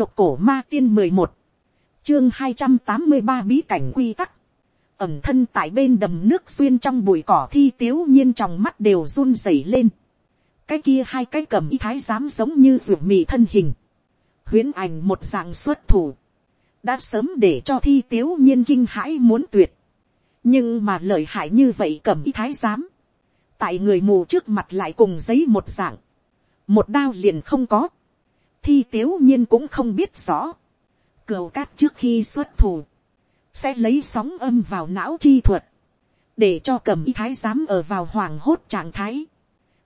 độc cổ ma tiên mười một, chương hai trăm tám mươi ba bí cảnh quy tắc, ẩm thân tại bên đầm nước xuyên trong bụi cỏ thi tiếu nhiên trong mắt đều run rẩy lên. cái kia hai cái cầm y thái giám giống như ruột mì thân hình, huyến ảnh một dạng xuất thủ, đã sớm để cho thi tiếu nhiên kinh hãi muốn tuyệt, nhưng mà lợi hại như vậy cầm y thái giám, tại người mù trước mặt lại cùng giấy một dạng, một đao liền không có, thi tiếu nhiên cũng không biết rõ, cửu cát trước khi xuất thủ, sẽ lấy sóng âm vào não chi thuật, để cho cầm y thái giám ở vào hoàng hốt trạng thái.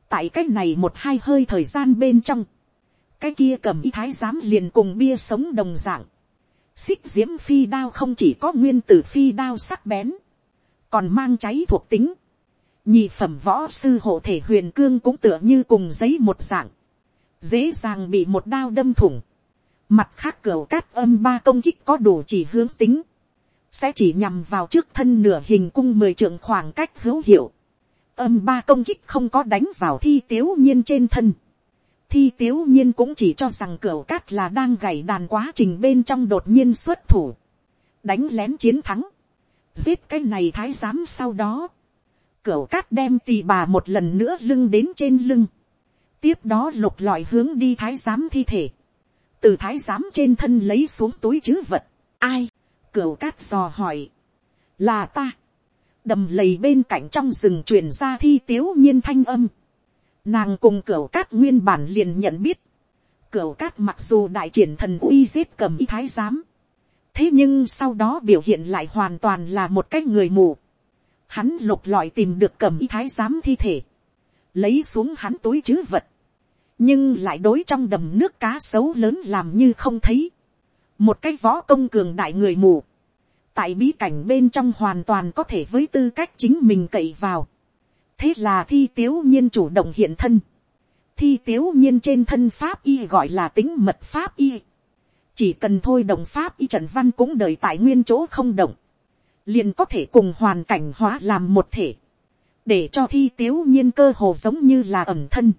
tại cách này một hai hơi thời gian bên trong, cái kia cầm y thái giám liền cùng bia sống đồng dạng. xích diễm phi đao không chỉ có nguyên tử phi đao sắc bén, còn mang cháy thuộc tính. nhị phẩm võ sư hộ thể huyền cương cũng tựa như cùng giấy một dạng, dễ dàng bị một đao đâm thủng. mặt khác cửa cát âm ba công kích có đủ chỉ hướng tính sẽ chỉ nhằm vào trước thân nửa hình cung mười trượng khoảng cách hữu hiệu. Âm ba công kích không có đánh vào thi tiếu nhiên trên thân. Thi tiếu nhiên cũng chỉ cho rằng cửa cát là đang gảy đàn quá trình bên trong đột nhiên xuất thủ. Đánh lén chiến thắng. Giết cái này thái giám sau đó. Cửa cát đem tì bà một lần nữa lưng đến trên lưng. Tiếp đó lục lọi hướng đi thái giám thi thể. Từ thái giám trên thân lấy xuống túi chứ vật. Ai? cửa cát dò hỏi. Là ta. Đầm lầy bên cạnh trong rừng truyền ra thi tiếu nhiên thanh âm. Nàng cùng cửa cát nguyên bản liền nhận biết. cửa cát mặc dù đại triển thần uy giết cầm y thái giám. Thế nhưng sau đó biểu hiện lại hoàn toàn là một cái người mù. Hắn lục lọi tìm được cầm y thái giám thi thể. Lấy xuống hắn túi chứ vật. Nhưng lại đối trong đầm nước cá sấu lớn làm như không thấy một cái võ công cường đại người mù, tại bí cảnh bên trong hoàn toàn có thể với tư cách chính mình cậy vào. thế là thi tiếu nhiên chủ động hiện thân. thi tiếu nhiên trên thân pháp y gọi là tính mật pháp y. chỉ cần thôi động pháp y trần văn cũng đợi tại nguyên chỗ không động. liền có thể cùng hoàn cảnh hóa làm một thể. để cho thi tiếu nhiên cơ hồ giống như là ẩm thân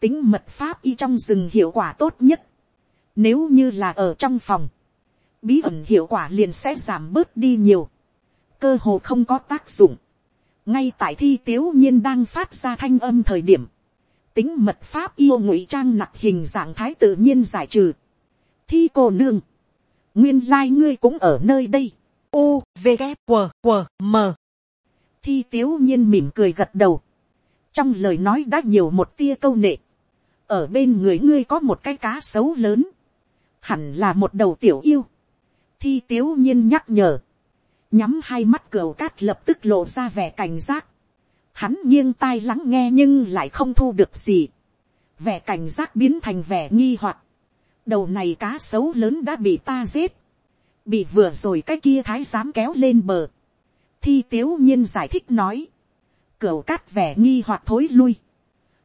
tính mật pháp y trong rừng hiệu quả tốt nhất nếu như là ở trong phòng, bí ẩn hiệu quả liền sẽ giảm bớt đi nhiều. Cơ hồ không có tác dụng. Ngay tại thi tiếu nhiên đang phát ra thanh âm thời điểm. Tính mật pháp yêu ngụy trang nặc hình dạng thái tự nhiên giải trừ. Thi cô nương. Nguyên lai ngươi cũng ở nơi đây. U, V, K, W, W, M. Thi tiếu nhiên mỉm cười gật đầu. Trong lời nói đã nhiều một tia câu nệ. Ở bên người ngươi có một cái cá sấu lớn hẳn là một đầu tiểu yêu. thi tiếu nhiên nhắc nhở, nhắm hai mắt cửa cát lập tức lộ ra vẻ cảnh giác. Hắn nghiêng tai lắng nghe nhưng lại không thu được gì. vẻ cảnh giác biến thành vẻ nghi hoặc. đầu này cá sấu lớn đã bị ta giết. bị vừa rồi cái kia thái giám kéo lên bờ. thi tiếu nhiên giải thích nói. cửa cát vẻ nghi hoặc thối lui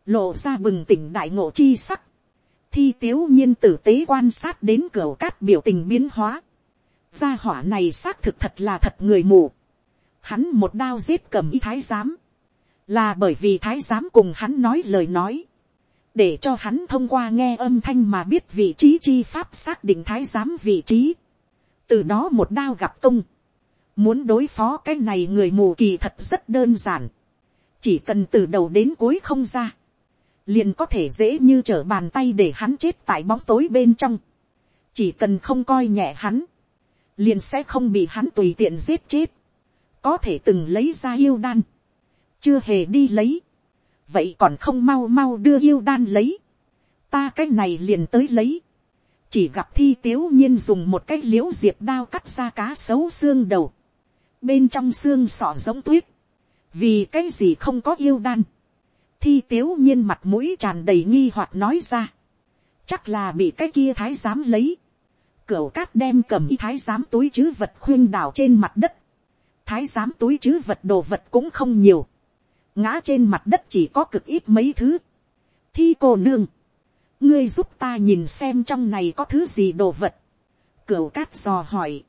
lộ ra bừng tỉnh đại ngộ chi sắc thi tiếu nhiên tử tế quan sát đến cửa cát biểu tình biến hóa. gia hỏa này xác thực thật là thật người mù. hắn một đao giết cầm y thái giám. là bởi vì thái giám cùng hắn nói lời nói. để cho hắn thông qua nghe âm thanh mà biết vị trí chi pháp xác định thái giám vị trí. từ đó một đao gặp công. muốn đối phó cái này người mù kỳ thật rất đơn giản. chỉ cần từ đầu đến cuối không ra liền có thể dễ như trở bàn tay để hắn chết tại bóng tối bên trong. chỉ cần không coi nhẹ hắn, liền sẽ không bị hắn tùy tiện giết chết. có thể từng lấy ra yêu đan, chưa hề đi lấy. vậy còn không mau mau đưa yêu đan lấy. ta cái này liền tới lấy. chỉ gặp thi tiếu nhiên dùng một cái l i ễ u diệp đao cắt ra cá sấu xương đầu. bên trong xương sọ giống tuyết. vì cái gì không có yêu đan thi tiếu nhiên mặt mũi tràn đầy nghi hoặc nói ra. chắc là bị cái kia thái giám lấy. cửu cát đem cầm y thái giám túi chứ vật khuyên đảo trên mặt đất. thái giám túi chứ vật đồ vật cũng không nhiều. ngã trên mặt đất chỉ có cực ít mấy thứ. thi cô nương. ngươi giúp ta nhìn xem trong này có thứ gì đồ vật. cửu cát dò hỏi.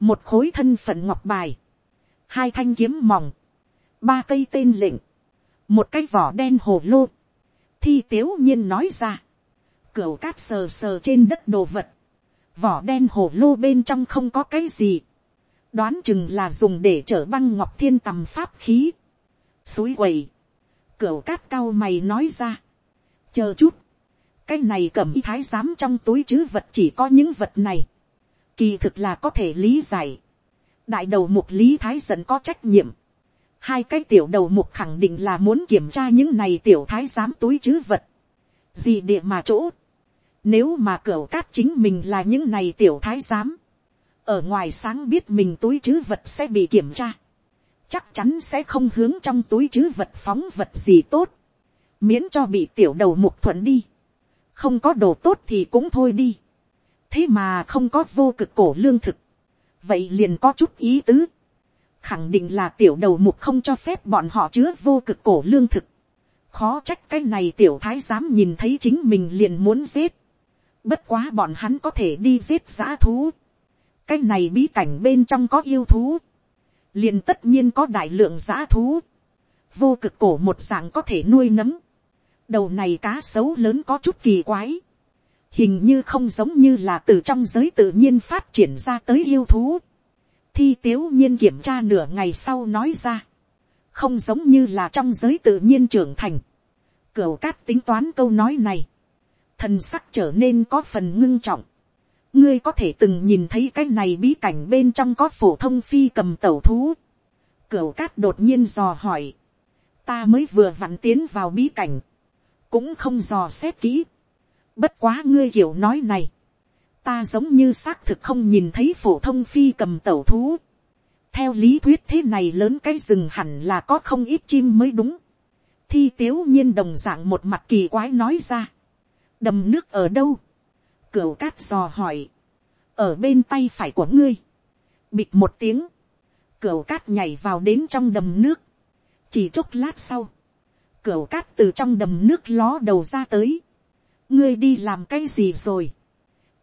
một khối thân phận ngọc bài. hai thanh kiếm mỏng. ba cây tên lệnh một cái vỏ đen hồ lô, thi tiếu nhiên nói ra, cửu cát sờ sờ trên đất đồ vật, vỏ đen hồ lô bên trong không có cái gì, đoán chừng là dùng để chở băng ngọc thiên tầm pháp khí, suối quầy, cửu cát cao mày nói ra, chờ chút, cái này cầm y thái giám trong túi chứ vật chỉ có những vật này, kỳ thực là có thể lý giải, đại đầu mục lý thái dần có trách nhiệm, hai cái tiểu đầu mục khẳng định là muốn kiểm tra những này tiểu thái giám túi chứ vật, gì địa mà chỗ, nếu mà cửa cát chính mình là những này tiểu thái giám, ở ngoài sáng biết mình túi chứ vật sẽ bị kiểm tra, chắc chắn sẽ không hướng trong túi chứ vật phóng vật gì tốt, miễn cho bị tiểu đầu mục thuận đi, không có đồ tốt thì cũng thôi đi, thế mà không có vô cực cổ lương thực, vậy liền có chút ý tứ, khẳng định là tiểu đầu mục không cho phép bọn họ chứa vô cực cổ lương thực, khó trách cái này tiểu thái dám nhìn thấy chính mình liền muốn giết, bất quá bọn hắn có thể đi giết giã thú, cái này bí cảnh bên trong có yêu thú, liền tất nhiên có đại lượng giã thú, vô cực cổ một dạng có thể nuôi nấm, đầu này cá sấu lớn có chút kỳ quái, hình như không giống như là từ trong giới tự nhiên phát triển ra tới yêu thú thi tiếu nhiên kiểm tra nửa ngày sau nói ra, không giống như là trong giới tự nhiên trưởng thành. cửu cát tính toán câu nói này, thần sắc trở nên có phần ngưng trọng. ngươi có thể từng nhìn thấy cái này bí cảnh bên trong có phổ thông phi cầm tẩu thú. cửu cát đột nhiên dò hỏi, ta mới vừa vặn tiến vào bí cảnh, cũng không dò xét kỹ. Bất quá ngươi hiểu nói này. Ta giống như xác thực không nhìn thấy phổ thông phi cầm tẩu thú. Theo lý thuyết thế này lớn cái rừng hẳn là có không ít chim mới đúng. Thi tiếu nhiên đồng dạng một mặt kỳ quái nói ra. Đầm nước ở đâu? Cửu cát dò hỏi. Ở bên tay phải của ngươi. Bịt một tiếng. Cửu cát nhảy vào đến trong đầm nước. Chỉ chốc lát sau Cửu cát từ trong đầm nước ló đầu ra tới. Ngươi đi làm cái gì rồi?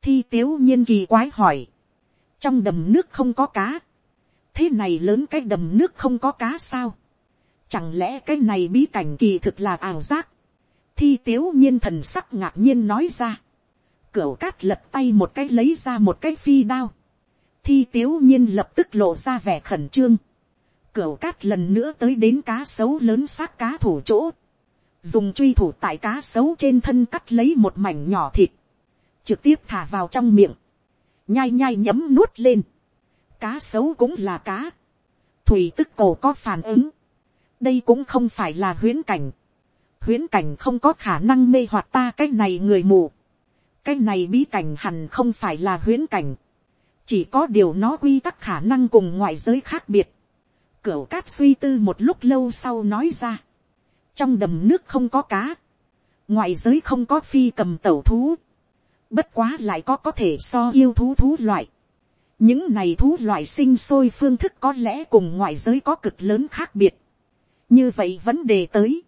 Thi tiếu nhiên kỳ quái hỏi. Trong đầm nước không có cá. Thế này lớn cái đầm nước không có cá sao? Chẳng lẽ cái này bí cảnh kỳ thực là ảo giác? Thi tiếu nhiên thần sắc ngạc nhiên nói ra. Cửu cát lật tay một cái lấy ra một cái phi đao. Thi tiếu nhiên lập tức lộ ra vẻ khẩn trương Cửu cát lần nữa tới đến cá sấu lớn xác cá thủ chỗ. Dùng truy thủ tại cá sấu trên thân cắt lấy một mảnh nhỏ thịt. Trực tiếp thả vào trong miệng. Nhai nhai nhấm nuốt lên. Cá sấu cũng là cá. Thủy tức cổ có phản ứng. Đây cũng không phải là huyễn cảnh. Huyễn cảnh không có khả năng mê hoặc ta cái này người mù. Cái này bí cảnh hẳn không phải là huyễn cảnh. Chỉ có điều nó quy tắc khả năng cùng ngoại giới khác biệt Cửu cát suy tư một lúc lâu sau nói ra. Trong đầm nước không có cá. Ngoại giới không có phi cầm tẩu thú. Bất quá lại có có thể so yêu thú thú loại. Những này thú loại sinh sôi phương thức có lẽ cùng ngoại giới có cực lớn khác biệt. Như vậy vấn đề tới.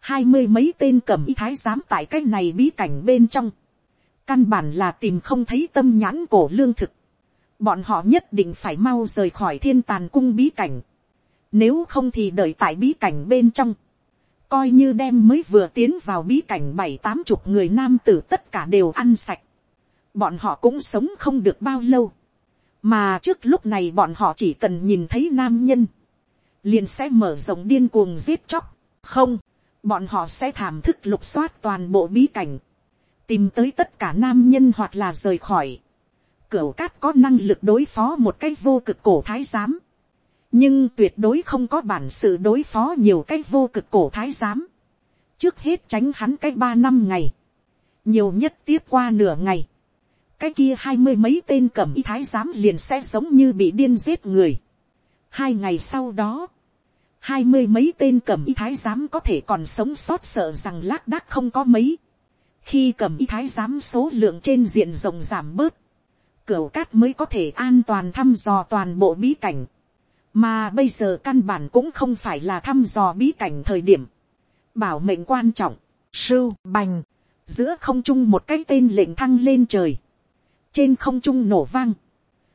Hai mươi mấy tên cầm y thái giám tại cái này bí cảnh bên trong. Căn bản là tìm không thấy tâm nhãn cổ lương thực. Bọn họ nhất định phải mau rời khỏi thiên tàn cung bí cảnh nếu không thì đợi tại bí cảnh bên trong. Coi như đem mới vừa tiến vào bí cảnh bảy tám chục người nam tử tất cả đều ăn sạch. Bọn họ cũng sống không được bao lâu. Mà trước lúc này bọn họ chỉ cần nhìn thấy nam nhân. Liền sẽ mở rộng điên cuồng giết chóc. Không, bọn họ sẽ thảm thức lục soát toàn bộ bí cảnh. Tìm tới tất cả nam nhân hoặc là rời khỏi. Cửu cát có năng lực đối phó một cái vô cực cổ thái giám nhưng tuyệt đối không có bản sự đối phó nhiều cái vô cực cổ thái giám. trước hết tránh hắn cái ba năm ngày, nhiều nhất tiếp qua nửa ngày, cái kia hai mươi mấy tên cẩm y thái giám liền sẽ giống như bị điên giết người. hai ngày sau đó, hai mươi mấy tên cẩm y thái giám có thể còn sống sót sợ rằng lác đác không có mấy. khi cẩm y thái giám số lượng trên diện rộng giảm bớt, cửa cát mới có thể an toàn thăm dò toàn bộ bí cảnh mà bây giờ căn bản cũng không phải là thăm dò bí cảnh thời điểm, bảo mệnh quan trọng, sưu bành, giữa không trung một cái tên lệnh thăng lên trời, trên không trung nổ vang,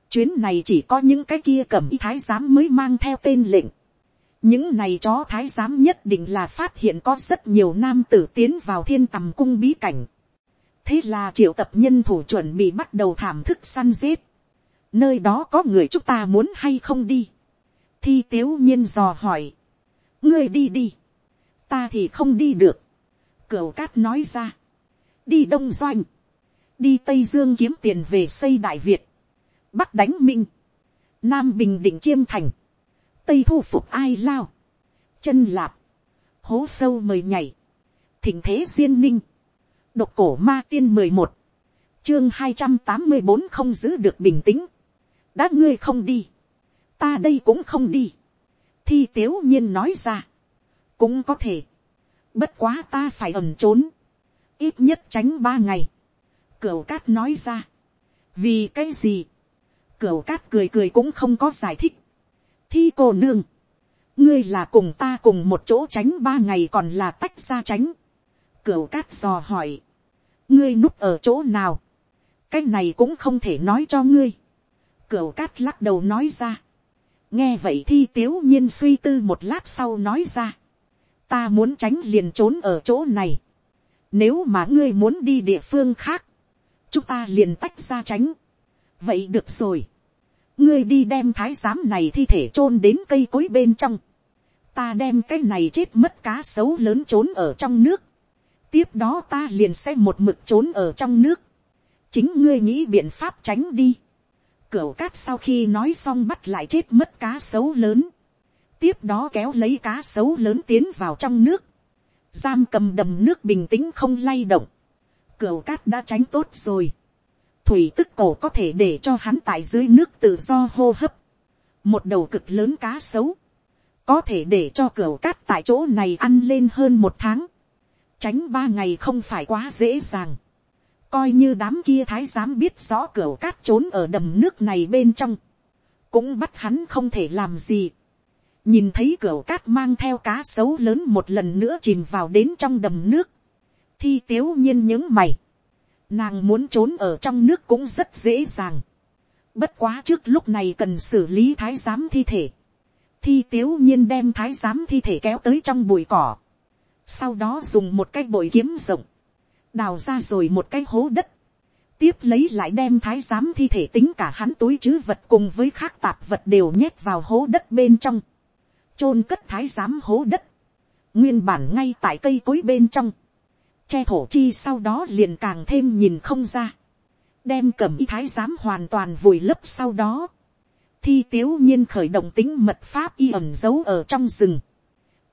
chuyến này chỉ có những cái kia cầm y thái giám mới mang theo tên lệnh, những này chó thái giám nhất định là phát hiện có rất nhiều nam tử tiến vào thiên tầm cung bí cảnh, thế là triệu tập nhân thủ chuẩn bị bắt đầu thảm thức săn giết. nơi đó có người chúng ta muốn hay không đi thi tiếu nhiên dò hỏi. ngươi đi đi. ta thì không đi được. cửu cát nói ra. đi đông doanh. đi tây dương kiếm tiền về xây đại việt. bắc đánh minh. nam bình định chiêm thành. tây thu phục ai lao. chân lạp. hố sâu mời nhảy. thỉnh thế duyên ninh Độc cổ ma tiên mười một Chương hai trăm tám mươi bốn không giữ được bình tĩnh. Đã ngươi không đi. Ta đây cũng không đi. Thi tiếu nhiên nói ra. Cũng có thể. Bất quá ta phải ẩn trốn. Ít nhất tránh ba ngày. Cửu cát nói ra. Vì cái gì? Cửu cát cười cười cũng không có giải thích. Thi cô nương. Ngươi là cùng ta cùng một chỗ tránh ba ngày còn là tách ra tránh Cửu cát dò hỏi. Ngươi núp ở chỗ nào? Cái này cũng không thể nói cho ngươi. Cửu cát lắc đầu nói ra. Nghe vậy thi tiếu nhiên suy tư một lát sau nói ra. Ta muốn tránh liền trốn ở chỗ này. Nếu mà ngươi muốn đi địa phương khác. Chúng ta liền tách ra tránh. Vậy được rồi. Ngươi đi đem thái giám này thi thể chôn đến cây cối bên trong ta đem cái này chết mất cá sấu lớn trốn ở trong nước tiếp đó ta liền sẽ một mực trốn ở trong nước, chính ngươi nghĩ biện pháp tránh đi. Cửu cát sau khi nói xong bắt lại chết mất cá sấu lớn, tiếp đó kéo lấy cá sấu lớn tiến vào trong nước, giam cầm đầm nước bình tĩnh không lay động, cửu cát đã tránh tốt rồi, thủy tức cổ có thể để cho hắn tại dưới nước tự do hô hấp, một đầu cực lớn cá sấu, có thể để cho cửu cát tại chỗ này ăn lên hơn một tháng, tránh ba ngày không phải quá dễ dàng coi như đám kia thái giám biết rõ cửa cát trốn ở đầm nước này bên trong, cũng bắt hắn không thể làm gì. nhìn thấy cửa cát mang theo cá sấu lớn một lần nữa chìm vào đến trong đầm nước, thi tiếu nhiên những mày, nàng muốn trốn ở trong nước cũng rất dễ dàng. bất quá trước lúc này cần xử lý thái giám thi thể. thi tiếu nhiên đem thái giám thi thể kéo tới trong bụi cỏ sau đó dùng một cái bội kiếm rộng, đào ra rồi một cái hố đất, tiếp lấy lại đem thái giám thi thể tính cả hắn túi chứ vật cùng với khác tạp vật đều nhét vào hố đất bên trong, chôn cất thái giám hố đất, nguyên bản ngay tại cây cối bên trong, che thổ chi sau đó liền càng thêm nhìn không ra, đem cầm y thái giám hoàn toàn vùi lấp sau đó, thi tiếu nhiên khởi động tính mật pháp y ẩn giấu ở trong rừng,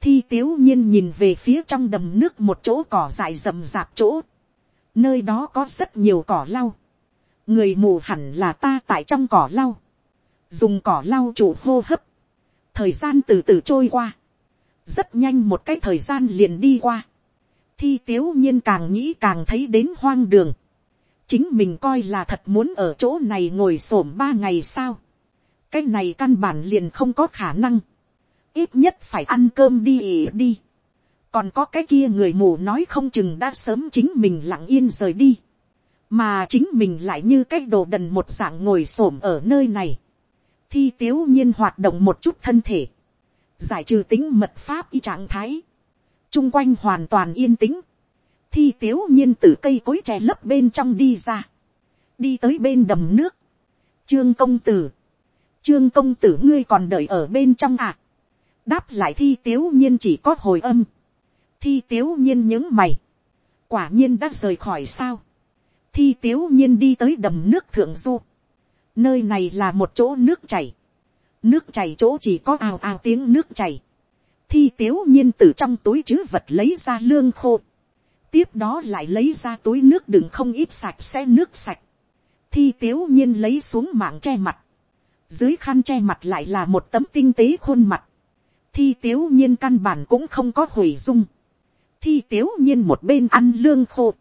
thi tiếu nhiên nhìn về phía trong đầm nước một chỗ cỏ dại rậm rạp chỗ, nơi đó có rất nhiều cỏ lau, người mù hẳn là ta tại trong cỏ lau, dùng cỏ lau chủ hô hấp, thời gian từ từ trôi qua, rất nhanh một cái thời gian liền đi qua, thi tiếu nhiên càng nghĩ càng thấy đến hoang đường, chính mình coi là thật muốn ở chỗ này ngồi s ổ m ba ngày sao, cái này căn bản liền không có khả năng, ít nhất phải ăn cơm đi ỉ đi. còn có cái kia người mù nói không chừng đã sớm chính mình lặng yên rời đi. mà chính mình lại như cái đồ đần một dạng ngồi s ổ m ở nơi này. thi tiếu nhiên hoạt động một chút thân thể. giải trừ tính mật pháp y trạng thái. chung quanh hoàn toàn yên tĩnh. thi tiếu nhiên từ cây cối tre lấp bên trong đi ra. đi tới bên đầm nước. trương công tử. trương công tử ngươi còn đợi ở bên trong à đáp lại thi tiếu nhiên chỉ có hồi âm. thi tiếu nhiên những mày. quả nhiên đã rời khỏi sao. thi tiếu nhiên đi tới đầm nước thượng du. nơi này là một chỗ nước chảy. nước chảy chỗ chỉ có ào ào tiếng nước chảy. thi tiếu nhiên từ trong túi chứ vật lấy ra lương khô. tiếp đó lại lấy ra túi nước đựng không ít sạch xe nước sạch. thi tiếu nhiên lấy xuống mạng che mặt dưới khăn che mặt lại là một tấm tinh tế khuôn mặt thi tiếu nhiên căn bản cũng không có hủy dung. thi tiếu nhiên một bên ăn lương khô,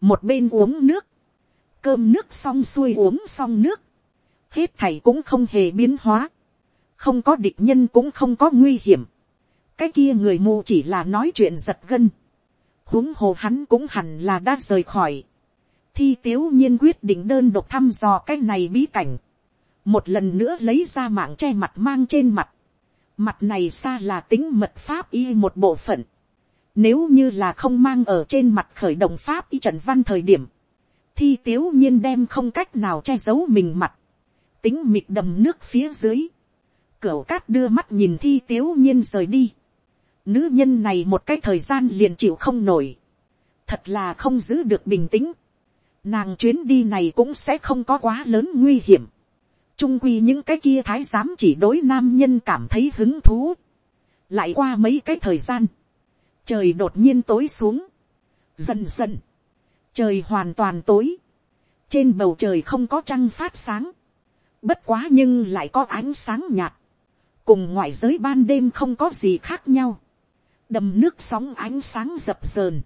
một bên uống nước, cơm nước xong xuôi uống xong nước, hết thảy cũng không hề biến hóa, không có địch nhân cũng không có nguy hiểm, cái kia người mù chỉ là nói chuyện giật gân, huống hồ hắn cũng hẳn là đã rời khỏi, thi tiếu nhiên quyết định đơn độc thăm dò cái này bí cảnh, một lần nữa lấy ra mạng che mặt mang trên mặt, Mặt này xa là tính mật pháp y một bộ phận. Nếu như là không mang ở trên mặt khởi động pháp y trần văn thời điểm. thi tiếu nhiên đem không cách nào che giấu mình mặt, tính mịt đầm nước phía dưới, cửu cát đưa mắt nhìn thi tiếu nhiên rời đi, nữ nhân này một cái thời gian liền chịu không nổi, thật là không giữ được bình tĩnh, nàng chuyến đi này cũng sẽ không có quá lớn nguy hiểm, trung quy những cái kia thái giám chỉ đối nam nhân cảm thấy hứng thú, lại qua mấy cái thời gian, trời đột nhiên tối xuống, dần dần, trời hoàn toàn tối, trên bầu trời không có trăng phát sáng, bất quá nhưng lại có ánh sáng nhạt, cùng ngoại giới ban đêm không có gì khác nhau, đầm nước sóng ánh sáng dập dờn,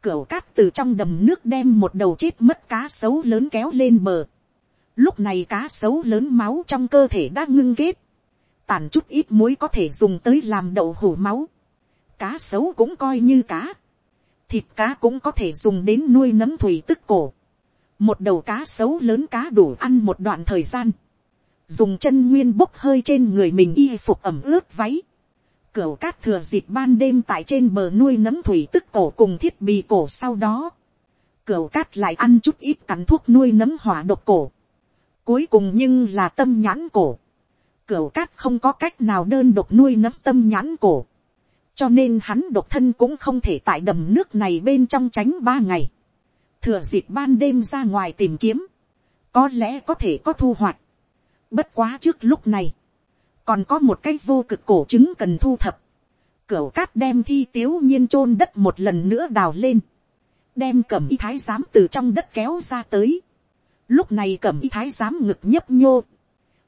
cửa cát từ trong đầm nước đem một đầu chết mất cá sấu lớn kéo lên bờ, lúc này cá sấu lớn máu trong cơ thể đã ngưng kết, tàn chút ít muối có thể dùng tới làm đậu hủ máu, cá sấu cũng coi như cá, thịt cá cũng có thể dùng đến nuôi nấm thủy tức cổ, một đầu cá sấu lớn cá đủ ăn một đoạn thời gian, dùng chân nguyên bốc hơi trên người mình y phục ẩm ướt váy, cửu cát thừa dịp ban đêm tại trên bờ nuôi nấm thủy tức cổ cùng thiết bị cổ sau đó, cửu cát lại ăn chút ít cắn thuốc nuôi nấm hỏa độc cổ, cuối cùng nhưng là tâm nhãn cổ, cửu cát không có cách nào đơn độc nuôi nấng tâm nhãn cổ, cho nên hắn độc thân cũng không thể tại đầm nước này bên trong tránh ba ngày, thừa dịp ban đêm ra ngoài tìm kiếm, có lẽ có thể có thu hoạch. Bất quá trước lúc này, còn có một cái vô cực cổ trứng cần thu thập. Cửu cát đem thi tiếu nhiên chôn đất một lần nữa đào lên, đem cẩm y thái giám từ trong đất kéo ra tới. Lúc này cẩm y thái giám ngực nhấp nhô,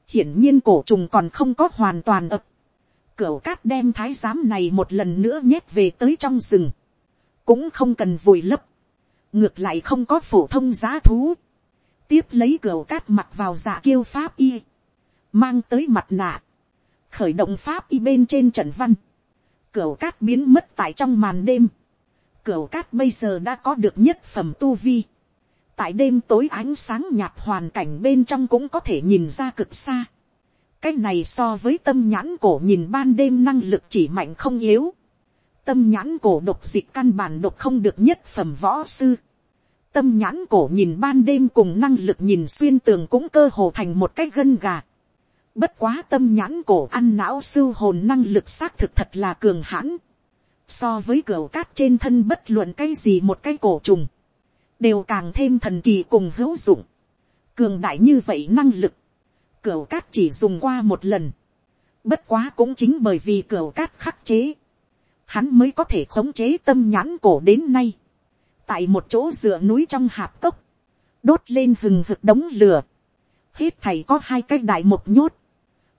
hiển nhiên cổ trùng còn không có hoàn toàn ập. Cửu cát đem thái giám này một lần nữa nhét về tới trong rừng, cũng không cần vùi lấp. Ngược lại không có phổ thông giá thú, tiếp lấy cửu cát mặt vào dạ kiêu pháp y, mang tới mặt nạ, khởi động pháp y bên trên trận văn, Cửu cát biến mất tại trong màn đêm, Cửu cát bây giờ đã có được nhất phẩm tu vi, tại đêm tối ánh sáng nhạt hoàn cảnh bên trong cũng có thể nhìn ra cực xa, cái này so với tâm nhãn cổ nhìn ban đêm năng lực chỉ mạnh không yếu, tâm nhãn cổ độc dịch căn bản độc không được nhất phẩm võ sư. Tâm nhãn cổ nhìn ban đêm cùng năng lực nhìn xuyên tường cũng cơ hồ thành một cái gân gà. Bất quá tâm nhãn cổ ăn não sưu hồn năng lực xác thực thật là cường hãn. So với cửa cát trên thân bất luận cái gì một cái cổ trùng. Đều càng thêm thần kỳ cùng hữu dụng. Cường đại như vậy năng lực. Cửa cát chỉ dùng qua một lần. Bất quá cũng chính bởi vì cửa cát khắc chế hắn mới có thể khống chế tâm nhãn cổ đến nay. tại một chỗ dựa núi trong hạp cốc, đốt lên hừng hực đống lửa, hết thầy có hai cái đại một nhốt,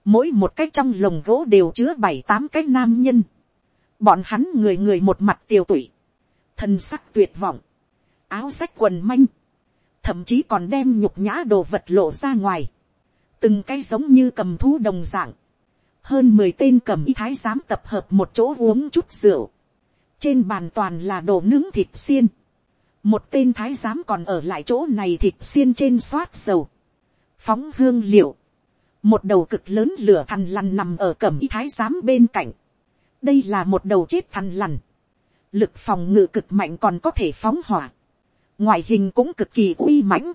mỗi một cái trong lồng gỗ đều chứa bảy tám cái nam nhân, bọn hắn người người một mặt tiêu tụy, thân sắc tuyệt vọng, áo sách quần manh, thậm chí còn đem nhục nhã đồ vật lộ ra ngoài, từng cái giống như cầm thú đồng dạng, hơn mười tên cầm y thái giám tập hợp một chỗ uống chút rượu. trên bàn toàn là đồ nướng thịt xiên. một tên thái giám còn ở lại chỗ này thịt xiên trên xoát dầu. phóng hương liệu. một đầu cực lớn lửa thằn lằn nằm ở cầm y thái giám bên cạnh. đây là một đầu chết thằn lằn. lực phòng ngự cực mạnh còn có thể phóng hỏa ngoại hình cũng cực kỳ uy mãnh.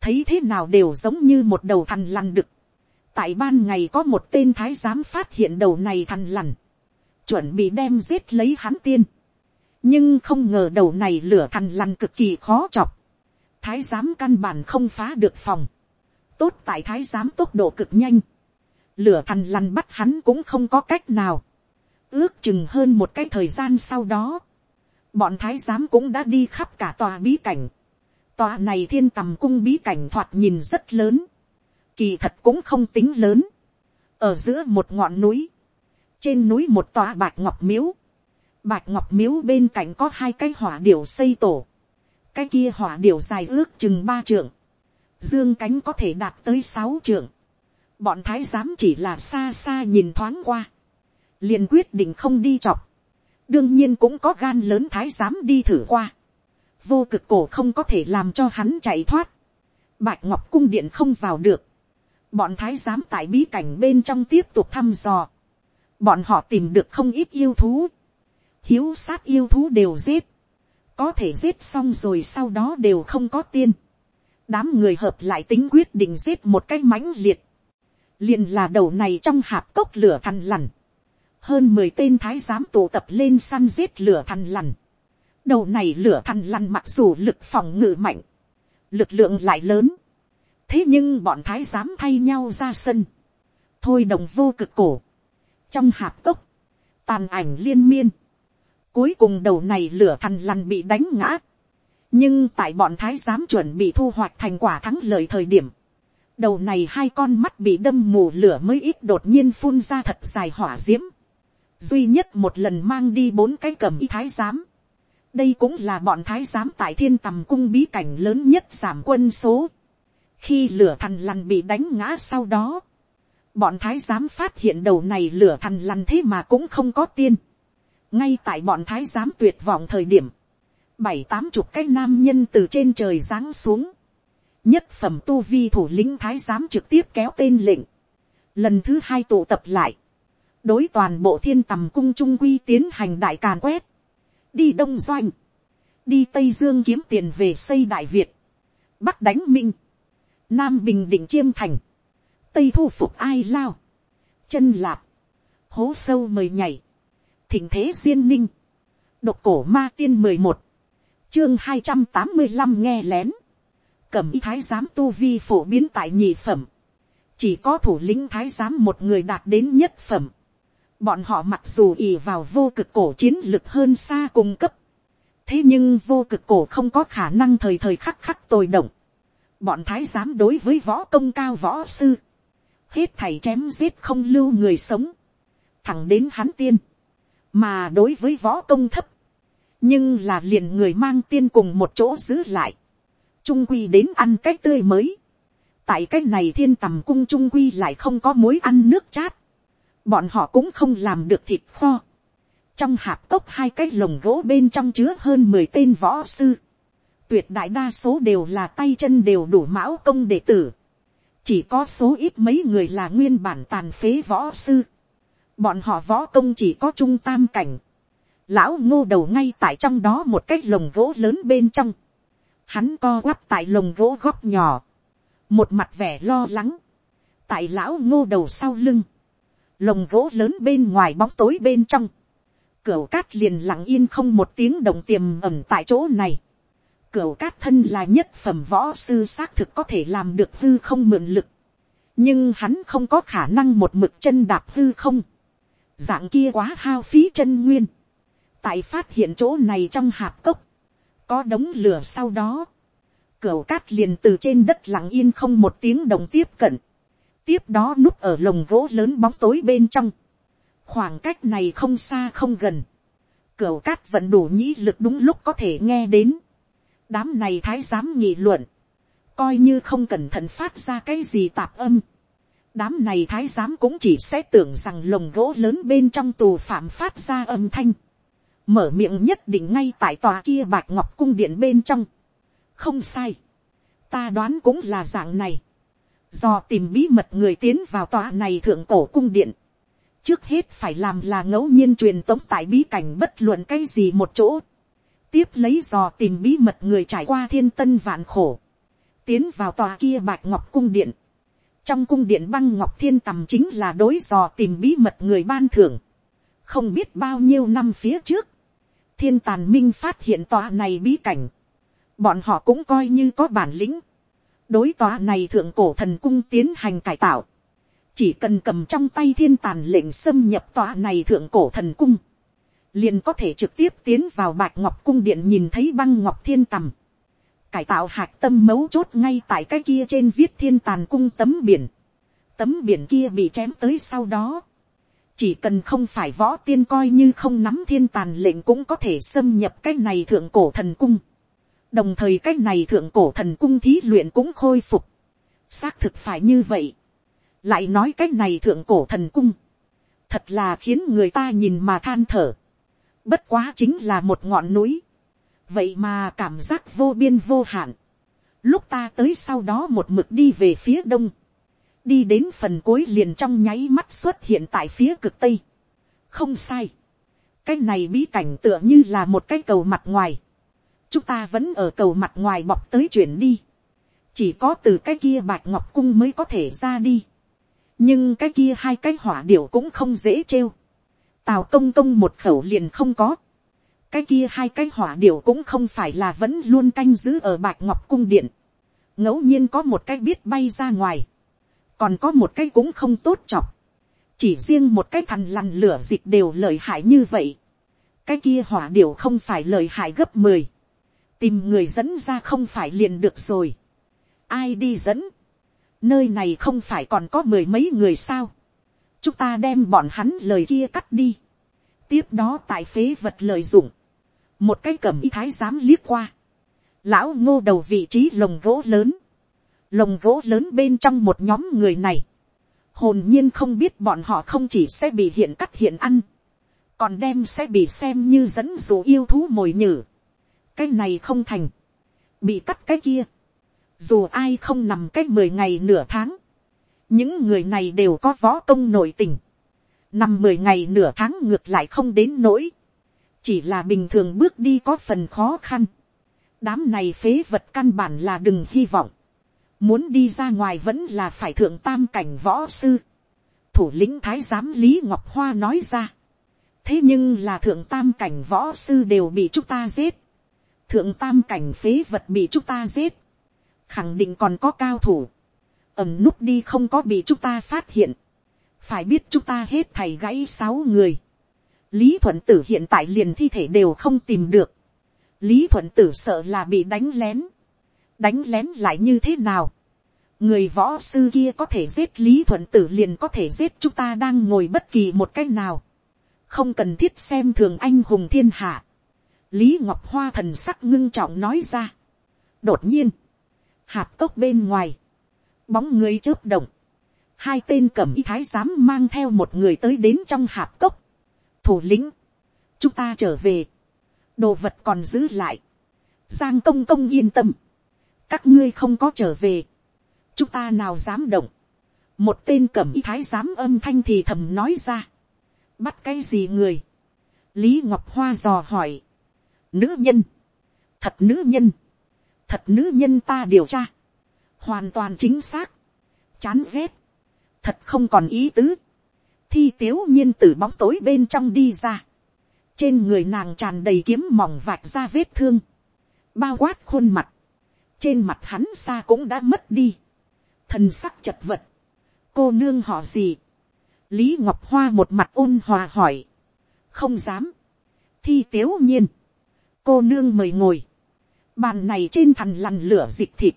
thấy thế nào đều giống như một đầu thằn lằn đực. Tại ban ngày có một tên thái giám phát hiện đầu này thằn lằn, chuẩn bị đem giết lấy hắn tiên, nhưng không ngờ đầu này lửa thằn lằn cực kỳ khó chọc, thái giám căn bản không phá được phòng, tốt tại thái giám tốc độ cực nhanh, lửa thằn lằn bắt hắn cũng không có cách nào, ước chừng hơn một cái thời gian sau đó, bọn thái giám cũng đã đi khắp cả tòa bí cảnh, tòa này thiên tầm cung bí cảnh thoạt nhìn rất lớn, kỳ thật cũng không tính lớn, ở giữa một ngọn núi, trên núi một tòa bạch ngọc miếu, bạch ngọc miếu bên cạnh có hai cái hỏa điểu xây tổ, cái kia hỏa điểu dài ước chừng ba trượng, dương cánh có thể đạt tới sáu trượng, bọn thái giám chỉ là xa xa nhìn thoáng qua, liền quyết định không đi chọc, đương nhiên cũng có gan lớn thái giám đi thử qua, vô cực cổ không có thể làm cho hắn chạy thoát, bạch ngọc cung điện không vào được, bọn thái giám tại bí cảnh bên trong tiếp tục thăm dò, bọn họ tìm được không ít yêu thú, hiếu sát yêu thú đều giết, có thể giết xong rồi sau đó đều không có tiên, đám người hợp lại tính quyết định giết một cái mãnh liệt, liền là đầu này trong hạp cốc lửa thằn lằn, hơn mười tên thái giám tụ tập lên săn giết lửa thằn lằn, đầu này lửa thằn lằn mặc dù lực phòng ngự mạnh, lực lượng lại lớn, thế nhưng bọn thái giám thay nhau ra sân, thôi đồng vô cực cổ, trong hạp cốc, tàn ảnh liên miên, cuối cùng đầu này lửa thằn lằn bị đánh ngã, nhưng tại bọn thái giám chuẩn bị thu hoạch thành quả thắng lợi thời điểm, đầu này hai con mắt bị đâm mù lửa mới ít đột nhiên phun ra thật dài hỏa d i ễ m duy nhất một lần mang đi bốn cái cầm y thái giám, đây cũng là bọn thái giám tại thiên tầm cung bí cảnh lớn nhất giảm quân số, khi lửa thằn lằn bị đánh ngã sau đó, bọn thái giám phát hiện đầu này lửa thằn lằn thế mà cũng không có tiên, ngay tại bọn thái giám tuyệt vọng thời điểm, bảy tám chục cái nam nhân từ trên trời giáng xuống. nhất phẩm tu vi thủ lĩnh thái giám trực tiếp kéo tên lệnh. lần thứ hai tụ tập lại đối toàn bộ thiên tầm cung trung quy tiến hành đại càn quét. đi đông doanh. đi tây dương kiếm tiền về xây đại việt. bắc đánh minh. nam bình định chiêm thành. tây thu phục ai lao. chân lạp. hố sâu mời nhảy. thỉnh thế duyên ninh. độc cổ ma tiên mười một chương hai trăm tám mươi năm nghe lén, cẩm y thái giám tu vi phổ biến tại nhị phẩm, chỉ có thủ lĩnh thái giám một người đạt đến nhất phẩm, bọn họ mặc dù ì vào vô cực cổ chiến lực hơn xa cung cấp, thế nhưng vô cực cổ không có khả năng thời thời khắc khắc tồi động, bọn thái giám đối với võ công cao võ sư, hết thảy chém giết không lưu người sống, thẳng đến hắn tiên, mà đối với võ công thấp, nhưng là liền người mang tiên cùng một chỗ giữ lại, trung quy đến ăn cái tươi mới, tại cái này thiên tầm cung trung quy lại không có mối ăn nước chát, bọn họ cũng không làm được thịt kho, trong hạp cốc hai cái lồng gỗ bên trong chứa hơn mười tên võ sư, tuyệt đại đa số đều là tay chân đều đủ mão công đệ tử, chỉ có số ít mấy người là nguyên bản tàn phế võ sư, bọn họ võ công chỉ có trung tam cảnh, lão ngô đầu ngay tại trong đó một cái lồng gỗ lớn bên trong, hắn co quắp tại lồng gỗ góc nhỏ, một mặt vẻ lo lắng, tại lão ngô đầu sau lưng, lồng gỗ lớn bên ngoài bóng tối bên trong, cửu cát liền lặng yên không một tiếng đồng tiềm ẩm tại chỗ này, cửu cát thân là nhất phẩm võ sư xác thực có thể làm được hư không mượn lực, nhưng hắn không có khả năng một mực chân đạp hư không, dạng kia quá hao phí chân nguyên, tại phát hiện chỗ này trong hạp cốc, có đống lửa sau đó, cửu cát liền từ trên đất lặng yên không một tiếng đồng tiếp cận, tiếp đó núp ở lồng gỗ lớn bóng tối bên trong, khoảng cách này không xa không gần, cửa cát vẫn đủ nhĩ lực đúng lúc có thể nghe đến, đám này thái giám nghị luận, coi như không cẩn thận phát ra cái gì tạp âm, đám này thái giám cũng chỉ sẽ tưởng rằng lồng gỗ lớn bên trong tù phạm phát ra âm thanh, mở miệng nhất định ngay tại tòa kia bạch ngọc cung điện bên trong. không sai, ta đoán cũng là dạng này do tìm bí mật người tiến vào tòa này thượng cổ cung điện. trước hết phải làm là ngẫu nhiên truyền tống tại bí cảnh bất luận cái gì một chỗ. tiếp lấy dò tìm bí mật người trải qua thiên tân vạn khổ. tiến vào tòa kia bạch ngọc cung điện. trong cung điện băng ngọc thiên tầm chính là đối dò tìm bí mật người ban thưởng. không biết bao nhiêu năm phía trước thiên tàn minh phát hiện tòa này bí cảnh, bọn họ cũng coi như có bản lĩnh, đối tòa này thượng cổ thần cung tiến hành cải tạo, chỉ cần cầm trong tay thiên tàn lệnh xâm nhập tòa này thượng cổ thần cung, liền có thể trực tiếp tiến vào bạch ngọc cung điện nhìn thấy băng ngọc thiên tầm, cải tạo hạc tâm mấu chốt ngay tại cái kia trên viết thiên tàn cung tấm biển, tấm biển kia bị chém tới sau đó, chỉ cần không phải võ tiên coi như không nắm thiên tàn lệnh cũng có thể xâm nhập cái này thượng cổ thần cung đồng thời cái này thượng cổ thần cung thí luyện cũng khôi phục. xác thực phải như vậy. lại nói cái này thượng cổ thần cung. thật là khiến người ta nhìn mà than thở. bất quá chính là một ngọn núi. vậy mà cảm giác vô biên vô hạn. lúc ta tới sau đó một mực đi về phía đông đi đến phần cuối liền trong nháy mắt xuất hiện tại phía cực tây. không sai. cái này bí cảnh tựa như là một cái cầu mặt ngoài chúng ta vẫn ở cầu mặt ngoài bọc tới chuyển đi. chỉ có từ cái kia bạch ngọc cung mới có thể ra đi. nhưng cái kia hai cái hỏa điểu cũng không dễ trêu. tào công công một khẩu liền không có. cái kia hai cái hỏa điểu cũng không phải là vẫn luôn canh giữ ở bạch ngọc cung điện. ngẫu nhiên có một cái biết bay ra ngoài. còn có một cái cũng không tốt chọc. chỉ riêng một cái thằn lằn lửa dịch đều lợi hại như vậy. cái kia hỏa điểu không phải lợi hại gấp mười tìm người dẫn ra không phải liền được rồi. Ai đi dẫn, nơi này không phải còn có mười mấy người sao, chúng ta đem bọn hắn lời kia cắt đi, tiếp đó tại phế vật lợi dụng, một cái cầm y thái giám liếc qua, lão ngô đầu vị trí lồng gỗ lớn, lồng gỗ lớn bên trong một nhóm người này, hồn nhiên không biết bọn họ không chỉ sẽ bị hiện cắt hiện ăn, còn đem sẽ bị xem như dẫn dụ yêu thú mồi nhử cái này không thành, bị cắt cái kia, dù ai không nằm cách mười ngày nửa tháng, những người này đều có võ công nội tình, nằm mười ngày nửa tháng ngược lại không đến nỗi, chỉ là bình thường bước đi có phần khó khăn, đám này phế vật căn bản là đừng hy vọng, muốn đi ra ngoài vẫn là phải thượng tam cảnh võ sư, thủ lĩnh thái giám lý ngọc hoa nói ra, thế nhưng là thượng tam cảnh võ sư đều bị chúng ta giết, thượng tam cảnh phế vật bị chúng ta giết, khẳng định còn có cao thủ, ẩm núp đi không có bị chúng ta phát hiện, phải biết chúng ta hết thầy gãy sáu người, lý thuận tử hiện tại liền thi thể đều không tìm được, lý thuận tử sợ là bị đánh lén, đánh lén lại như thế nào, người võ sư kia có thể giết lý thuận tử liền có thể giết chúng ta đang ngồi bất kỳ một cách nào, không cần thiết xem thường anh hùng thiên hạ, lý ngọc hoa thần sắc ngưng trọng nói ra. đột nhiên, hạp cốc bên ngoài, bóng người chớp động, hai tên cẩm y thái giám mang theo một người tới đến trong hạp cốc, thủ lĩnh, chúng ta trở về, đồ vật còn giữ lại, giang công công yên tâm, các ngươi không có trở về, chúng ta nào dám động, một tên cẩm y thái giám âm thanh thì thầm nói ra, bắt cái gì người, lý ngọc hoa dò hỏi, nữ nhân, thật nữ nhân, thật nữ nhân ta điều tra, hoàn toàn chính xác, chán ghét, thật không còn ý tứ, thi tiếu nhiên từ bóng tối bên trong đi ra, trên người nàng tràn đầy kiếm mỏng vạch ra vết thương, bao quát khuôn mặt, trên mặt hắn xa cũng đã mất đi, thần sắc chật vật, cô nương họ gì, lý ngọc hoa một mặt ôn hòa hỏi, không dám, thi tiếu nhiên, cô nương mời ngồi, bàn này trên thằn lằn lửa dịch thịt,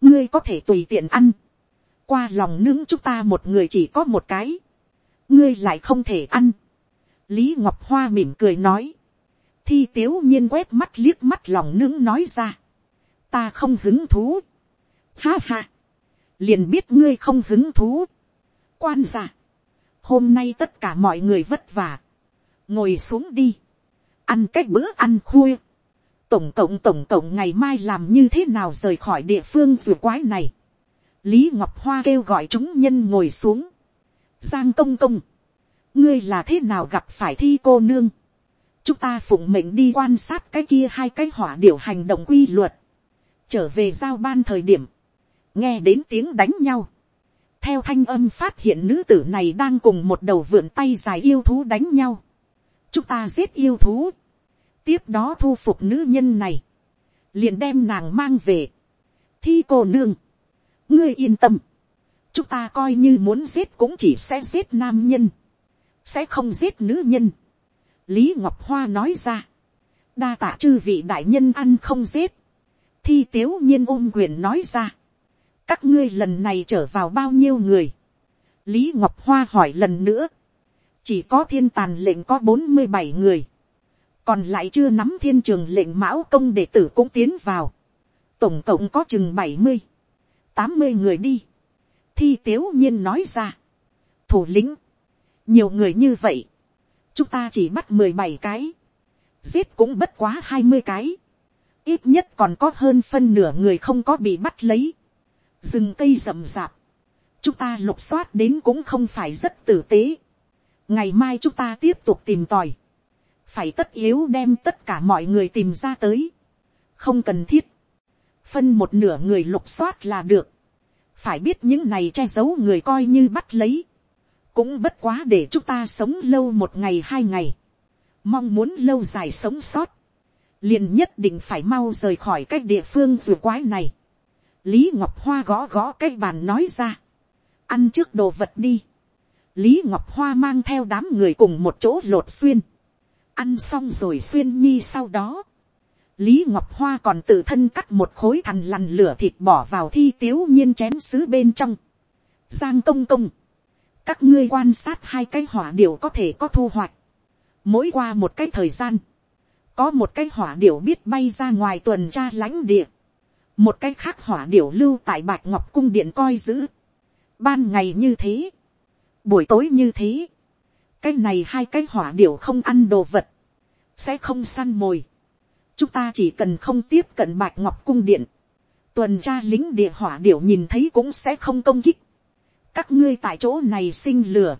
ngươi có thể tùy tiện ăn, qua lòng nướng chúng ta một người chỉ có một cái, ngươi lại không thể ăn. lý ngọc hoa mỉm cười nói, thi tiếu nhiên quét mắt liếc mắt lòng nướng nói ra, ta không hứng thú, ha ha, liền biết ngươi không hứng thú, quan giả, hôm nay tất cả mọi người vất vả, ngồi xuống đi, ăn cái bữa ăn khuya, tổng cộng tổng cộng ngày mai làm như thế nào rời khỏi địa phương rùa quái này. lý ngọc hoa kêu gọi chúng nhân ngồi xuống. giang công công, ngươi là thế nào gặp phải thi cô nương. chúng ta phụng mệnh đi quan sát cái kia hai cái hỏa điệu hành động quy luật. trở về giao ban thời điểm, nghe đến tiếng đánh nhau. theo thanh âm phát hiện nữ tử này đang cùng một đầu vượn tay dài yêu thú đánh nhau chúng ta giết yêu thú. Tiếp đó thu phục nữ nhân này, liền đem nàng mang về. thi cô nương, ngươi yên tâm, chúng ta coi như muốn giết cũng chỉ sẽ giết nam nhân, sẽ không giết nữ nhân. lý ngọc hoa nói ra, đa tạ chư vị đại nhân ăn không giết, thi tiếu nhiên ôm quyền nói ra, các ngươi lần này trở vào bao nhiêu người, lý ngọc hoa hỏi lần nữa, chỉ có thiên tàn lệnh có bốn mươi bảy người, còn lại chưa nắm thiên trường lệnh mão công đệ tử cũng tiến vào, tổng cộng có chừng bảy mươi, tám mươi người đi, thi tiếu nhiên nói ra, thủ lĩnh, nhiều người như vậy, chúng ta chỉ bắt mười bảy cái, giết cũng bất quá hai mươi cái, ít nhất còn có hơn phân nửa người không có bị bắt lấy, rừng cây rậm rạp, chúng ta lục soát đến cũng không phải rất tử tế, ngày mai chúng ta tiếp tục tìm tòi, phải tất yếu đem tất cả mọi người tìm ra tới, không cần thiết, phân một nửa người lục soát là được, phải biết những này che giấu người coi như bắt lấy, cũng bất quá để chúng ta sống lâu một ngày hai ngày, mong muốn lâu dài sống sót, liền nhất định phải mau rời khỏi cái địa phương rùa quái này. lý ngọc hoa gõ gõ cái bàn nói ra, ăn trước đồ vật đi lý ngọc hoa mang theo đám người cùng một chỗ lột xuyên, ăn xong rồi xuyên nhi sau đó, lý ngọc hoa còn tự thân cắt một khối thằn lằn lửa thịt bỏ vào thi tiếu nhiên chén sứ bên trong. giang công công, các ngươi quan sát hai cái hỏa điểu có thể có thu hoạch. mỗi qua một cái thời gian, có một cái hỏa điểu biết bay ra ngoài tuần tra lãnh địa, một cái khác hỏa điểu lưu tại bạch ngọc cung điện coi giữ, ban ngày như thế, buổi tối như thế, cái này hai cái hỏa điệu không ăn đồ vật, sẽ không săn mồi, chúng ta chỉ cần không tiếp cận bạch ngọc cung điện, tuần tra lính địa hỏa điệu nhìn thấy cũng sẽ không công kích, các ngươi tại chỗ này sinh lửa,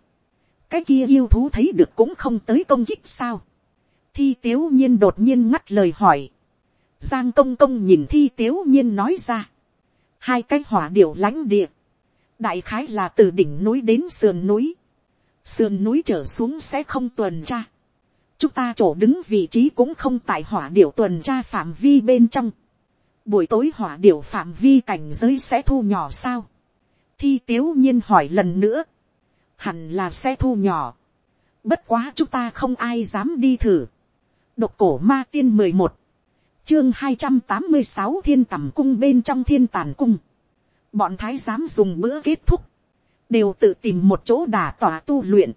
cái kia yêu thú thấy được cũng không tới công kích sao, thi tiếu nhiên đột nhiên ngắt lời hỏi. Giang công công nhìn thi tiếu nhiên nói ra. Hai cái hỏa điệu lãnh địa. Đại khái là từ đỉnh núi đến sườn núi. Sườn núi trở xuống sẽ không tuần tra. Chúng ta chỗ đứng vị trí cũng không tại hỏa điệu tuần tra phạm vi bên trong. Buổi tối hỏa điệu phạm vi cảnh giới sẽ thu nhỏ sao? Thi tiếu nhiên hỏi lần nữa. Hẳn là sẽ thu nhỏ. Bất quá chúng ta không ai dám đi thử Độc cổ ma tiên mười một Chương hai trăm tám mươi sáu thiên tẩm cung bên trong thiên tàn cung. Bọn thái giám dùng bữa kết thúc. Đều tự tìm một chỗ đả tỏa tu luyện.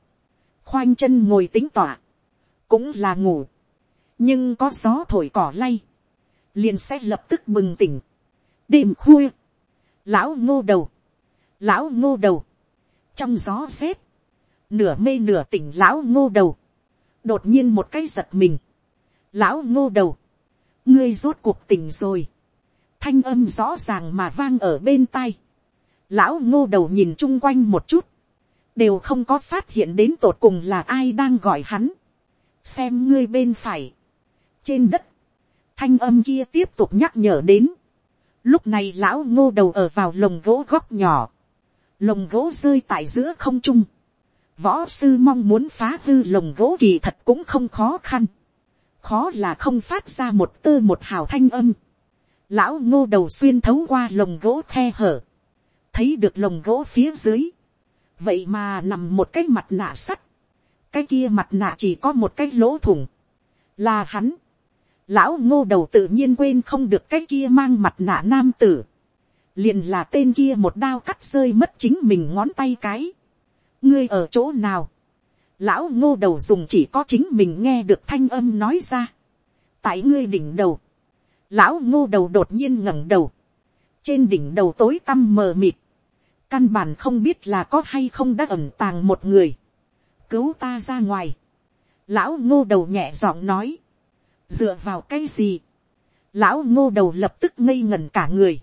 Khoanh chân ngồi tính tỏa. Cũng là ngủ. Nhưng có gió thổi cỏ lay. Liền sẽ lập tức bừng tỉnh. Đêm khuya. Lão ngô đầu. Lão ngô đầu. Trong gió rét. Nửa mê nửa tỉnh lão ngô đầu. Đột nhiên một cái giật mình lão ngô đầu, ngươi rốt cuộc tỉnh rồi, thanh âm rõ ràng mà vang ở bên tai, lão ngô đầu nhìn chung quanh một chút, đều không có phát hiện đến tột cùng là ai đang gọi hắn, xem ngươi bên phải, trên đất, thanh âm kia tiếp tục nhắc nhở đến, lúc này lão ngô đầu ở vào lồng gỗ góc nhỏ, lồng gỗ rơi tại giữa không trung, võ sư mong muốn phá hư lồng gỗ kỳ thật cũng không khó khăn, khó là không phát ra một tơ một hào thanh âm. Lão ngô đầu xuyên thấu qua lồng gỗ khe hở, thấy được lồng gỗ phía dưới, vậy mà nằm một cái mặt nạ sắt, cái kia mặt nạ chỉ có một cái lỗ thủng, là hắn. Lão ngô đầu tự nhiên quên không được cái kia mang mặt nạ nam tử, liền là tên kia một đao cắt rơi mất chính mình ngón tay cái. ngươi ở chỗ nào, lão ngô đầu dùng chỉ có chính mình nghe được thanh âm nói ra. tại ngươi đỉnh đầu, lão ngô đầu đột nhiên ngẩng đầu, trên đỉnh đầu tối tăm mờ mịt, căn bản không biết là có hay không đã ẩn tàng một người, cứu ta ra ngoài, lão ngô đầu nhẹ giọng nói, dựa vào cái gì, lão ngô đầu lập tức ngây ngẩn cả người,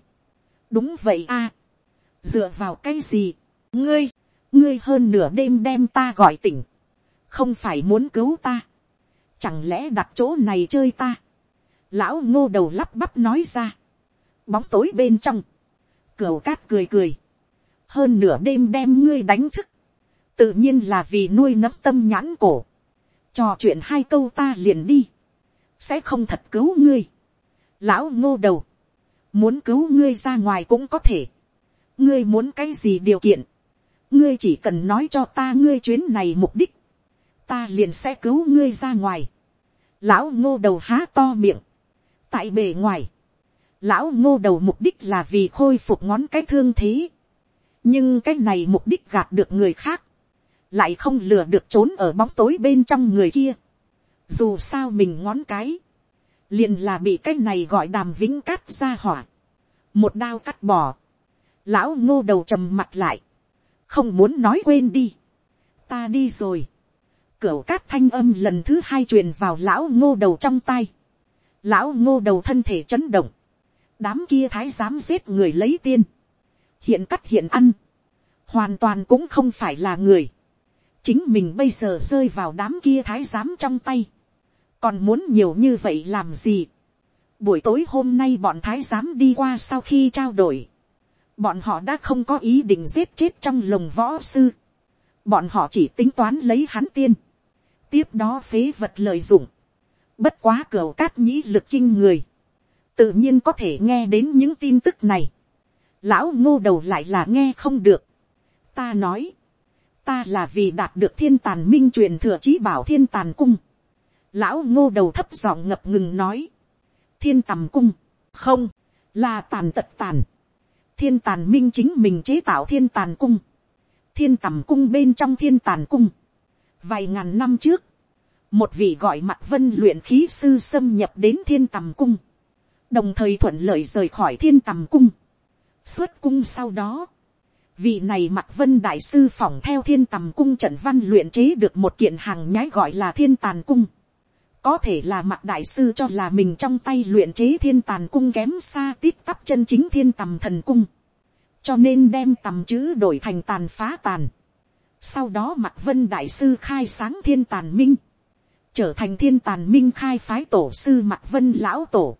đúng vậy a, dựa vào cái gì, ngươi, ngươi hơn nửa đêm đem ta gọi tỉnh, không phải muốn cứu ta, chẳng lẽ đặt chỗ này chơi ta, lão ngô đầu lắp bắp nói ra, bóng tối bên trong, cửa cát cười cười, hơn nửa đêm đem ngươi đánh thức, tự nhiên là vì nuôi nấm tâm nhãn cổ, trò chuyện hai câu ta liền đi, sẽ không thật cứu ngươi, lão ngô đầu, muốn cứu ngươi ra ngoài cũng có thể, ngươi muốn cái gì điều kiện, ngươi chỉ cần nói cho ta ngươi chuyến này mục đích, ta liền sẽ cứu ngươi ra ngoài. lão ngô đầu há to miệng tại bề ngoài, lão ngô đầu mục đích là vì khôi phục ngón cái thương thế. nhưng cái này mục đích gạt được người khác, lại không lừa được trốn ở bóng tối bên trong người kia. dù sao mình ngón cái, liền là bị cái này gọi đàm vĩnh cắt ra hỏa. một đao cắt bỏ. lão ngô đầu trầm mặt lại. không muốn nói quên đi. ta đi rồi Cửu cát thanh âm lần thứ hai truyền vào lão ngô đầu trong tay. Lão ngô đầu thân thể chấn động. Đám kia thái dám giết người lấy tiên. Hiện cắt hiện ăn. Hoàn toàn cũng không phải là người. Chính mình bây giờ rơi vào đám kia thái giám trong tay. Còn muốn nhiều như vậy làm gì? Buổi tối hôm nay bọn thái giám đi qua sau khi trao đổi. Bọn họ đã không có ý định giết chết trong lồng võ sư. Bọn họ chỉ tính toán lấy hắn tiên. Tiếp đó phế vật lợi dụng. Bất quá cửa cát nhĩ lực kinh người. Tự nhiên có thể nghe đến những tin tức này. Lão ngô đầu lại là nghe không được. Ta nói. Ta là vì đạt được thiên tàn minh truyền thừa chí bảo thiên tàn cung. Lão ngô đầu thấp giọng ngập ngừng nói. Thiên tầm cung. Không. Là tàn tật tàn. Thiên tàn minh chính mình chế tạo thiên tàn cung. Thiên tầm cung bên trong thiên tàn cung. Vài ngàn năm trước. Một vị gọi mặt vân luyện khí sư xâm nhập đến thiên tầm cung. Đồng thời thuận lợi rời khỏi thiên tầm cung. Xuất cung sau đó, vị này mặt vân đại sư phỏng theo thiên tầm cung trận văn luyện chế được một kiện hàng nhái gọi là thiên tàn cung. có thể là mặt đại sư cho là mình trong tay luyện chế thiên tàn cung kém xa tít tắp chân chính thiên tầm thần cung. cho nên đem tầm chữ đổi thành tàn phá tàn. sau đó mặt vân đại sư khai sáng thiên tàn minh trở thành thiên tàn minh khai phái tổ sư mạc vân lão tổ.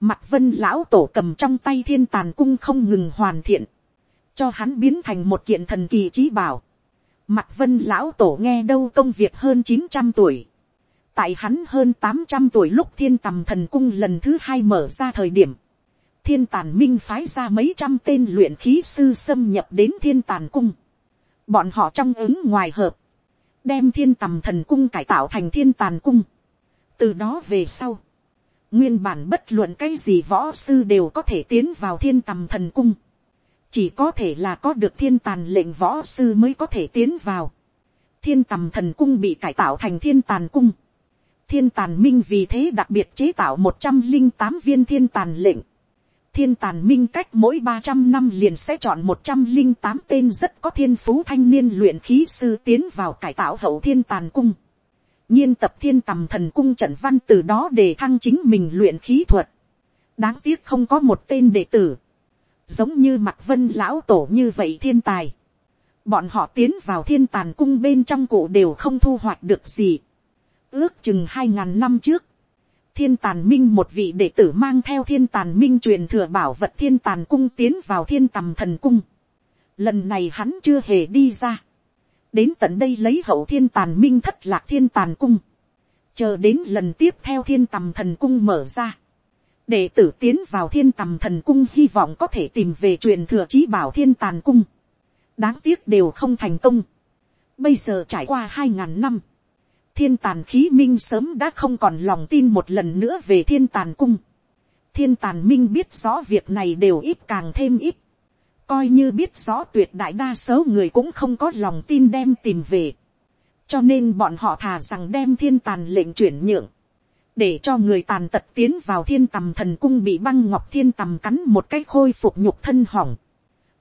Mạc vân lão tổ cầm trong tay thiên tàn cung không ngừng hoàn thiện, cho hắn biến thành một kiện thần kỳ trí bảo. Mạc vân lão tổ nghe đâu công việc hơn chín trăm tuổi. Tại hắn hơn tám trăm tuổi lúc thiên tầm thần cung lần thứ hai mở ra thời điểm. Thiên tàn minh phái ra mấy trăm tên luyện khí sư xâm nhập đến thiên tàn cung. Bọn họ trong ứng ngoài hợp. Đem thiên tầm thần cung cải tạo thành thiên tàn cung. Từ đó về sau. Nguyên bản bất luận cái gì võ sư đều có thể tiến vào thiên tầm thần cung chỉ có thể là có được thiên tàn lệnh võ sư mới có thể tiến vào. thiên tầm thần cung bị cải tạo thành thiên tàn cung. thiên tàn minh vì thế đặc biệt chế tạo một trăm linh tám viên thiên tàn lệnh thiên tàn minh cách mỗi ba trăm năm liền sẽ chọn một trăm linh tám tên rất có thiên phú thanh niên luyện khí sư tiến vào cải tạo hậu thiên tàn cung. nhiên tập thiên tầm thần cung trận văn từ đó để thăng chính mình luyện khí thuật. đáng tiếc không có một tên đệ tử giống như mặt vân lão tổ như vậy thiên tài, bọn họ tiến vào thiên tàn cung bên trong cổ đều không thu hoạch được gì. ước chừng hai ngàn năm trước, thiên tàn minh một vị đệ tử mang theo thiên tàn minh truyền thừa bảo vật thiên tàn cung tiến vào thiên tầm thần cung. lần này hắn chưa hề đi ra. đến tận đây lấy hậu thiên tàn minh thất lạc thiên tàn cung. chờ đến lần tiếp theo thiên tầm thần cung mở ra đệ tử tiến vào thiên tầm thần cung hy vọng có thể tìm về truyền thừa trí bảo thiên tàn cung. đáng tiếc đều không thành công. bây giờ trải qua hai ngàn năm, thiên tàn khí minh sớm đã không còn lòng tin một lần nữa về thiên tàn cung. thiên tàn minh biết rõ việc này đều ít càng thêm ít. coi như biết rõ tuyệt đại đa số người cũng không có lòng tin đem tìm về. cho nên bọn họ thà rằng đem thiên tàn lệnh chuyển nhượng để cho người tàn tật tiến vào thiên tầm thần cung bị băng ngọc thiên tầm cắn một cái khôi phục nhục thân hỏng.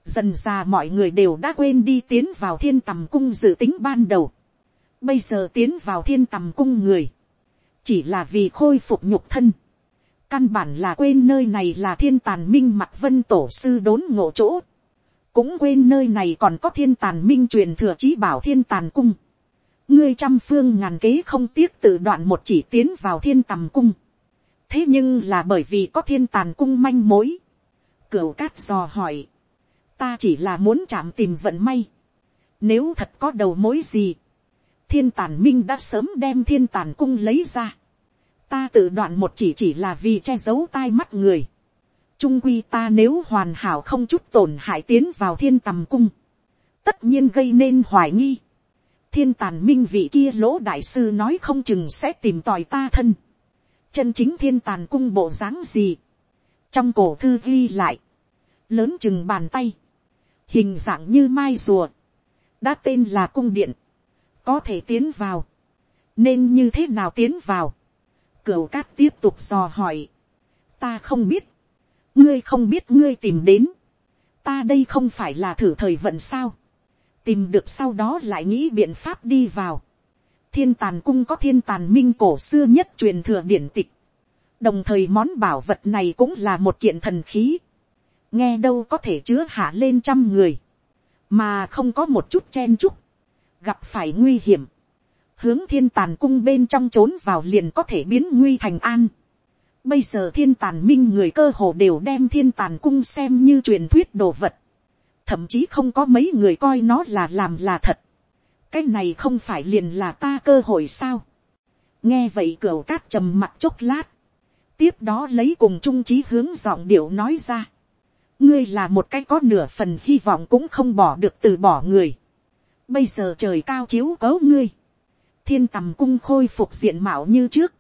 Dần ra mọi người đều đã quên đi tiến vào thiên tầm cung dự tính ban đầu. Bây giờ tiến vào thiên tầm cung người. Chỉ là vì khôi phục nhục thân. Căn bản là quên nơi này là thiên tàn minh mặt vân tổ sư đốn ngộ chỗ. Cũng quên nơi này còn có thiên tàn minh truyền thừa chí bảo thiên tàn cung ngươi trăm phương ngàn kế không tiếc tự đoạn một chỉ tiến vào thiên tầm cung. thế nhưng là bởi vì có thiên tàn cung manh mối. cửu cát dò hỏi. ta chỉ là muốn chạm tìm vận may. nếu thật có đầu mối gì, thiên tàn minh đã sớm đem thiên tàn cung lấy ra. ta tự đoạn một chỉ chỉ là vì che giấu tai mắt người. trung quy ta nếu hoàn hảo không chút tổn hại tiến vào thiên tầm cung. tất nhiên gây nên hoài nghi thiên tàn minh vị kia lỗ đại sư nói không chừng sẽ tìm tòi ta thân. chân chính thiên tàn cung bộ dáng gì. trong cổ thư ghi lại, lớn chừng bàn tay, hình dạng như mai rùa, đã tên là cung điện, có thể tiến vào, nên như thế nào tiến vào. cửu cát tiếp tục dò hỏi, ta không biết, ngươi không biết ngươi tìm đến, ta đây không phải là thử thời vận sao, tìm được sau đó lại nghĩ biện pháp đi vào. thiên tàn cung có thiên tàn minh cổ xưa nhất truyền thừa điển tịch. đồng thời món bảo vật này cũng là một kiện thần khí. nghe đâu có thể chứa hạ lên trăm người. mà không có một chút chen chúc gặp phải nguy hiểm. hướng thiên tàn cung bên trong trốn vào liền có thể biến nguy thành an. Bây giờ thiên tàn minh người cơ hồ đều đem thiên tàn cung xem như truyền thuyết đồ vật. Thậm chí không có mấy người coi nó là làm là thật. Cái này không phải liền là ta cơ hội sao. Nghe vậy cửa cát trầm mặt chốc lát. Tiếp đó lấy cùng trung trí hướng giọng điệu nói ra. Ngươi là một cái có nửa phần hy vọng cũng không bỏ được từ bỏ người. Bây giờ trời cao chiếu cấu ngươi. Thiên tầm cung khôi phục diện mạo như trước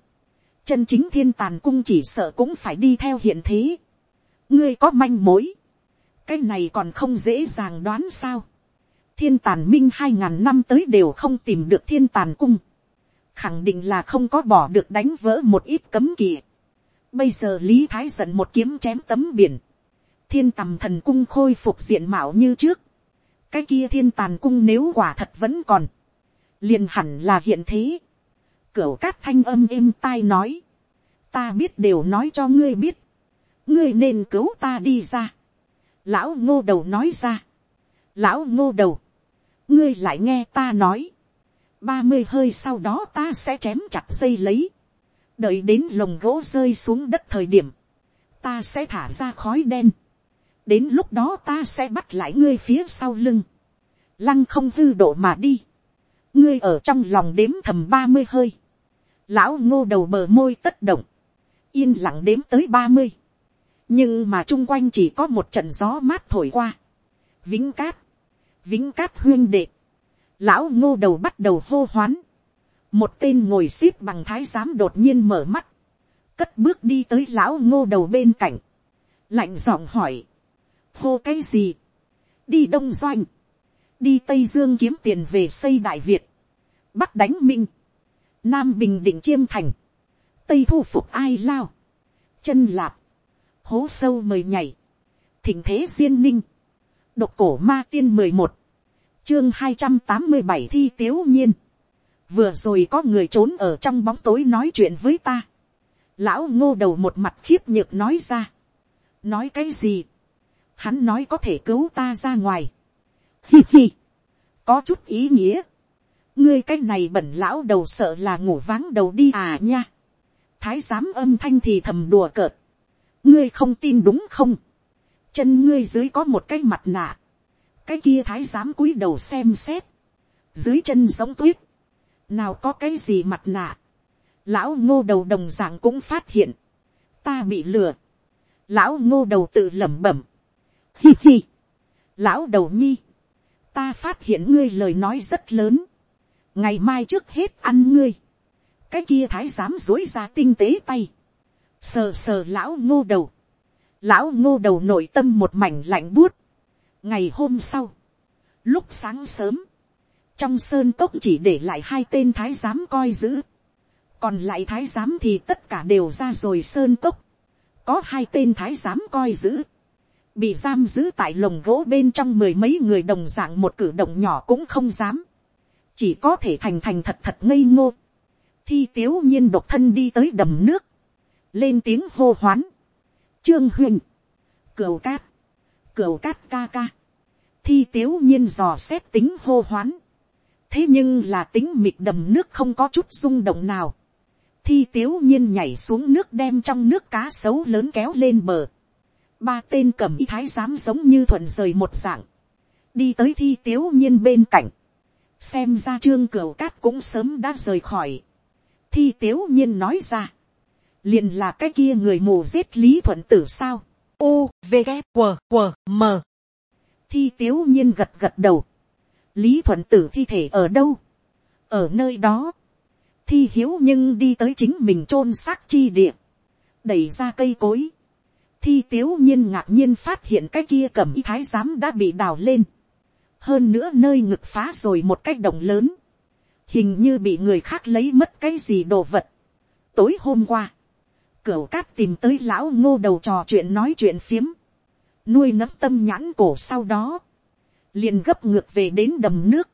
chân chính thiên tàn cung chỉ sợ cũng phải đi theo hiện thế. ngươi có manh mối, cái này còn không dễ dàng đoán sao. thiên tàn minh hai ngàn năm tới đều không tìm được thiên tàn cung, khẳng định là không có bỏ được đánh vỡ một ít cấm kỵ. bây giờ lý thái giận một kiếm chém tấm biển, thiên tầm thần cung khôi phục diện mạo như trước, cái kia thiên tàn cung nếu quả thật vẫn còn, liền hẳn là hiện thế Cửu cát thanh âm êm tai nói. Ta biết đều nói cho ngươi biết. Ngươi nên cứu ta đi ra. Lão ngô đầu nói ra. Lão ngô đầu. Ngươi lại nghe ta nói. Ba mươi hơi sau đó ta sẽ chém chặt dây lấy. Đợi đến lồng gỗ rơi xuống đất thời điểm. Ta sẽ thả ra khói đen. Đến lúc đó ta sẽ bắt lại ngươi phía sau lưng. Lăng không hư độ mà đi. Ngươi ở trong lòng đếm thầm ba mươi hơi, lão ngô đầu bờ môi tất động, yên lặng đếm tới ba mươi, nhưng mà chung quanh chỉ có một trận gió mát thổi qua, vĩnh cát, vĩnh cát huyên đệ, lão ngô đầu bắt đầu hô hoán, một tên ngồi x ế p bằng thái giám đột nhiên mở mắt, cất bước đi tới lão ngô đầu bên cạnh, lạnh giọng hỏi, hô cái gì, đi đông doanh, đi tây dương kiếm tiền về xây đại việt, bắc đánh minh, nam bình định chiêm thành, tây thu phục ai lao, chân lạp, hố sâu mời nhảy, thỉnh thế duyên ninh, độc cổ ma tiên mười một, chương hai trăm tám mươi bảy thi tiếu nhiên, vừa rồi có người trốn ở trong bóng tối nói chuyện với ta, lão ngô đầu một mặt khiếp nhược nói ra, nói cái gì, hắn nói có thể cứu ta ra ngoài, hi hi, có chút ý nghĩa, ngươi cái này bẩn lão đầu sợ là ngủ váng đầu đi à nha. thái giám âm thanh thì thầm đùa cợt. ngươi không tin đúng không. chân ngươi dưới có một cái mặt nạ. cái kia thái giám cúi đầu xem xét. dưới chân giống tuyết. nào có cái gì mặt nạ. lão ngô đầu đồng dạng cũng phát hiện. ta bị lừa. lão ngô đầu tự lẩm bẩm hi hi. lão đầu nhi. ta phát hiện ngươi lời nói rất lớn. Ngày mai trước hết ăn ngươi, cái kia thái giám dối ra tinh tế tay, sờ sờ lão ngô đầu, lão ngô đầu nội tâm một mảnh lạnh buốt, ngày hôm sau, lúc sáng sớm, trong sơn cốc chỉ để lại hai tên thái giám coi giữ, còn lại thái giám thì tất cả đều ra rồi sơn cốc, có hai tên thái giám coi giữ, bị giam giữ tại lồng gỗ bên trong mười mấy người đồng dạng một cử động nhỏ cũng không dám, chỉ có thể thành thành thật thật ngây ngô. thi tiếu nhiên độc thân đi tới đầm nước, lên tiếng hô hoán, trương huynh, cửu cát, cửu cát ca ca, thi tiếu nhiên dò xét tính hô hoán, thế nhưng là tính mịt đầm nước không có chút rung động nào, thi tiếu nhiên nhảy xuống nước đem trong nước cá sấu lớn kéo lên bờ, ba tên cầm y thái giám giống như thuận rời một dạng, đi tới thi tiếu nhiên bên cạnh, xem ra trương cửu cát cũng sớm đã rời khỏi. thi tiếu nhiên nói ra, liền là cái kia người mù giết lý thuận tử sao. u v g q q m thi tiếu nhiên gật gật đầu. lý thuận tử thi thể ở đâu. ở nơi đó. thi hiếu nhưng đi tới chính mình chôn xác chi địa. đẩy ra cây cối thi tiếu nhiên ngạc nhiên phát hiện cái kia cầm y thái giám đã bị đào lên. Hơn nữa nơi ngực phá rồi một cái đồng lớn, hình như bị người khác lấy mất cái gì đồ vật. tối hôm qua, cửu cát tìm tới lão ngô đầu trò chuyện nói chuyện phiếm, nuôi nấm tâm nhãn cổ sau đó, liền gấp ngược về đến đầm nước,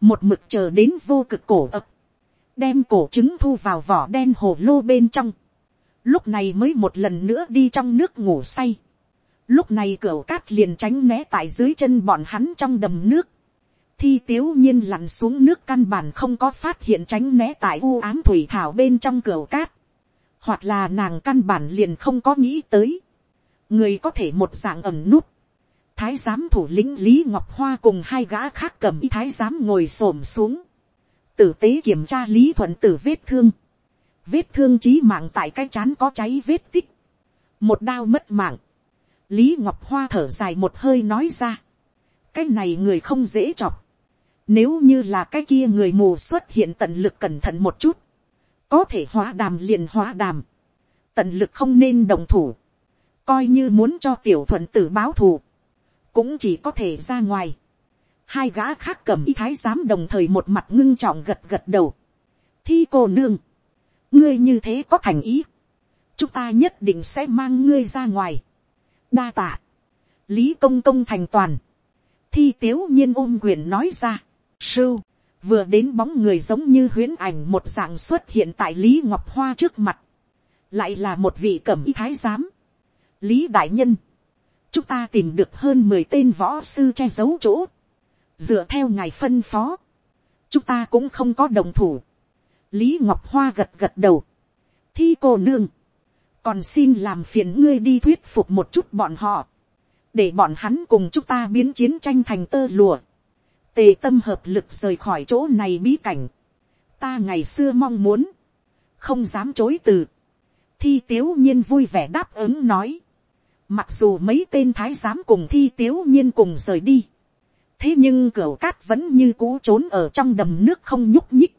một mực chờ đến vô cực cổ ập, đem cổ trứng thu vào vỏ đen hồ lô bên trong, lúc này mới một lần nữa đi trong nước ngủ say, Lúc này cửa cát liền tránh né tại dưới chân bọn hắn trong đầm nước. Thi tiếu nhiên lặn xuống nước căn bản không có phát hiện tránh né tại u ám thủy thảo bên trong cửa cát. hoặc là nàng căn bản liền không có nghĩ tới, người có thể một dạng ẩm nút, thái giám thủ lĩnh lý ngọc hoa cùng hai gã khác cầm y thái giám ngồi xổm xuống, tử tế kiểm tra lý thuận tử vết thương, vết thương trí mạng tại cái chán có cháy vết tích, một đao mất mạng, lý ngọc hoa thở dài một hơi nói ra, cái này người không dễ chọc, nếu như là cái kia người mù xuất hiện tận lực cẩn thận một chút, có thể hóa đàm liền hóa đàm, tận lực không nên đồng thủ, coi như muốn cho tiểu thuận tử báo thù, cũng chỉ có thể ra ngoài. Hai gã khác cầm y thái giám đồng thời một mặt ngưng trọng gật gật đầu. Thi cô nương, ngươi như thế có thành ý, chúng ta nhất định sẽ mang ngươi ra ngoài. đa tạ, lý công công thành toàn, thi tiếu nhiên ôm quyền nói ra, sưu, vừa đến bóng người giống như huyễn ảnh một dạng xuất hiện tại lý ngọc hoa trước mặt, lại là một vị cẩm y thái giám, lý đại nhân, chúng ta tìm được hơn mười tên võ sư che giấu chỗ, dựa theo ngài phân phó, chúng ta cũng không có đồng thủ, lý ngọc hoa gật gật đầu, thi cô nương, còn xin làm phiền ngươi đi thuyết phục một chút bọn họ, để bọn hắn cùng chúng ta biến chiến tranh thành tơ lụa, tề tâm hợp lực rời khỏi chỗ này bí cảnh, ta ngày xưa mong muốn, không dám chối từ, thi tiếu nhiên vui vẻ đáp ứng nói, mặc dù mấy tên thái giám cùng thi tiếu nhiên cùng rời đi, thế nhưng cửa cát vẫn như cũ trốn ở trong đầm nước không nhúc nhích,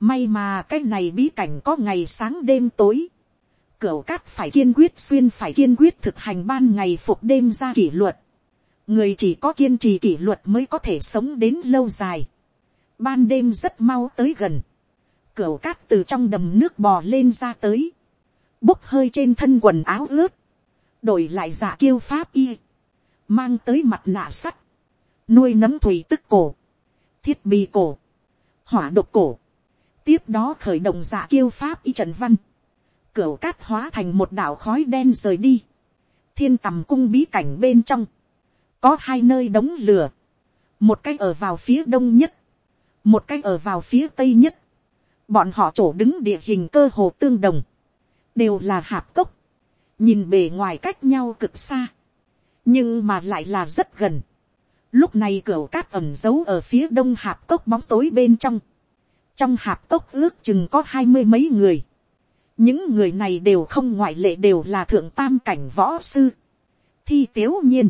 may mà cái này bí cảnh có ngày sáng đêm tối, Cửu cát phải kiên quyết xuyên phải kiên quyết thực hành ban ngày phục đêm ra kỷ luật, người chỉ có kiên trì kỷ luật mới có thể sống đến lâu dài. ban đêm rất mau tới gần, Cửu cát từ trong đầm nước bò lên ra tới, bốc hơi trên thân quần áo ướt, đổi lại giả kiêu pháp y, mang tới mặt nạ sắt, nuôi nấm thủy tức cổ, thiết bị cổ, hỏa độc cổ, tiếp đó khởi động giả kiêu pháp y trần văn, cửa cát hóa thành một đảo khói đen rời đi, thiên tầm cung bí cảnh bên trong, có hai nơi đống lửa, một cái ở vào phía đông nhất, một cái ở vào phía tây nhất, bọn họ chỗ đứng địa hình cơ hồ tương đồng, đều là hạp cốc, nhìn bề ngoài cách nhau cực xa, nhưng mà lại là rất gần. Lúc này cửa cát ẩm giấu ở phía đông hạp cốc bóng tối bên trong, trong hạp cốc ước chừng có hai mươi mấy người, những người này đều không ngoại lệ đều là thượng tam cảnh võ sư, thi tiếu nhiên,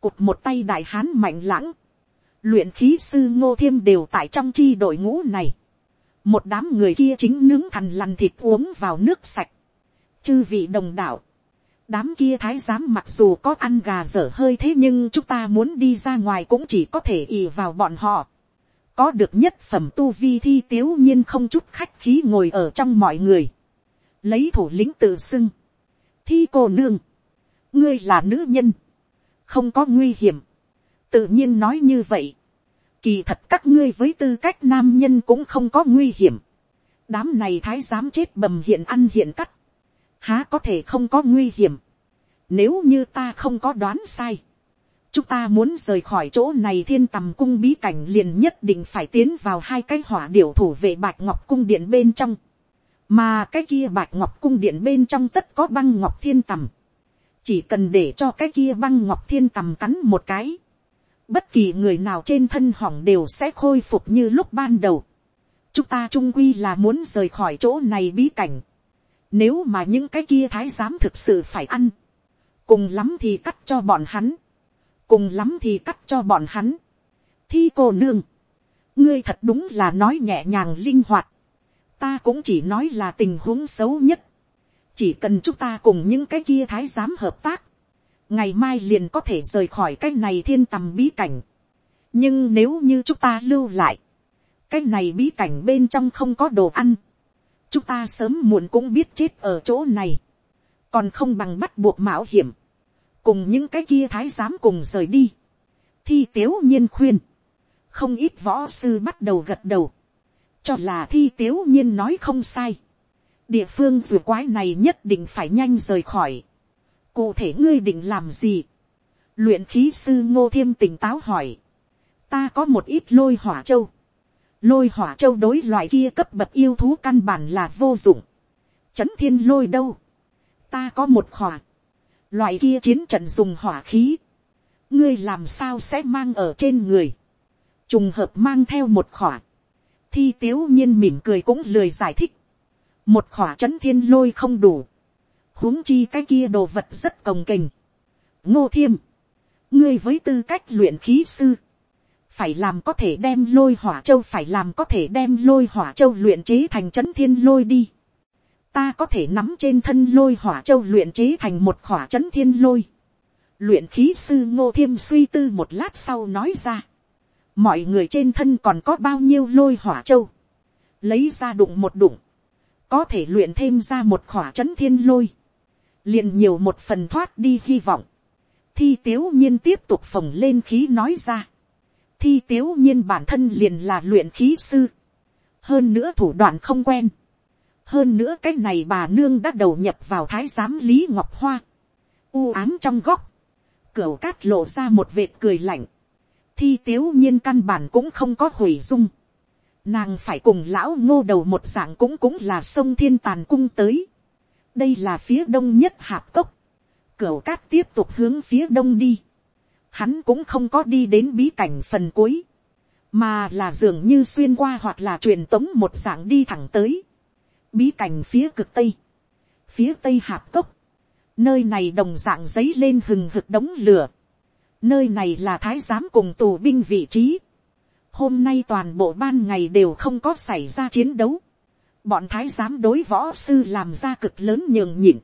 cụt một tay đại hán mạnh lãng, luyện khí sư ngô thiêm đều tại trong chi đội ngũ này. một đám người kia chính nướng thằn lằn thịt uống vào nước sạch. chư vị đồng đạo, đám kia thái giám mặc dù có ăn gà dở hơi thế nhưng chúng ta muốn đi ra ngoài cũng chỉ có thể ì vào bọn họ có được nhất phẩm tu vi thi tiếu nhiên không chút khách khí ngồi ở trong mọi người. lấy thủ lĩnh tự xưng. thi cô nương, ngươi là nữ nhân. Không có nguy hiểm, tự nhiên nói như vậy, kỳ thật các ngươi với tư cách nam nhân cũng không có nguy hiểm, đám này thái giám chết bầm hiện ăn hiện cắt, há có thể không có nguy hiểm, nếu như ta không có đoán sai, chúng ta muốn rời khỏi chỗ này thiên tầm cung bí cảnh liền nhất định phải tiến vào hai cái hỏa điểu thủ về bạch ngọc cung điện bên trong, mà cái kia bạch ngọc cung điện bên trong tất có băng ngọc thiên tầm, chỉ cần để cho cái kia băng ngọc thiên tầm cắn một cái, bất kỳ người nào trên thân hỏng đều sẽ khôi phục như lúc ban đầu. chúng ta trung quy là muốn rời khỏi chỗ này bí cảnh. nếu mà những cái kia thái giám thực sự phải ăn, cùng lắm thì cắt cho bọn hắn, cùng lắm thì cắt cho bọn hắn. thi cô nương, ngươi thật đúng là nói nhẹ nhàng linh hoạt, ta cũng chỉ nói là tình huống xấu nhất. Chỉ cần chúng ta cùng những cái kia thái giám hợp tác, ngày mai liền có thể rời khỏi cái này thiên tầm bí cảnh. nhưng nếu như chúng ta lưu lại, cái này bí cảnh bên trong không có đồ ăn, chúng ta sớm muộn cũng biết chết ở chỗ này, còn không bằng bắt buộc mạo hiểm, cùng những cái kia thái giám cùng rời đi. thi tiếu nhiên khuyên, không ít võ sư bắt đầu gật đầu, cho là thi tiếu nhiên nói không sai địa phương dù quái này nhất định phải nhanh rời khỏi. cụ thể ngươi định làm gì. luyện khí sư ngô thiêm tỉnh táo hỏi. ta có một ít lôi hỏa châu. lôi hỏa châu đối loại kia cấp bậc yêu thú căn bản là vô dụng. Trấn thiên lôi đâu, ta có một khỏa, loại kia chiến trận dùng hỏa khí, ngươi làm sao sẽ mang ở trên người, trùng hợp mang theo một khỏa, thi tiếu nhiên mỉm cười cũng lười giải thích, một khỏa trấn thiên lôi không đủ, huống chi cái kia đồ vật rất cồng kềnh. ngô thiêm, ngươi với tư cách luyện khí sư, phải làm có thể đem lôi hỏa châu phải làm có thể đem lôi hỏa châu luyện chế thành c h ấ n thiên lôi đi ta có thể nắm trên thân lôi hỏa châu luyện chế thành một khỏa c h ấ n thiên lôi. luyện khí sư ngô thiêm suy tư một lát sau nói ra. mọi người trên thân còn có bao nhiêu lôi hỏa châu. lấy ra đụng một đụng. có thể luyện thêm ra một khỏa c h ấ n thiên lôi. liền nhiều một phần thoát đi hy vọng. thi tiếu nhiên tiếp tục phồng lên khí nói ra thi tiếu nhiên bản thân liền là luyện khí sư. hơn nữa thủ đoạn không quen hơn nữa cái này bà nương đã đầu nhập vào thái giám lý ngọc hoa. u ám trong góc. cửa cát lộ ra một vệt cười lạnh. thi tiếu nhiên căn bản cũng không có hủy dung. nàng phải cùng lão ngô đầu một dạng cũng cũng là sông thiên tàn cung tới. đây là phía đông nhất hạp cốc. cửa cát tiếp tục hướng phía đông đi hắn cũng không có đi đến bí cảnh phần cuối, mà là dường như xuyên qua hoặc là truyền tống một dạng đi thẳng tới, bí cảnh phía cực tây, phía tây hạp cốc, nơi này đồng dạng giấy lên hừng hực đống lửa, nơi này là thái giám cùng tù binh vị trí, hôm nay toàn bộ ban ngày đều không có xảy ra chiến đấu, bọn thái giám đối võ sư làm ra cực lớn nhường nhịn,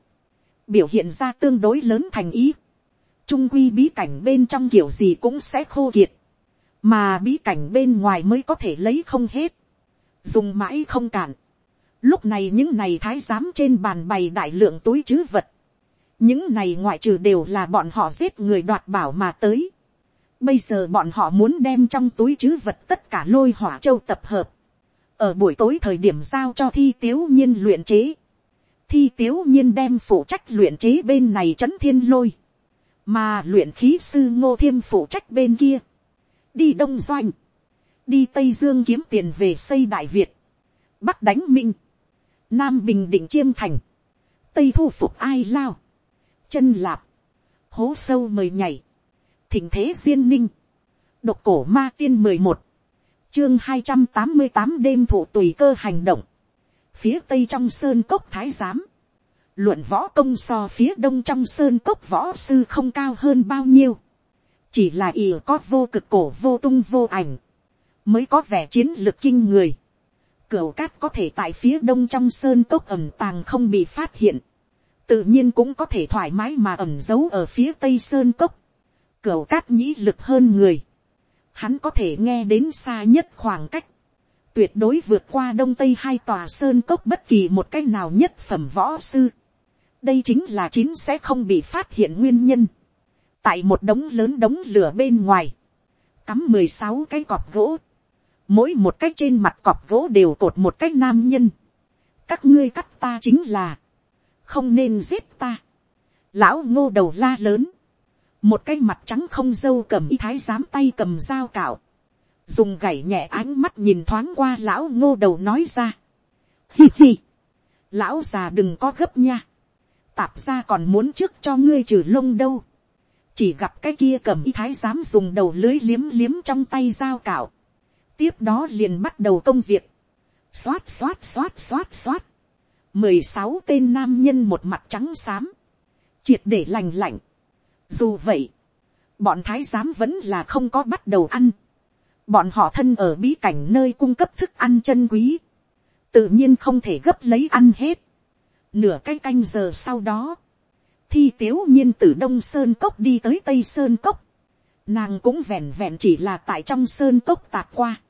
biểu hiện ra tương đối lớn thành ý, trung quy bí cảnh bên trong kiểu gì cũng sẽ khô kiệt, mà bí cảnh bên ngoài mới có thể lấy không hết, dùng mãi không cạn. Lúc này những này thái giám trên bàn bày đại lượng túi chứ vật, những này ngoại trừ đều là bọn họ giết người đoạt bảo mà tới. Bây giờ bọn họ muốn đem trong túi chứ vật tất cả lôi hỏa châu tập hợp. Ở buổi tối thời điểm giao cho thi tiếu nhiên luyện chế. Thi tiếu nhiên đem phụ trách luyện chế bên này trấn thiên lôi mà luyện khí sư ngô thiêm phụ trách bên kia, đi đông doanh, đi tây dương kiếm tiền về xây đại việt, bắc đánh minh, nam bình định chiêm thành, tây thu phục ai lao, chân lạp, hố sâu mời nhảy, thỉnh thế duyên ninh, độc cổ ma tiên mười một, chương hai trăm tám mươi tám đêm thủ tùy cơ hành động, phía tây trong sơn cốc thái giám, luận võ công so phía đông trong sơn cốc võ sư không cao hơn bao nhiêu, chỉ là ỉa có vô cực cổ vô tung vô ảnh, mới có vẻ chiến lược kinh người. Cửu cát có thể tại phía đông trong sơn cốc ẩm tàng không bị phát hiện, tự nhiên cũng có thể thoải mái mà ẩm giấu ở phía tây sơn cốc. Cửu cát nhĩ lực hơn người, hắn có thể nghe đến xa nhất khoảng cách, tuyệt đối vượt qua đông tây hai tòa sơn cốc bất kỳ một cách nào nhất phẩm võ sư đây chính là chín sẽ không bị phát hiện nguyên nhân. tại một đống lớn đống lửa bên ngoài, cắm mười sáu cái cọp gỗ, mỗi một cái trên mặt cọp gỗ đều cột một cái nam nhân. các ngươi cắt ta chính là, không nên giết ta. lão ngô đầu la lớn, một cái mặt trắng không dâu cầm y thái giám tay cầm dao cạo, dùng gảy nhẹ ánh mắt nhìn thoáng qua lão ngô đầu nói ra. hi hi, lão già đừng có gấp nha tạp ra còn muốn trước cho ngươi trừ lông đâu. chỉ gặp cái kia cầm y thái dám dùng đầu lưới liếm liếm trong tay dao cạo tiếp đó liền bắt đầu công việc. xoát xoát xoát xoát xoát. mười sáu tên nam nhân một mặt trắng xám. triệt để lành lạnh. dù vậy, bọn thái giám vẫn là không có bắt đầu ăn. bọn họ thân ở bí cảnh nơi cung cấp thức ăn chân quý. tự nhiên không thể gấp lấy ăn hết Nửa cái canh, canh giờ sau đó, thi tiếu nhiên từ đông sơn cốc đi tới tây sơn cốc. Nàng cũng vẹn vẹn chỉ là tại trong sơn cốc tạt qua.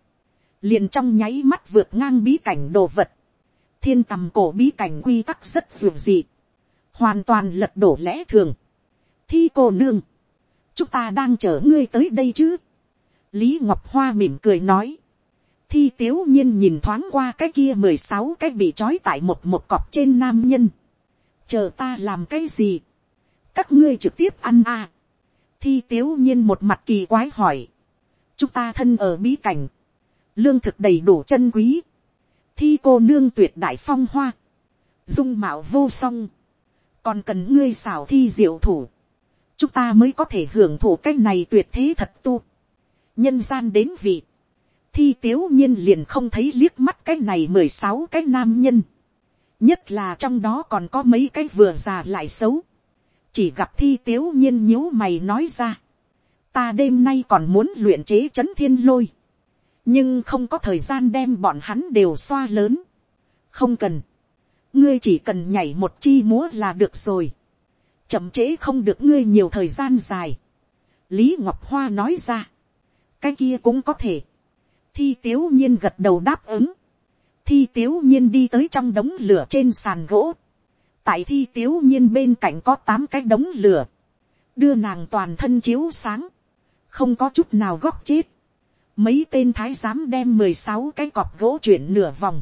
Liền trong nháy mắt vượt ngang bí cảnh đồ vật. Thiên tầm cổ bí cảnh quy tắc rất dường dị. Hoàn toàn lật đổ lẽ thường. Thi cô nương. Chúng ta đang chở ngươi tới đây chứ. Lý Ngọc Hoa mỉm cười nói thi tiếu nhiên nhìn thoáng qua cái kia mười sáu cái bị trói tại một một cọp trên nam nhân. chờ ta làm cái gì. các ngươi trực tiếp ăn à. thi tiếu nhiên một mặt kỳ quái hỏi. chúng ta thân ở bí cảnh lương thực đầy đủ chân quý. thi cô nương tuyệt đại phong hoa. dung mạo vô song, còn cần ngươi xảo thi diệu thủ, chúng ta mới có thể hưởng thụ cái này tuyệt thế thật tu. nhân gian đến vị, thi tiếu nhiên liền không thấy liếc mắt cái này mười sáu cái nam nhân, nhất là trong đó còn có mấy cái vừa già lại xấu, chỉ gặp thi tiếu nhiên nhíu mày nói ra, ta đêm nay còn muốn luyện chế c h ấ n thiên lôi, nhưng không có thời gian đem bọn hắn đều xoa lớn, không cần, ngươi chỉ cần nhảy một chi múa là được rồi, chậm chế không được ngươi nhiều thời gian dài, lý ngọc hoa nói ra, cái kia cũng có thể, thi tiếu nhiên gật đầu đáp ứng, thi tiếu nhiên đi tới trong đống lửa trên sàn gỗ, tại thi tiếu nhiên bên cạnh có tám cái đống lửa, đưa nàng toàn thân chiếu sáng, không có chút nào góc chết. Mấy tên thái giám đem mười sáu cái cọp gỗ chuyển nửa vòng,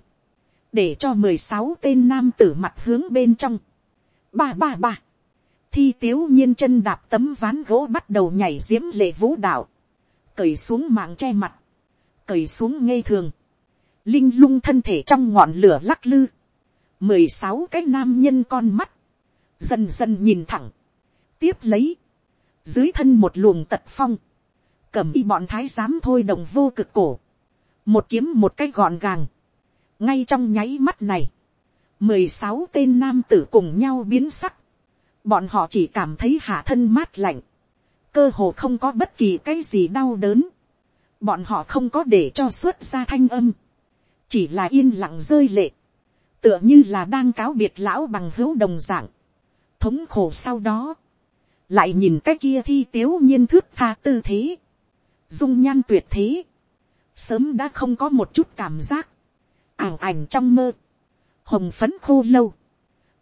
để cho mười sáu tên nam tử mặt hướng bên trong. Ba ba ba. Thi tiếu nhiên chân đạp tấm ván gỗ bắt đầu nhảy diễm lệ vũ đạo. Cởi xuống mạng che mặt. Cởi xuống ngây thường. Linh lung thân thể trong ngọn lửa lắc lư. Mười sáu cái nam nhân con mắt. Dần dần nhìn thẳng. Tiếp lấy. Dưới thân một luồng tật phong cầm y bọn thái giám thôi đồng vô cực cổ, một kiếm một cái gọn gàng, ngay trong nháy mắt này, mười sáu tên nam tử cùng nhau biến sắc, bọn họ chỉ cảm thấy hạ thân mát lạnh, cơ hồ không có bất kỳ cái gì đau đớn, bọn họ không có để cho xuất ra thanh âm, chỉ là yên lặng rơi lệ, tựa như là đang cáo biệt lão bằng hữu đồng dạng, thống khổ sau đó, lại nhìn cái kia thi tiếu nhiên thước tha tư thế, dung nhan tuyệt thế, sớm đã không có một chút cảm giác, ảo ảnh trong mơ, hồng phấn khô lâu,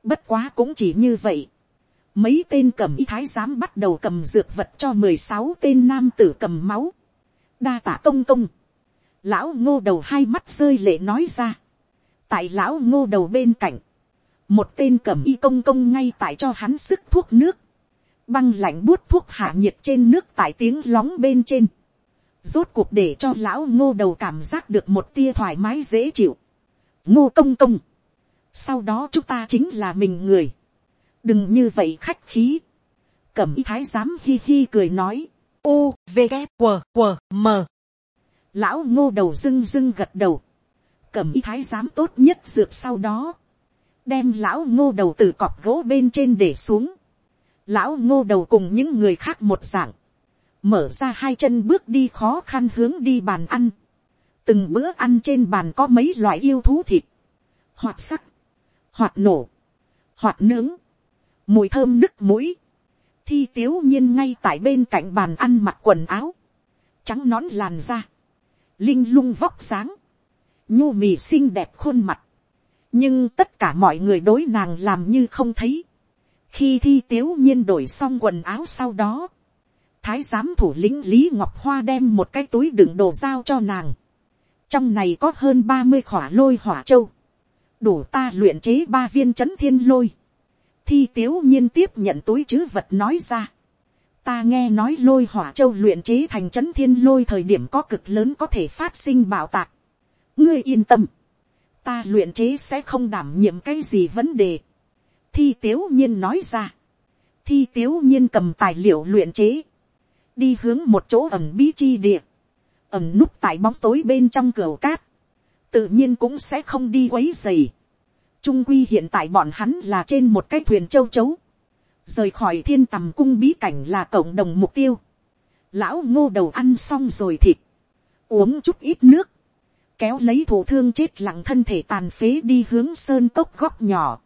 bất quá cũng chỉ như vậy, mấy tên cầm y thái giám bắt đầu cầm dược vật cho mười sáu tên nam tử cầm máu, đa tả công công, lão ngô đầu hai mắt rơi lệ nói ra, tại lão ngô đầu bên cạnh, một tên cầm y công công ngay tại cho hắn sức thuốc nước, băng lạnh buốt thuốc hạ nhiệt trên nước tại tiếng lóng bên trên, rốt cuộc để cho lão ngô đầu cảm giác được một tia thoải mái dễ chịu. ngô công công. sau đó chúng ta chính là mình người. đừng như vậy khách khí. cẩm y thái giám hi hi cười nói. u, v, g q q m. lão ngô đầu dưng dưng gật đầu. cẩm y thái giám tốt nhất dược sau đó. đem lão ngô đầu từ cọp gỗ bên trên để xuống. lão ngô đầu cùng những người khác một dạng mở ra hai chân bước đi khó khăn hướng đi bàn ăn. từng bữa ăn trên bàn có mấy loại yêu thú thịt, hoạt sắc, hoạt nổ, hoạt nướng, mùi thơm nức mũi, thi tiếu nhiên ngay tại bên cạnh bàn ăn mặc quần áo, trắng nón làn da, linh lung vóc sáng, nhu mì xinh đẹp khuôn mặt, nhưng tất cả mọi người đối nàng làm như không thấy. khi thi tiếu nhiên đổi xong quần áo sau đó, thái giám thủ lĩnh lý ngọc hoa đem một cái túi đựng đồ giao cho nàng. trong này có hơn ba mươi khỏa lôi hỏa châu. đủ ta luyện chế ba viên c h ấ n thiên lôi. thi tiếu nhiên tiếp nhận túi chứ vật nói ra. ta nghe nói lôi hỏa châu luyện chế thành c h ấ n thiên lôi thời điểm có cực lớn có thể phát sinh bảo tạc. ngươi yên tâm. ta luyện chế sẽ không đảm nhiệm cái gì vấn đề. thi tiếu nhiên nói ra. thi tiếu nhiên cầm tài liệu luyện chế đi hướng một chỗ ẩm bí chi địa, ẩm núp tại bóng tối bên trong cửa cát, tự nhiên cũng sẽ không đi quấy dày. trung quy hiện tại bọn hắn là trên một cái thuyền châu chấu, rời khỏi thiên tầm cung bí cảnh là cộng đồng mục tiêu. lão ngô đầu ăn xong rồi thịt, uống chút ít nước, kéo lấy thủ thương chết lặng thân thể tàn phế đi hướng sơn cốc góc nhỏ,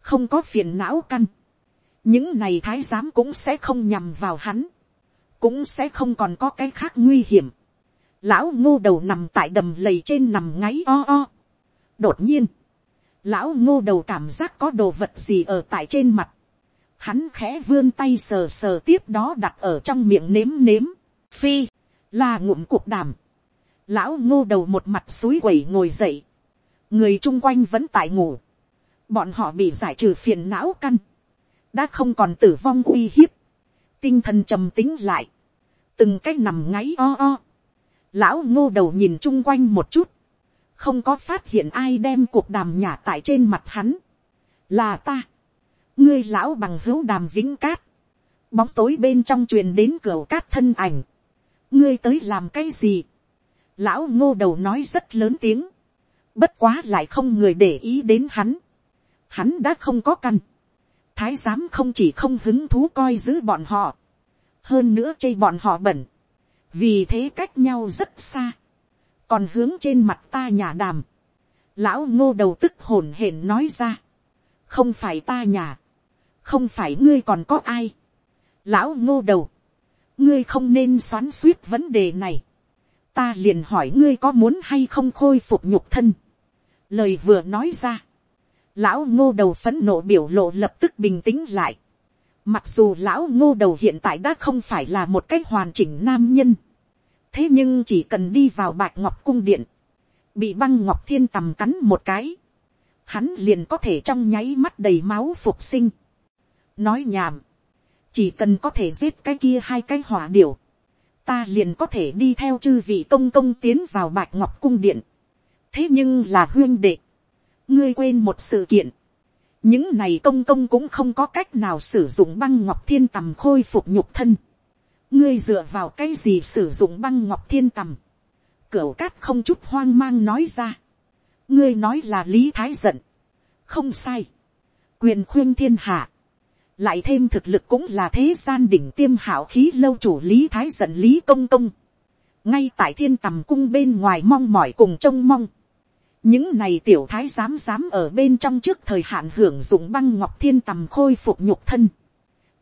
không có phiền não căn, những này thái giám cũng sẽ không nhằm vào hắn, cũng sẽ không còn có cái khác nguy hiểm. Lão ngô đầu nằm tại đầm lầy trên nằm ngáy o o. Đột nhiên, lão ngô đầu cảm giác có đồ vật gì ở tại trên mặt. Hắn khẽ vươn tay sờ sờ tiếp đó đặt ở trong miệng nếm nếm. Phi, là ngụm cuộc đàm. Lão ngô đầu một mặt suối quẩy ngồi dậy. Người chung quanh vẫn tại ngủ. Bọn họ bị giải trừ phiền não căn. Đã không còn tử vong uy hiếp. Tinh thần trầm tính lại từng cái nằm ngáy o o. lão ngô đầu nhìn chung quanh một chút, không có phát hiện ai đem cuộc đàm nhả tại trên mặt hắn, là ta, ngươi lão bằng hữu đàm vĩnh cát, bóng tối bên trong truyền đến cửa cát thân ảnh, ngươi tới làm cái gì, lão ngô đầu nói rất lớn tiếng, bất quá lại không người để ý đến hắn, hắn đã không có căn, thái giám không chỉ không hứng thú coi giữ bọn họ, hơn nữa chê bọn họ bẩn, vì thế cách nhau rất xa, còn hướng trên mặt ta nhà đàm, lão ngô đầu tức hổn hển nói ra, không phải ta nhà, không phải ngươi còn có ai, lão ngô đầu, ngươi không nên xoắn suýt vấn đề này, ta liền hỏi ngươi có muốn hay không khôi phục nhục thân, lời vừa nói ra, lão ngô đầu phấn nộ biểu lộ lập tức bình tĩnh lại, mặc dù lão ngô đầu hiện tại đã không phải là một cái hoàn chỉnh nam nhân, thế nhưng chỉ cần đi vào bạch ngọc cung điện, bị băng ngọc thiên tầm cắn một cái, hắn liền có thể trong nháy mắt đầy máu phục sinh. nói nhảm, chỉ cần có thể giết cái kia hai cái hỏa điểu, ta liền có thể đi theo chư vị công công tiến vào bạch ngọc cung điện. thế nhưng là huyên đệ, ngươi quên một sự kiện, những này công công cũng không có cách nào sử dụng băng ngọc thiên tầm khôi phục nhục thân. ngươi dựa vào cái gì sử dụng băng ngọc thiên tầm. cửu cát không chút hoang mang nói ra. ngươi nói là lý thái giận. không sai. quyền khuyên thiên hạ. lại thêm thực lực cũng là thế gian đỉnh tiêm hảo khí lâu chủ lý thái giận lý công công. ngay tại thiên tầm cung bên ngoài mong mỏi cùng trông mong những này tiểu thái dám dám ở bên trong trước thời hạn hưởng dụng băng ngọc thiên tầm khôi phục nhục thân.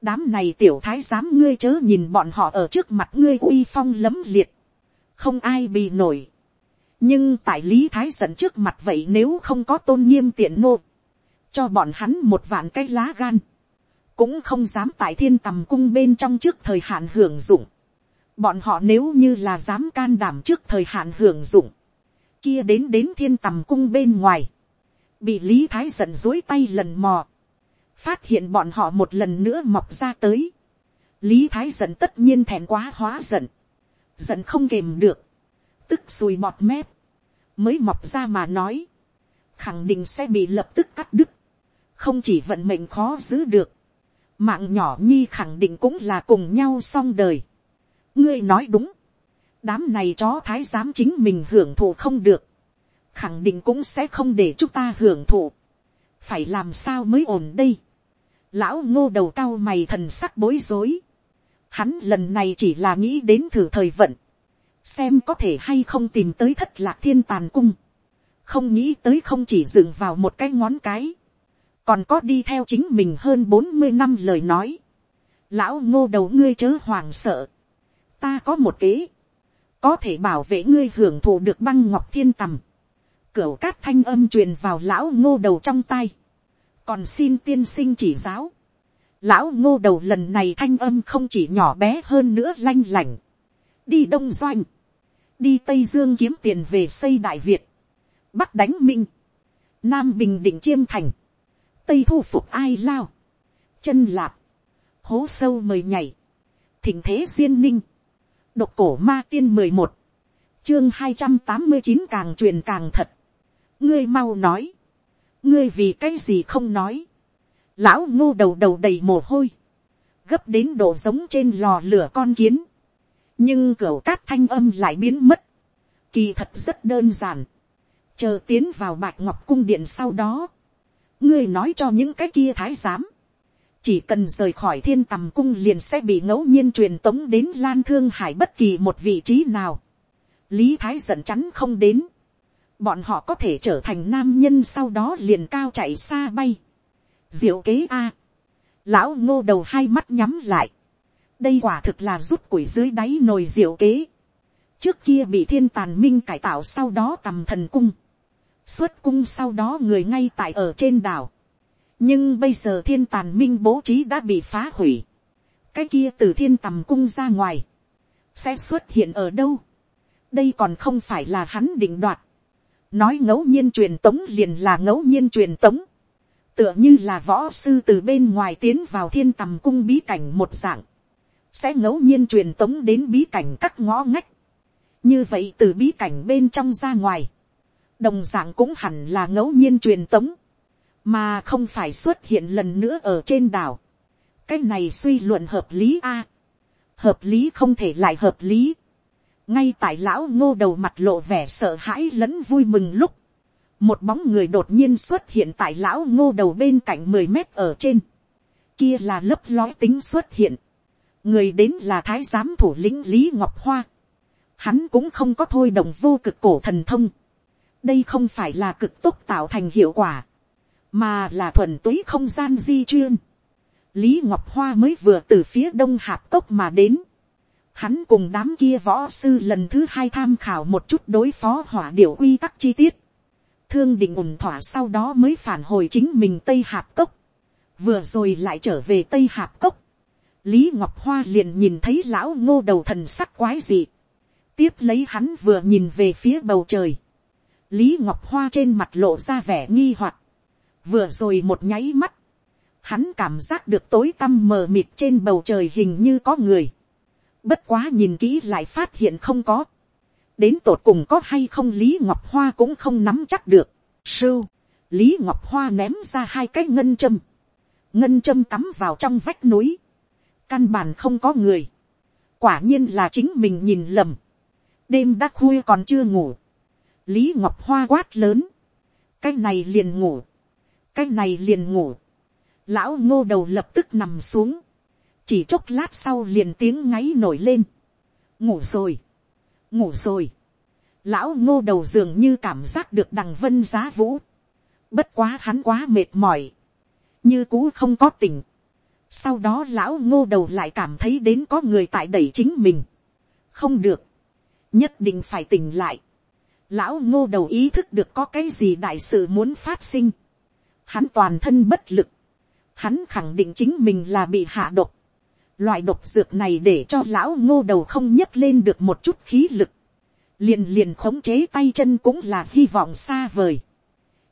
đám này tiểu thái dám ngươi chớ nhìn bọn họ ở trước mặt ngươi uy phong lấm liệt. không ai bị nổi. nhưng tại lý thái giận trước mặt vậy nếu không có tôn nghiêm tiện nô. cho bọn hắn một vạn cái lá gan. cũng không dám tại thiên tầm cung bên trong trước thời hạn hưởng dụng. bọn họ nếu như là dám can đảm trước thời hạn hưởng dụng kia đến đến thiên tầm cung bên ngoài, bị lý thái giận dối tay lần mò, phát hiện bọn họ một lần nữa mọc ra tới, lý thái giận tất nhiên thèm quá hóa giận, giận không kềm được, tức sùi bọt mép, mới mọc ra mà nói, khẳng định sẽ bị lập tức cắt đứt, không chỉ vận mệnh khó giữ được, mạng nhỏ nhi khẳng định cũng là cùng nhau xong đời. ngươi nói đúng, đám này chó thái giám chính mình hưởng thụ không được, khẳng định cũng sẽ không để chúng ta hưởng thụ, phải làm sao mới ổn đây. lão ngô đầu cao mày thần sắc bối rối, hắn lần này chỉ là nghĩ đến thử thời vận, xem có thể hay không tìm tới thất lạc thiên tàn cung, không nghĩ tới không chỉ dừng vào một cái ngón cái, còn có đi theo chính mình hơn bốn mươi năm lời nói, lão ngô đầu ngươi chớ hoàng sợ, ta có một kế, có thể bảo vệ ngươi hưởng thụ được băng ngọc thiên tầm. Cửu cát thanh âm truyền vào lão ngô đầu trong tay. Còn xin tiên sinh chỉ giáo. Lão ngô đầu lần này thanh âm không chỉ nhỏ bé hơn nữa lanh lảnh. Đi Đông Doanh. Đi Tây Dương kiếm tiền về xây Đại Việt. Bắc đánh Minh. Nam Bình Định Chiêm Thành. Tây thu phục ai lao. Chân lạp. Hố sâu mời nhảy. Thỉnh thế duyên ninh Độc cổ ma tiên mười một Chương hai trăm tám mươi chín càng truyền càng thật. Ngươi mau nói. Ngươi vì cái gì không nói. Lão ngô đầu đầu đầy mồ hôi. Gấp đến độ giống trên lò lửa con kiến. Nhưng cửa cát thanh âm lại biến mất. Kỳ thật rất đơn giản. Chờ tiến vào bạch ngọc cung điện sau đó. Ngươi nói cho những cái kia thái giám chỉ cần rời khỏi thiên tầm cung liền sẽ bị ngẫu nhiên truyền tống đến lan thương hải bất kỳ một vị trí nào. lý thái giận chắn không đến. bọn họ có thể trở thành nam nhân sau đó liền cao chạy xa bay. diệu kế a. lão ngô đầu hai mắt nhắm lại. đây quả thực là rút củi dưới đáy nồi diệu kế. trước kia bị thiên tàn minh cải tạo sau đó tầm thần cung. xuất cung sau đó người ngay tại ở trên đảo nhưng bây giờ thiên tàn minh bố trí đã bị phá hủy. cái kia từ thiên tầm cung ra ngoài, sẽ xuất hiện ở đâu. đây còn không phải là hắn định đoạt. nói ngẫu nhiên truyền tống liền là ngẫu nhiên truyền tống. tựa như là võ sư từ bên ngoài tiến vào thiên tầm cung bí cảnh một dạng. sẽ ngẫu nhiên truyền tống đến bí cảnh các ngõ ngách. như vậy từ bí cảnh bên trong ra ngoài. đồng dạng cũng hẳn là ngẫu nhiên truyền tống mà không phải xuất hiện lần nữa ở trên đảo. cái này suy luận hợp lý a. hợp lý không thể lại hợp lý. ngay tại lão ngô đầu mặt lộ vẻ sợ hãi lẫn vui mừng lúc, một bóng người đột nhiên xuất hiện tại lão ngô đầu bên cạnh mười mét ở trên. kia là lớp lói tính xuất hiện. người đến là thái giám thủ lĩnh lý ngọc hoa. hắn cũng không có thôi đồng vô cực cổ thần thông. đây không phải là cực tốc tạo thành hiệu quả mà là thuần túy không gian di chuyên. lý ngọc hoa mới vừa từ phía đông hạp cốc mà đến. hắn cùng đám kia võ sư lần thứ hai tham khảo một chút đối phó hỏa điểu quy tắc chi tiết. thương định ủng thỏa sau đó mới phản hồi chính mình tây hạp cốc. vừa rồi lại trở về tây hạp cốc. lý ngọc hoa liền nhìn thấy lão ngô đầu thần sắc quái dị. tiếp lấy hắn vừa nhìn về phía bầu trời. lý ngọc hoa trên mặt lộ ra vẻ nghi hoặc vừa rồi một nháy mắt, hắn cảm giác được tối tăm mờ mịt trên bầu trời hình như có người. Bất quá nhìn kỹ lại phát hiện không có. Đến tột cùng có hay không Lý Ngọc Hoa cũng không nắm chắc được. Sưu, Lý Ngọc Hoa ném ra hai cái ngân châm. Ngân châm cắm vào trong vách núi. Căn bản không có người. Quả nhiên là chính mình nhìn lầm. Đêm đã khuya còn chưa ngủ. Lý Ngọc Hoa quát lớn. Cái này liền ngủ cái này liền ngủ, lão ngô đầu lập tức nằm xuống, chỉ chốc lát sau liền tiếng ngáy nổi lên, ngủ rồi, ngủ rồi, lão ngô đầu dường như cảm giác được đằng vân giá vũ, bất quá hắn quá mệt mỏi, như cũ không có tỉnh, sau đó lão ngô đầu lại cảm thấy đến có người tại đẩy chính mình, không được, nhất định phải tỉnh lại, lão ngô đầu ý thức được có cái gì đại sự muốn phát sinh, hắn toàn thân bất lực, hắn khẳng định chính mình là bị hạ độc, loại độc dược này để cho lão ngô đầu không nhấc lên được một chút khí lực, liền liền khống chế tay chân cũng là hy vọng xa vời,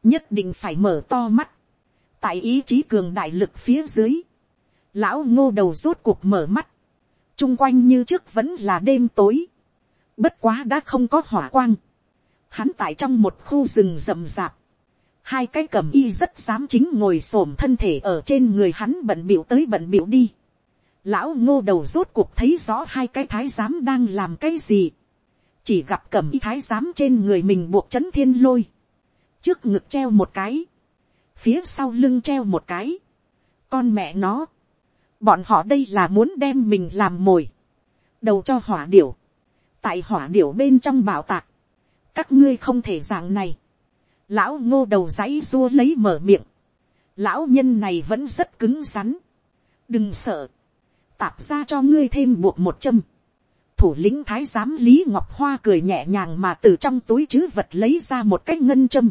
nhất định phải mở to mắt, tại ý chí cường đại lực phía dưới, lão ngô đầu rốt cuộc mở mắt, chung quanh như trước vẫn là đêm tối, bất quá đã không có hỏa quang, hắn tại trong một khu rừng rậm rạp, hai cái cầm y rất dám chính ngồi s ổ m thân thể ở trên người hắn bận b i ể u tới bận b i ể u đi. lão ngô đầu rốt cuộc thấy rõ hai cái thái giám đang làm cái gì. chỉ gặp cầm y thái giám trên người mình buộc c h ấ n thiên lôi. trước ngực treo một cái. phía sau lưng treo một cái. con mẹ nó. bọn họ đây là muốn đem mình làm mồi. đầu cho hỏa điểu. tại hỏa điểu bên trong bảo tạc. các ngươi không thể dạng này lão ngô đầu dãy dua lấy mở miệng, lão nhân này vẫn rất cứng rắn, đừng sợ, tạp ra cho ngươi thêm buộc một châm, thủ lĩnh thái giám lý ngọc hoa cười nhẹ nhàng mà từ trong túi chứ vật lấy ra một cái ngân châm,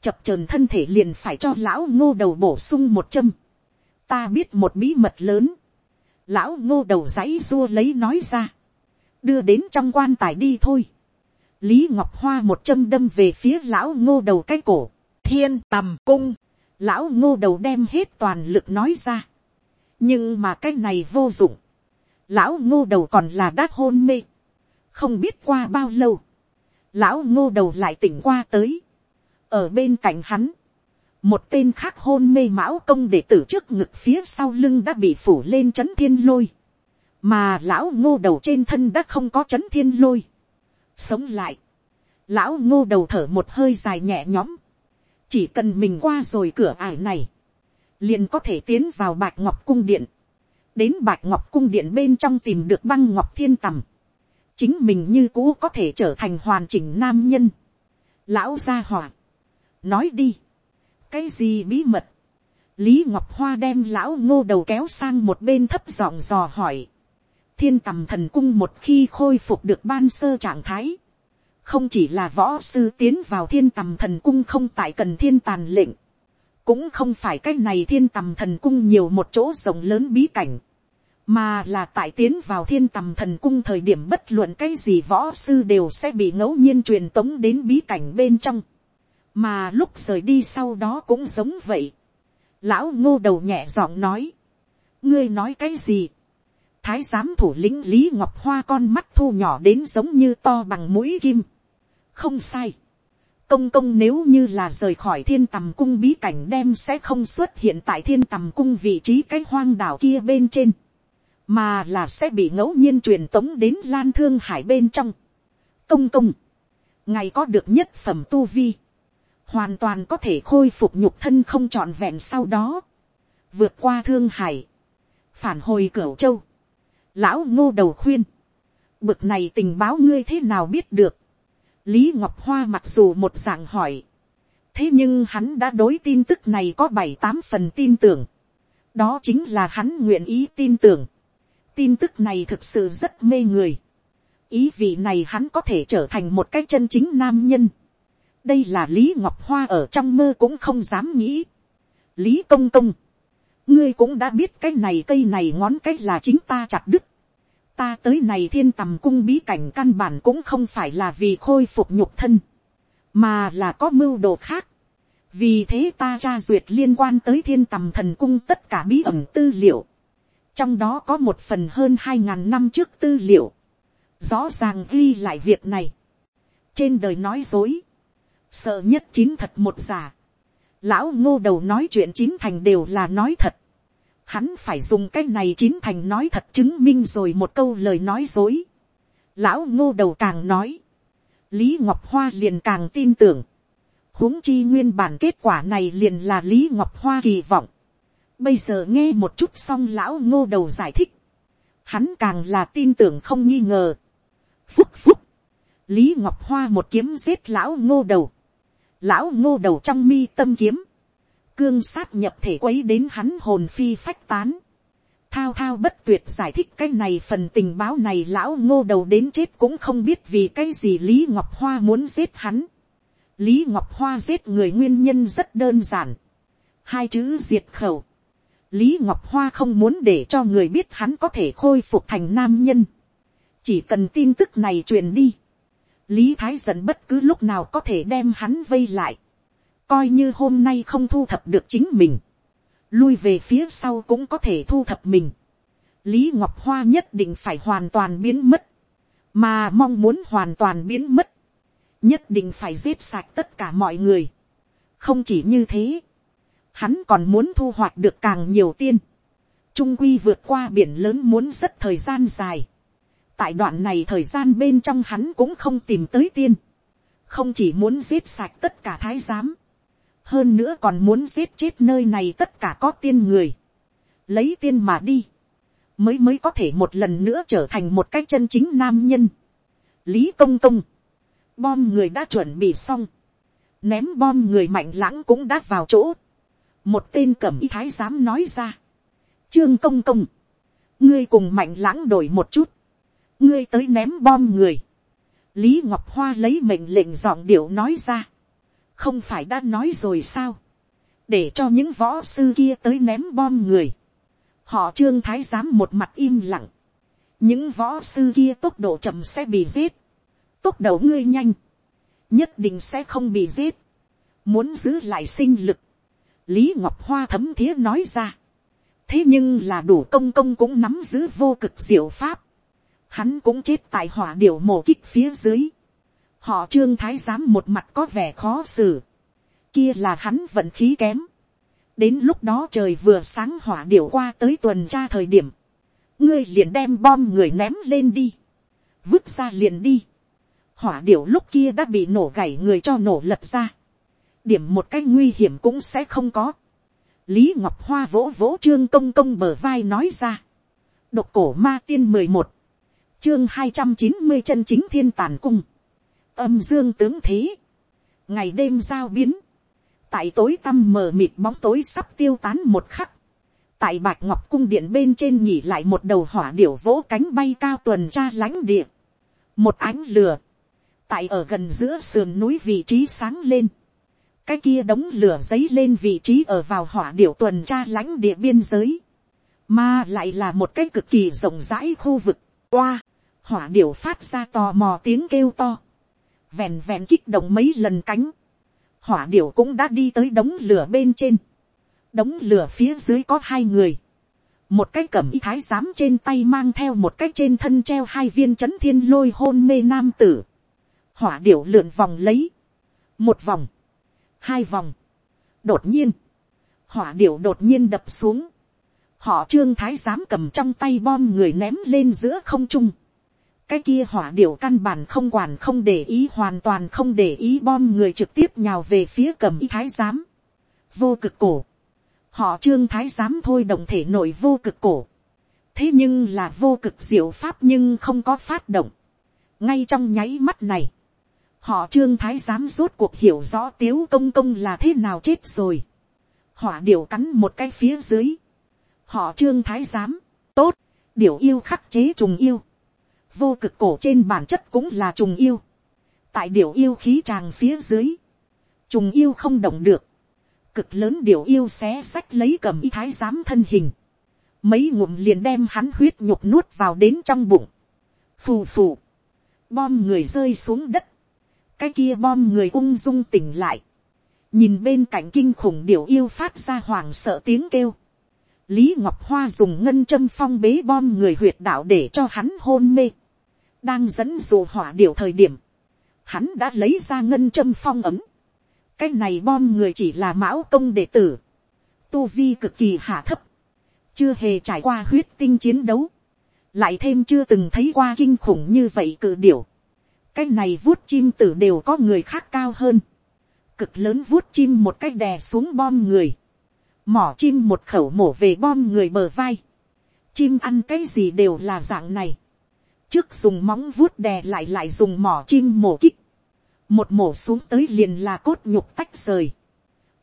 chập trờn thân thể liền phải cho lão ngô đầu bổ sung một châm, ta biết một bí mật lớn, lão ngô đầu giấy dua lấy nói ra, đưa đến trong quan tài đi thôi, lý ngọc hoa một châm đâm về phía lão ngô đầu cái cổ, thiên tầm cung, lão ngô đầu đem hết toàn lực nói ra, nhưng mà cái này vô dụng, lão ngô đầu còn là đát hôn mê, không biết qua bao lâu, lão ngô đầu lại tỉnh qua tới, ở bên cạnh hắn, một tên khác hôn mê mão công để tử trước ngực phía sau lưng đã bị phủ lên chấn thiên lôi, mà lão ngô đầu trên thân đã không có chấn thiên lôi, sống lại, lão ngô đầu thở một hơi dài nhẹ nhõm, chỉ cần mình qua rồi cửa ải này, liền có thể tiến vào bạch ngọc cung điện, đến bạch ngọc cung điện bên trong tìm được băng ngọc thiên tầm, chính mình như cũ có thể trở thành hoàn chỉnh nam nhân. Lão gia hỏa, nói đi, cái gì bí mật, lý ngọc hoa đem lão ngô đầu kéo sang một bên thấp giọng dò hỏi, thiên tầm thần cung một khi khôi phục được ban sơ trạng thái, không chỉ là võ sư tiến vào thiên tầm thần cung không tại cần thiên tàn lệnh, cũng không phải cái này thiên tầm thần cung nhiều một chỗ rộng lớn bí cảnh, mà là tại tiến vào thiên tầm thần cung thời điểm bất luận cái gì võ sư đều sẽ bị ngẫu nhiên truyền tống đến bí cảnh bên trong, mà lúc rời đi sau đó cũng giống vậy. Lão ngô đầu nhẹ giọng nói, ngươi nói cái gì, thái giám thủ lĩnh lý ngọc hoa con mắt thu nhỏ đến giống như to bằng mũi kim không sai, công công nếu như là rời khỏi thiên tầm cung bí cảnh đem sẽ không xuất hiện tại thiên tầm cung vị trí cái hoang đảo kia bên trên, mà là sẽ bị ngẫu nhiên truyền tống đến lan thương hải bên trong. công công, ngày có được nhất phẩm tu vi, hoàn toàn có thể khôi phục nhục thân không trọn vẹn sau đó, vượt qua thương hải, phản hồi cửu châu, lão ngô đầu khuyên, bực này tình báo ngươi thế nào biết được, lý ngọc hoa mặc dù một dạng hỏi, thế nhưng hắn đã đối tin tức này có bảy tám phần tin tưởng, đó chính là hắn nguyện ý tin tưởng, tin tức này thực sự rất mê người, ý vị này hắn có thể trở thành một cái chân chính nam nhân, đây là lý ngọc hoa ở trong mơ cũng không dám nghĩ, lý công công, ngươi cũng đã biết cái này cây này ngón cái là chính ta chặt đứt, ta tới này thiên tầm cung bí cảnh căn bản cũng không phải là vì khôi phục nhục thân, mà là có mưu đồ khác. vì thế ta tra duyệt liên quan tới thiên tầm thần cung tất cả bí ẩn tư liệu, trong đó có một phần hơn hai ngàn năm trước tư liệu, rõ ràng ghi lại việc này, trên đời nói dối, sợ nhất chín thật một giả, lão ngô đầu nói chuyện chín thành đều là nói thật, hắn phải dùng cái này chín thành nói thật chứng minh rồi một câu lời nói dối. lão ngô đầu càng nói, lý ngọc hoa liền càng tin tưởng, huống chi nguyên bản kết quả này liền là lý ngọc hoa kỳ vọng. bây giờ nghe một chút xong lão ngô đầu giải thích, hắn càng là tin tưởng không nghi ngờ. phúc phúc, lý ngọc hoa một kiếm giết lão ngô đầu, lão ngô đầu trong mi tâm kiếm, cương sát nhập thể quấy đến hắn hồn phi phách tán. Thao thao bất tuyệt giải thích cái này phần tình báo này lão ngô đầu đến chết cũng không biết vì cái gì Lý Ngọc Hoa muốn giết hắn. Lý Ngọc Hoa giết người nguyên nhân rất đơn giản. Hai chữ diệt khẩu. Lý Ngọc Hoa không muốn để cho người biết hắn có thể khôi phục thành nam nhân. Chỉ cần tin tức này truyền đi. Lý Thái giận bất cứ lúc nào có thể đem hắn vây lại coi như hôm nay không thu thập được chính mình, lui về phía sau cũng có thể thu thập mình. lý ngọc hoa nhất định phải hoàn toàn biến mất, mà mong muốn hoàn toàn biến mất, nhất định phải giết sạch tất cả mọi người. không chỉ như thế, hắn còn muốn thu hoạch được càng nhiều tiên, trung quy vượt qua biển lớn muốn rất thời gian dài. tại đoạn này thời gian bên trong hắn cũng không tìm tới tiên, không chỉ muốn giết sạch tất cả thái giám, hơn nữa còn muốn giết chết nơi này tất cả có tiên người, lấy tiên mà đi, mới mới có thể một lần nữa trở thành một cái chân chính nam nhân. lý công công, bom người đã chuẩn bị xong, ném bom người mạnh lãng cũng đã vào chỗ, một tên cẩm y thái dám nói ra, trương công công, ngươi cùng mạnh lãng đổi một chút, ngươi tới ném bom người, lý ngọc hoa lấy mệnh lệnh giọng điệu nói ra, không phải đã nói rồi sao, để cho những võ sư kia tới ném bom người, họ trương thái giám một mặt im lặng, những võ sư kia tốc độ chậm sẽ bị giết, tốc độ ngươi nhanh, nhất định sẽ không bị giết, muốn giữ lại sinh lực, lý ngọc hoa thấm thía nói ra, thế nhưng là đủ công công cũng nắm giữ vô cực diệu pháp, hắn cũng chết tại hỏa điệu mổ kích phía dưới, họ trương thái giám một mặt có vẻ khó xử, kia là hắn vận khí kém, đến lúc đó trời vừa sáng hỏa điệu qua tới tuần tra thời điểm, ngươi liền đem bom người ném lên đi, vứt ra liền đi, hỏa điệu lúc kia đã bị nổ gảy người cho nổ lật ra, điểm một cái nguy hiểm cũng sẽ không có, lý ngọc hoa vỗ vỗ trương công công bờ vai nói ra, độc cổ ma tiên mười một, chương hai trăm chín mươi chân chính thiên tàn cung, âm dương tướng thế, ngày đêm giao biến, tại tối tăm mờ mịt bóng tối sắp tiêu tán một khắc, tại bạch ngọc cung điện bên trên nhỉ lại một đầu hỏa điểu vỗ cánh bay cao tuần tra lãnh địa, một ánh lửa, tại ở gần giữa sườn núi vị trí sáng lên, cái kia đống lửa giấy lên vị trí ở vào hỏa điểu tuần tra lãnh địa biên giới, mà lại là một cái cực kỳ rộng rãi khu vực, oa, hỏa điểu phát ra tò mò tiếng kêu to, vẹn vẹn kích động mấy lần cánh, hỏa điểu cũng đã đi tới đống lửa bên trên, đống lửa phía dưới có hai người, một cái cẩm y thái giám trên tay mang theo một cái trên thân treo hai viên c h ấ n thiên lôi hôn mê nam tử, hỏa điểu lượn vòng lấy, một vòng, hai vòng, đột nhiên, hỏa điệu đột nhiên đập xuống, họ trương thái giám cầm trong tay bom người ném lên giữa không trung, cái kia hỏa điệu căn bản không quản không để ý hoàn toàn không để ý bom người trực tiếp nhào về phía cầm y thái giám, vô cực cổ, họ trương thái giám thôi đồng thể nội vô cực cổ, thế nhưng là vô cực diệu pháp nhưng không có phát động, ngay trong nháy mắt này, họ trương thái giám rốt cuộc hiểu rõ tiếu công công là thế nào chết rồi. hỏa điệu cắn một cái phía dưới. họ trương thái giám, tốt, điệu yêu khắc chế trùng yêu vô cực cổ trên bản chất cũng là trùng yêu. tại điều yêu khí tràng phía dưới, trùng yêu không động được. cực lớn điều yêu xé sách lấy cầm y thái giám thân hình. mấy ngụm liền đem hắn huyết nhục nuốt vào đến trong bụng. phù phù, bom người rơi xuống đất cái kia bom người ung dung tỉnh lại, nhìn bên cạnh kinh khủng điều yêu phát ra hoàng sợ tiếng kêu, lý ngọc hoa dùng ngân châm phong bế bom người huyệt đạo để cho hắn hôn mê, đang dẫn dụ hỏa điệu thời điểm, hắn đã lấy ra ngân châm phong ấm, cái này bom người chỉ là mão công đệ tử, tu vi cực kỳ hạ thấp, chưa hề trải qua huyết tinh chiến đấu, lại thêm chưa từng thấy qua kinh khủng như vậy cự điểu, cái này vuốt chim tử đều có người khác cao hơn, cực lớn vuốt chim một cái đè xuống bom người, mỏ chim một khẩu mổ về bom người bờ vai, chim ăn cái gì đều là dạng này, trước dùng móng vuốt đè lại lại dùng mỏ chim mổ kích, một mổ xuống tới liền là cốt nhục tách rời,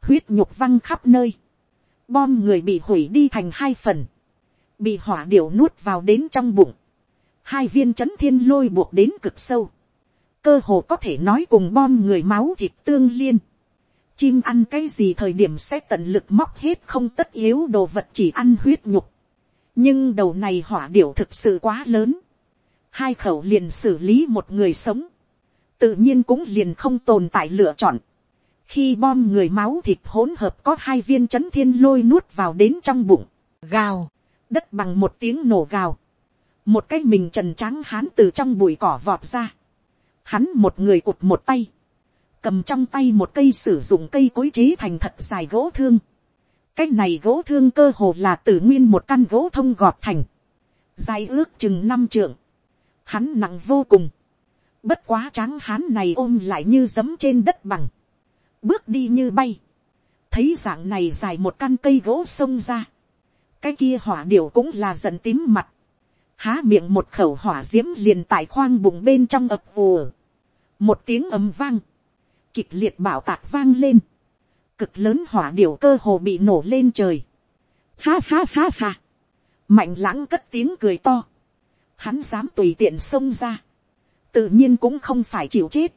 huyết nhục văng khắp nơi, bom người bị hủy đi thành hai phần, bị hỏa điệu nuốt vào đến trong bụng, hai viên chấn thiên lôi buộc đến cực sâu, cơ hồ có thể nói cùng bom người máu thịt tương liên. Chim ăn cái gì thời điểm sẽ tận lực móc hết không tất yếu đồ vật chỉ ăn huyết nhục. Nhưng đầu này hỏa điểu thực sự quá lớn. Hai khẩu liền xử lý một người sống. Tự nhiên cũng liền không tồn tại lựa chọn. Khi bom người máu thịt hỗn hợp có hai viên chấn thiên lôi nuốt vào đến trong bụng. Gào. Đất bằng một tiếng nổ gào. Một cái mình trần trắng hán từ trong bụi cỏ vọt ra Hắn một người cụt một tay. Cầm trong tay một cây sử dụng cây cối chế thành thật dài gỗ thương. Cái này gỗ thương cơ hồ là tự nguyên một căn gỗ thông gọt thành. Dài ước chừng năm trượng. Hắn nặng vô cùng. Bất quá trắng hắn này ôm lại như giấm trên đất bằng. Bước đi như bay. Thấy dạng này dài một căn cây gỗ xông ra. Cái kia hỏa điểu cũng là giận tím mặt há miệng một khẩu hỏa d i ễ m liền tại khoang bụng bên trong ập ùa một tiếng ầm vang, kịch liệt bảo tạc vang lên, cực lớn hỏa điểu cơ hồ bị nổ lên trời, ha ha ha ha, mạnh lãng cất tiếng cười to, hắn dám tùy tiện xông ra, tự nhiên cũng không phải chịu chết,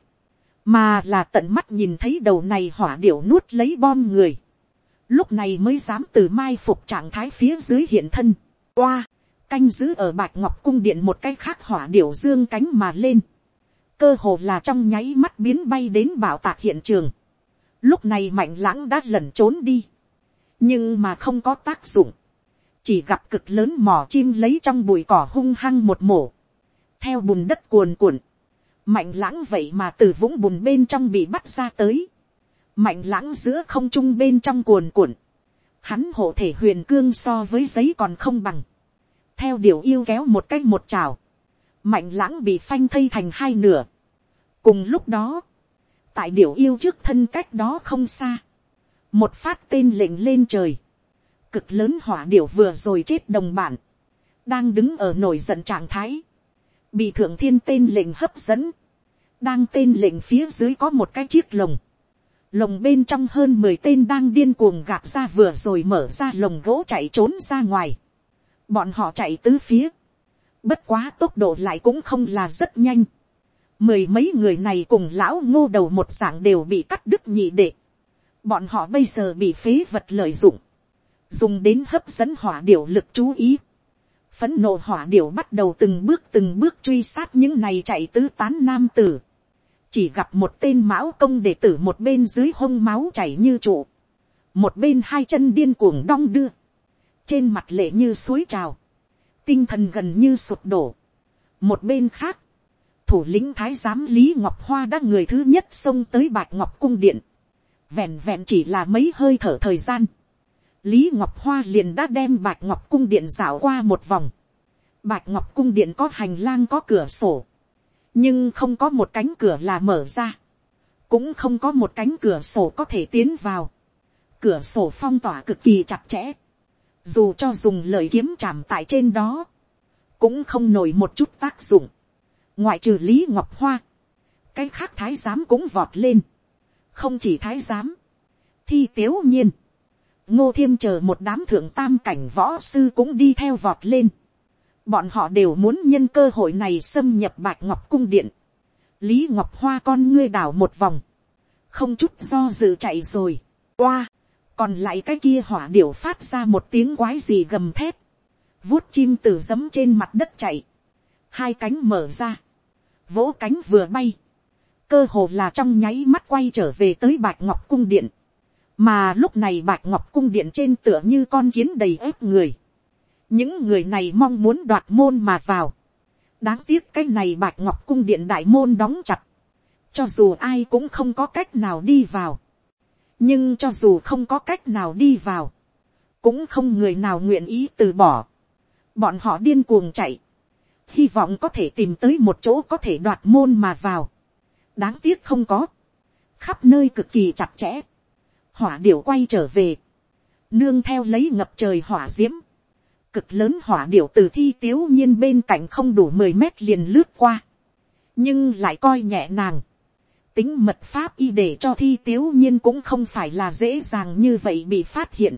mà là tận mắt nhìn thấy đầu này hỏa điểu nuốt lấy bom người, lúc này mới dám từ mai phục trạng thái phía dưới hiện thân, qua, canh giữ ở bạch ngọc cung điện một cái khác hỏa điểu dương cánh mà lên, cơ hồ là trong nháy mắt biến bay đến bảo tạc hiện trường. Lúc này mạnh lãng đã lẩn trốn đi. Nhưng mà không có tác dụng. Chỉ gặp cực lớn mỏ chim lấy trong bụi cỏ hung hăng một mổ. Theo bùn đất cuồn cuộn. Mạnh lãng vậy mà từ vũng bùn bên trong bị bắt ra tới. Mạnh lãng giữa không trung bên trong cuồn cuộn. Hắn hộ thể huyền cương so với giấy còn không bằng. Theo điều yêu kéo một cách một trào mạnh lãng bị phanh thây thành hai nửa. cùng lúc đó, tại điều yêu trước thân cách đó không xa, một phát tên lệnh lên trời, cực lớn hỏa điểu vừa rồi chết đồng bản, đang đứng ở nổi giận trạng thái, bị thượng thiên tên lệnh hấp dẫn, đang tên lệnh phía dưới có một cái chiếc lồng, lồng bên trong hơn mười tên đang điên cuồng gạt ra vừa rồi mở ra lồng gỗ chạy trốn ra ngoài, bọn họ chạy tứ phía, Bất quá tốc độ lại cũng không là rất nhanh. Mười mấy người này cùng lão ngô đầu một dạng đều bị cắt đứt nhị đệ. Bọn họ bây giờ bị phế vật lợi dụng. Dùng đến hấp dẫn hỏa điểu lực chú ý. Phấn nộ hỏa điểu bắt đầu từng bước từng bước truy sát những này chạy tứ tán nam tử. Chỉ gặp một tên mão công đệ tử một bên dưới hông máu chảy như trụ. Một bên hai chân điên cuồng đong đưa. Trên mặt lệ như suối trào tinh thần gần như sụp đổ. một bên khác, thủ lĩnh thái giám lý ngọc hoa đã người thứ nhất xông tới bạch ngọc cung điện, vẹn vẹn chỉ là mấy hơi thở thời gian, lý ngọc hoa liền đã đem bạch ngọc cung điện dạo qua một vòng, bạch ngọc cung điện có hành lang có cửa sổ, nhưng không có một cánh cửa là mở ra, cũng không có một cánh cửa sổ có thể tiến vào, cửa sổ phong tỏa cực kỳ chặt chẽ, dù cho dùng lời kiếm chạm tại trên đó, cũng không nổi một chút tác dụng, ngoại trừ lý ngọc hoa, cái khác thái giám cũng vọt lên, không chỉ thái giám, thi tiếu nhiên, ngô thiêm chờ một đám thượng tam cảnh võ sư cũng đi theo vọt lên, bọn họ đều muốn nhân cơ hội này xâm nhập bạch ngọc cung điện, lý ngọc hoa con ngươi đảo một vòng, không chút do dự chạy rồi, qua, còn lại cái kia hỏa điểu phát ra một tiếng quái gì gầm thép, vuốt chim từ giấm trên mặt đất chạy, hai cánh mở ra, vỗ cánh vừa bay, cơ hồ là trong nháy mắt quay trở về tới bạch ngọc cung điện, mà lúc này bạch ngọc cung điện trên tựa như con kiến đầy ớt người, những người này mong muốn đoạt môn mà vào, đáng tiếc cái này bạch ngọc cung điện đại môn đóng chặt, cho dù ai cũng không có cách nào đi vào, nhưng cho dù không có cách nào đi vào, cũng không người nào nguyện ý từ bỏ, bọn họ điên cuồng chạy, hy vọng có thể tìm tới một chỗ có thể đoạt môn mà vào, đáng tiếc không có, khắp nơi cực kỳ chặt chẽ, hỏa điểu quay trở về, nương theo lấy ngập trời hỏa d i ễ m cực lớn hỏa điểu từ thi tiếu nhiên bên cạnh không đủ mười mét liền lướt qua, nhưng lại coi nhẹ nàng, tính mật pháp y để cho thi tiếu nhiên cũng không phải là dễ dàng như vậy bị phát hiện,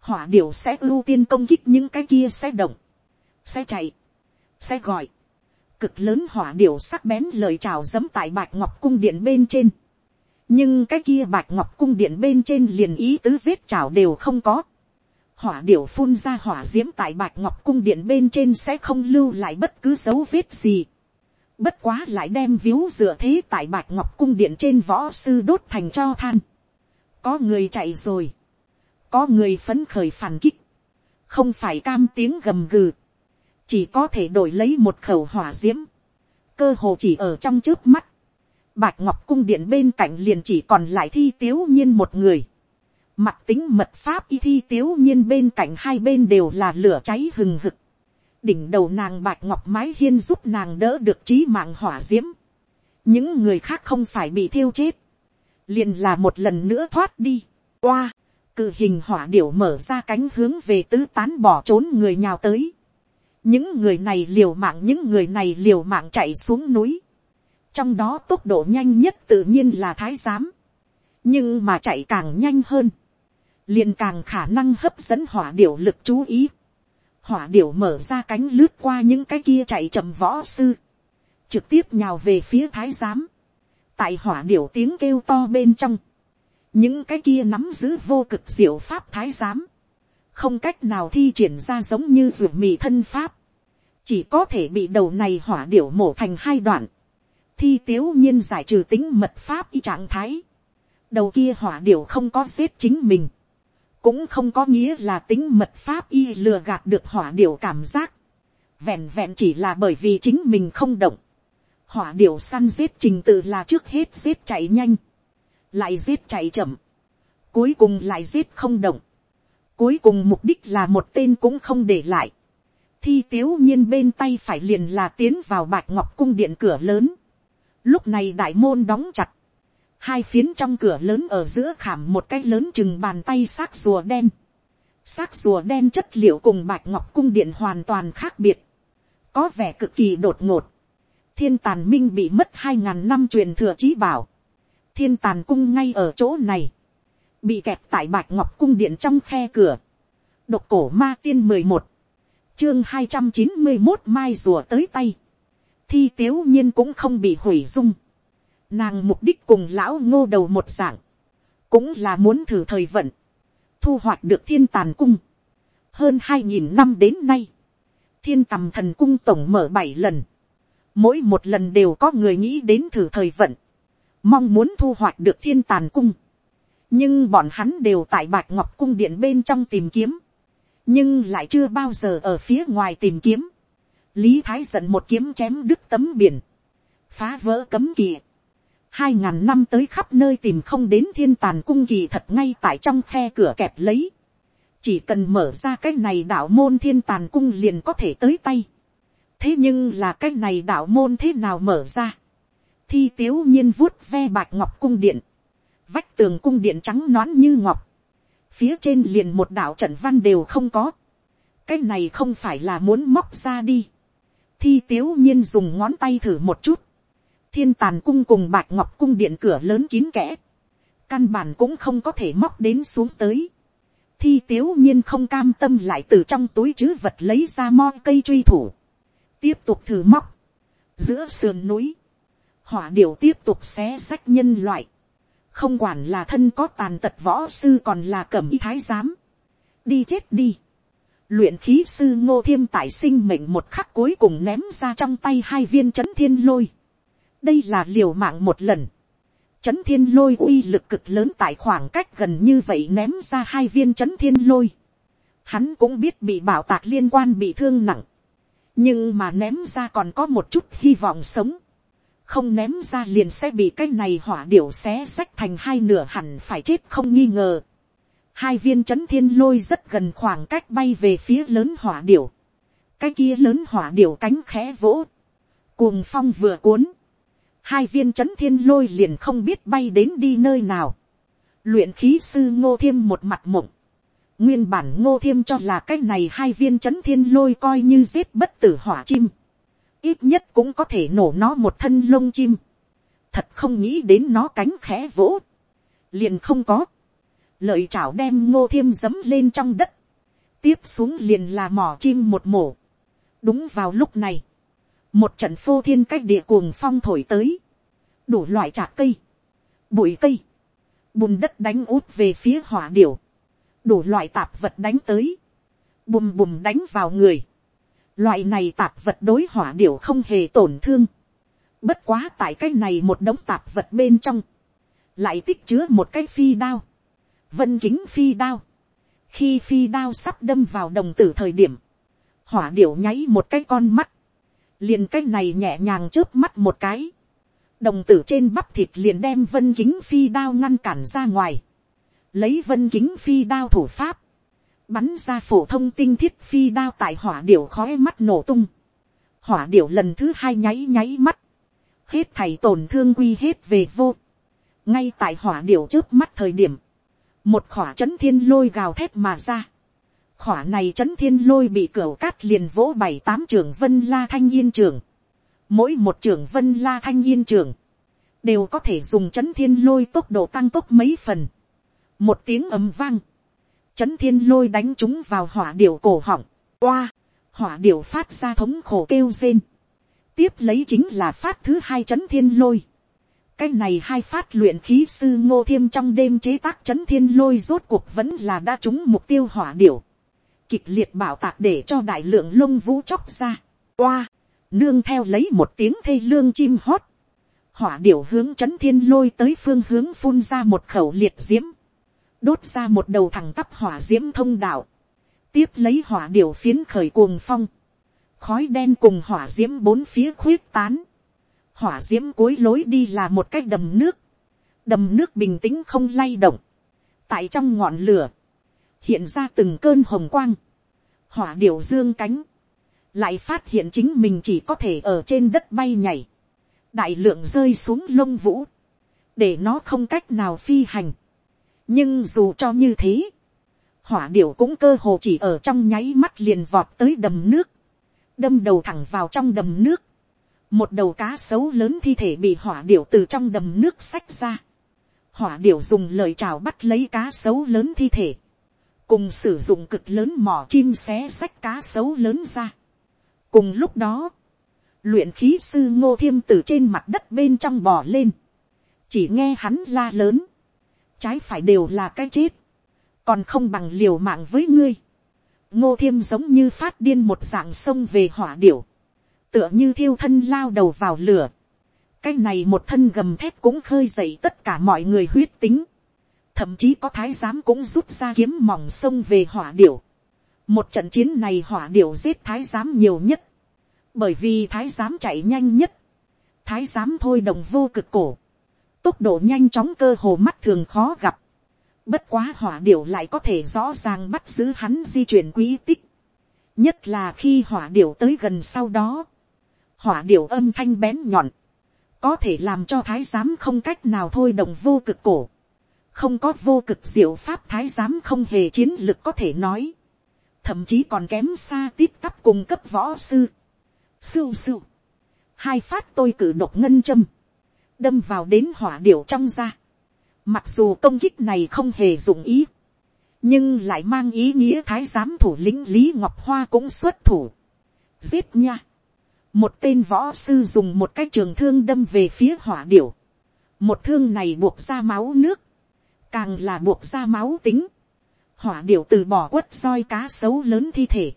hỏa điểu sẽ ưu tiên công kích những cái kia sẽ động, sẽ chạy, sẽ gọi, cực lớn hỏa điểu sắc bén lời chào dẫm tại bạch ngọc cung điện bên trên nhưng cái kia bạch ngọc cung điện bên trên liền ý tứ vết chào đều không có. hỏa điểu phun ra hỏa d i ễ m tại bạch ngọc cung điện bên trên sẽ không lưu lại bất cứ dấu vết gì. bất quá lại đem víu dựa thế tại bạch ngọc cung điện trên võ sư đốt thành cho than. có người chạy rồi. có người phấn khởi phản kích. không phải cam tiếng gầm gừ chỉ có thể đổi lấy một khẩu hỏa d i ễ m cơ hồ chỉ ở trong trước mắt, bạch ngọc cung điện bên cạnh liền chỉ còn lại thi tiếu nhiên một người, mặt tính mật pháp y thi tiếu nhiên bên cạnh hai bên đều là lửa cháy hừng hực, đỉnh đầu nàng bạch ngọc mái hiên giúp nàng đỡ được trí mạng hỏa diễm, những người khác không phải bị thiêu chết, liền là một lần nữa thoát đi, qua cự hình hỏa điểu mở ra cánh hướng về tứ tán bỏ trốn người nhào tới, những người này liều mạng những người này liều mạng chạy xuống núi trong đó tốc độ nhanh nhất tự nhiên là thái giám. nhưng mà chạy càng nhanh hơn, liền càng khả năng hấp dẫn hỏa điểu lực chú ý. hỏa điểu mở ra cánh lướt qua những cái kia chạy chậm võ sư, trực tiếp nhào về phía thái giám. tại hỏa điểu tiếng kêu to bên trong, những cái kia nắm giữ vô cực diệu pháp thái giám, không cách nào thi triển ra giống như ruột mì thân pháp, chỉ có thể bị đầu này hỏa điểu mổ thành hai đoạn, thi tiếu nhiên giải trừ tính mật pháp y trạng thái, đầu kia hỏa điểu không có giết chính mình, cũng không có nghĩa là tính mật pháp y lừa gạt được hỏa điểu cảm giác, vẹn vẹn chỉ là bởi vì chính mình không động, hỏa điểu săn giết trình tự là trước hết giết chạy nhanh, lại giết chạy chậm, cuối cùng lại giết không động, Cuối cùng mục đích là một tên cũng không để lại. Thi tiếu nhiên bên tay phải liền là tiến vào bạch ngọc cung điện cửa lớn. Lúc này đại môn đóng chặt. Hai phiến trong cửa lớn ở giữa khảm một cái lớn chừng bàn tay xác rùa đen. Xác rùa đen chất liệu cùng bạch ngọc cung điện hoàn toàn khác biệt. Có vẻ cực kỳ đột ngột. Thiên tàn minh bị mất hai ngàn năm truyền thừa trí bảo. Thiên tàn cung ngay ở chỗ này bị kẹt tại bạch ngọc cung điện trong khe cửa, độc cổ ma tiên mười một, chương hai trăm chín mươi một mai rùa tới tay, thi tiếu nhiên cũng không bị hủy dung, nàng mục đích cùng lão ngô đầu một dạng, cũng là muốn thử thời vận, thu hoạch được thiên tàn cung, hơn hai nghìn năm đến nay, thiên tầm thần cung tổng mở bảy lần, mỗi một lần đều có người nghĩ đến thử thời vận, mong muốn thu hoạch được thiên tàn cung, nhưng bọn hắn đều tại bạch ngọc cung điện bên trong tìm kiếm, nhưng lại chưa bao giờ ở phía ngoài tìm kiếm lý thái giận một kiếm chém đứt tấm biển, phá vỡ cấm kỳ hai ngàn năm tới khắp nơi tìm không đến thiên tàn cung kỳ thật ngay tại trong khe cửa kẹp lấy, chỉ cần mở ra cái này đạo môn thiên tàn cung liền có thể tới tay, thế nhưng là cái này đạo môn thế nào mở ra, thi tiếu nhiên vuốt ve bạch ngọc cung điện, vách tường cung điện trắng nõn như ngọc, phía trên liền một đạo trận văn đều không có, cái này không phải là muốn móc ra đi, thi tiếu nhiên dùng ngón tay thử một chút, thiên tàn cung cùng bạch ngọc cung điện cửa lớn kín kẽ, căn bản cũng không có thể móc đến xuống tới, thi tiếu nhiên không cam tâm lại từ trong túi chứ vật lấy ra mo cây truy thủ, tiếp tục thử móc, giữa sườn núi, hỏa điệu tiếp tục xé sách nhân loại, không quản là thân có tàn tật võ sư còn là cẩm y thái giám, đi chết đi, luyện khí sư ngô thiêm tại sinh mệnh một khắc cuối cùng ném ra trong tay hai viên c h ấ n thiên lôi, đây là liều mạng một lần, c h ấ n thiên lôi uy lực cực lớn tại khoảng cách gần như vậy ném ra hai viên c h ấ n thiên lôi, hắn cũng biết bị bảo tạc liên quan bị thương nặng, nhưng mà ném ra còn có một chút hy vọng sống, không ném ra liền sẽ bị cái này hỏa điểu xé xách thành hai nửa hẳn phải chết không nghi ngờ. Hai viên chấn thiên lôi rất gần khoảng cách bay về phía lớn hỏa điểu. Cái kia lớn hỏa điểu cánh khẽ vỗ. Cuồng phong vừa cuốn. Hai viên chấn thiên lôi liền không biết bay đến đi nơi nào. Luyện khí sư ngô thiêm một mặt mộng. Nguyên bản ngô thiêm cho là cái này hai viên chấn thiên lôi coi như giết bất tử hỏa chim ít nhất cũng có thể nổ nó một thân lông chim, thật không nghĩ đến nó cánh khẽ vỗ, liền không có, lợi chảo đem ngô thiêm dấm lên trong đất, tiếp xuống liền là mỏ chim một mổ, đúng vào lúc này, một trận phô thiên cách địa cuồng phong thổi tới, đủ loại trạc cây, bụi cây, bùn đất đánh út về phía hỏa điểu, đủ loại tạp vật đánh tới, bùm bùm đánh vào người, Loại này tạp vật đối hỏa điểu không hề tổn thương. Bất quá tại cái này một đống tạp vật bên trong. Lại tích chứa một cái phi đao. Vân kính phi đao. Khi phi đao sắp đâm vào đồng tử thời điểm. Hỏa điểu nháy một cái con mắt. Liền cái này nhẹ nhàng chớp mắt một cái. Đồng tử trên bắp thịt liền đem vân kính phi đao ngăn cản ra ngoài. Lấy vân kính phi đao thủ pháp bắn ra phổ thông tinh thiết phi đao tại hỏa điểu khói mắt nổ tung. Hỏa điểu lần thứ hai nháy nháy mắt. Hết thầy tổn thương quy hết về vô. Ngay tại hỏa điểu trước mắt thời điểm. Một khỏa chấn thiên lôi gào thét mà ra. Khỏa này chấn thiên lôi bị cửa cát liền vỗ bảy tám trưởng vân la thanh yên trưởng. Mỗi một trưởng vân la thanh yên trưởng. Đều có thể dùng chấn thiên lôi tốc độ tăng tốc mấy phần. Một tiếng ầm vang chấn thiên lôi đánh chúng vào hỏa điểu cổ họng, oa, hỏa điểu phát ra thống khổ kêu rên, tiếp lấy chính là phát thứ hai chấn thiên lôi, cái này hai phát luyện khí sư ngô thiêm trong đêm chế tác chấn thiên lôi rốt cuộc vẫn là đã trúng mục tiêu hỏa điểu, kịch liệt bảo tạc để cho đại lượng lông vũ chóc ra, oa, nương theo lấy một tiếng thê lương chim hót, hỏa điểu hướng chấn thiên lôi tới phương hướng phun ra một khẩu liệt diễm, đốt ra một đầu thẳng tắp hỏa diễm thông đạo, tiếp lấy hỏa điểu phiến khởi cuồng phong, khói đen cùng hỏa diễm bốn phía khuyết tán, hỏa d i ễ m cuối lối đi là một cái đầm nước, đầm nước bình tĩnh không lay động, tại trong ngọn lửa, hiện ra từng cơn hồng quang, hỏa điệu dương cánh, lại phát hiện chính mình chỉ có thể ở trên đất bay nhảy, đại lượng rơi xuống lông vũ, để nó không cách nào phi hành, nhưng dù cho như thế, hỏa điểu cũng cơ hồ chỉ ở trong nháy mắt liền vọt tới đầm nước, đâm đầu thẳng vào trong đầm nước, một đầu cá sấu lớn thi thể bị hỏa điểu từ trong đầm nước xách ra, hỏa điểu dùng lời chào bắt lấy cá sấu lớn thi thể, cùng sử dụng cực lớn mỏ chim xé xách cá sấu lớn ra. cùng lúc đó, luyện khí sư ngô thiêm từ trên mặt đất bên trong bò lên, chỉ nghe hắn la lớn, trái phải đều là cái chết, còn không bằng liều mạng với ngươi. ngô thiêm giống như phát điên một dạng sông về hỏa điểu, tựa như thiêu thân lao đầu vào lửa. cái này một thân gầm thép cũng khơi dậy tất cả mọi người huyết tính, thậm chí có thái giám cũng rút ra kiếm mỏng sông về hỏa điểu. một trận chiến này hỏa điểu giết thái giám nhiều nhất, bởi vì thái giám chạy nhanh nhất, thái giám thôi đồng vô cực cổ, tốc độ nhanh chóng cơ hồ mắt thường khó gặp, bất quá hỏa điểu lại có thể rõ ràng bắt giữ hắn di chuyển quý tích, nhất là khi hỏa điểu tới gần sau đó, hỏa điệu âm thanh bén nhọn, có thể làm cho thái giám không cách nào thôi đồng vô cực cổ, không có vô cực diệu pháp thái giám không hề chiến lực có thể nói, thậm chí còn kém xa tít cấp cùng cấp võ sư. Sưu sưu, hai phát tôi cử độc ngân châm, đâm vào đến hỏa điệu trong da. Mặc dù công kích này không hề dụng ý, nhưng lại mang ý nghĩa thái giám thủ lĩnh lý ngọc hoa cũng xuất thủ. giết nha một tên võ sư dùng một cái trường thương đâm về phía hỏa điểu, một thương này buộc ra máu nước, càng là buộc ra máu tính. Hỏa điểu từ bỏ quất roi cá sấu lớn thi thể,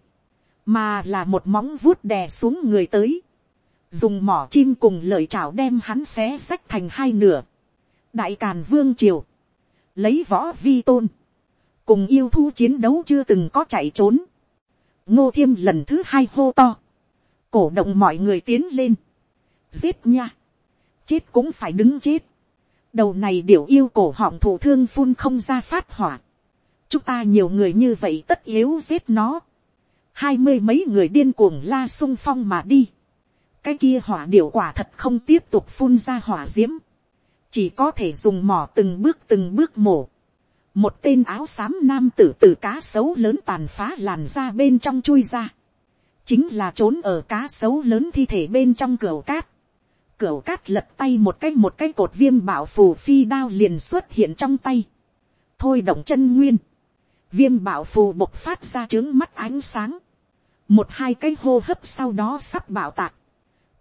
mà là một móng vuốt đè xuống người tới, dùng mỏ chim cùng lời chảo đem hắn xé xách thành hai nửa, đại càn vương triều, lấy võ vi tôn, cùng yêu thu chiến đấu chưa từng có chạy trốn, ngô thiêm lần thứ hai hô to, cổ động mọi người tiến lên, giết nha, chết cũng phải đứng chết, đầu này điểu yêu cổ họng thủ thương phun không ra phát hỏa, chúng ta nhiều người như vậy tất yếu giết nó. hai mươi mấy người điên cuồng la sung phong mà đi. cái kia hỏa điểu quả thật không tiếp tục phun ra hỏa d i ễ m chỉ có thể dùng mỏ từng bước từng bước mổ. một tên áo xám nam tử từ cá sấu lớn tàn phá làn ra bên trong chui ra chính là trốn ở cá sấu lớn thi thể bên trong cửa cát. Cửa cát lật tay một cái một cái cột viêm bảo phù phi đao liền xuất hiện trong tay. Thôi động chân nguyên. Viêm bảo phù bộc phát ra trướng mắt ánh sáng, một hai cái hô hấp sau đó sắp bảo tạc,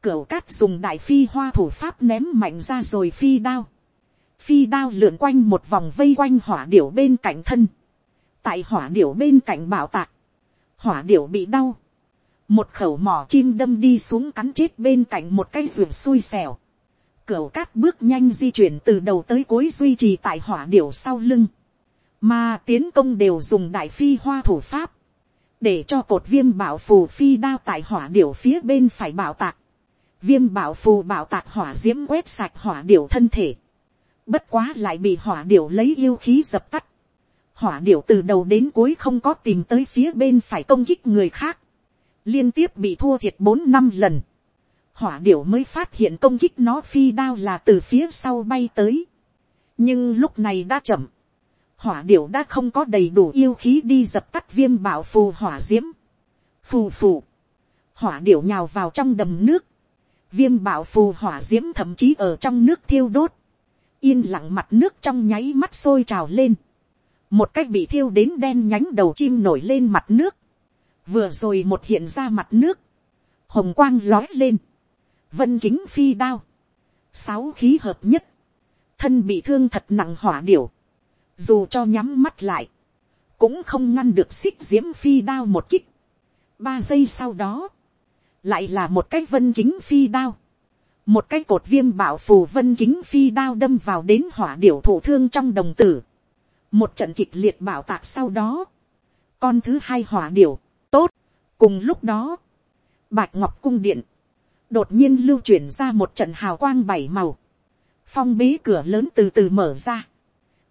Cửa cát dùng đại phi hoa thủ pháp ném mạnh ra rồi phi đao, phi đao lượn quanh một vòng vây quanh hỏa điểu bên cạnh thân, tại hỏa điểu bên cạnh bảo tạc, hỏa điểu bị đau, một khẩu mỏ chim đâm đi xuống cắn chết bên cạnh một cái ruột xui xẻo, cửu cát bước nhanh di chuyển từ đầu tới cuối duy trì tại hỏa điểu sau lưng, mà tiến công đều dùng đại phi hoa thủ pháp, để cho cột viêm bảo phù phi đao tại hỏa điểu phía bên phải bảo tạc, viêm bảo phù bảo tạc hỏa diễm quét sạch hỏa điểu thân thể, bất quá lại bị hỏa điểu lấy yêu khí dập tắt, hỏa điểu từ đầu đến cuối không có tìm tới phía bên phải công kích người khác, liên tiếp bị thua thiệt bốn năm lần, hỏa điểu mới phát hiện công kích nó phi đao là từ phía sau bay tới, nhưng lúc này đã chậm, hỏa điểu đã không có đầy đủ yêu khí đi dập tắt viêm bảo phù hỏa d i ễ m phù phù, hỏa điểu nhào vào trong đầm nước, viêm bảo phù hỏa d i ễ m thậm chí ở trong nước thiêu đốt, yên lặng mặt nước trong nháy mắt sôi trào lên, một cách bị thiêu đến đen nhánh đầu chim nổi lên mặt nước, vừa rồi một hiện ra mặt nước, hồng quang lói lên, vân kính phi đao, sáu khí hợp nhất, thân bị thương thật nặng hỏa điểu, dù cho nhắm mắt lại, cũng không ngăn được xích diễm phi đao một kích. ba giây sau đó, lại là một cái vân kính phi đao, một cái cột viêm bảo phù vân kính phi đao đâm vào đến hỏa điểu thủ thương trong đồng tử, một trận kịch liệt bảo tạc sau đó, con thứ hai hỏa điểu, tốt, cùng lúc đó, bạch ngọc cung điện, đột nhiên lưu chuyển ra một trận hào quang bảy màu, phong bế cửa lớn từ từ mở ra,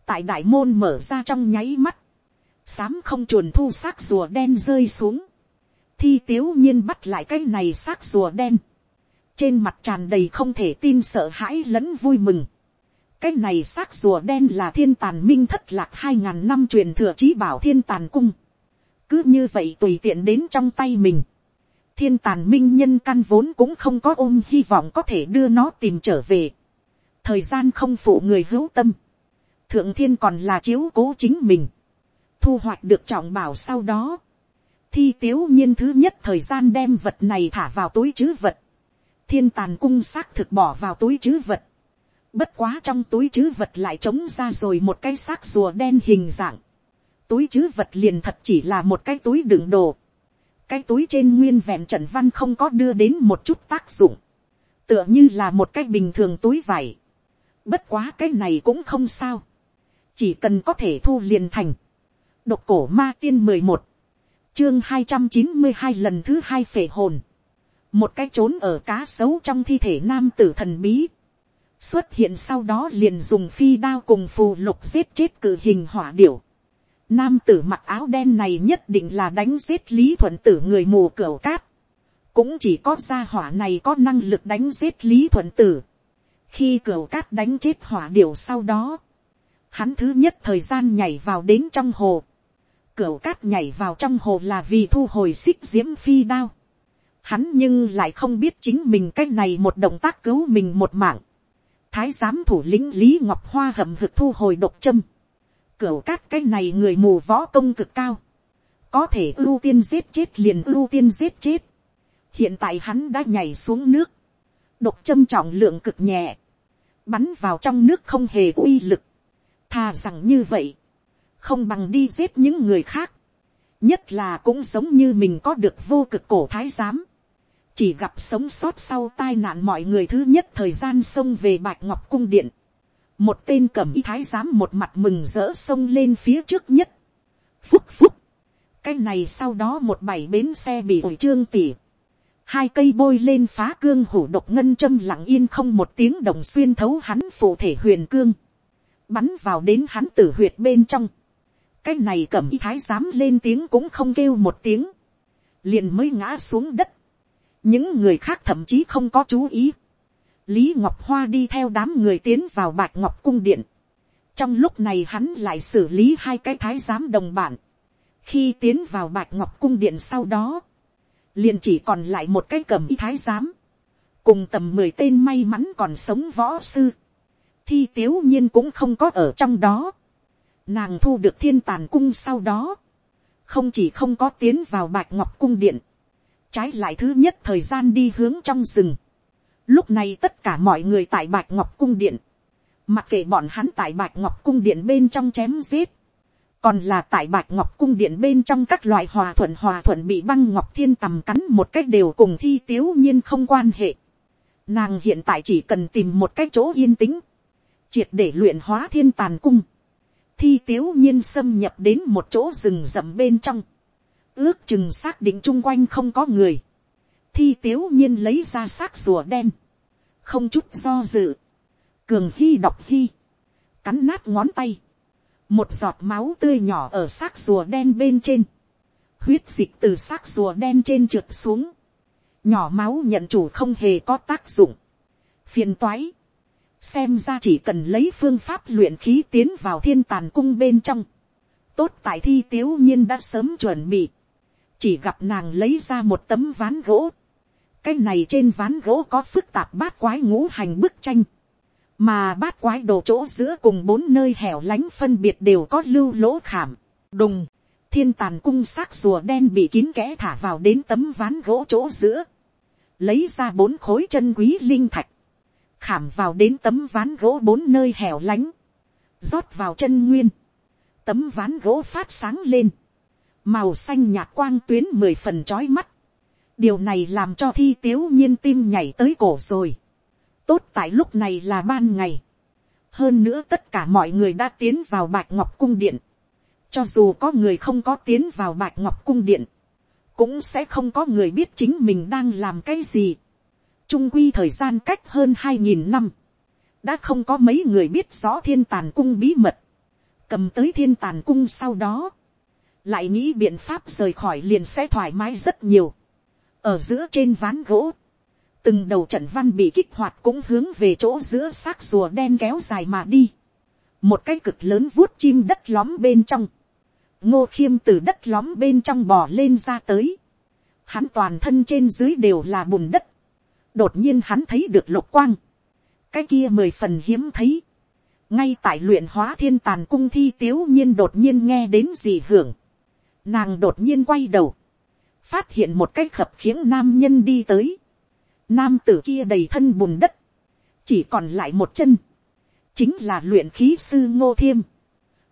tại đại môn mở ra trong nháy mắt, sám không chuồn thu xác rùa đen rơi xuống, thi tiếu nhiên bắt lại cái này xác rùa đen, trên mặt tràn đầy không thể tin sợ hãi lẫn vui mừng, cái này xác rùa đen là thiên tàn minh thất lạc hai ngàn năm truyền thừa trí bảo thiên tàn cung, cứ như vậy tùy tiện đến trong tay mình, thiên tàn minh nhân căn vốn cũng không có ôm hy vọng có thể đưa nó tìm trở về, thời gian không phụ người hữu tâm, thượng thiên còn là chiếu cố chính mình, thu hoạch được trọng bảo sau đó, thi tiếu nhiên thứ nhất thời gian đem vật này thả vào túi chứ vật, thiên tàn cung xác thực bỏ vào túi chứ vật, bất quá trong túi chứ vật lại trống ra rồi một cái xác rùa đen hình dạng, túi chứ vật liền thật chỉ là một cái túi đựng đồ, cái túi trên nguyên vẹn trận văn không có đưa đến một chút tác dụng, tựa như là một cái bình thường túi vải, bất quá cái này cũng không sao, chỉ cần có thể thu liền thành. độc cổ ma tiên mười một, chương hai trăm chín mươi hai lần thứ hai phể hồn. một cái trốn ở cá sấu trong thi thể nam tử thần bí, xuất hiện sau đó liền dùng phi đao cùng phù lục giết chết cử hình hỏa điểu. Nam tử mặc áo đen này nhất định là đánh giết lý thuận tử người mù cửa cát. Cũng chỉ có gia hỏa này có năng lực đánh giết lý thuận tử. Khi cửa cát đánh chết hỏa điểu sau đó. Hắn thứ nhất thời gian nhảy vào đến trong hồ. Cửa cát nhảy vào trong hồ là vì thu hồi xích diễm phi đao. Hắn nhưng lại không biết chính mình cách này một động tác cứu mình một mạng thái giám thủ lĩnh lý ngọc hoa hậm hực thu hồi độc châm, Cửu cát cái này người mù võ công cực cao, có thể ưu tiên giết chết liền ưu tiên giết chết, hiện tại hắn đã nhảy xuống nước, độc châm trọng lượng cực nhẹ, bắn vào trong nước không hề uy lực, thà rằng như vậy, không bằng đi giết những người khác, nhất là cũng giống như mình có được vô cực cổ thái giám, chỉ gặp sống sót sau tai nạn mọi người thứ nhất thời gian xông về bạch ngọc cung điện một tên cẩm y thái giám một mặt mừng rỡ xông lên phía trước nhất. phúc phúc. cái này sau đó một bảy bến xe bị ủi trương tỉ. hai cây bôi lên phá cương hủ độc ngân châm lặng yên không một tiếng đồng xuyên thấu hắn phụ thể huyền cương. bắn vào đến hắn tử huyệt bên trong. cái này cẩm y thái giám lên tiếng cũng không kêu một tiếng. liền mới ngã xuống đất những người khác thậm chí không có chú ý lý ngọc hoa đi theo đám người tiến vào bạch ngọc cung điện. trong lúc này hắn lại xử lý hai cái thái giám đồng bản. khi tiến vào bạch ngọc cung điện sau đó, liền chỉ còn lại một cái cầm y thái giám, cùng tầm mười tên may mắn còn sống võ sư. thi tiếu nhiên cũng không có ở trong đó. nàng thu được thiên tàn cung sau đó, không chỉ không có tiến vào bạch ngọc cung điện, trái lại thứ nhất thời gian đi hướng trong rừng. Lúc này tất cả mọi người tại bạch ngọc cung điện, mặc kệ bọn hắn tại bạch ngọc cung điện bên trong chém giết, còn là tại bạch ngọc cung điện bên trong các loại hòa thuận hòa thuận bị băng ngọc thiên tầm cắn một cách đều cùng thi tiếu nhiên không quan hệ. Nàng hiện tại chỉ cần tìm một cái chỗ yên tĩnh, triệt để luyện hóa thiên tàn cung. Thi tiếu nhiên xâm nhập đến một chỗ rừng rậm bên trong. Ước chừng xác định chung quanh không có người, thi tiếu nhiên lấy ra xác rùa đen, không chút do dự, cường hy đọc hy, cắn nát ngón tay, một giọt máu tươi nhỏ ở xác rùa đen bên trên, huyết dịch từ xác rùa đen trên trượt xuống, nhỏ máu nhận chủ không hề có tác dụng, phiền toái, xem ra chỉ cần lấy phương pháp luyện khí tiến vào thiên tàn cung bên trong, tốt tại thi tiếu nhiên đã sớm chuẩn bị, chỉ gặp nàng lấy ra một tấm ván gỗ, cái này trên ván gỗ có phức tạp bát quái ngũ hành bức tranh, mà bát quái đồ chỗ giữa cùng bốn nơi hẻo lánh phân biệt đều có lưu lỗ khảm, đùng, thiên tàn cung xác rùa đen bị kín kẽ thả vào đến tấm ván gỗ chỗ giữa, lấy ra bốn khối chân quý linh thạch, khảm vào đến tấm ván gỗ bốn nơi hẻo lánh, rót vào chân nguyên, tấm ván gỗ phát sáng lên, màu xanh nhạt quang tuyến mười phần trói mắt, điều này làm cho thi tiếu nhiên tim nhảy tới cổ rồi. tốt tại lúc này là ban ngày. hơn nữa tất cả mọi người đã tiến vào bạch ngọc cung điện. cho dù có người không có tiến vào bạch ngọc cung điện, cũng sẽ không có người biết chính mình đang làm cái gì. trung quy thời gian cách hơn hai nghìn năm, đã không có mấy người biết rõ thiên tàn cung bí mật. cầm tới thiên tàn cung sau đó, lại nghĩ biện pháp rời khỏi liền sẽ thoải mái rất nhiều ở giữa trên ván gỗ, từng đầu trận văn bị kích hoạt cũng hướng về chỗ giữa xác rùa đen kéo dài mà đi. một cái cực lớn vuốt chim đất lõm bên trong. ngô khiêm từ đất lõm bên trong bò lên ra tới. hắn toàn thân trên dưới đều là bùn đất. đột nhiên hắn thấy được lục quang. cái kia mười phần hiếm thấy. ngay tại luyện hóa thiên tàn cung thi tiếu nhiên đột nhiên nghe đến gì hưởng Nàng đột nhiên quay đầu. Phát hiện một cái khập khiếng nam nhân đi tới. Nam tử kia đầy thân bùn đất. Chỉ còn lại một chân. Chính là luyện khí sư ngô thiêm.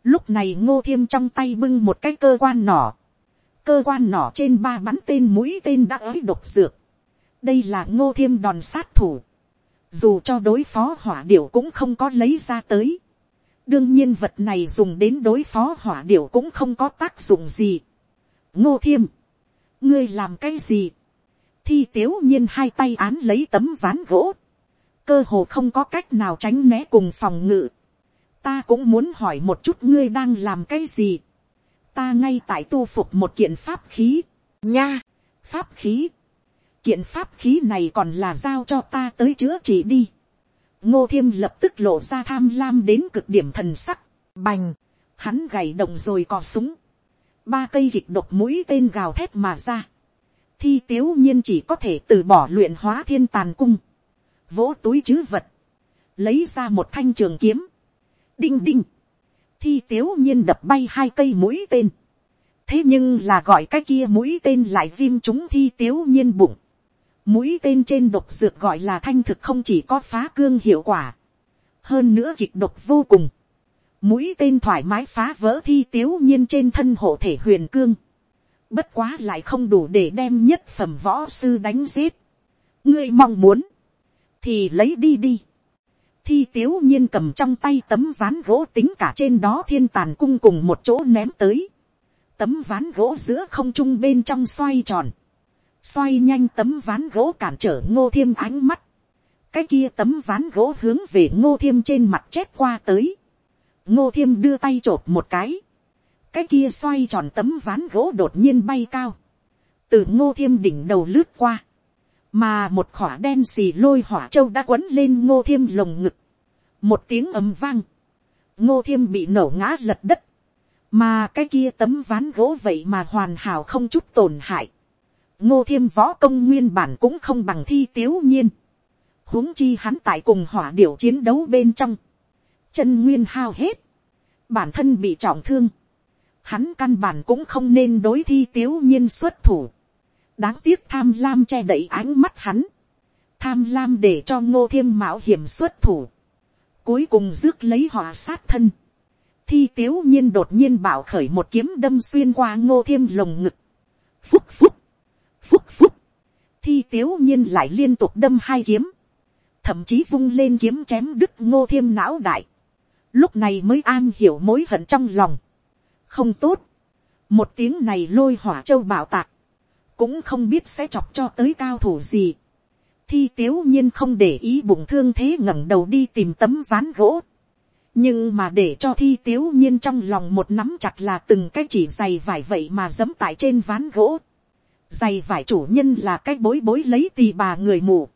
Lúc này ngô thiêm trong tay bưng một cái cơ quan nỏ. Cơ quan nỏ trên ba bắn tên mũi tên đã ới độc dược. Đây là ngô thiêm đòn sát thủ. Dù cho đối phó hỏa điểu cũng không có lấy ra tới đương nhiên vật này dùng đến đối phó hỏa điểu cũng không có tác dụng gì. ngô thiêm, ngươi làm cái gì. thi tiếu nhiên hai tay án lấy tấm ván gỗ, cơ hồ không có cách nào tránh né cùng phòng ngự. ta cũng muốn hỏi một chút ngươi đang làm cái gì. ta ngay tại tu phục một kiện pháp khí, nha, pháp khí. kiện pháp khí này còn là giao cho ta tới chữa trị đi. ngô thiêm lập tức lộ ra tham lam đến cực điểm thần sắc, bành, hắn gầy động rồi cò súng, ba cây kịch độc mũi tên gào thét mà ra, thi tiếu nhiên chỉ có thể từ bỏ luyện hóa thiên tàn cung, vỗ túi chứ vật, lấy ra một thanh trường kiếm, đinh đinh, thi tiếu nhiên đập bay hai cây mũi tên, thế nhưng là gọi cái kia mũi tên lại diêm chúng thi tiếu nhiên bụng, mũi tên trên độc dược gọi là thanh thực không chỉ có phá cương hiệu quả, hơn nữa kịch độc vô cùng, mũi tên thoải mái phá vỡ thi tiếu nhiên trên thân hộ thể huyền cương, bất quá lại không đủ để đem nhất phẩm võ sư đánh giết. ngươi mong muốn, thì lấy đi đi. thi tiếu nhiên cầm trong tay tấm ván gỗ tính cả trên đó thiên tàn cung cùng một chỗ ném tới. tấm ván gỗ giữa không trung bên trong xoay tròn. xoay nhanh tấm ván gỗ cản trở ngô thiêm ánh mắt. cái kia tấm ván gỗ hướng về ngô thiêm trên mặt chép qua tới ngô thiêm đưa tay t một cái. Cái kia xoay tròn tấm ván gỗ đột nhiên bay cao, từ ngô thiêm đỉnh đầu lướt qua, mà một khỏa đen xì lôi hỏa châu đã quấn lên ngô thiêm lồng ngực, một tiếng ầm vang, ngô thiêm bị nổ ngã lật đất, mà cái kia tấm ván gỗ vậy mà hoàn hảo không chút tổn hại, ngô thiêm võ công nguyên bản cũng không bằng thi tiếu nhiên, huống chi hắn tại cùng hỏa điểu chiến đấu bên trong, chân nguyên hao hết, bản thân bị trọng thương, hắn căn bản cũng không nên đối thi tiếu nhiên xuất thủ. đáng tiếc tham lam che đậy ánh mắt hắn. tham lam để cho ngô thiêm mạo hiểm xuất thủ. cuối cùng rước lấy họ sát thân. thi tiếu nhiên đột nhiên bảo khởi một kiếm đâm xuyên qua ngô thiêm lồng ngực. phúc phúc, phúc phúc. thi tiếu nhiên lại liên tục đâm hai kiếm. thậm chí vung lên kiếm chém đứt ngô thiêm não đại lúc này mới an hiểu mối hận trong lòng không tốt. một tiếng này lôi hỏa châu bảo tạc, cũng không biết sẽ chọc cho tới cao thủ gì. thi tiếu nhiên không để ý bụng thương thế ngẩng đầu đi tìm tấm ván gỗ. nhưng mà để cho thi tiếu nhiên trong lòng một nắm chặt là từng cái chỉ giày vải vậy mà dẫm tại trên ván gỗ. giày vải chủ nhân là cái bối bối lấy tì bà người mù.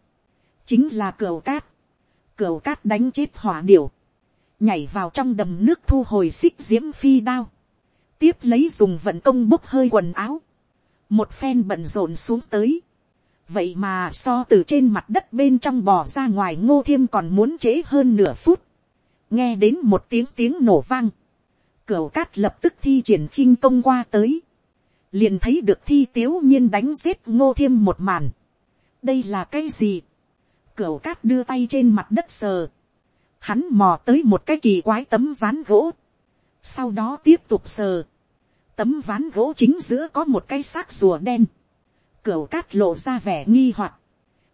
chính là cửa cát. cửa cát đánh chết hỏa điểu nhảy vào trong đầm nước thu hồi xích diễm phi đao. Tiếp lấy dùng vận công bốc hơi quần áo, một phen bận rộn xuống tới. vậy mà so từ trên mặt đất bên trong bò ra ngoài ngô thiêm còn muốn trễ hơn nửa phút, nghe đến một tiếng tiếng nổ vang, cửa cát lập tức thi triển khinh công qua tới, liền thấy được thi tiếu nhiên đánh giết ngô thiêm một màn. đây là cái gì, cửa cát đưa tay trên mặt đất sờ, hắn mò tới một cái kỳ quái tấm ván gỗ, sau đó tiếp tục sờ, Tấm ván gỗ chính giữa có một cái xác rùa đen. Cửu cát lộ ra vẻ nghi hoặc.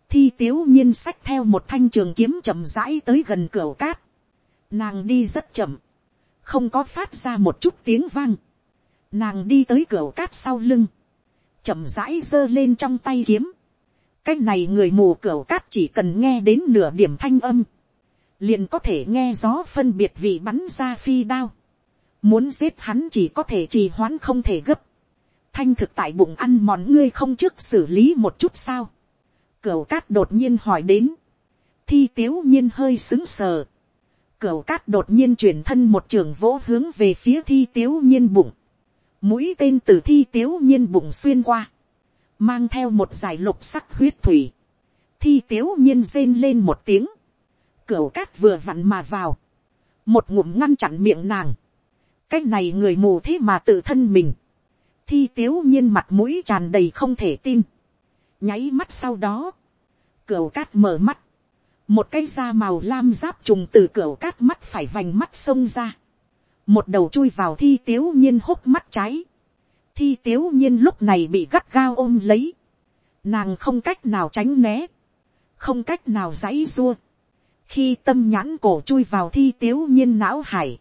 Thi tiếu nhiên sách theo một thanh trường kiếm chậm rãi tới gần cửu cát. Nàng đi rất chậm. Không có phát ra một chút tiếng vang. Nàng đi tới cửu cát sau lưng. Chậm rãi giơ lên trong tay kiếm. Cái này người mù cửu cát chỉ cần nghe đến nửa điểm thanh âm. Liền có thể nghe gió phân biệt vị bắn ra phi đao Muốn giết hắn chỉ có thể trì hoãn không thể gấp. Thanh thực tại bụng ăn mòn ngươi không trước xử lý một chút sao. Cửu cát đột nhiên hỏi đến. Thi tiếu nhiên hơi xứng sờ. Cửu cát đột nhiên chuyển thân một trường vỗ hướng về phía thi tiếu nhiên bụng. Mũi tên từ thi tiếu nhiên bụng xuyên qua. Mang theo một giải lục sắc huyết thủy. Thi tiếu nhiên rên lên một tiếng. Cửu cát vừa vặn mà vào. Một ngụm ngăn chặn miệng nàng. Cái này người mù thế mà tự thân mình, thi tiếu nhiên mặt mũi tràn đầy không thể tin, nháy mắt sau đó, cửa cát mở mắt, một cái da màu lam giáp trùng từ cửa cát mắt phải vành mắt xông ra, một đầu chui vào thi tiếu nhiên hốc mắt trái, thi tiếu nhiên lúc này bị gắt gao ôm lấy, nàng không cách nào tránh né, không cách nào dãy rua khi tâm nhãn cổ chui vào thi tiếu nhiên não hải,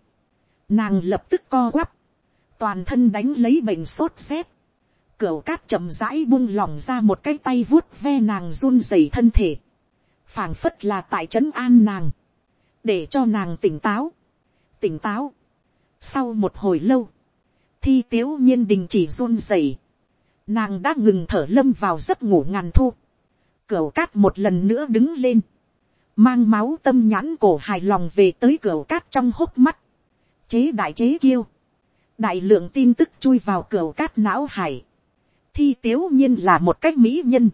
nàng lập tức co quắp, toàn thân đánh lấy bệnh sốt rét, cửa cát chậm rãi buông lỏng ra một cái tay vuốt ve nàng run rẩy thân thể. phảng phất là tại trấn an nàng. Để cho nàng tỉnh táo. Tỉnh táo. Sau một hồi lâu. Thi tiếu nhiên đình chỉ run rẩy. Nàng đã ngừng thở lâm vào giấc ngủ ngàn thu. cửa cát một lần nữa đứng lên. Mang máu tâm nhãn cổ hài lòng về tới cửa cát trong hốc mắt. Chế đại chế kiêu. Đại lượng tin tức chui vào cửa cát não hải. Thi tiếu nhiên là một cách mỹ nhân,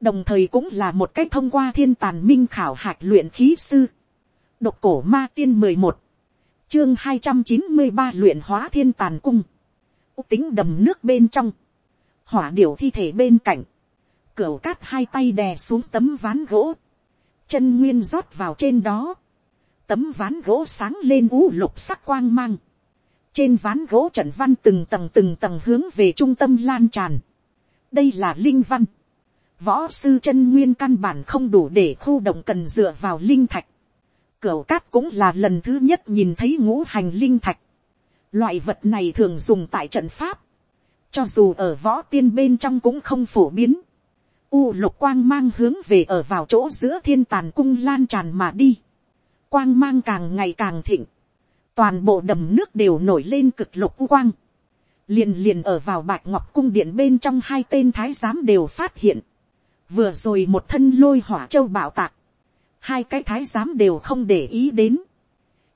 đồng thời cũng là một cách thông qua thiên tàn minh khảo hạch luyện khí sư, độc cổ ma tiên mười một, chương hai trăm chín mươi ba luyện hóa thiên tàn cung, úc tính đầm nước bên trong, hỏa điểu thi thể bên cạnh, cửa cát hai tay đè xuống tấm ván gỗ, chân nguyên rót vào trên đó, tấm ván gỗ sáng lên ú lục sắc quang mang, trên ván gỗ trận văn từng tầng từng tầng hướng về trung tâm lan tràn. đây là linh văn. võ sư chân nguyên căn bản không đủ để khu động cần dựa vào linh thạch. cửu cát cũng là lần thứ nhất nhìn thấy ngũ hành linh thạch. loại vật này thường dùng tại trận pháp. cho dù ở võ tiên bên trong cũng không phổ biến u lục quang mang hướng về ở vào chỗ giữa thiên tàn cung lan tràn mà đi. quang mang càng ngày càng thịnh. Toàn bộ đầm nước đều nổi lên cực lục quang, liền liền ở vào bạch ngọc cung điện bên trong hai tên thái giám đều phát hiện, vừa rồi một thân lôi hỏa châu bảo tạc, hai cái thái giám đều không để ý đến,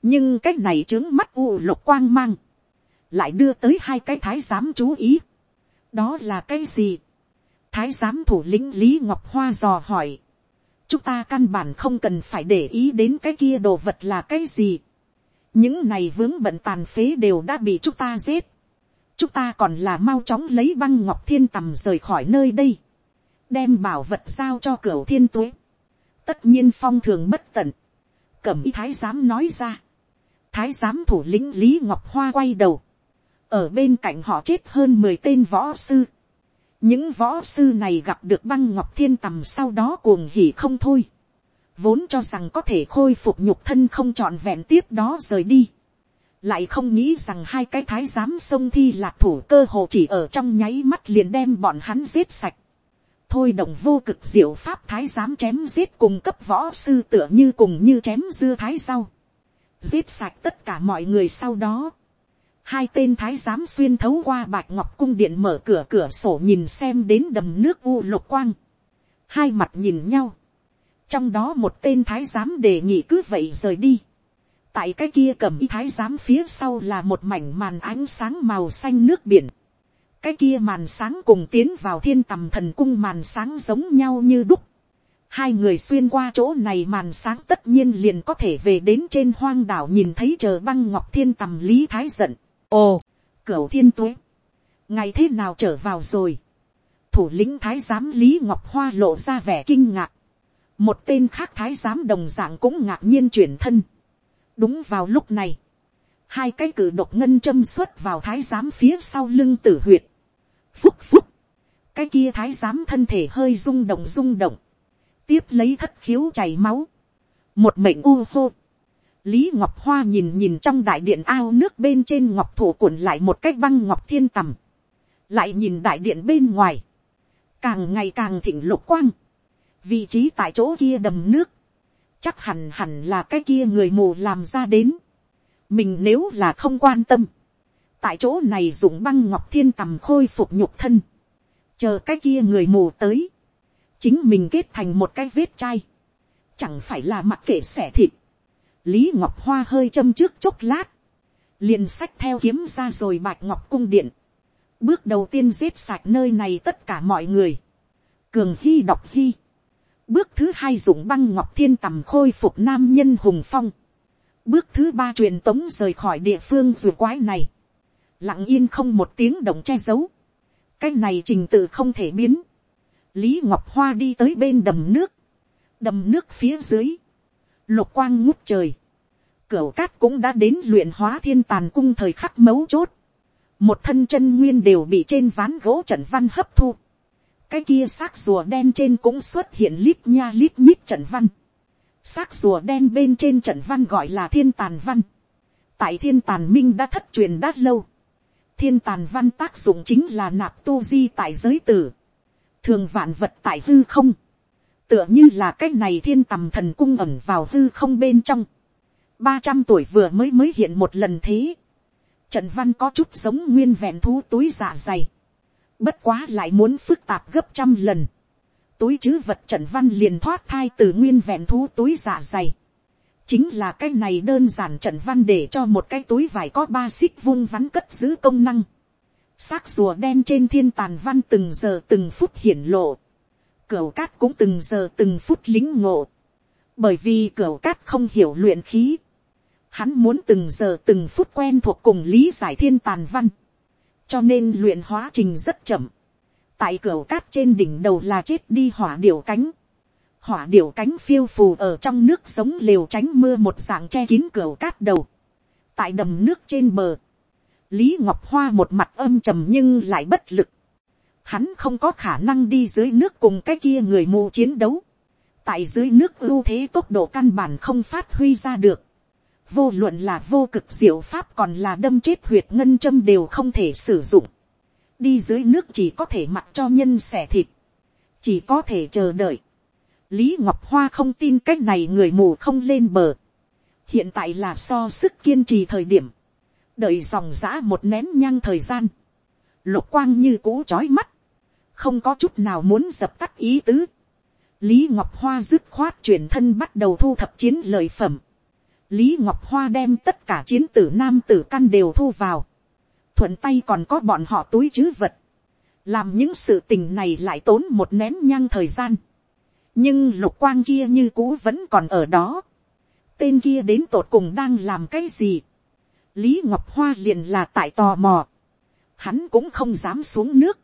nhưng cái này trướng mắt u lục quang mang, lại đưa tới hai cái thái giám chú ý, đó là cái gì, thái giám thủ lĩnh lý ngọc hoa dò hỏi, chúng ta căn bản không cần phải để ý đến cái kia đồ vật là cái gì, những này vướng bận tàn phế đều đã bị chúng ta giết. chúng ta còn là mau chóng lấy băng ngọc thiên tầm rời khỏi nơi đây. đem bảo vật giao cho cửa thiên tuế. tất nhiên phong thường bất tận. cẩm y thái giám nói ra. thái giám thủ lĩnh lý ngọc hoa quay đầu. ở bên cạnh họ chết hơn mười tên võ sư những võ sư này gặp được băng ngọc thiên tầm sau đó cuồng hỉ không thôi vốn cho rằng có thể khôi phục nhục thân không trọn vẹn tiếp đó rời đi. lại không nghĩ rằng hai cái thái giám sông thi lạc thủ cơ hồ chỉ ở trong nháy mắt liền đem bọn hắn giết sạch. thôi đồng vô cực diệu pháp thái giám chém giết cùng cấp võ sư tựa như cùng như chém dưa thái sau. giết sạch tất cả mọi người sau đó hai tên thái giám xuyên thấu qua bạch ngọc cung điện mở cửa cửa sổ nhìn xem đến đầm nước u lục quang. hai mặt nhìn nhau trong đó một tên thái giám đề nghị cứ vậy rời đi. tại cái kia cầm y thái giám phía sau là một mảnh màn ánh sáng màu xanh nước biển. cái kia màn sáng cùng tiến vào thiên tầm thần cung màn sáng giống nhau như đúc. hai người xuyên qua chỗ này màn sáng tất nhiên liền có thể về đến trên hoang đảo nhìn thấy chờ băng ngọc thiên tầm lý thái giận ồ, cửu thiên tuế. ngày thế nào trở vào rồi. thủ lĩnh thái giám lý ngọc hoa lộ ra vẻ kinh ngạc một tên khác thái giám đồng dạng cũng ngạc nhiên chuyển thân. đúng vào lúc này, hai cái cử độc ngân châm xuất vào thái giám phía sau lưng tử huyệt. phúc phúc, cái kia thái giám thân thể hơi rung động rung động, tiếp lấy thất khiếu chảy máu, một mệnh u hô lý ngọc hoa nhìn nhìn trong đại điện ao nước bên trên ngọc thủ cuộn lại một cái băng ngọc thiên tầm, lại nhìn đại điện bên ngoài, càng ngày càng thịnh lục quang, vị trí tại chỗ kia đầm nước, chắc hẳn hẳn là cái kia người mù làm ra đến. mình nếu là không quan tâm, tại chỗ này dùng băng ngọc thiên tầm khôi phục nhục thân, chờ cái kia người mù tới, chính mình kết thành một cái vết chai, chẳng phải là mặc kệ xẻ thịt, lý ngọc hoa hơi châm trước chốc lát, liền sách theo kiếm ra rồi bạch ngọc cung điện, bước đầu tiên giết sạch nơi này tất cả mọi người, cường hy đọc hy, Bước thứ hai dùng băng ngọc thiên tầm khôi phục nam nhân hùng phong. Bước thứ ba truyền tống rời khỏi địa phương rùa quái này. Lặng yên không một tiếng động che giấu. Cái này trình tự không thể biến. Lý Ngọc Hoa đi tới bên đầm nước. Đầm nước phía dưới. Lục quang ngút trời. Cửu cát cũng đã đến luyện hóa thiên tàn cung thời khắc mấu chốt. Một thân chân nguyên đều bị trên ván gỗ trận văn hấp thu cái kia xác rùa đen trên cũng xuất hiện lít nha lít nhít trận văn. xác rùa đen bên trên trận văn gọi là thiên tàn văn. tại thiên tàn minh đã thất truyền đã lâu. thiên tàn văn tác dụng chính là nạp tu di tại giới tử, thường vạn vật tại hư không, tựa như là cái này thiên tầm thần cung ẩm vào hư không bên trong, ba trăm tuổi vừa mới mới hiện một lần thế, trận văn có chút giống nguyên vẹn thú túi dạ dày, bất quá lại muốn phức tạp gấp trăm lần, túi chứ vật trận văn liền thoát thai từ nguyên vẹn thú túi dạ dày, chính là cái này đơn giản trận văn để cho một cái túi vải có ba xích vung vắn cất giữ công năng. xác rùa đen trên thiên tàn văn từng giờ từng phút hiển lộ. Cửu cát cũng từng giờ từng phút lính ngộ. Bởi vì cửu cát không hiểu luyện khí. Hắn muốn từng giờ từng phút quen thuộc cùng lý giải thiên tàn văn. Cho nên luyện hóa trình rất chậm. Tại cửa cát trên đỉnh đầu là chết đi hỏa điểu cánh hỏa điểu cánh phiêu phù ở trong nước sống liều tránh mưa một dạng che kín cửa cát đầu. tại đầm nước trên bờ, lý ngọc hoa một mặt âm trầm nhưng lại bất lực. hắn không có khả năng đi dưới nước cùng cái kia người mù chiến đấu. tại dưới nước ưu thế tốc độ căn bản không phát huy ra được vô luận là vô cực diệu pháp còn là đâm chết huyệt ngân châm đều không thể sử dụng. đi dưới nước chỉ có thể mặc cho nhân xẻ thịt. chỉ có thể chờ đợi Lý Ngọc Hoa không tin cách này người mù không lên bờ. Hiện tại là so sức kiên trì thời điểm. Đợi dòng giã một nén nhang thời gian. Lục quang như cũ chói mắt. Không có chút nào muốn dập tắt ý tứ. Lý Ngọc Hoa dứt khoát chuyển thân bắt đầu thu thập chiến lợi phẩm. Lý Ngọc Hoa đem tất cả chiến tử nam tử căn đều thu vào. Thuận tay còn có bọn họ túi chứ vật. Làm những sự tình này lại tốn một nén nhang thời gian nhưng lục quang kia như cũ vẫn còn ở đó. tên kia đến tột cùng đang làm cái gì. lý ngọc hoa liền là tại tò mò. hắn cũng không dám xuống nước.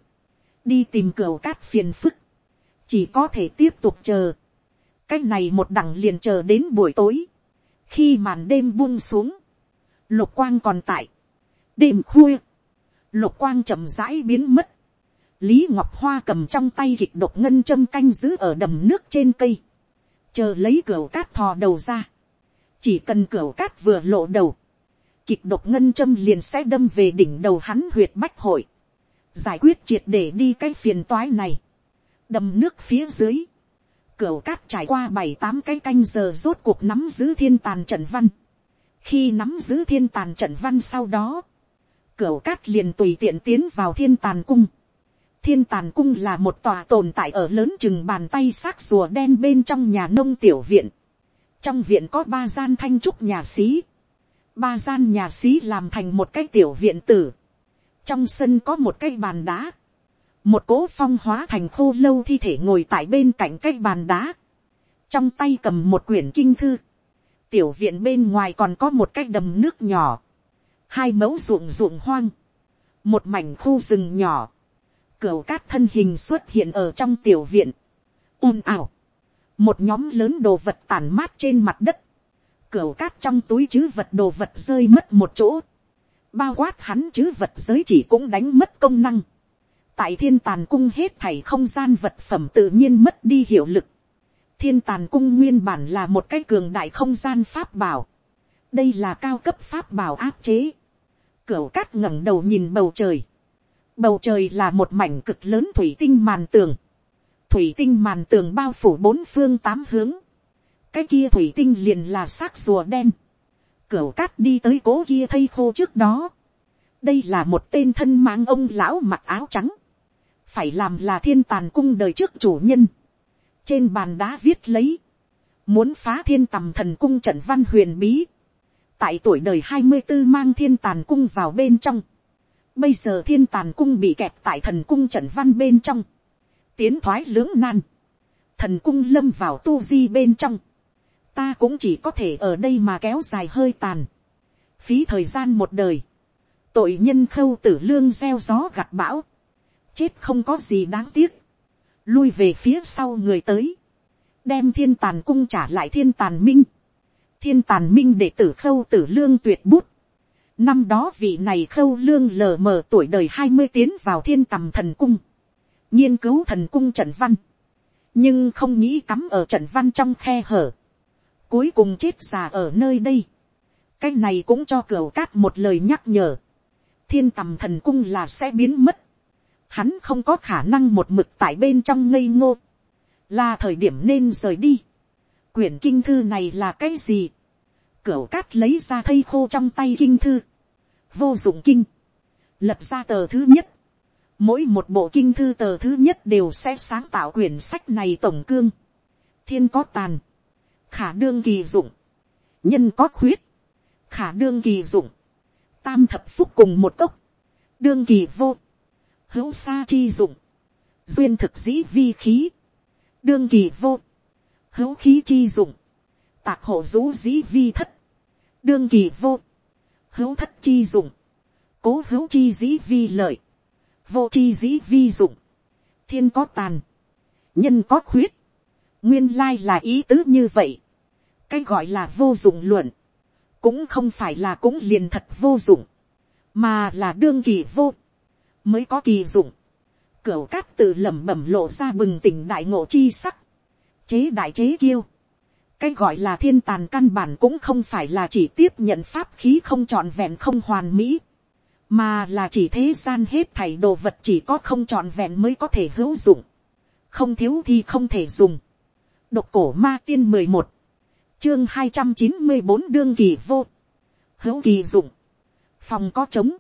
đi tìm cửa cát phiền phức. chỉ có thể tiếp tục chờ. Cách này một đằng liền chờ đến buổi tối khi màn đêm buông xuống, lục quang còn tại. đêm khuya, lục quang chậm rãi biến mất Lý Ngọc Hoa cầm trong tay kịch độc ngân châm canh giữ ở đầm nước trên cây. Chờ lấy cửa cát thò đầu ra. Chỉ cần cửa cát vừa lộ đầu. Kịch độc ngân châm liền sẽ đâm về đỉnh đầu hắn huyệt bách hội. Giải quyết triệt để đi cái phiền toái này. Đầm nước phía dưới. Cửa cát trải qua bảy tám cái canh giờ rốt cuộc nắm giữ thiên tàn trận văn. Khi nắm giữ thiên tàn trận văn sau đó. Cửa cát liền tùy tiện tiến vào thiên tàn cung thiên tàn cung là một tòa tồn tại ở lớn chừng bàn tay xác rùa đen bên trong nhà nông tiểu viện. trong viện có ba gian thanh trúc nhà xí. ba gian nhà xí làm thành một cái tiểu viện tử. trong sân có một cái bàn đá một cố phong hóa thành khô lâu thi thể ngồi tại bên cạnh cái bàn đá. trong tay cầm một quyển kinh thư. tiểu viện bên ngoài còn có một cái đầm nước nhỏ. hai mẫu ruộng ruộng hoang. một mảnh khu rừng nhỏ cửa cát thân hình xuất hiện ở trong tiểu viện. ồn ào. Một nhóm lớn đồ vật tàn mát trên mặt đất. cửa cát trong túi chứ vật đồ vật rơi mất một chỗ. Bao quát hắn chứ vật giới chỉ cũng đánh mất công năng. Tại thiên tàn cung hết thảy không gian vật phẩm tự nhiên mất đi hiệu lực. Thiên tàn cung nguyên bản là một cái cường đại không gian pháp bảo. Đây là cao cấp pháp bảo áp chế. Cửu cát ngẩng đầu nhìn bầu trời Bầu trời là một mảnh cực lớn thủy tinh màn tường. Thủy tinh màn tường bao phủ bốn phương tám hướng. Cái kia thủy tinh liền là xác rùa đen. Cửu cát đi tới cố kia thây khô trước đó. Đây là một tên thân mang ông lão mặc áo trắng. Phải làm là thiên tàn cung đời trước chủ nhân. Trên bàn đá viết lấy. Muốn phá thiên tầm thần cung trận văn huyền bí. Tại tuổi đời hai mươi 24 mang thiên tàn cung vào bên trong Bây giờ thiên tàn cung bị kẹt tại thần cung trận văn bên trong. Tiến thoái lưỡng nan. Thần cung lâm vào tu di bên trong. Ta cũng chỉ có thể ở đây mà kéo dài hơi tàn. Phí thời gian một đời. Tội nhân khâu tử lương gieo gió gặt bão. Chết không có gì đáng tiếc. Lui về phía sau người tới. Đem thiên tàn cung trả lại thiên tàn minh. Thiên tàn minh để tử khâu tử lương tuyệt bút Năm đó vị này khâu lương lờ mờ tuổi đời hai mươi tiến vào thiên tầm thần cung. nghiên cứu thần cung trận văn. nhưng không nghĩ cắm ở trận văn trong khe hở. cuối cùng chết già ở nơi đây. cái này cũng cho cửa cát một lời nhắc nhở. thiên tầm thần cung là sẽ biến mất, hắn không có khả năng một mực tại bên trong ngây ngô, là thời điểm nên rời đi. quyển kinh thư này là cái gì, cửa cát lấy ra thây khô trong tay kinh thư, vô dụng kinh, lập ra tờ thứ nhất, mỗi một bộ kinh thư tờ thứ nhất đều sẽ sáng tạo quyển sách này tổng cương, thiên có tàn, khả đương kỳ dụng, nhân có khuyết, khả đương kỳ dụng, tam thập phúc cùng một cốc, đương kỳ vô, hữu xa chi dụng, duyên thực dĩ vi khí, đương kỳ vô, hữu khí chi dụng, tạc hộ rũ dĩ vi thất, đương kỳ vô, hữu thất chi dụng, cố hữu chi dĩ vi lợi, vô chi dĩ vi dụng, thiên có tàn, nhân có khuyết, nguyên lai là ý tứ như vậy, cái gọi là vô dụng luận, cũng không phải là cũng liền thật vô dụng, mà là đương kỳ vô, mới có kỳ dụng. Cửu cát tự lẩm bẩm lộ ra bừng tỉnh đại ngộ chi sắc, chế đại chế kiêu. cái gọi là thiên tàn căn bản cũng không phải là chỉ tiếp nhận pháp khí không trọn vẹn không hoàn mỹ, mà là chỉ thế gian hết thảy đồ vật chỉ có không trọn vẹn mới có thể hữu dụng, không thiếu thì không thể dùng. độc cổ ma tiên mười một, chương hai trăm chín mươi bốn đương kỳ vô, hữu kỳ dụng, phòng có trống,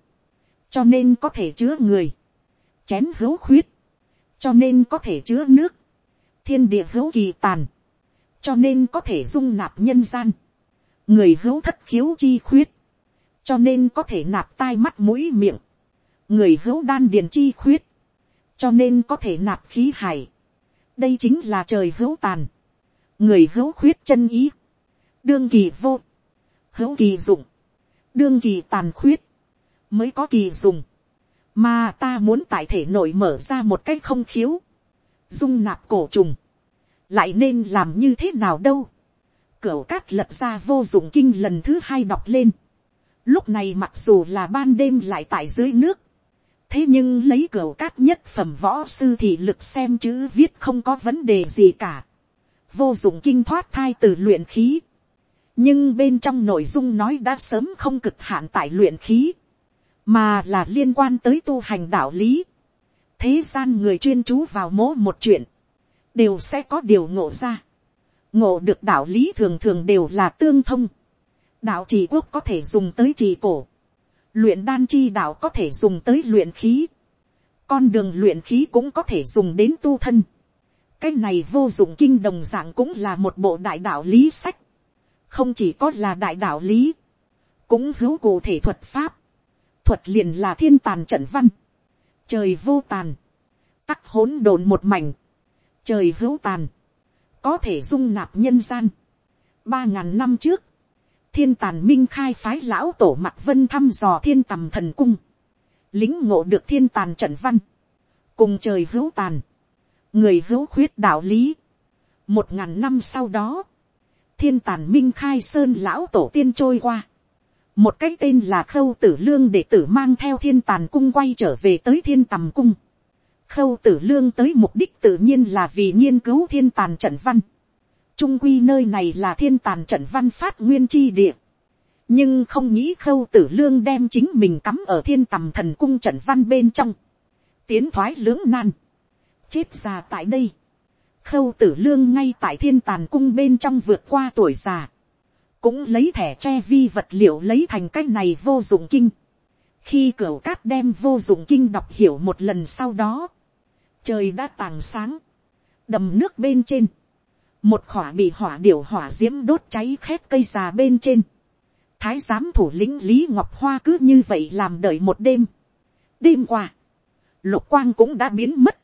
cho nên có thể chứa người, chén hữu khuyết, cho nên có thể chứa nước, thiên địa hữu kỳ tàn, cho nên có thể dung nạp nhân gian, người hữu thất khiếu chi khuyết, cho nên có thể nạp tai mắt mũi miệng, người hữu đan điền chi khuyết, cho nên có thể nạp khí hải, đây chính là trời hữu tàn, người hữu khuyết chân ý, đương kỳ vô, hữu kỳ dụng, đương kỳ tàn khuyết, mới có kỳ dùng, mà ta muốn tại thể nội mở ra một cách không khiếu, dung nạp cổ trùng, lại nên làm như thế nào đâu, cửu cát lật ra vô dụng kinh lần thứ hai đọc lên, lúc này mặc dù là ban đêm lại tại dưới nước, thế nhưng lấy cửu cát nhất phẩm võ sư thì lực xem chữ viết không có vấn đề gì cả, vô dụng kinh thoát thai từ luyện khí, nhưng bên trong nội dung nói đã sớm không cực hạn tại luyện khí, mà là liên quan tới tu hành đạo lý. thế gian người chuyên chú vào mố một chuyện, đều sẽ có điều ngộ ra. ngộ được đạo lý thường thường đều là tương thông. đạo trì quốc có thể dùng tới trì cổ. luyện đan chi đạo có thể dùng tới luyện khí. con đường luyện khí cũng có thể dùng đến tu thân. cái này vô dụng kinh đồng dạng cũng là một bộ đại đạo lý sách. không chỉ có là đại đạo lý, cũng hữu cụ thể thuật pháp thuật liền là thiên tàn trận văn, trời vô tàn, tắc hỗn độn một mảnh, trời hữu tàn, có thể dung nạp nhân gian. ba ngàn năm trước, thiên tàn minh khai phái lão tổ mặt vân thăm dò thiên tầm thần cung, lính ngộ được thiên tàn trận văn, cùng trời hữu tàn, người hữu khuyết đạo lý. một ngàn năm sau đó, thiên tàn minh khai sơn lão tổ tiên trôi qua, một cái tên là khâu tử lương để tử mang theo thiên tàn cung quay trở về tới thiên tầm cung. khâu tử lương tới mục đích tự nhiên là vì nghiên cứu thiên tàn trận văn. trung quy nơi này là thiên tàn trận văn phát nguyên chi địa. nhưng không nghĩ khâu tử lương đem chính mình cắm ở thiên tầm thần cung trận văn bên trong. tiến thoái lưỡng nan. chết già tại đây. khâu tử lương ngay tại thiên tàn cung bên trong vượt qua tuổi già cũng lấy thẻ tre vi vật liệu lấy thành cái này vô dụng kinh. khi cửa cát đem vô dụng kinh đọc hiểu một lần sau đó, trời đã tàng sáng, đầm nước bên trên, một khỏa bị hỏa điểu hỏa d i ễ m đốt cháy khét cây già bên trên, thái giám thủ lĩnh lý ngọc hoa cứ như vậy làm đợi một đêm. đêm qua, lục quang cũng đã biến mất,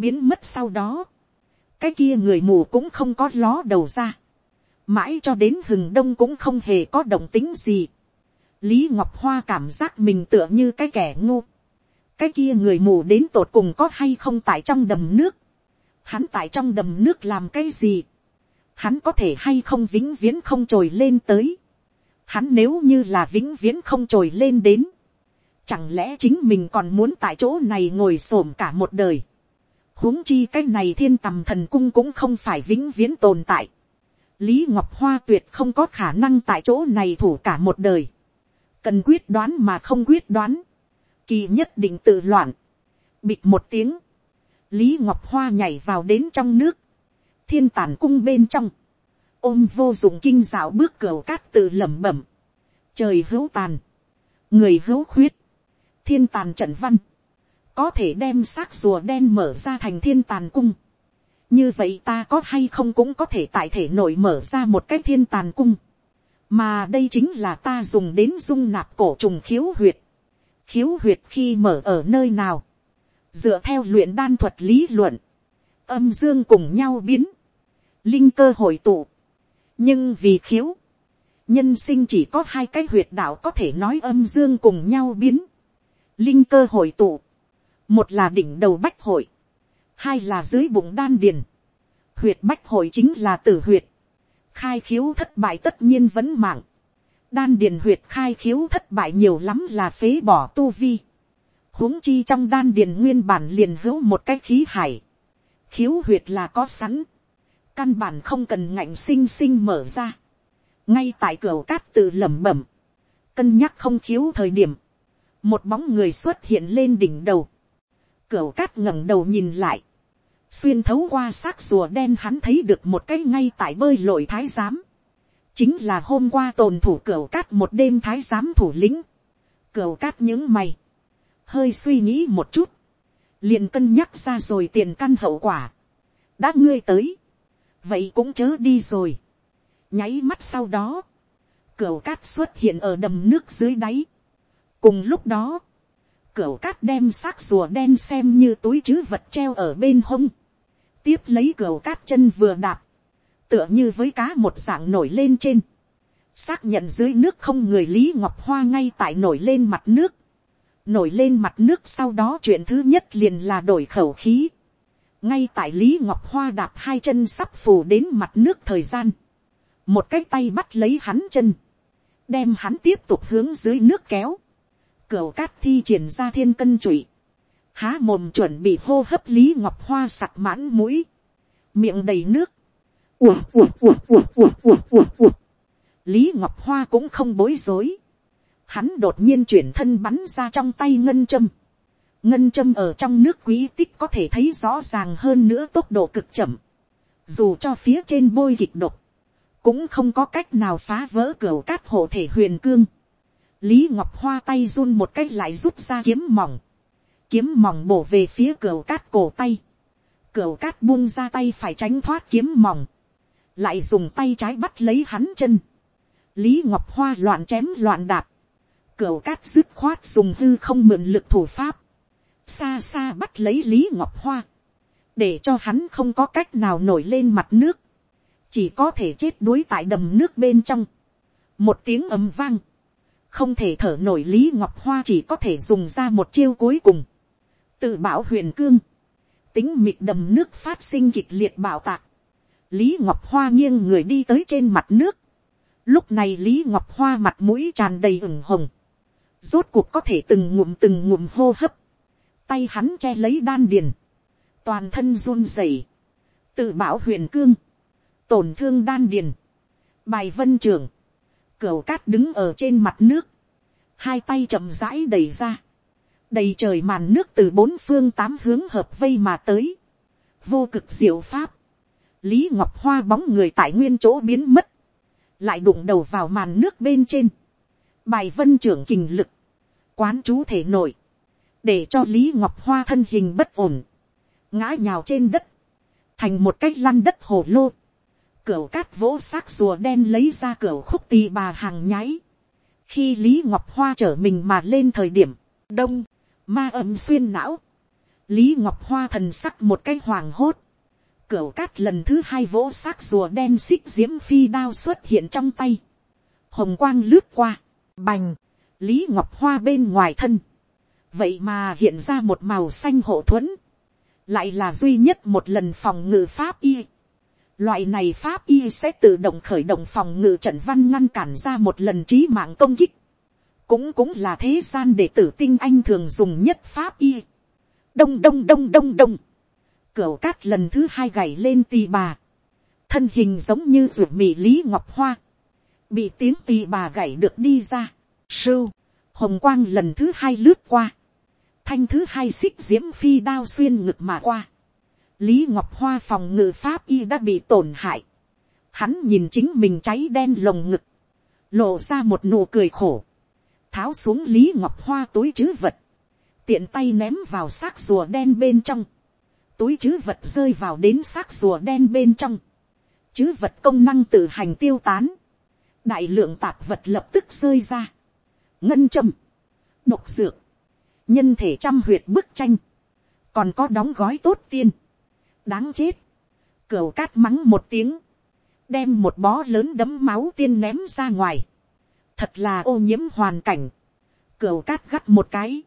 biến mất sau đó, cái kia người mù cũng không có ló đầu ra, mãi cho đến hừng đông cũng không hề có động tính gì. lý ngọc hoa cảm giác mình tựa như cái kẻ ngu. cái kia người mù đến tột cùng có hay không tại trong đầm nước. hắn tại trong đầm nước làm cái gì. hắn có thể hay không vĩnh viễn không trồi lên tới. hắn nếu như là vĩnh viễn không trồi lên đến. chẳng lẽ chính mình còn muốn tại chỗ này ngồi s cả một đời. huống chi cái này thiên tầm thần cung cũng không phải vĩnh viễn tồn tại Lý Ngọc Hoa tuyệt không có khả năng tại chỗ này thủ cả một đời. Cần quyết đoán mà không quyết đoán. kỳ nhất định tự loạn, bịt một tiếng, lý ngọc hoa nhảy vào đến trong nước, thiên tản cung bên trong, ôm vô dụng kinh dạo bước cửa cát tự lẩm bẩm, trời hữu tàn, người hữu khuyết, thiên tàn trận văn, có thể đem xác rùa đen mở ra thành thiên tàn cung, như vậy ta có hay không cũng có thể tại thể nội mở ra một cái thiên tàn cung, mà đây chính là ta dùng đến dung nạp cổ trùng khiếu huyệt, khiếu huyệt khi mở ở nơi nào, dựa theo luyện đan thuật lý luận, âm dương cùng nhau biến, linh cơ hội tụ, nhưng vì khiếu, nhân sinh chỉ có hai cái huyệt đạo có thể nói âm dương cùng nhau biến, linh cơ hội tụ, một là đỉnh đầu bách hội, hai là dưới bụng đan điền, huyệt bách hội chính là tử huyệt, khai khiếu thất bại tất nhiên vẫn mạng, đan điền huyệt khai khiếu thất bại nhiều lắm là phế bỏ tu vi, huống chi trong đan điền nguyên bản liền hữu một cái khí hải, khiếu huyệt là có sẵn, căn bản không cần ngạnh sinh sinh mở ra, ngay tại cửa cát tự lẩm bẩm, cân nhắc không khiếu thời điểm, một bóng người xuất hiện lên đỉnh đầu, cửa cát ngẩng đầu nhìn lại, xuyên thấu qua xác rùa đen hắn thấy được một cái ngay tại bơi lội thái giám, chính là hôm qua tồn thủ cửa cát một đêm thái giám thủ lĩnh, cửa cát những mày, hơi suy nghĩ một chút, liền cân nhắc ra rồi tiền căn hậu quả, đã ngươi tới, vậy cũng chớ đi rồi, nháy mắt sau đó, cửa cát xuất hiện ở đầm nước dưới đáy, cùng lúc đó, cửa cát đem xác rùa đen xem như túi chứ vật treo ở bên hông, tiếp lấy cửa cát chân vừa đạp, tựa như với cá một dạng nổi lên trên, xác nhận dưới nước không người lý ngọc hoa ngay tại nổi lên mặt nước, nổi lên mặt nước sau đó chuyện thứ nhất liền là đổi khẩu khí, ngay tại lý ngọc hoa đạp hai chân sắp phù đến mặt nước thời gian, một cái tay bắt lấy hắn chân, đem hắn tiếp tục hướng dưới nước kéo, cửa cát thi triển ra thiên cân trụy, há mồm chuẩn bị hô hấp lý ngọc hoa sặc mãn mũi, miệng đầy nước, ùa ùa ùa ùa ùa ùa ùa ùa. lý ngọc hoa cũng không bối rối, hắn đột nhiên chuyển thân bắn ra trong tay ngân châm, ngân châm ở trong nước quý tích có thể thấy rõ ràng hơn nữa tốc độ cực chậm, dù cho phía trên bôi kịch độc, cũng không có cách nào phá vỡ cửa cát hộ thể huyền cương. Lý Ngọc Hoa tay run một cách lại rút ra kiếm mỏng. Kiếm mỏng bổ về phía cửa cát cổ tay. Cửa cát buông ra tay phải tránh thoát kiếm mỏng. Lại dùng tay trái bắt lấy hắn chân. Lý Ngọc Hoa loạn chém loạn đạp. Cửa cát dứt khoát dùng hư không mượn lực thủ pháp. Xa xa bắt lấy Lý Ngọc Hoa. Để cho hắn không có cách nào nổi lên mặt nước chỉ có thể chết đuối tại đầm nước bên trong. một tiếng ầm vang, không thể thở nổi lý ngọc hoa chỉ có thể dùng ra một chiêu cuối cùng tự bảo huyền cương, tính mịt đầm nước phát sinh kịch liệt bảo tạc. lý ngọc hoa nghiêng người đi tới trên mặt nước. lúc này lý ngọc hoa mặt mũi tràn đầy ửng hồng. rốt cuộc có thể từng ngụm từng ngụm hô hấp. tay hắn che lấy đan điền. toàn thân run rẩy. tự bảo huyền cương tổn thương đan điền, bài vân trường cửa cát đứng ở trên mặt nước, hai tay chậm rãi đẩy ra, đầy trời màn nước từ bốn phương tám hướng hợp vây mà tới, vô cực diệu pháp, lý ngọc hoa bóng người tại nguyên chỗ biến mất, lại đụng đầu vào màn nước bên trên, bài vân trưởng kình lực, quán chú thể nổi, để cho lý ngọc hoa thân hình bất ổn, ngã nhào trên đất, thành một cách lăn đất hồ lô, Cửu cát vỗ xác rùa đen lấy ra cửu khúc tì bà hàng nháy. Khi Lý Ngọc Hoa trở mình mà lên thời điểm, đông, ma âm xuyên não. Lý Ngọc Hoa thần sắc một cái hoàng hốt. cửa cát lần thứ hai vỗ xác rùa đen xích diễm phi đao xuất hiện trong tay. Hồng quang lướt qua, bành, Lý Ngọc Hoa bên ngoài thân. Vậy mà hiện ra một màu xanh hộ thuẫn. Lại là duy nhất một lần phòng ngự pháp y Loại này pháp y sẽ tự động khởi động phòng ngự trận văn ngăn cản ra một lần trí mạng công kích. Cũng cũng là thế gian để tử tinh anh thường dùng nhất pháp y. Đông đông đông đông đông. Cửu cát lần thứ hai gảy lên tì bà. Thân hình giống như ruột mị lý ngọc hoa. Bị tiếng tì bà gảy được đi ra. Sưu. Hồng quang lần thứ hai lướt qua. thanh thứ hai xích diễm phi đao xuyên ngực mà qua. lý ngọc hoa phòng ngự pháp y đã bị tổn hại. hắn nhìn chính mình cháy đen lồng ngực, lộ ra một nụ cười khổ, tháo xuống lý ngọc hoa túi chứ vật, tiện tay ném vào xác rùa đen bên trong, túi chứ vật rơi vào đến xác rùa đen bên trong, chứ vật công năng tự hành tiêu tán, đại lượng tạp vật lập tức rơi ra, ngân châm, độc dược, nhân thể trăm huyệt bức tranh, còn có đóng gói tốt tiên, đáng chết, cửa cát mắng một tiếng, đem một bó lớn đấm máu tiên ném ra ngoài, thật là ô nhiễm hoàn cảnh, cửu cát gắt một cái,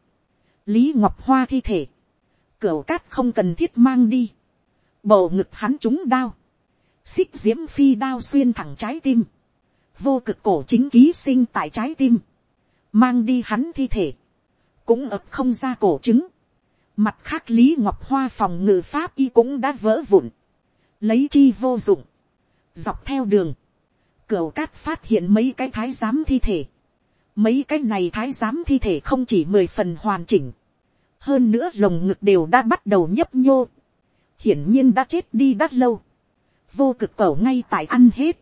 lý ngọc hoa thi thể, cửu cát không cần thiết mang đi, bầu ngực hắn trúng đao, xích diễm phi đao xuyên thẳng trái tim, vô cực cổ chính ký sinh tại trái tim, mang đi hắn thi thể, cũng ập không ra cổ chứng. mặt khác lý ngọc hoa phòng ngự pháp y cũng đã vỡ vụn, lấy chi vô dụng, dọc theo đường, cửu cát phát hiện mấy cái thái giám thi thể, mấy cái này thái giám thi thể không chỉ mười phần hoàn chỉnh, hơn nữa lồng ngực đều đã bắt đầu nhấp nhô, hiển nhiên đã chết đi đắt lâu, vô cực cẩu ngay tại ăn hết,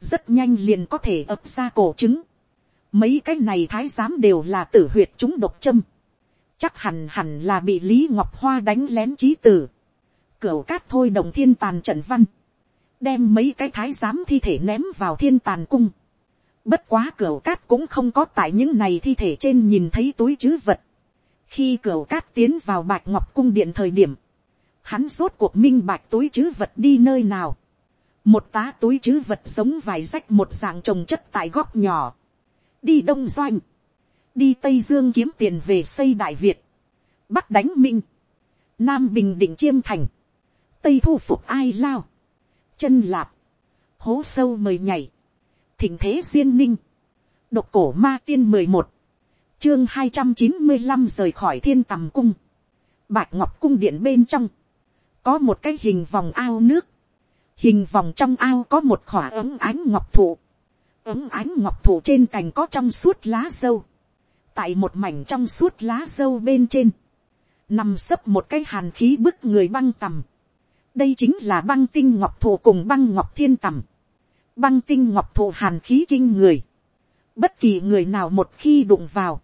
rất nhanh liền có thể ập ra cổ trứng, mấy cái này thái giám đều là tử huyệt chúng độc châm, chắc hẳn hẳn là bị lý ngọc hoa đánh lén trí tử, cửu cát thôi đồng thiên tàn trận văn, đem mấy cái thái giám thi thể ném vào thiên tàn cung, Bất quá cửa cát cũng không có tại những này thi thể trên nhìn thấy túi chứ vật. Khi cửa cát tiến vào bạch ngọc cung điện thời điểm. Hắn rốt cuộc minh bạch túi chứ vật đi nơi nào. Một tá túi chứ vật giống vài rách một dạng trồng chất tại góc nhỏ. Đi Đông Doanh. Đi Tây Dương kiếm tiền về xây Đại Việt. Bắc đánh Minh. Nam Bình Định Chiêm Thành. Tây thu phục ai lao. Chân lạp. Hố sâu mời nhảy thỉnh thế duyên ninh, độc cổ ma tiên mười một, chương hai trăm chín mươi năm rời khỏi thiên tầm cung, bạch ngọc cung điện bên trong, có một cái hình vòng ao nước, hình vòng trong ao có một khỏa ấm ánh ngọc thụ, ấm ánh ngọc thụ trên cành có trong suốt lá dâu, tại một mảnh trong suốt lá dâu bên trên, nằm sấp một cái hàn khí bức người băng tầm, đây chính là băng tinh ngọc thụ cùng băng ngọc thiên tầm, băng tinh ngọc thụ hàn khí kinh người. Bất kỳ người nào một khi đụng vào,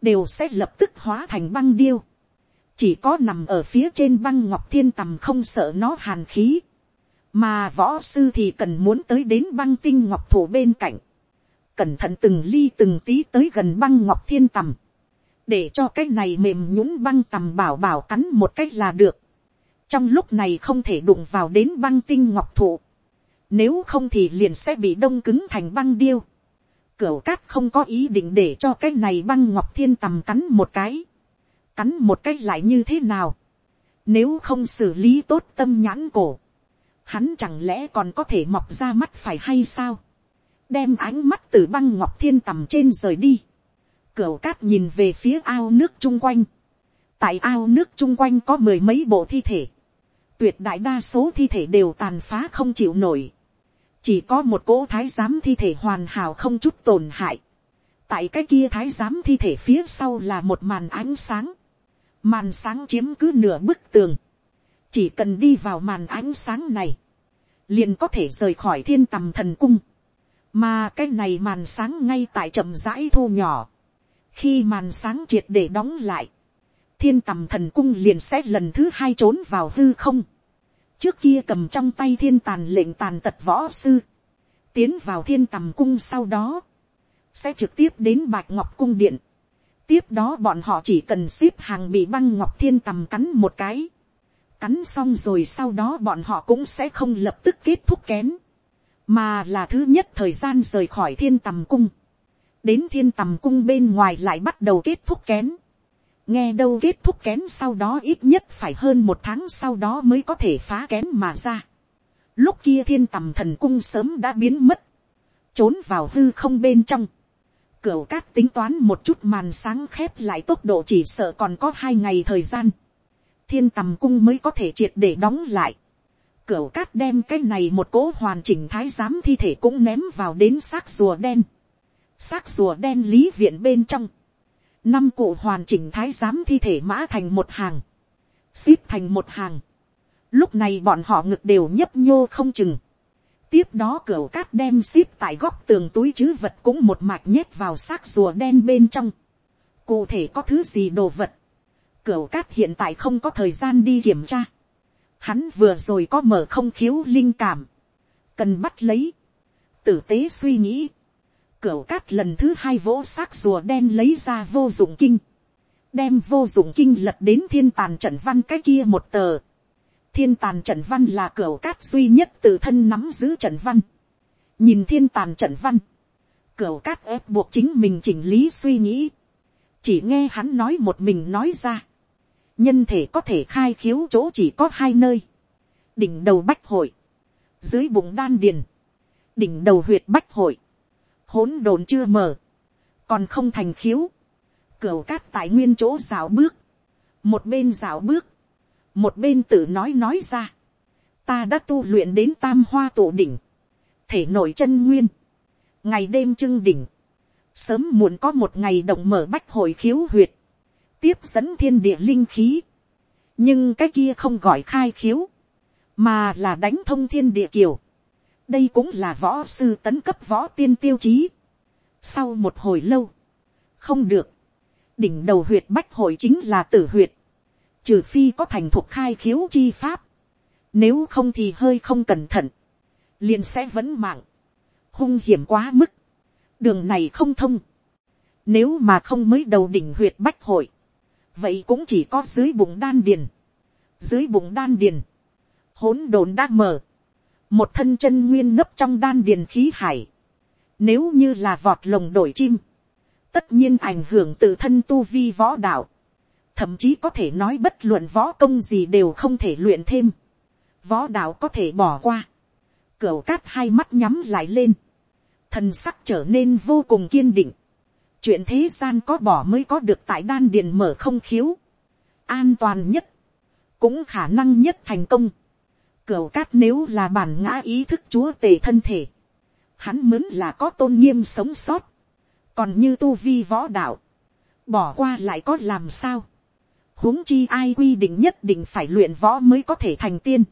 đều sẽ lập tức hóa thành băng điêu. Chỉ có nằm ở phía trên băng ngọc thiên tầm không sợ nó hàn khí. Mà võ sư thì cần muốn tới đến băng tinh ngọc thụ bên cạnh. Cẩn thận từng ly từng tí tới gần băng ngọc thiên tầm. Để cho cái này mềm nhũng băng tầm bảo bảo cắn một cách là được. Trong lúc này không thể đụng vào đến băng tinh ngọc thụ nếu không thì liền sẽ bị đông cứng thành băng điêu. Cửu cát không có ý định để cho cái này băng ngọc thiên tầm cắn một cái. Cắn một cái lại như thế nào? Nếu không xử lý tốt tâm nhãn cổ. Hắn chẳng lẽ còn có thể mọc ra mắt phải hay sao? Đem ánh mắt từ băng ngọc thiên tầm trên rời đi. Cửu cát nhìn về phía ao nước chung quanh. Tại ao nước chung quanh có mười mấy bộ thi thể tuyệt đại đa số thi thể đều tàn phá không chịu nổi chỉ có một cỗ thái giám thi thể hoàn hảo không chút tổn hại. tại cái kia thái giám thi thể phía sau là một màn ánh sáng. màn sáng chiếm cứ nửa bức tường. chỉ cần đi vào màn ánh sáng này, liền có thể rời khỏi thiên tầm thần cung. mà cái này màn sáng ngay tại chậm rãi thu nhỏ. khi màn sáng triệt để đóng lại, thiên tầm thần cung liền sẽ lần thứ hai trốn vào hư không. Trước kia cầm trong tay thiên tàn lệnh tàn tật võ sư, tiến vào thiên tầm cung sau đó, sẽ trực tiếp đến bạch ngọc cung điện. tiếp đó bọn họ chỉ cần ship hàng bị băng ngọc thiên tầm cắn một cái, cắn xong rồi sau đó bọn họ cũng sẽ không lập tức kết thúc kén, mà là thứ nhất thời gian rời khỏi thiên tầm cung, đến thiên tầm cung bên ngoài lại bắt đầu kết thúc kén, nghe đâu kết thúc kén sau đó ít nhất phải hơn một tháng sau đó mới có thể phá kén mà ra. Lúc kia thiên tầm thần cung sớm đã biến mất, trốn vào hư không bên trong. Cửu cát tính toán một chút màn sáng khép lại tốc độ chỉ sợ còn có hai ngày thời gian. Thiên tầm cung mới có thể triệt để đóng lại. Cửu cát đem cái này một cỗ hoàn chỉnh thái giám thi thể cũng ném vào đến xác rùa đen. Xác rùa đen lý viện bên trong năm cụ hoàn chỉnh thái giám thi thể mã thành một hàng, xếp thành một hàng, lúc này bọn họ ngực đều nhấp nhô không chừng, tiếp đó cửa cát đem xếp tại góc tường túi chứ vật cũng một mạch nhét vào xác rùa đen bên trong, cụ thể có thứ gì đồ vật, cửa cát hiện tại không có thời gian đi kiểm tra, hắn vừa rồi có mở không khiếu linh cảm, cần bắt lấy, tử tế suy nghĩ, Cửu cát lần thứ hai vỗ xác rùa đen lấy ra vô dụng kinh. Đem vô dụng kinh lật đến thiên tàn trận văn cái kia một tờ. Thiên tàn trận văn là cửu cát duy nhất tự thân nắm giữ trận văn. Nhìn thiên tàn trận văn. Cửu cát ép buộc chính mình chỉnh lý suy nghĩ. Chỉ nghe hắn nói một mình nói ra. Nhân thể có thể khai khiếu chỗ chỉ có hai nơi. Đỉnh đầu bách hội. Dưới bụng đan điền. Đỉnh đầu huyệt bách hội hỗn độn chưa mở, còn không thành khiếu, cửa cát tại nguyên chỗ rào bước, một bên rào bước, một bên tự nói nói ra, ta đã tu luyện đến tam hoa tổ đỉnh, thể nổi chân nguyên, ngày đêm trưng đỉnh, sớm muộn có một ngày động mở bách hội khiếu huyệt, tiếp dẫn thiên địa linh khí, nhưng cái kia không gọi khai khiếu, mà là đánh thông thiên địa kiều, đây cũng là võ sư tấn cấp võ tiên tiêu chí. sau một hồi lâu, không được, đỉnh đầu huyệt bách hội chính là tử huyệt, trừ phi có thành thuộc khai khiếu chi pháp, nếu không thì hơi không cẩn thận, liền sẽ vấn mạng, hung hiểm quá mức, đường này không thông, nếu mà không mới đầu đỉnh huyệt bách hội, vậy cũng chỉ có dưới bụng đan điền, dưới bụng đan điền, hỗn đồn đã mở, một thân chân nguyên nấp trong đan điền khí hải, nếu như là vọt lồng đổi chim, tất nhiên ảnh hưởng từ thân tu vi võ đạo, thậm chí có thể nói bất luận võ công gì đều không thể luyện thêm, võ đạo có thể bỏ qua, cửa cát hai mắt nhắm lại lên, thần sắc trở nên vô cùng kiên định, chuyện thế gian có bỏ mới có được tại đan điền mở không khiếu, an toàn nhất, cũng khả năng nhất thành công, Cửu cát nếu là bản ngã ý thức chúa tể thân thể. Hắn mướn là có tôn nghiêm sống sót. Còn như tu vi võ đạo. Bỏ qua lại có làm sao. huống chi ai quy định nhất định phải luyện võ mới có thể thành tiên.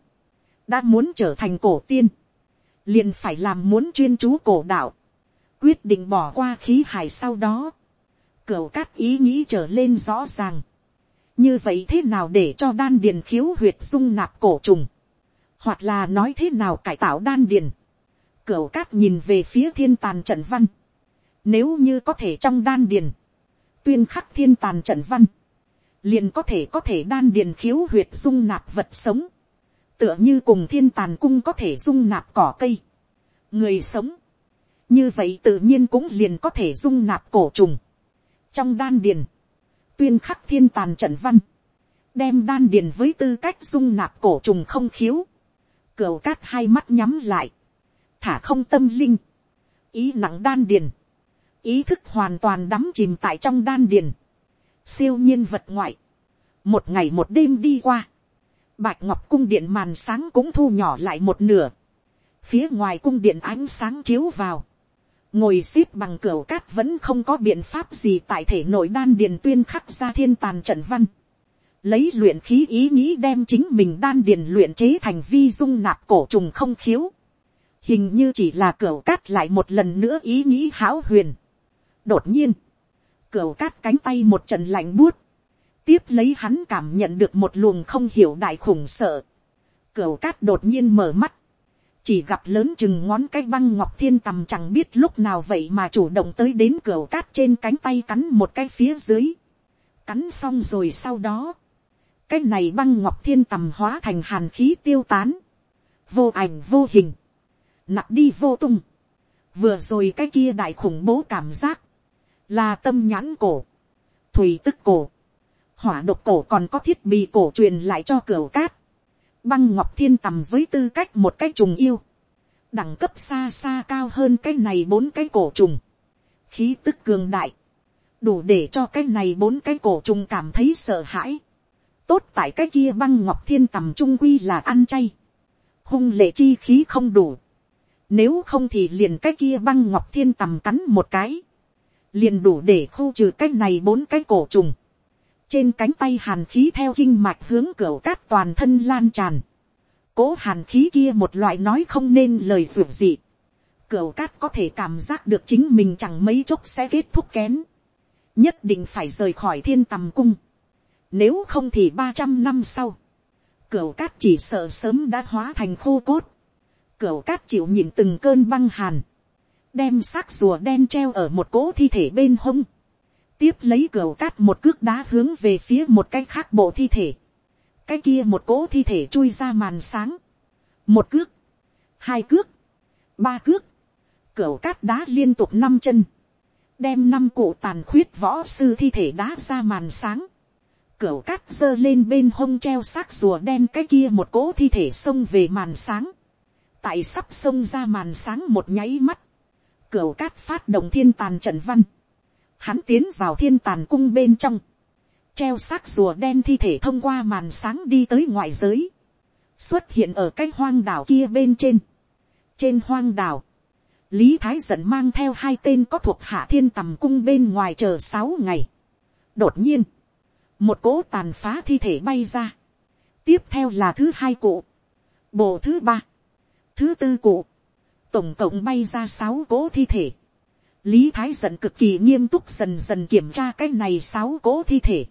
Đã muốn trở thành cổ tiên. Liền phải làm muốn chuyên chú cổ đạo. Quyết định bỏ qua khí hài sau đó. Cửu cát ý nghĩ trở lên rõ ràng như vậy thế nào để cho đan điền khiếu huyệt dung nạp cổ trùng, hoặc là nói thế nào cải tạo đan điền, cửu cát nhìn về phía thiên tàn trận văn, nếu như có thể trong đan điền, tuyên khắc thiên tàn trận văn, liền có thể có thể đan điền khiếu huyệt dung nạp vật sống, tựa như cùng thiên tàn cung có thể dung nạp cỏ cây, người sống, như vậy tự nhiên cũng liền có thể dung nạp cổ trùng. trong đan điền, tuyên khắc thiên tàn trận văn, đem đan điền với tư cách dung nạp cổ trùng không khiếu, Cửu cát hai mắt nhắm lại. Thả không tâm linh. Ý nặng đan điền. Ý thức hoàn toàn đắm chìm tại trong đan điền. Siêu nhiên vật ngoại. Một ngày một đêm đi qua. Bạch Ngọc cung điện màn sáng cũng thu nhỏ lại một nửa. Phía ngoài cung điện ánh sáng chiếu vào. Ngồi xếp bằng cửa cát vẫn không có biện pháp gì tại thể nội đan điền tuyên khắc ra thiên tàn trận văn lấy luyện khí ý nghĩ đem chính mình đan điền luyện chế thành vi dung nạp cổ trùng không khiếu. Hình như chỉ là cửa cát lại một lần nữa ý nghĩ hão huyền. Đột nhiên, cửa cát cánh tay một trận lạnh buốt. Tiếp lấy hắn cảm nhận được một luồng không hiểu đại khủng sợ. Cửa cát đột nhiên mở mắt. Chỉ gặp lớn chừng ngón cái băng ngọc thiên tầm chẳng biết lúc nào vậy mà chủ động tới đến cửa cát trên cánh tay cắn một cái phía dưới. Cắn xong rồi sau đó cái này băng ngọc thiên tầm hóa thành hàn khí tiêu tán, vô ảnh vô hình, nặng đi vô tung, vừa rồi cái kia đại khủng bố cảm giác, là tâm nhãn cổ, thủy tức cổ, hỏa độc cổ còn có thiết bị cổ truyền lại cho cửa cát, băng ngọc thiên tầm với tư cách một cái trùng yêu, đẳng cấp xa xa cao hơn cái này bốn cái cổ trùng, khí tức cường đại, đủ để cho cái này bốn cái cổ trùng cảm thấy sợ hãi, tốt tại cái kia băng ngọc thiên tầm trung quy là ăn chay, hung lệ chi khí không đủ, nếu không thì liền cái kia băng ngọc thiên tầm cắn một cái, liền đủ để khu trừ cái này bốn cái cổ trùng. trên cánh tay hàn khí theo kinh mạch hướng cửa cát toàn thân lan tràn. cố hàn khí kia một loại nói không nên lời ruột dị. Cửu cát có thể cảm giác được chính mình chẳng mấy chốc sẽ kết thúc kén. nhất định phải rời khỏi thiên tầm cung nếu không thì ba trăm năm sau, Cửu cát chỉ sợ sớm đã hóa thành khô cốt. Cửu cát chịu nhịn từng cơn băng hàn đem xác rùa đen treo ở một cỗ thi thể bên hông, tiếp lấy cửu cát một cước đá hướng về phía một cái khác bộ thi thể, cái kia một cỗ thi thể chui ra màn sáng, một cước, hai cước, ba cước, Cửu cát đá liên tục năm chân, đem năm cụ tàn khuyết võ sư thi thể đá ra màn sáng, cửa cát giơ lên bên hông treo xác rùa đen cái kia một cỗ thi thể xông về màn sáng, tại sắp xông ra màn sáng một nháy mắt, Cửu cát phát động thiên tàn trận văn. Hắn tiến vào thiên tàn cung bên trong. Treo xác rùa đen thi thể thông qua màn sáng đi tới ngoại giới. Xuất hiện ở cái hoang đảo kia bên trên. Trên hoang đảo. Lý Thái giận mang theo hai tên có thuộc hạ thiên tầm cung bên ngoài chờ sáu ngày. Đột nhiên. Một cỗ tàn phá thi thể bay ra. Tiếp theo là thứ hai cụ. Bộ thứ ba. Thứ tư cụ tổng cộng bay ra sáu cố thi thể. lý thái giận cực kỳ nghiêm túc dần dần kiểm tra cái này sáu cố thi thể.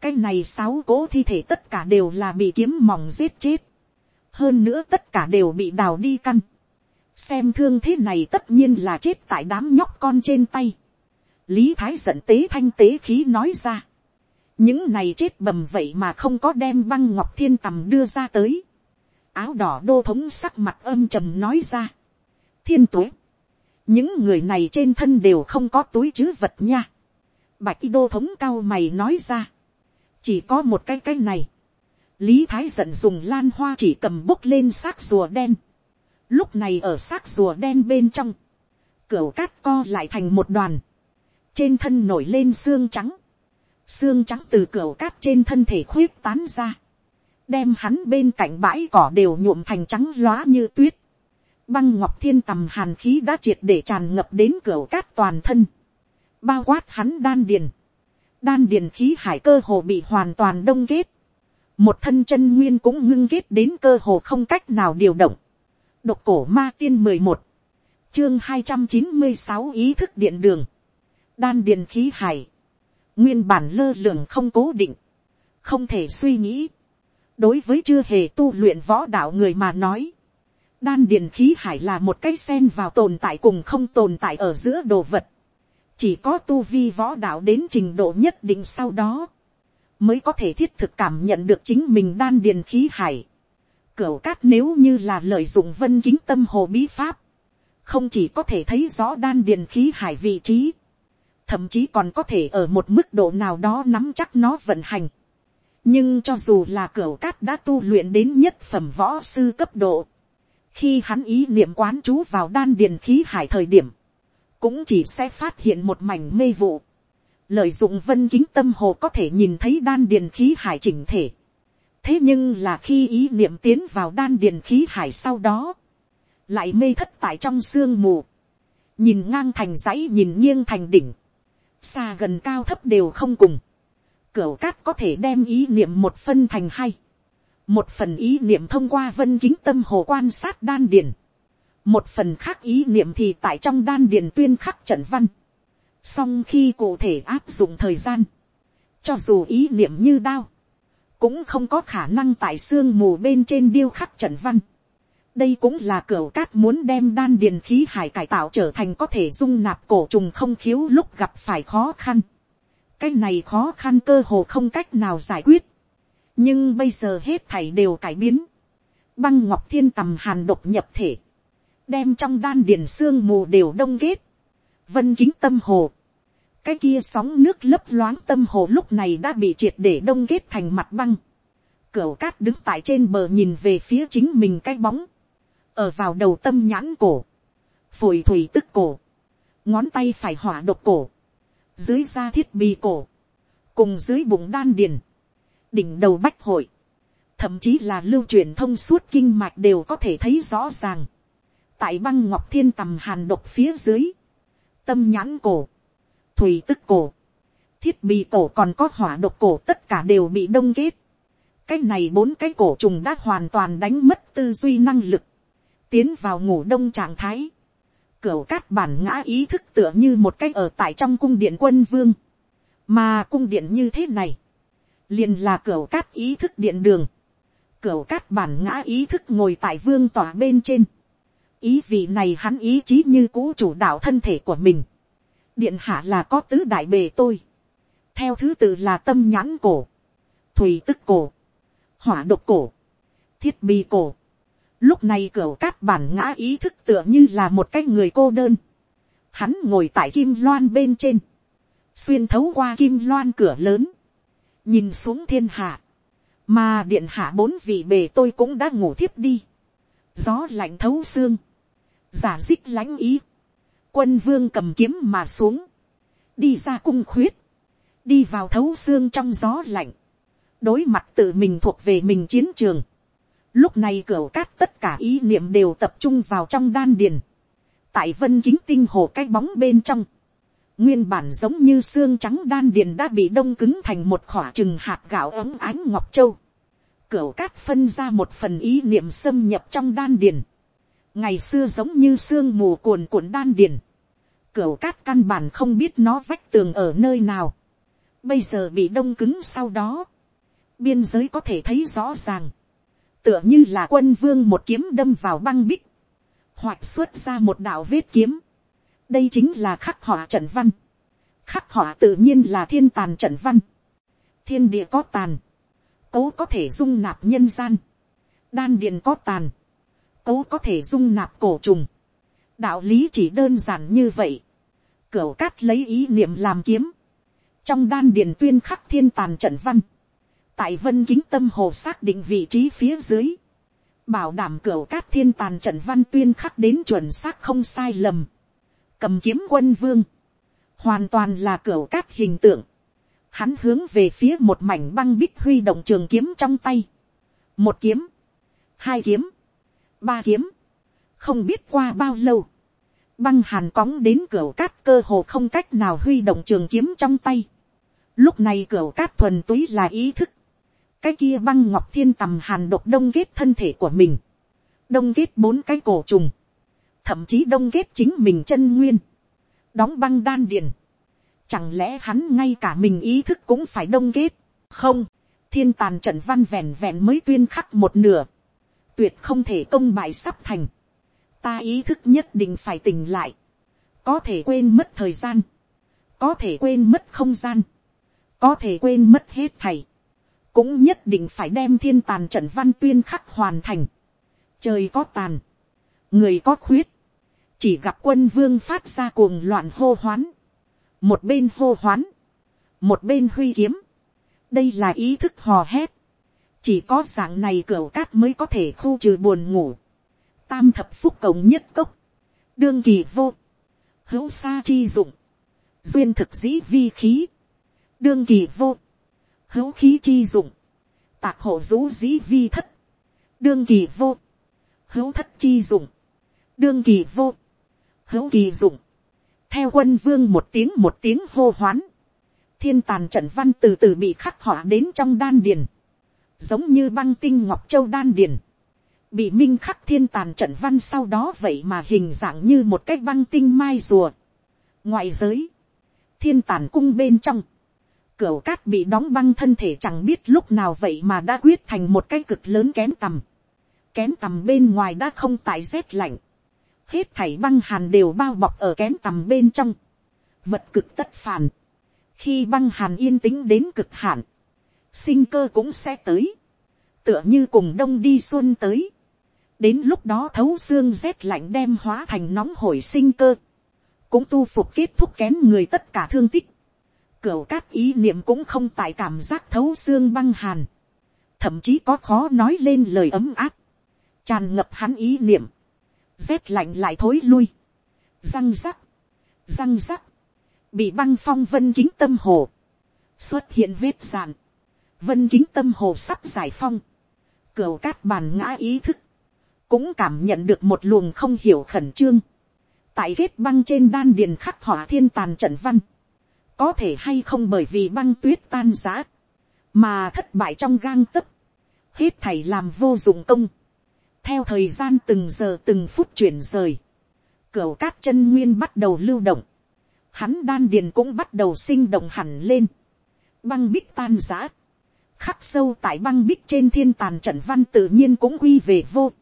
cái này sáu cố thi thể tất cả đều là bị kiếm mỏng giết chết. hơn nữa tất cả đều bị đào đi căn. xem thương thế này tất nhiên là chết tại đám nhóc con trên tay. lý thái giận tế thanh tế khí nói ra những này chết bầm vậy mà không có đem băng ngọc thiên tầm đưa ra tới áo đỏ đô thống sắc mặt âm trầm nói ra thiên tuế. những người này trên thân đều không có túi chứ vật nha. bạch đô thống cao mày nói ra. chỉ có một cái cái này. lý thái giận dùng lan hoa chỉ cầm bốc lên xác rùa đen. lúc này ở xác rùa đen bên trong, cửa cát co lại thành một đoàn. trên thân nổi lên xương trắng xương trắng từ cửa cát trên thân thể khuyết tán ra. Đem hắn bên cạnh bãi cỏ đều nhuộm thành trắng lóa như tuyết. Băng ngọc thiên tầm hàn khí đã triệt để tràn ngập đến cửa cát toàn thân, bao quát hắn đan điền, đan điền khí hải cơ hồ bị hoàn toàn đông kết, một thân chân nguyên cũng ngưng kết đến cơ hồ không cách nào điều động, độc cổ ma tiên mười một, chương hai trăm chín mươi sáu ý thức điện đường, đan điền khí hải, nguyên bản lơ lường không cố định, không thể suy nghĩ, đối với chưa hề tu luyện võ đạo người mà nói, Đan điền khí hải là một cái sen vào tồn tại cùng không tồn tại ở giữa đồ vật. Chỉ có tu vi võ đạo đến trình độ nhất định sau đó. Mới có thể thiết thực cảm nhận được chính mình đan điền khí hải. Cửu cát nếu như là lợi dụng vân kính tâm hồ bí pháp. Không chỉ có thể thấy rõ đan điền khí hải vị trí. Thậm chí còn có thể ở một mức độ nào đó nắm chắc nó vận hành. Nhưng cho dù là cửa cát đã tu luyện đến nhất phẩm võ sư cấp độ khi hắn ý niệm quán chú vào đan điền khí hải thời điểm, cũng chỉ sẽ phát hiện một mảnh mê vụ. Lợi dụng vân kính tâm hồ có thể nhìn thấy đan điền khí hải chỉnh thể. thế nhưng là khi ý niệm tiến vào đan điền khí hải sau đó, lại mê thất tại trong sương mù, nhìn ngang thành dãy nhìn nghiêng thành đỉnh, xa gần cao thấp đều không cùng, cửu cát có thể đem ý niệm một phân thành hai, một phần ý niệm thông qua vân kính tâm hồ quan sát đan điền, một phần khác ý niệm thì tại trong đan điền tuyên khắc trận văn, song khi cụ thể áp dụng thời gian, cho dù ý niệm như đao, cũng không có khả năng tại xương mù bên trên điêu khắc trận văn đây cũng là cửa cát muốn đem đan điền khí hải cải tạo trở thành có thể dung nạp cổ trùng không khiếu lúc gặp phải khó khăn. cái này khó khăn cơ hồ không cách nào giải quyết. Nhưng bây giờ hết thảy đều cải biến, băng ngọc thiên tầm hàn độc nhập thể, đem trong đan điền xương mù đều đông kết, vân kính tâm hồ, cái kia sóng nước lấp loáng tâm hồ lúc này đã bị triệt để đông kết thành mặt băng, cửu cát đứng tại trên bờ nhìn về phía chính mình cái bóng, ở vào đầu tâm nhãn cổ, phổi thủy tức cổ, ngón tay phải hỏa độc cổ, dưới da thiết bị cổ, cùng dưới bụng đan điền, đỉnh đầu bách hội, thậm chí là lưu truyền thông suốt kinh mạch đều có thể thấy rõ ràng. tại băng ngọc thiên tầm hàn độc phía dưới, tâm nhãn cổ, thủy tức cổ, thiết bị cổ còn có hỏa độc cổ tất cả đều bị đông kết. cái này bốn cái cổ trùng đã hoàn toàn đánh mất tư duy năng lực, tiến vào ngủ đông trạng thái. Cửu cát bản ngã ý thức tựa như một cái ở tại trong cung điện quân vương. Mà cung điện như thế này, liền là cửu cát ý thức điện đường. Cửu cát bản ngã ý thức ngồi tại vương tòa bên trên. Ý vị này hắn ý chí như cũ chủ đạo thân thể của mình. Điện hạ là có tứ đại bề tôi theo thứ tự là tâm nhãn cổ, thủy tức cổ, hỏa độc cổ, thiết bị cổ. Lúc này cửa cát bản ngã ý thức tựa như là một cái người cô đơn. Hắn ngồi tại kim loan bên trên, xuyên thấu qua kim loan cửa lớn, nhìn xuống thiên hạ, mà điện hạ bốn vị bề tôi cũng đã ngủ thiếp đi. Gió lạnh thấu xương, giả dích lãnh ý, quân vương cầm kiếm mà xuống, đi ra cung khuyết, đi vào thấu xương trong gió lạnh, đối mặt tự mình thuộc về mình chiến trường. Lúc này cửa cát tất cả ý niệm đều tập trung vào trong đan điền. Tại vân kính tinh hồ cái bóng bên trong. Nguyên bản giống như xương trắng đan điền đã bị đông cứng thành một khỏa trừng hạt gạo ấm ánh ngọc châu. Cửu cát phân ra một phần ý niệm xâm nhập trong đan điền. Ngày xưa giống như xương mù cuồn cuộn đan điền. Cửu cát căn bản không biết nó vách tường ở nơi nào bây giờ bị đông cứng sau đó, biên giới có thể thấy rõ ràng, tựa như là quân vương một kiếm đâm vào băng bích, hoặc xuất ra một đạo vết kiếm, đây chính là khắc họa trận văn, khắc họa tự nhiên là thiên tàn trận văn, thiên địa có tàn, cố có thể dung nạp nhân gian, đan điện có tàn, cố có thể dung nạp cổ trùng, đạo lý chỉ đơn giản như vậy, cửu cát lấy ý niệm làm kiếm, trong đan điền tuyên khắc thiên tàn trận văn, tại vân kính tâm hồ xác định vị trí phía dưới, bảo đảm cửa cát thiên tàn trận văn tuyên khắc đến chuẩn xác không sai lầm, cầm kiếm quân vương, hoàn toàn là cửa cát hình tượng, hắn hướng về phía một mảnh băng bích huy động trường kiếm trong tay, một kiếm, hai kiếm, ba kiếm, không biết qua bao lâu, băng hàn cóng đến cửa cát cơ hồ không cách nào huy động trường kiếm trong tay. Lúc này cửa cát thuần túy là ý thức. Cái kia băng ngọc thiên tầm hàn độc đông kết thân thể của mình. Đông kết bốn cái cổ trùng. Thậm chí đông kết chính mình chân nguyên. Đóng băng đan điền. Chẳng lẽ hắn ngay cả mình ý thức cũng phải đông kết. Không. Thiên tàn trận văn vẹn vẹn mới tuyên khắc một nửa. Tuyệt không thể công bài sắp thành. Ta ý thức nhất định phải tỉnh lại. Có thể quên mất thời gian. Có thể quên mất không gian có thể quên mất hết thầy, cũng nhất định phải đem thiên tàn trận văn tuyên khắc hoàn thành. Trời có tàn, người có khuyết, chỉ gặp quân vương phát ra cuồng loạn hô hoán, một bên hô hoán, một bên huy kiếm, đây là ý thức hò hét, chỉ có dạng này cửa cát mới có thể khu trừ buồn ngủ, tam thập phúc cộng nhất cốc, đương kỳ vô, hữu sa chi dụng, duyên thực dĩ vi khí, đương kỳ vô, hữu khí chi dụng, tạc hộ rũ dĩ vi thất, đương kỳ vô, hữu thất chi dụng, đương kỳ vô, hữu kỳ dụng, theo quân vương một tiếng một tiếng hô hoán, thiên tàn trận văn từ từ bị khắc họa đến trong đan điền, giống như băng tinh ngọc châu đan điền, bị minh khắc thiên tàn trận văn sau đó vậy mà hình dạng như một cái băng tinh mai rùa. ngoại giới, thiên tàn cung bên trong, Cửu cát bị đóng băng thân thể chẳng biết lúc nào vậy mà đã quyết thành một cái cực lớn kén tầm. Kén tầm bên ngoài đã không tại rét lạnh. Hết thảy băng hàn đều bao bọc ở kén tầm bên trong. Vật cực tất phản. Khi băng hàn yên tĩnh đến cực hạn. Sinh cơ cũng sẽ tới. Tựa như cùng đông đi xuân tới. Đến lúc đó thấu xương rét lạnh đem hóa thành nóng hổi sinh cơ. Cũng tu phục kết thúc kén người tất cả thương tích Cửu cát ý niệm cũng không tại cảm giác thấu xương băng hàn. Thậm chí có khó nói lên lời ấm áp. Tràn ngập hắn ý niệm. Rét lạnh lại thối lui. Răng rắc. Răng rắc. Bị băng phong vân kính tâm hồ. Xuất hiện vết sàn. Vân kính tâm hồ sắp giải phong. Cửu cát bàn ngã ý thức. Cũng cảm nhận được một luồng không hiểu khẩn trương. Tại vết băng trên đan điền khắc họa thiên tàn trận văn có thể hay không bởi vì băng tuyết tan giã, mà thất bại trong gang tấc, hết thầy làm vô dụng công, theo thời gian từng giờ từng phút chuyển rời, cửa cát chân nguyên bắt đầu lưu động, hắn đan điền cũng bắt đầu sinh động hẳn lên, băng bích tan giã, khắc sâu tại băng bích trên thiên tàn trận văn tự nhiên cũng quy về vô,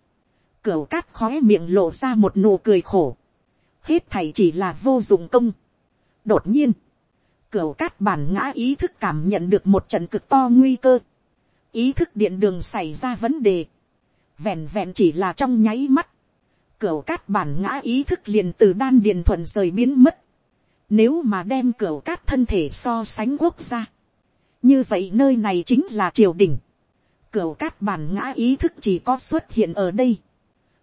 cửa cát khói miệng lộ ra một nụ cười khổ, hết thầy chỉ là vô dụng công. đột nhiên, cửa cát bản ngã ý thức cảm nhận được một trận cực to nguy cơ, ý thức điện đường xảy ra vấn đề, vẹn vẹn chỉ là trong nháy mắt, cửa cát bản ngã ý thức liền từ đan điền thuận rời biến mất, nếu mà đem cửa cát thân thể so sánh quốc gia, như vậy nơi này chính là triều đình, cửa cát bản ngã ý thức chỉ có xuất hiện ở đây,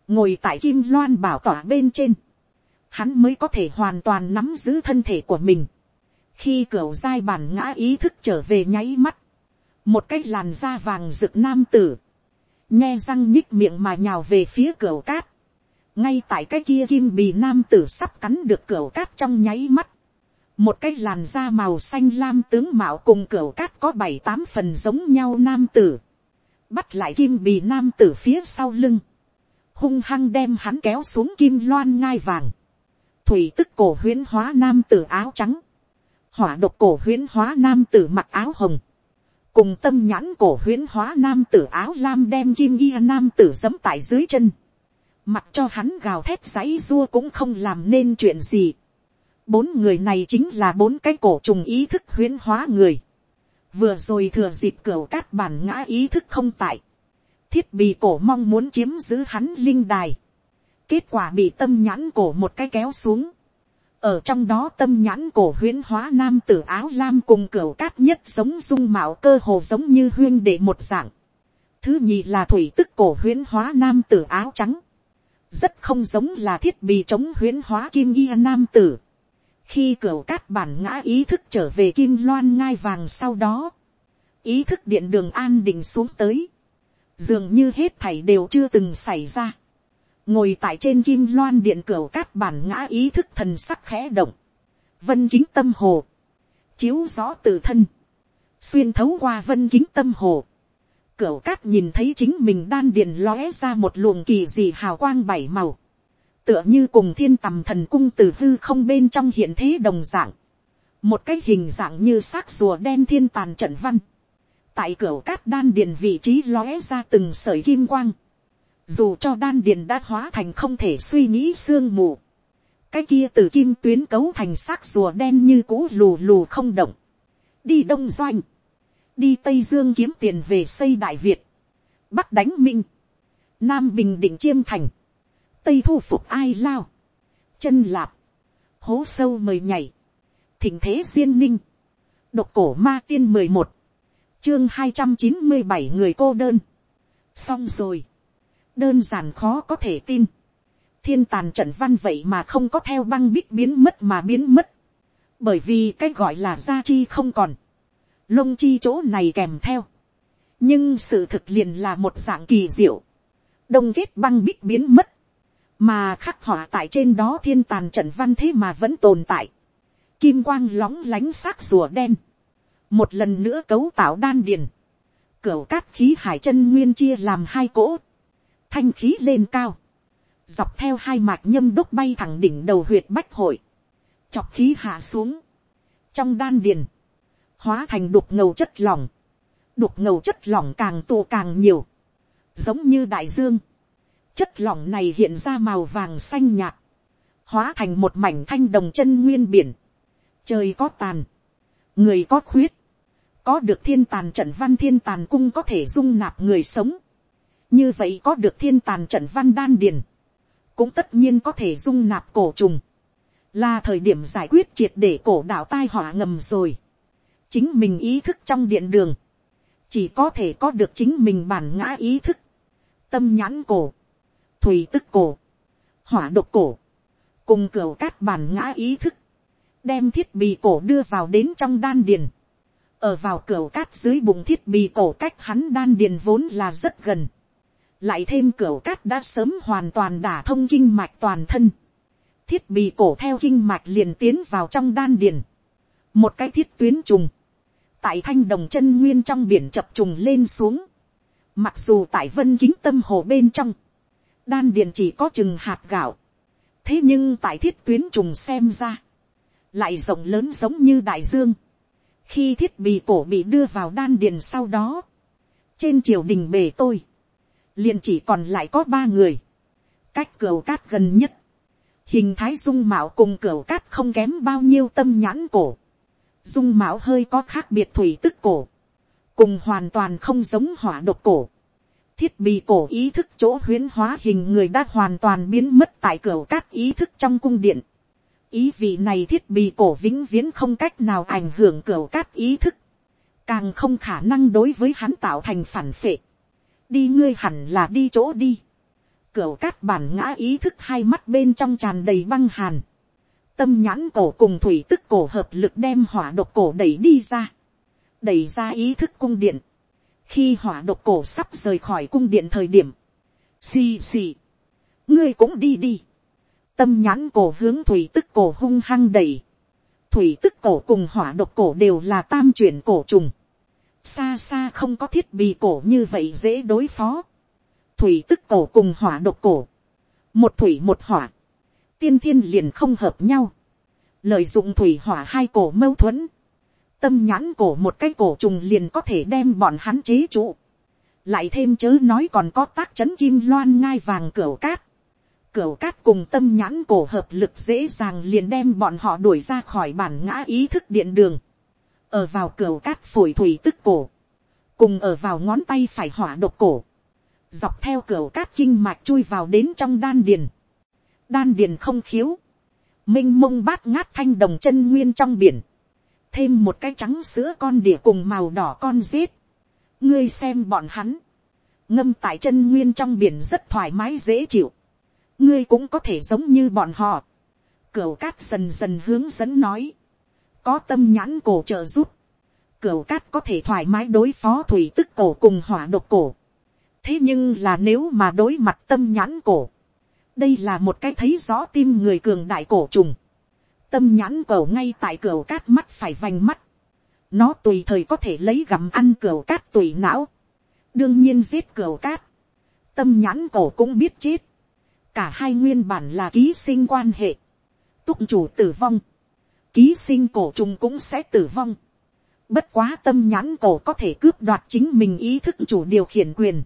ngồi tại kim loan bảo tỏa bên trên, hắn mới có thể hoàn toàn nắm giữ thân thể của mình khi cửa giai bản ngã ý thức trở về nháy mắt, một cái làn da vàng rực nam tử, nhe răng nhích miệng mà nhào về phía cửa cát, ngay tại cái kia kim bì nam tử sắp cắn được cửa cát trong nháy mắt, một cái làn da màu xanh lam tướng mạo cùng cửa cát có bảy tám phần giống nhau nam tử, bắt lại kim bì nam tử phía sau lưng, hung hăng đem hắn kéo xuống kim loan ngai vàng, thủy tức cổ huyễn hóa nam tử áo trắng, hỏa độc cổ huyến hóa nam tử mặc áo hồng, cùng tâm nhãn cổ huyến hóa nam tử áo lam đem kim y nam tử dẫm tại dưới chân, mặc cho hắn gào thét giấy dua cũng không làm nên chuyện gì. bốn người này chính là bốn cái cổ trùng ý thức huyến hóa người, vừa rồi thừa dịp cửa cát bản ngã ý thức không tại, thiết bị cổ mong muốn chiếm giữ hắn linh đài, kết quả bị tâm nhãn cổ một cái kéo xuống, ở trong đó tâm nhãn cổ huyễn hóa nam tử áo lam cùng cửa cát nhất giống dung mạo cơ hồ giống như huyên đệ một dạng. Thứ nhì là thủy tức cổ huyễn hóa nam tử áo trắng. Rất không giống là thiết bị chống huyễn hóa kim y nam tử. Khi cửa cát bản ngã ý thức trở về kim loan ngai vàng sau đó. Ý thức điện đường an định xuống tới. Dường như hết thảy đều chưa từng xảy ra ngồi tại trên kim loan điện cửa cát bản ngã ý thức thần sắc khẽ động, vân kính tâm hồ, chiếu rõ từ thân, xuyên thấu qua vân kính tâm hồ, cửa cát nhìn thấy chính mình đan điện lóe ra một luồng kỳ dị hào quang bảy màu, tựa như cùng thiên tầm thần cung từ hư không bên trong hiện thế đồng dạng, một cái hình dạng như xác rùa đen thiên tàn trận văn, tại cửa cát đan điện vị trí lóe ra từng sợi kim quang, dù cho đan điền đã hóa thành không thể suy nghĩ sương mù, cái kia từ kim tuyến cấu thành xác rùa đen như cũ lù lù không động, đi đông doanh, đi tây dương kiếm tiền về xây đại việt, bắc đánh minh, nam bình định chiêm thành, tây thu phục ai lao, chân lạp, hố sâu mời nhảy, thỉnh thế duyên ninh, độc cổ ma tiên mười một, chương hai trăm chín mươi bảy người cô đơn, xong rồi, đơn giản khó có thể tin. thiên tàn trận văn vậy mà không có theo băng bích biến mất mà biến mất. bởi vì cái gọi là gia chi không còn. lông chi chỗ này kèm theo. nhưng sự thực liền là một dạng kỳ diệu. đông kết băng bích biến mất. mà khắc họa tại trên đó thiên tàn trận văn thế mà vẫn tồn tại. kim quang lóng lánh sắc rùa đen. một lần nữa cấu tạo đan điền. cửa cát khí hải chân nguyên chia làm hai cỗ thanh khí lên cao, dọc theo hai mạch nhâm đúc bay thẳng đỉnh đầu huyệt bách hội, chọc khí hạ xuống, trong đan điền, hóa thành đục ngầu chất lỏng, đục ngầu chất lỏng càng tụ càng nhiều, giống như đại dương, chất lỏng này hiện ra màu vàng xanh nhạt, hóa thành một mảnh thanh đồng chân nguyên biển, trời có tàn, người có khuyết, có được thiên tàn trận văn thiên tàn cung có thể dung nạp người sống, như vậy có được thiên tàn trận văn đan điền, cũng tất nhiên có thể dung nạp cổ trùng, là thời điểm giải quyết triệt để cổ đạo tai họa ngầm rồi. chính mình ý thức trong điện đường, chỉ có thể có được chính mình bản ngã ý thức, tâm nhãn cổ, thủy tức cổ, hỏa độc cổ, cùng cửa cát bản ngã ý thức, đem thiết bị cổ đưa vào đến trong đan điền, ở vào cửa cát dưới bụng thiết bị cổ cách hắn đan điền vốn là rất gần, lại thêm cửa cát đã sớm hoàn toàn đả thông kinh mạch toàn thân, thiết bị cổ theo kinh mạch liền tiến vào trong đan điền, một cái thiết tuyến trùng, tại thanh đồng chân nguyên trong biển chập trùng lên xuống, mặc dù tại vân kính tâm hồ bên trong, đan điền chỉ có chừng hạt gạo, thế nhưng tại thiết tuyến trùng xem ra, lại rộng lớn giống như đại dương, khi thiết bị cổ bị đưa vào đan điền sau đó, trên triều đình bề tôi, liền chỉ còn lại có ba người, cách cửa cát gần nhất, hình thái dung mạo cùng cửa cát không kém bao nhiêu tâm nhãn cổ, dung mạo hơi có khác biệt thủy tức cổ, cùng hoàn toàn không giống hỏa độc cổ, thiết bị cổ ý thức chỗ huyến hóa hình người đã hoàn toàn biến mất tại cửa cát ý thức trong cung điện, ý vị này thiết bị cổ vĩnh viễn không cách nào ảnh hưởng cửa cát ý thức, càng không khả năng đối với hắn tạo thành phản phệ đi ngươi hẳn là đi chỗ đi. Cửu cát bản ngã ý thức hai mắt bên trong tràn đầy băng hàn. tâm nhãn cổ cùng thủy tức cổ hợp lực đem hỏa độc cổ đẩy đi ra. đẩy ra ý thức cung điện. khi hỏa độc cổ sắp rời khỏi cung điện thời điểm. xì xì. ngươi cũng đi đi tâm nhãn cổ hướng thủy tức cổ hung hăng đẩy. Thủy tức cổ cùng hỏa độc cổ đều là tam chuyển cổ trùng. Xa xa không có thiết bị cổ như vậy dễ đối phó. Thủy tức cổ cùng hỏa độc cổ. Một thủy một hỏa. Tiên thiên liền không hợp nhau. Lợi dụng thủy hỏa hai cổ mâu thuẫn. Tâm nhãn cổ một cái cổ trùng liền có thể đem bọn hắn chế trụ. Lại thêm chớ nói còn có tác chấn kim loan ngai vàng cửa cát Cửa cát cùng tâm nhãn cổ hợp lực dễ dàng liền đem bọn họ đuổi ra khỏi bản ngã ý thức điện đường. Ở vào cửa cát phổi thủy tức cổ. Cùng ở vào ngón tay phải hỏa độc cổ. Dọc theo cửa cát kinh mạch chui vào đến trong đan điền. Đan điền không khiếu. Minh mông bát ngát thanh đồng chân nguyên trong biển. Thêm một cái trắng sữa con đỉa cùng màu đỏ con rết, Ngươi xem bọn hắn. Ngâm tại chân nguyên trong biển rất thoải mái dễ chịu ngươi cũng có thể giống như bọn họ. cửa cát dần dần hướng dẫn nói. Có tâm nhãn cổ trợ giúp. Cửu cát có thể thoải mái đối phó thủy tức cổ cùng hỏa độc cổ. Thế nhưng là nếu mà đối mặt tâm nhãn cổ. Đây là một cái thấy rõ tim người cường đại cổ trùng. Tâm nhãn cổ ngay tại cửu cát mắt phải vành mắt. Nó tùy thời có thể lấy gặm ăn cửu cát tùy não. Đương nhiên giết cửu cát. Tâm nhãn cổ cũng biết chết cả hai nguyên bản là ký sinh quan hệ, túc chủ tử vong, ký sinh cổ trùng cũng sẽ tử vong, bất quá tâm nhãn cổ có thể cướp đoạt chính mình ý thức chủ điều khiển quyền,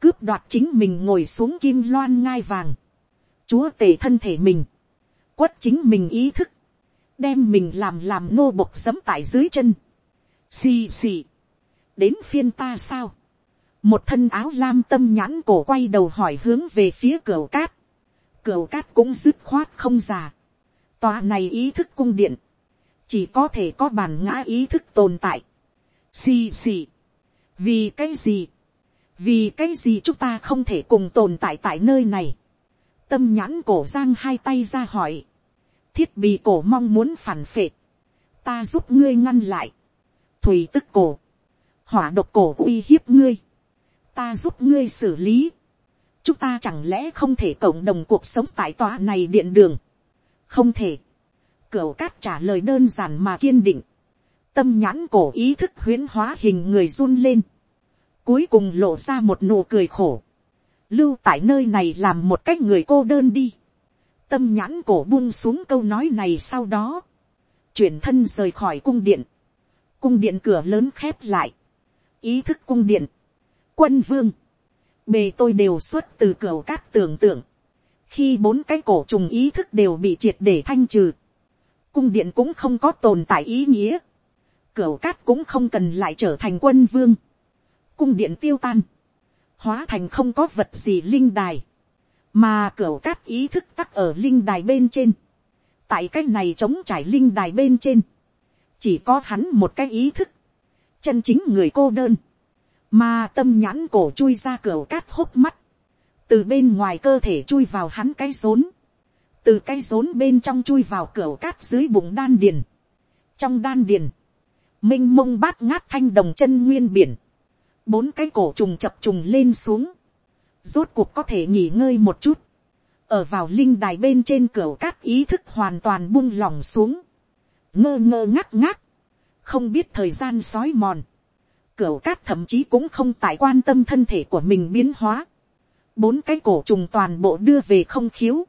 cướp đoạt chính mình ngồi xuống kim loan ngai vàng, chúa tể thân thể mình, quất chính mình ý thức, đem mình làm làm nô bộc sấm tại dưới chân, xì xì, đến phiên ta sao, một thân áo lam tâm nhãn cổ quay đầu hỏi hướng về phía cửa cát. Cửa cát cũng dứt khoát không già. Tòa này ý thức cung điện. Chỉ có thể có bản ngã ý thức tồn tại. Xì xì. Vì cái gì? Vì cái gì chúng ta không thể cùng tồn tại tại nơi này? Tâm nhãn cổ giang hai tay ra hỏi. Thiết bị cổ mong muốn phản phệ. Ta giúp ngươi ngăn lại. Thủy tức cổ. Hỏa độc cổ uy hiếp ngươi ta giúp ngươi xử lý. chúng ta chẳng lẽ không thể cộng đồng cuộc sống tại tòa này điện đường không thể. cửu cát trả lời đơn giản mà kiên định. tâm nhãn cổ ý thức huyến hóa hình người run lên. cuối cùng lộ ra một nụ cười khổ. lưu tại nơi này làm một cách người cô đơn đi. tâm nhãn cổ buông xuống câu nói này sau đó. chuyển thân rời khỏi cung điện. cung điện cửa lớn khép lại. ý thức cung điện quân vương, bề tôi đều xuất từ cửa cát tưởng tượng, khi bốn cái cổ trùng ý thức đều bị triệt để thanh trừ, cung điện cũng không có tồn tại ý nghĩa, cửa cát cũng không cần lại trở thành quân vương, cung điện tiêu tan, hóa thành không có vật gì linh đài, mà cửa cát ý thức tắc ở linh đài bên trên, tại cái này chống trải linh đài bên trên, chỉ có hắn một cái ý thức, chân chính người cô đơn, mà tâm nhãn cổ chui ra cửa cát hốc mắt. Từ bên ngoài cơ thể chui vào hắn cái rốn. Từ cái rốn bên trong chui vào cửa cát dưới bụng đan điền. Trong đan điền. Minh mông bát ngát thanh đồng chân nguyên biển. Bốn cái cổ trùng chập trùng lên xuống. Rốt cuộc có thể nghỉ ngơi một chút. Ở vào linh đài bên trên cửa cát ý thức hoàn toàn buông lỏng xuống. ngơ ngơ ngác ngác, không biết thời gian sói mòn, cửa cát thậm chí cũng không tại quan tâm thân thể của mình biến hóa, bốn cái cổ trùng toàn bộ đưa về không khiếu,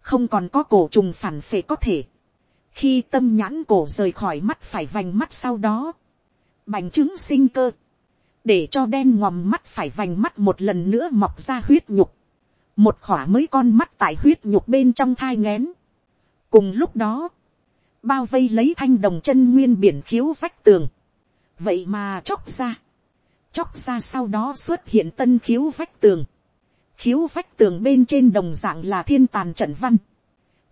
không còn có cổ trùng phản phệ có thể, khi tâm nhãn cổ rời khỏi mắt phải vành mắt sau đó, bành trứng sinh cơ, để cho đen ngòm mắt phải vành mắt một lần nữa mọc ra huyết nhục, một khỏa mới con mắt tại huyết nhục bên trong thai ngén. cùng lúc đó, bao vây lấy thanh đồng chân nguyên biển khiếu vách tường, vậy mà chóc ra, chóc ra sau đó xuất hiện tân khiếu vách tường, khiếu vách tường bên trên đồng dạng là thiên tàn trận văn,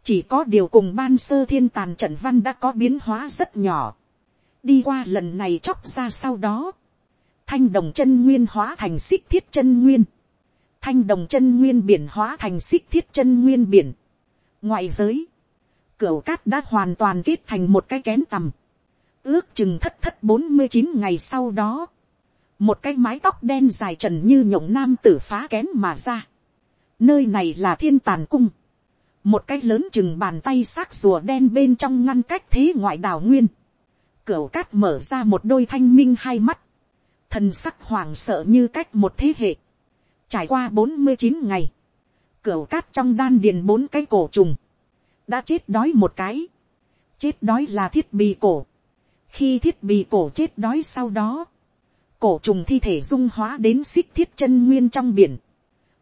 chỉ có điều cùng ban sơ thiên tàn trận văn đã có biến hóa rất nhỏ, đi qua lần này chóc ra sau đó, thanh đồng chân nguyên hóa thành xích thiết chân nguyên, thanh đồng chân nguyên biển hóa thành xích thiết chân nguyên biển. ngoại giới, cửa cát đã hoàn toàn kết thành một cái kén tầm, ước chừng thất thất bốn mươi chín ngày sau đó, một cái mái tóc đen dài trần như nhộng nam tử phá kén mà ra. nơi này là thiên tàn cung, một cái lớn chừng bàn tay xác rùa đen bên trong ngăn cách thế ngoại đào nguyên, cửu cát mở ra một đôi thanh minh hai mắt, thần sắc hoàng sợ như cách một thế hệ, trải qua bốn mươi chín ngày, cửu cát trong đan điền bốn cái cổ trùng, đã chết đói một cái, chết đói là thiết bị cổ, khi thiết bị cổ chết đói sau đó, cổ trùng thi thể dung hóa đến xích thiết chân nguyên trong biển,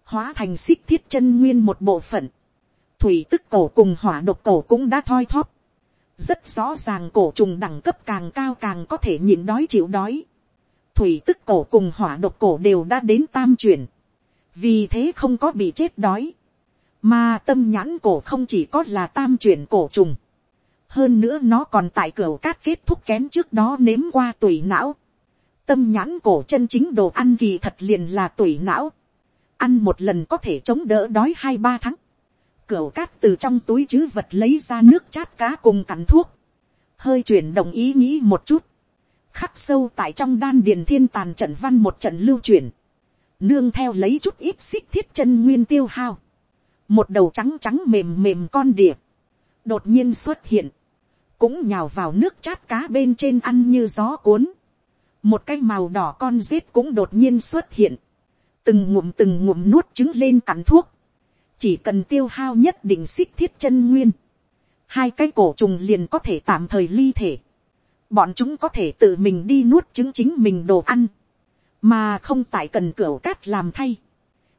hóa thành xích thiết chân nguyên một bộ phận, thủy tức cổ cùng hỏa độc cổ cũng đã thoi thóp, rất rõ ràng cổ trùng đẳng cấp càng cao càng có thể nhịn đói chịu đói, thủy tức cổ cùng hỏa độc cổ đều đã đến tam chuyển, vì thế không có bị chết đói, mà tâm nhãn cổ không chỉ có là tam chuyển cổ trùng, hơn nữa nó còn tại cửa cát kết thúc kém trước đó nếm qua tùy não, tâm nhãn cổ chân chính đồ ăn kỳ thật liền là tủy não, ăn một lần có thể chống đỡ đói hai ba tháng, Cửu cát từ trong túi chứ vật lấy ra nước chát cá cùng cắn thuốc, hơi chuyển đồng ý nghĩ một chút, khắc sâu tại trong đan điền thiên tàn trận văn một trận lưu chuyển, nương theo lấy chút ít xích thiết chân nguyên tiêu hao, một đầu trắng trắng mềm mềm con đỉa, đột nhiên xuất hiện, cũng nhào vào nước chát cá bên trên ăn như gió cuốn, một cái màu đỏ con rết cũng đột nhiên xuất hiện, từng ngụm từng ngụm nuốt trứng lên cắn thuốc, chỉ cần tiêu hao nhất định xích thiết chân nguyên, hai cái cổ trùng liền có thể tạm thời ly thể, bọn chúng có thể tự mình đi nuốt trứng chính mình đồ ăn, mà không tại cần cửa cát làm thay.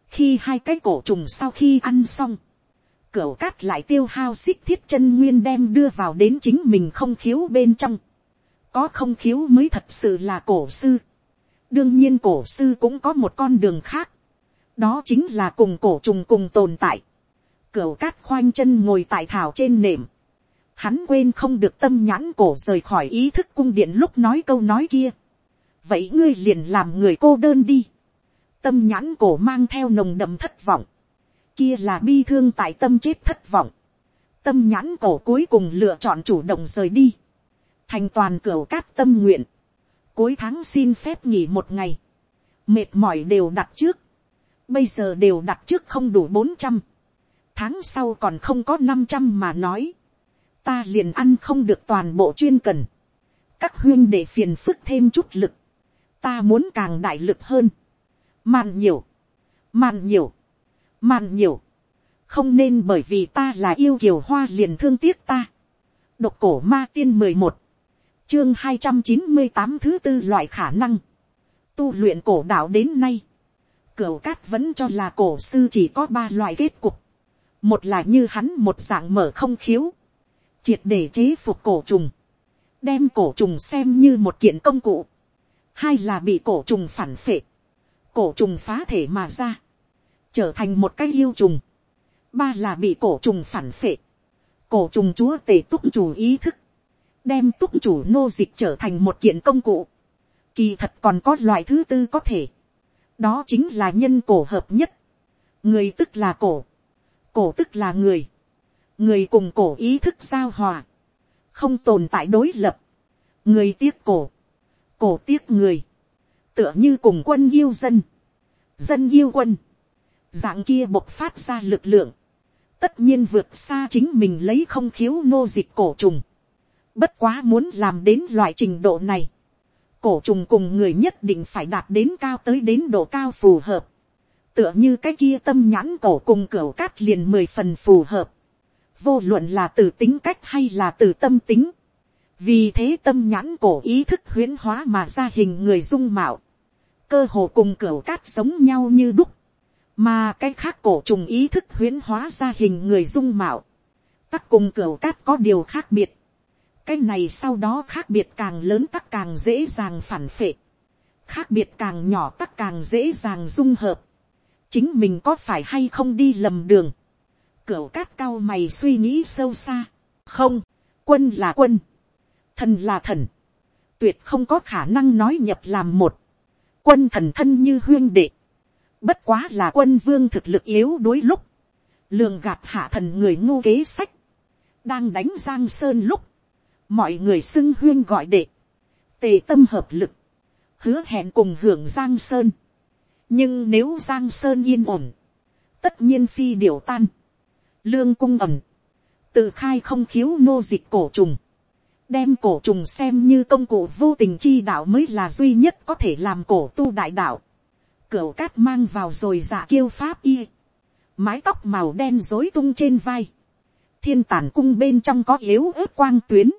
khi hai cái cổ trùng sau khi ăn xong, cửa cát lại tiêu hao xích thiết chân nguyên đem đưa vào đến chính mình không khiếu bên trong có không khiếu mới thật sự là cổ sư. đương nhiên cổ sư cũng có một con đường khác. đó chính là cùng cổ trùng cùng tồn tại. cửa cát khoanh chân ngồi tại thảo trên nệm. hắn quên không được tâm nhãn cổ rời khỏi ý thức cung điện lúc nói câu nói kia vậy ngươi liền làm người cô đơn đi. tâm nhãn cổ mang theo nồng đậm thất vọng. kia là bi thương tại tâm chết thất vọng. tâm nhãn cổ cuối cùng lựa chọn chủ động rời đi thành toàn cửa cát tâm nguyện. cuối tháng xin phép nghỉ một ngày. mệt mỏi đều đặt trước. bây giờ đều đặt trước không đủ bốn trăm. tháng sau còn không có năm trăm mà nói. ta liền ăn không được toàn bộ chuyên cần các huyên để phiền phức thêm chút lực ta muốn càng đại lực hơn, màn nhiều, màn nhiều, màn nhiều, không nên bởi vì ta là yêu kiều hoa liền thương tiếc ta. độc cổ ma tiên mười một, chương hai trăm chín mươi tám thứ tư loại khả năng, tu luyện cổ đạo đến nay, cửu cát vẫn cho là cổ sư chỉ có ba loại kết cục, một là như hắn một dạng mở không khiếu, triệt để chế phục cổ trùng, đem cổ trùng xem như một kiện công cụ, hai là bị cổ trùng phản phệ, cổ trùng phá thể mà ra, trở thành một cái yêu trùng, ba là bị cổ trùng phản phệ, cổ trùng chúa tể túc chủ ý thức, đem túc chủ nô dịch trở thành một kiện công cụ, kỳ thật còn có loại thứ tư có thể, đó chính là nhân cổ hợp nhất, người tức là cổ, cổ tức là người, người cùng cổ ý thức giao hòa, không tồn tại đối lập, người tiếc cổ, cổ tiếc người, tựa như cùng quân yêu dân, dân yêu quân, dạng kia bộc phát ra lực lượng, tất nhiên vượt xa chính mình lấy không khiếu nô dịch cổ trùng, Bất quá muốn làm đến loại trình độ này. Cổ trùng cùng người nhất định phải đạt đến cao tới đến độ cao phù hợp. Tựa như cái kia tâm nhãn cổ cùng cửa cát liền mười phần phù hợp. Vô luận là từ tính cách hay là từ tâm tính. Vì thế tâm nhãn cổ ý thức huyễn hóa mà ra hình người dung mạo. Cơ hồ cùng cửa cát giống nhau như đúc. Mà cái khác cổ trùng ý thức huyễn hóa ra hình người dung mạo. Tắc cùng cửa cát có điều khác biệt cái này sau đó khác biệt càng lớn tắc càng dễ dàng phản phệ, khác biệt càng nhỏ tắc càng dễ dàng dung hợp, chính mình có phải hay không đi lầm đường, cửu cát cao mày suy nghĩ sâu xa, không, quân là quân, thần là thần, tuyệt không có khả năng nói nhập làm một, quân thần thân như huyên đệ, bất quá là quân vương thực lực yếu đối lúc, lường gạt hạ thần người ngu kế sách, đang đánh giang sơn lúc, mọi người xưng huyên gọi đệ, tề tâm hợp lực, hứa hẹn cùng hưởng giang sơn. nhưng nếu giang sơn yên ổn, tất nhiên phi điều tan, lương cung ẩm, tự khai không khiếu nô dịch cổ trùng, đem cổ trùng xem như công cụ vô tình chi đạo mới là duy nhất có thể làm cổ tu đại đạo. Cửu cát mang vào rồi giả kiêu pháp y. Mái tóc màu đen rối tung trên vai. Thiên tản cung bên trong có yếu ớt quang tuyến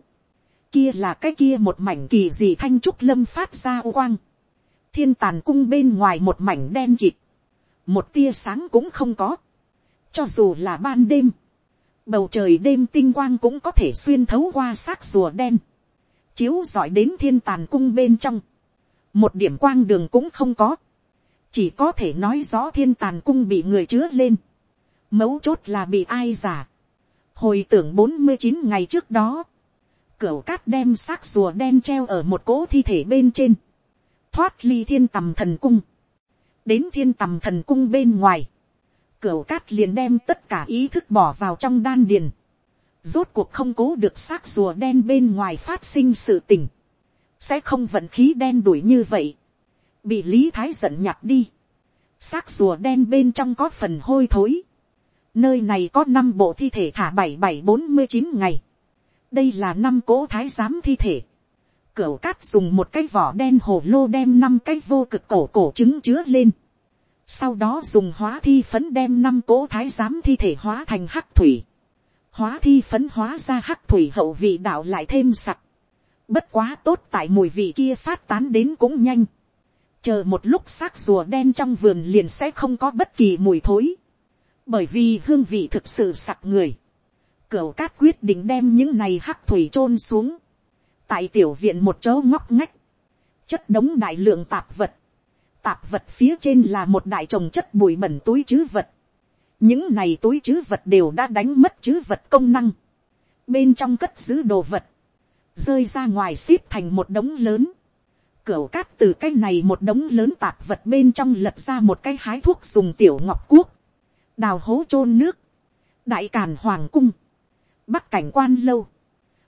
kia là cái kia một mảnh kỳ dị thanh trúc lâm phát ra u quang. thiên tàn cung bên ngoài một mảnh đen kịt. một tia sáng cũng không có. cho dù là ban đêm, bầu trời đêm tinh quang cũng có thể xuyên thấu qua xác rùa đen. chiếu giỏi đến thiên tàn cung bên trong. một điểm quang đường cũng không có. chỉ có thể nói rõ thiên tàn cung bị người chứa lên. mấu chốt là bị ai giả. hồi tưởng bốn mươi chín ngày trước đó, Cửu cát đem xác rùa đen treo ở một cỗ thi thể bên trên. Thoát ly thiên tầm thần cung. Đến thiên tầm thần cung bên ngoài. Cửu cát liền đem tất cả ý thức bỏ vào trong đan điền. Rốt cuộc không cố được xác rùa đen bên ngoài phát sinh sự tình. Sẽ không vận khí đen đuổi như vậy. Bị Lý Thái giận nhặt đi. Xác rùa đen bên trong có phần hôi thối. Nơi này có năm bộ thi thể thả bảy bảy bốn mươi chín ngày đây là năm cỗ thái giám thi thể. Cửu cát dùng một cái vỏ đen hồ lô đem năm cái vô cực cổ cổ trứng chứa lên. Sau đó dùng hóa thi phấn đem năm cỗ thái giám thi thể hóa thành hắc thủy. Hóa thi phấn hóa ra hắc thủy hậu vị đạo lại thêm sặc. Bất quá tốt tại mùi vị kia phát tán đến cũng nhanh. Chờ một lúc xác rùa đen trong vườn liền sẽ không có bất kỳ mùi thối. Bởi vì hương vị thực sự sặc người Cửu cát quyết định đem những này hắc thủy chôn xuống. Tại tiểu viện một chỗ ngóc ngách. Chất đống đại lượng tạp vật. Tạp vật phía trên là một đại trồng chất bụi bẩn túi chứ vật. Những này túi chứ vật đều đã đánh mất chứ vật công năng. Bên trong cất giữ đồ vật. Rơi ra ngoài xếp thành một đống lớn. cửa cát từ cái này một đống lớn tạp vật bên trong lật ra một cái hái thuốc dùng tiểu ngọc cuốc. Đào hố chôn nước. Đại càn hoàng cung bắc cảnh quan lâu,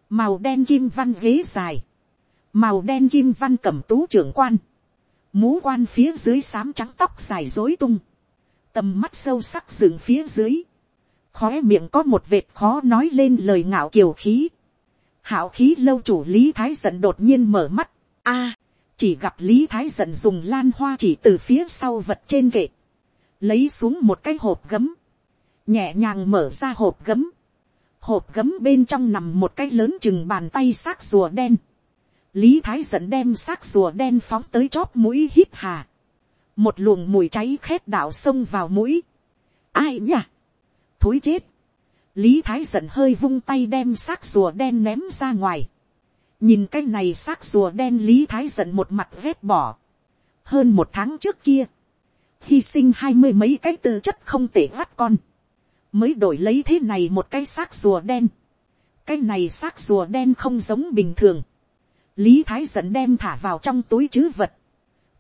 màu đen kim văn ghế dài, màu đen kim văn cẩm tú trưởng quan, mũ quan phía dưới sám trắng tóc dài dối tung, tầm mắt sâu sắc dựng phía dưới, khó miệng có một vệt khó nói lên lời ngạo kiều khí, hảo khí lâu chủ lý thái giận đột nhiên mở mắt, a, chỉ gặp lý thái giận dùng lan hoa chỉ từ phía sau vật trên kệ, lấy xuống một cái hộp gấm, nhẹ nhàng mở ra hộp gấm, hộp gấm bên trong nằm một cái lớn chừng bàn tay xác rùa đen. lý thái dẫn đem xác rùa đen phóng tới chóp mũi hít hà. một luồng mùi cháy khét đạo xông vào mũi. ai nhỉ? thối chết. lý thái dẫn hơi vung tay đem xác rùa đen ném ra ngoài. nhìn cái này xác rùa đen lý thái dẫn một mặt vét bỏ. hơn một tháng trước kia, hy sinh hai mươi mấy cái tư chất không tệ vắt con mới đổi lấy thế này một cái xác rùa đen. cái này xác rùa đen không giống bình thường. lý thái dẫn đem thả vào trong túi chứ vật.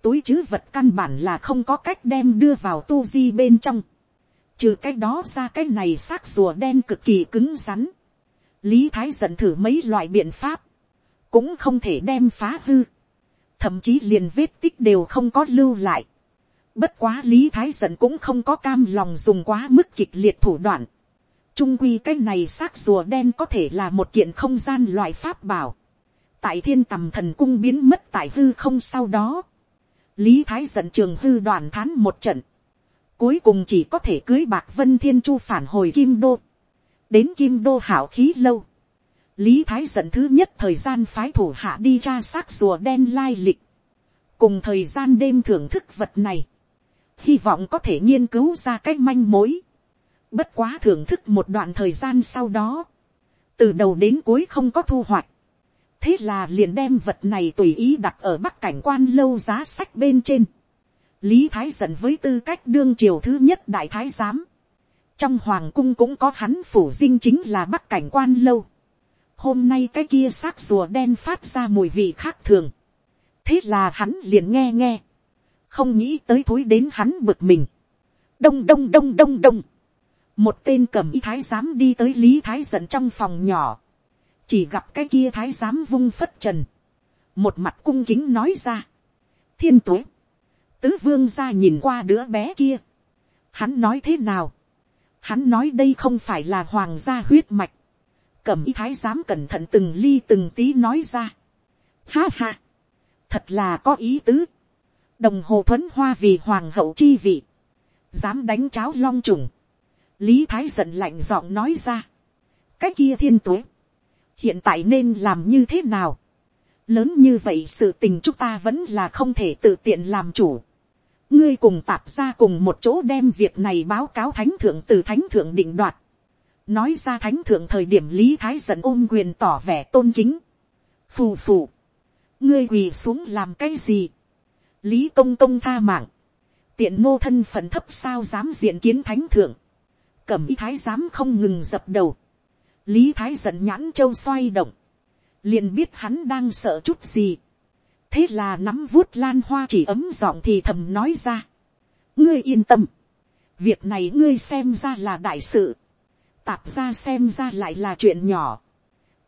túi chứ vật căn bản là không có cách đem đưa vào tu di bên trong. trừ cái đó ra cái này xác rùa đen cực kỳ cứng rắn. lý thái dẫn thử mấy loại biện pháp. cũng không thể đem phá hư. thậm chí liền vết tích đều không có lưu lại Bất quá lý thái giận cũng không có cam lòng dùng quá mức kịch liệt thủ đoạn. trung quy cái này xác rùa đen có thể là một kiện không gian loại pháp bảo. tại thiên tầm thần cung biến mất tại hư không sau đó. lý thái dẫn trường hư đoàn thán một trận. cuối cùng chỉ có thể cưới bạc vân thiên chu phản hồi kim đô. đến kim đô hảo khí lâu. lý thái dẫn thứ nhất thời gian phái thủ hạ đi tra xác rùa đen lai lịch. cùng thời gian đêm thưởng thức vật này hy vọng có thể nghiên cứu ra cái manh mối Bất quá thưởng thức một đoạn thời gian sau đó. Từ đầu đến cuối không có thu hoạch. Thế là liền đem vật này tùy ý đặt ở bắc cảnh quan lâu giá sách bên trên. Lý Thái giận với tư cách đương triều thứ nhất đại thái giám. Trong hoàng cung cũng có hắn phủ dinh chính là bắc cảnh quan lâu. Hôm nay cái kia xác rùa đen phát ra mùi vị khác thường. Thế là hắn liền nghe nghe. Không nghĩ tới thối đến hắn bực mình. Đông đông đông đông đông. Một tên cầm y thái giám đi tới lý thái giận trong phòng nhỏ, chỉ gặp cái kia thái giám vung phất trần, một mặt cung kính nói ra, thiên tuế, tứ vương ra nhìn qua đứa bé kia, hắn nói thế nào, hắn nói đây không phải là hoàng gia huyết mạch, cầm y thái giám cẩn thận từng ly từng tí nói ra, ha ha, thật là có ý tứ, đồng hồ thuấn hoa vì hoàng hậu chi vị, dám đánh cháo long trùng, lý thái giận lạnh giọng nói ra, cái kia thiên tuế, hiện tại nên làm như thế nào, lớn như vậy sự tình chúng ta vẫn là không thể tự tiện làm chủ, ngươi cùng tạp ra cùng một chỗ đem việc này báo cáo thánh thượng từ thánh thượng định đoạt, nói ra thánh thượng thời điểm lý thái giận ôm quyền tỏ vẻ tôn kính, phù phù, ngươi quỳ xuống làm cái gì, lý công công tha mạng, tiện Ngô thân phận thấp sao dám diện kiến thánh thượng, cẩm y thái dám không ngừng dập đầu. lý thái giận nhãn châu xoay động. liền biết hắn đang sợ chút gì. thế là nắm vuốt lan hoa chỉ ấm giọng thì thầm nói ra. ngươi yên tâm. việc này ngươi xem ra là đại sự. tạp ra xem ra lại là chuyện nhỏ.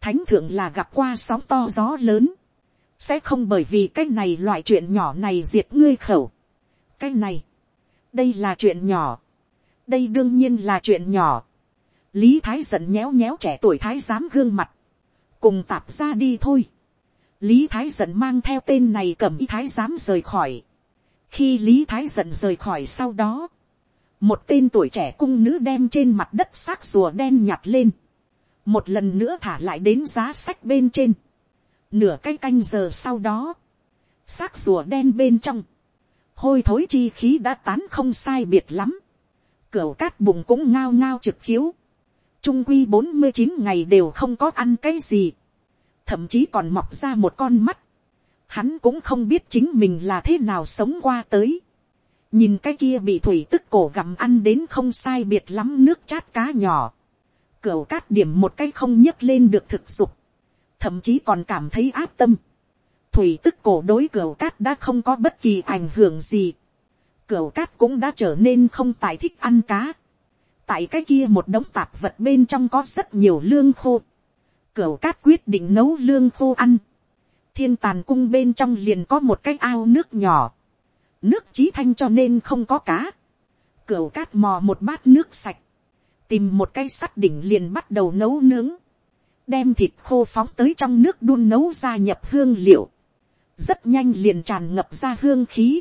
thánh thượng là gặp qua sóng to gió lớn sẽ không bởi vì cái này loại chuyện nhỏ này diệt ngươi khẩu. cái này, đây là chuyện nhỏ đây đương nhiên là chuyện nhỏ. lý thái giận nhéo nhéo trẻ tuổi thái giám gương mặt, cùng tạp ra đi thôi. lý thái giận mang theo tên này cầm y thái giám rời khỏi. khi lý thái giận rời khỏi sau đó, một tên tuổi trẻ cung nữ đem trên mặt đất xác rùa đen nhặt lên, một lần nữa thả lại đến giá sách bên trên, nửa cái canh, canh giờ sau đó, xác rùa đen bên trong, hôi thối chi khí đã tán không sai biệt lắm, Cửu cát bụng cũng ngao ngao trực khiếu. Trung quy bốn mươi chín ngày đều không có ăn cái gì. Thậm chí còn mọc ra một con mắt. Hắn cũng không biết chính mình là thế nào sống qua tới. Nhìn cái kia bị thủy tức cổ gặm ăn đến không sai biệt lắm nước chát cá nhỏ. Cửu cát điểm một cái không nhấc lên được thực dục. Thậm chí còn cảm thấy áp tâm. Thủy tức cổ đối cửa cát đã không có bất kỳ ảnh hưởng gì Cửa cát cũng đã trở nên không tài thích ăn cá. Tại cái kia một đống tạp vật bên trong có rất nhiều lương khô. Cửa cát quyết định nấu lương khô ăn. Thiên tàn cung bên trong liền có một cái ao nước nhỏ. Nước trí thanh cho nên không có cá. Cửa cát mò một bát nước sạch. Tìm một cái sắt đỉnh liền bắt đầu nấu nướng. Đem thịt khô phóng tới trong nước đun nấu ra nhập hương liệu. Rất nhanh liền tràn ngập ra hương khí.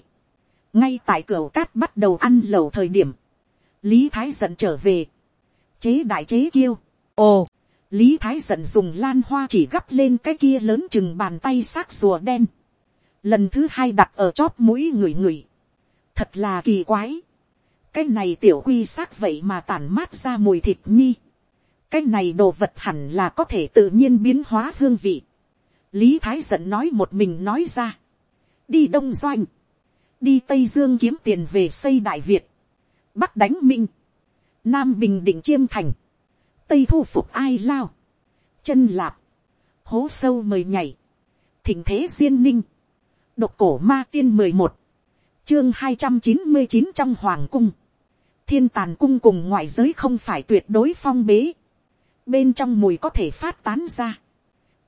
Ngay tại cửa cát bắt đầu ăn lẩu thời điểm, lý thái giận trở về, chế đại chế kiêu, ồ, lý thái giận dùng lan hoa chỉ gắp lên cái kia lớn chừng bàn tay xác rùa đen, lần thứ hai đặt ở chóp mũi người người, thật là kỳ quái, cái này tiểu quy xác vậy mà tản mát ra mùi thịt nhi, cái này đồ vật hẳn là có thể tự nhiên biến hóa hương vị, lý thái giận nói một mình nói ra, đi đông doanh, đi tây dương kiếm tiền về xây đại việt, bắc đánh minh, nam bình định chiêm thành, tây thu phục ai lao, chân lạp, hố sâu mời nhảy, thỉnh thế duyên ninh, độc cổ ma tiên mười một, chương hai trăm chín mươi chín trong hoàng cung, thiên tàn cung cùng ngoại giới không phải tuyệt đối phong bế, bên trong mùi có thể phát tán ra,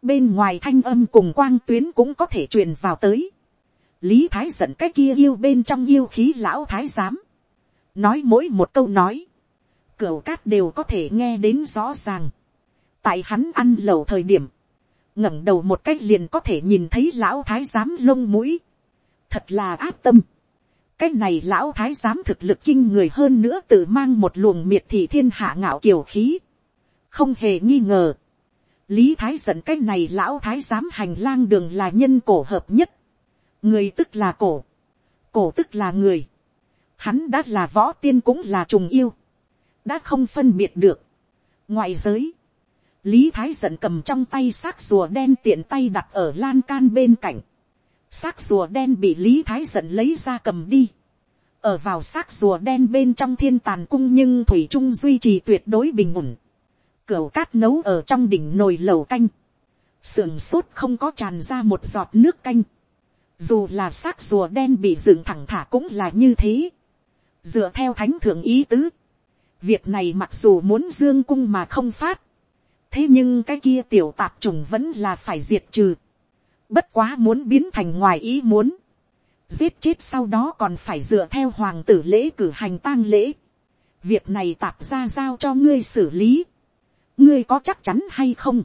bên ngoài thanh âm cùng quang tuyến cũng có thể truyền vào tới, lý thái giận cái kia yêu bên trong yêu khí lão thái giám, nói mỗi một câu nói, cửa cát đều có thể nghe đến rõ ràng. Tại hắn ăn lẩu thời điểm. ngẩng đầu một cách liền có thể nhìn thấy lão thái giám lông mũi. Thật là áp tâm. Cái này lão thái giám thực lực kinh người hơn nữa tự mang một luồng miệt thị thiên hạ ngạo kiều khí. Không hề nghi ngờ. Lý thái giận cái này lão thái giám hành lang đường là nhân cổ hợp nhất. Người tức là cổ. Cổ tức là người. Hắn đã là võ tiên cũng là trùng yêu đã không phân biệt được. ngoại giới, lý thái giận cầm trong tay xác rùa đen tiện tay đặt ở lan can bên cạnh. xác rùa đen bị lý thái giận lấy ra cầm đi. ở vào xác rùa đen bên trong thiên tàn cung nhưng thủy trung duy trì tuyệt đối bình ổn cửu cát nấu ở trong đỉnh nồi lầu canh. sườn sốt không có tràn ra một giọt nước canh. dù là xác rùa đen bị dựng thẳng thả cũng là như thế. dựa theo thánh thượng ý tứ, Việc này mặc dù muốn dương cung mà không phát. Thế nhưng cái kia tiểu tạp trùng vẫn là phải diệt trừ. Bất quá muốn biến thành ngoài ý muốn. Giết chết sau đó còn phải dựa theo hoàng tử lễ cử hành tang lễ. Việc này tạp ra giao cho ngươi xử lý. Ngươi có chắc chắn hay không?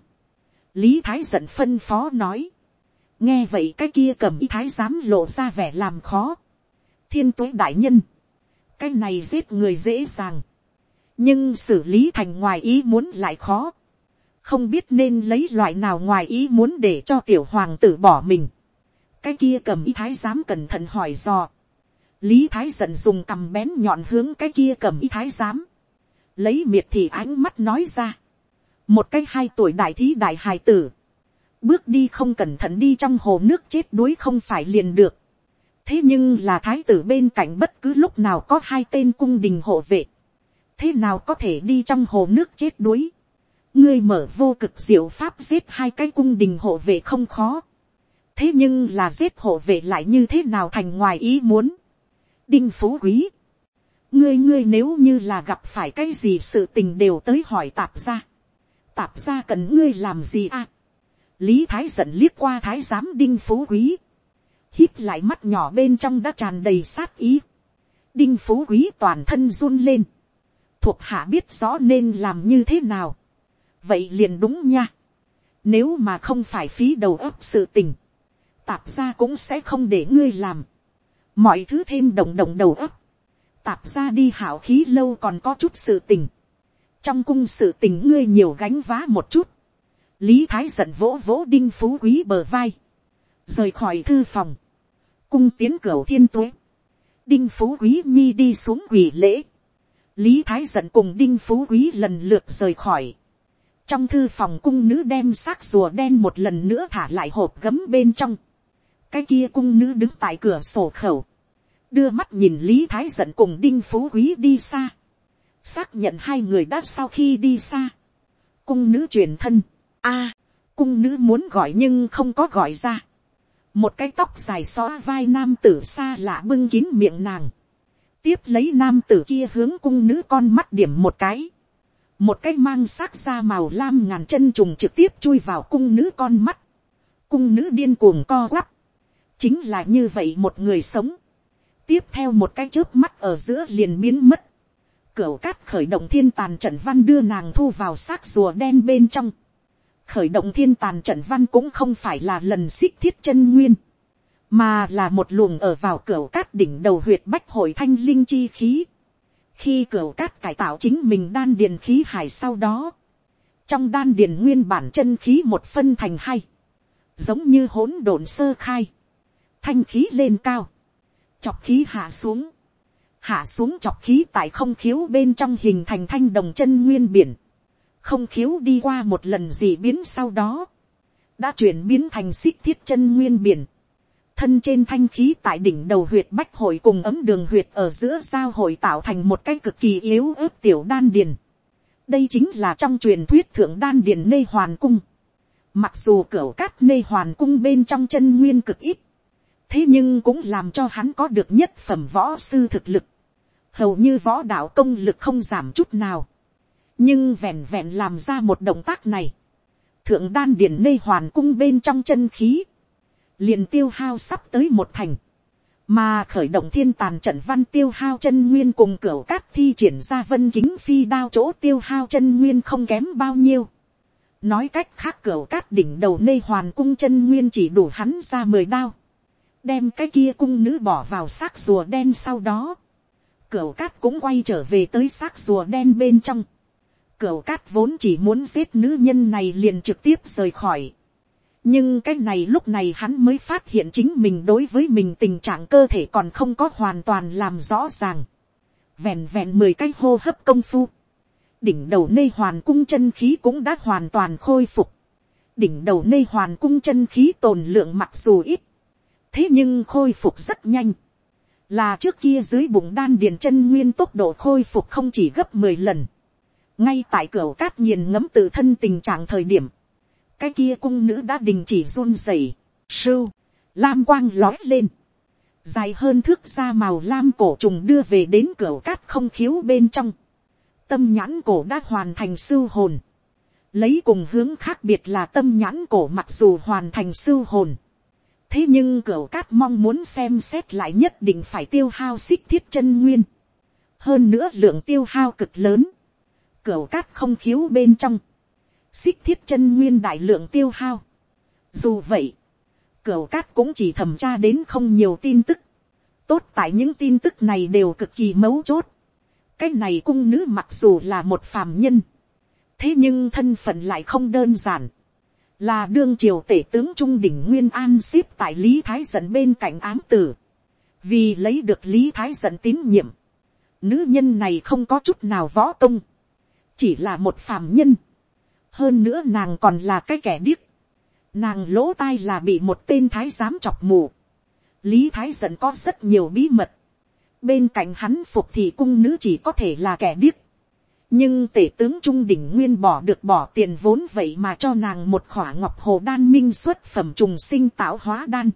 Lý Thái giận phân phó nói. Nghe vậy cái kia cầm y thái dám lộ ra vẻ làm khó. Thiên tuế đại nhân. Cái này giết người dễ dàng nhưng xử lý thành ngoài ý muốn lại khó, không biết nên lấy loại nào ngoài ý muốn để cho tiểu hoàng tử bỏ mình. cái kia cầm ý thái giám cẩn thận hỏi dò. lý thái giận dùng cầm bén nhọn hướng cái kia cầm ý thái giám. lấy miệt thì ánh mắt nói ra một cái hai tuổi đại thí đại hài tử. bước đi không cẩn thận đi trong hồ nước chết đuối không phải liền được. thế nhưng là thái tử bên cạnh bất cứ lúc nào có hai tên cung đình hộ vệ thế nào có thể đi trong hồ nước chết đuối. ngươi mở vô cực diệu pháp giết hai cái cung đình hộ vệ không khó. thế nhưng là giết hộ vệ lại như thế nào thành ngoài ý muốn. đinh phú quý. ngươi ngươi nếu như là gặp phải cái gì sự tình đều tới hỏi tạp ra tạp ra cần ngươi làm gì à. lý thái giận liếc qua thái giám đinh phú quý. hít lại mắt nhỏ bên trong đã tràn đầy sát ý. đinh phú quý toàn thân run lên thuộc hạ biết rõ nên làm như thế nào. vậy liền đúng nha. nếu mà không phải phí đầu óc sự tình, tạp ra cũng sẽ không để ngươi làm. mọi thứ thêm đồng đồng đầu óc. tạp ra đi hảo khí lâu còn có chút sự tình trong cung sự tình ngươi nhiều gánh vá một chút. lý thái giận vỗ vỗ đinh phú quý bờ vai. rời khỏi thư phòng. cung tiến cửa thiên tuế. đinh phú quý nhi đi xuống quỳ lễ lý thái giận cùng đinh phú quý lần lượt rời khỏi. trong thư phòng cung nữ đem xác rùa đen một lần nữa thả lại hộp gấm bên trong. cái kia cung nữ đứng tại cửa sổ khẩu. đưa mắt nhìn lý thái giận cùng đinh phú quý đi xa xác nhận hai người đã sau khi đi xa. cung nữ truyền thân. a, cung nữ muốn gọi nhưng không có gọi ra. một cái tóc dài xóa vai nam tử xa lạ bưng kín miệng nàng tiếp lấy nam tử kia hướng cung nữ con mắt điểm một cái. Một cái mang sắc da màu lam ngàn chân trùng trực tiếp chui vào cung nữ con mắt. Cung nữ điên cuồng co quắp. Chính là như vậy một người sống. Tiếp theo một cái chớp mắt ở giữa liền biến mất. Cửu cát khởi động thiên tàn trận văn đưa nàng thu vào xác rùa đen bên trong. Khởi động thiên tàn trận văn cũng không phải là lần xích thiết chân nguyên mà là một luồng ở vào cửa cát đỉnh đầu huyệt bách hội thanh linh chi khí. khi cửa cát cải tạo chính mình đan điền khí hải sau đó, trong đan điền nguyên bản chân khí một phân thành hai, giống như hỗn độn sơ khai, thanh khí lên cao, chọc khí hạ xuống, hạ xuống chọc khí tại không khiếu bên trong hình thành thanh đồng chân nguyên biển, không khiếu đi qua một lần gì biến sau đó, đã chuyển biến thành xích thiết chân nguyên biển, thân trên thanh khí tại đỉnh đầu huyệt bách hội cùng ấm đường huyệt ở giữa giao hội tạo thành một cái cực kỳ yếu ớt tiểu đan điền. đây chính là trong truyền thuyết thượng đan điền nê hoàn cung. mặc dù cửa cát nê hoàn cung bên trong chân nguyên cực ít, thế nhưng cũng làm cho hắn có được nhất phẩm võ sư thực lực hầu như võ đạo công lực không giảm chút nào. nhưng vẹn vẹn làm ra một động tác này. thượng đan điền nê hoàn cung bên trong chân khí, liền tiêu hao sắp tới một thành. mà khởi động thiên tàn trận văn tiêu hao chân nguyên cùng cửa cát thi triển ra vân kính phi đao chỗ tiêu hao chân nguyên không kém bao nhiêu. nói cách khác cửa cát đỉnh đầu nê hoàn cung chân nguyên chỉ đủ hắn ra mười đao. đem cái kia cung nữ bỏ vào xác rùa đen sau đó cửa cát cũng quay trở về tới xác rùa đen bên trong. cửa cát vốn chỉ muốn giết nữ nhân này liền trực tiếp rời khỏi nhưng cái này lúc này hắn mới phát hiện chính mình đối với mình tình trạng cơ thể còn không có hoàn toàn làm rõ ràng. vẹn vẹn mười cái hô hấp công phu. đỉnh đầu nê hoàn cung chân khí cũng đã hoàn toàn khôi phục. đỉnh đầu nê hoàn cung chân khí tồn lượng mặc dù ít. thế nhưng khôi phục rất nhanh là trước kia dưới bụng đan điền chân nguyên tốc độ khôi phục không chỉ gấp mười lần. ngay tại cửa cát nhìn ngấm tự thân tình trạng thời điểm. Cái kia cung nữ đã đình chỉ run rẩy, sưu, lam quang lói lên, dài hơn thước ra màu lam cổ trùng đưa về đến cửa cát không khiếu bên trong, tâm nhãn cổ đã hoàn thành sưu hồn, lấy cùng hướng khác biệt là tâm nhãn cổ mặc dù hoàn thành sưu hồn, thế nhưng cửa cát mong muốn xem xét lại nhất định phải tiêu hao xích thiết chân nguyên, hơn nữa lượng tiêu hao cực lớn, cửa cát không khiếu bên trong, xích thiết chân nguyên đại lượng tiêu hao. Dù vậy, cửa cát cũng chỉ thẩm tra đến không nhiều tin tức. Tốt tại những tin tức này đều cực kỳ mấu chốt. Cái này cung nữ mặc dù là một phàm nhân. Thế nhưng thân phận lại không đơn giản. Là đương triều tể tướng Trung Đỉnh Nguyên An xếp tại Lý Thái dần bên cạnh ám tử. Vì lấy được Lý Thái dần tín nhiệm. Nữ nhân này không có chút nào võ công. Chỉ là một phàm nhân hơn nữa nàng còn là cái kẻ điếc, nàng lỗ tai là bị một tên thái giám chọc mù, lý thái dần có rất nhiều bí mật, bên cạnh hắn phục thì cung nữ chỉ có thể là kẻ điếc, nhưng tể tướng trung đỉnh nguyên bỏ được bỏ tiền vốn vậy mà cho nàng một khỏa ngọc hồ đan minh xuất phẩm trùng sinh tạo hóa đan.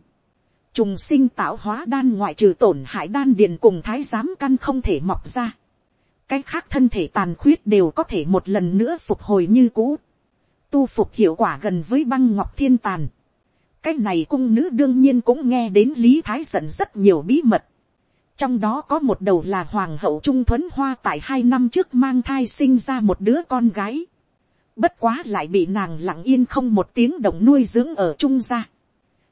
trùng sinh tạo hóa đan ngoại trừ tổn hại đan điền cùng thái giám căn không thể mọc ra. cái khác thân thể tàn khuyết đều có thể một lần nữa phục hồi như cũ tu phục hiệu quả gần với băng ngọc thiên tàn. cái này cung nữ đương nhiên cũng nghe đến lý thái giận rất nhiều bí mật trong đó có một đầu là hoàng hậu trung thuấn hoa tại hai năm trước mang thai sinh ra một đứa con gái. bất quá lại bị nàng lặng yên không một tiếng động nuôi dưỡng ở trung gia.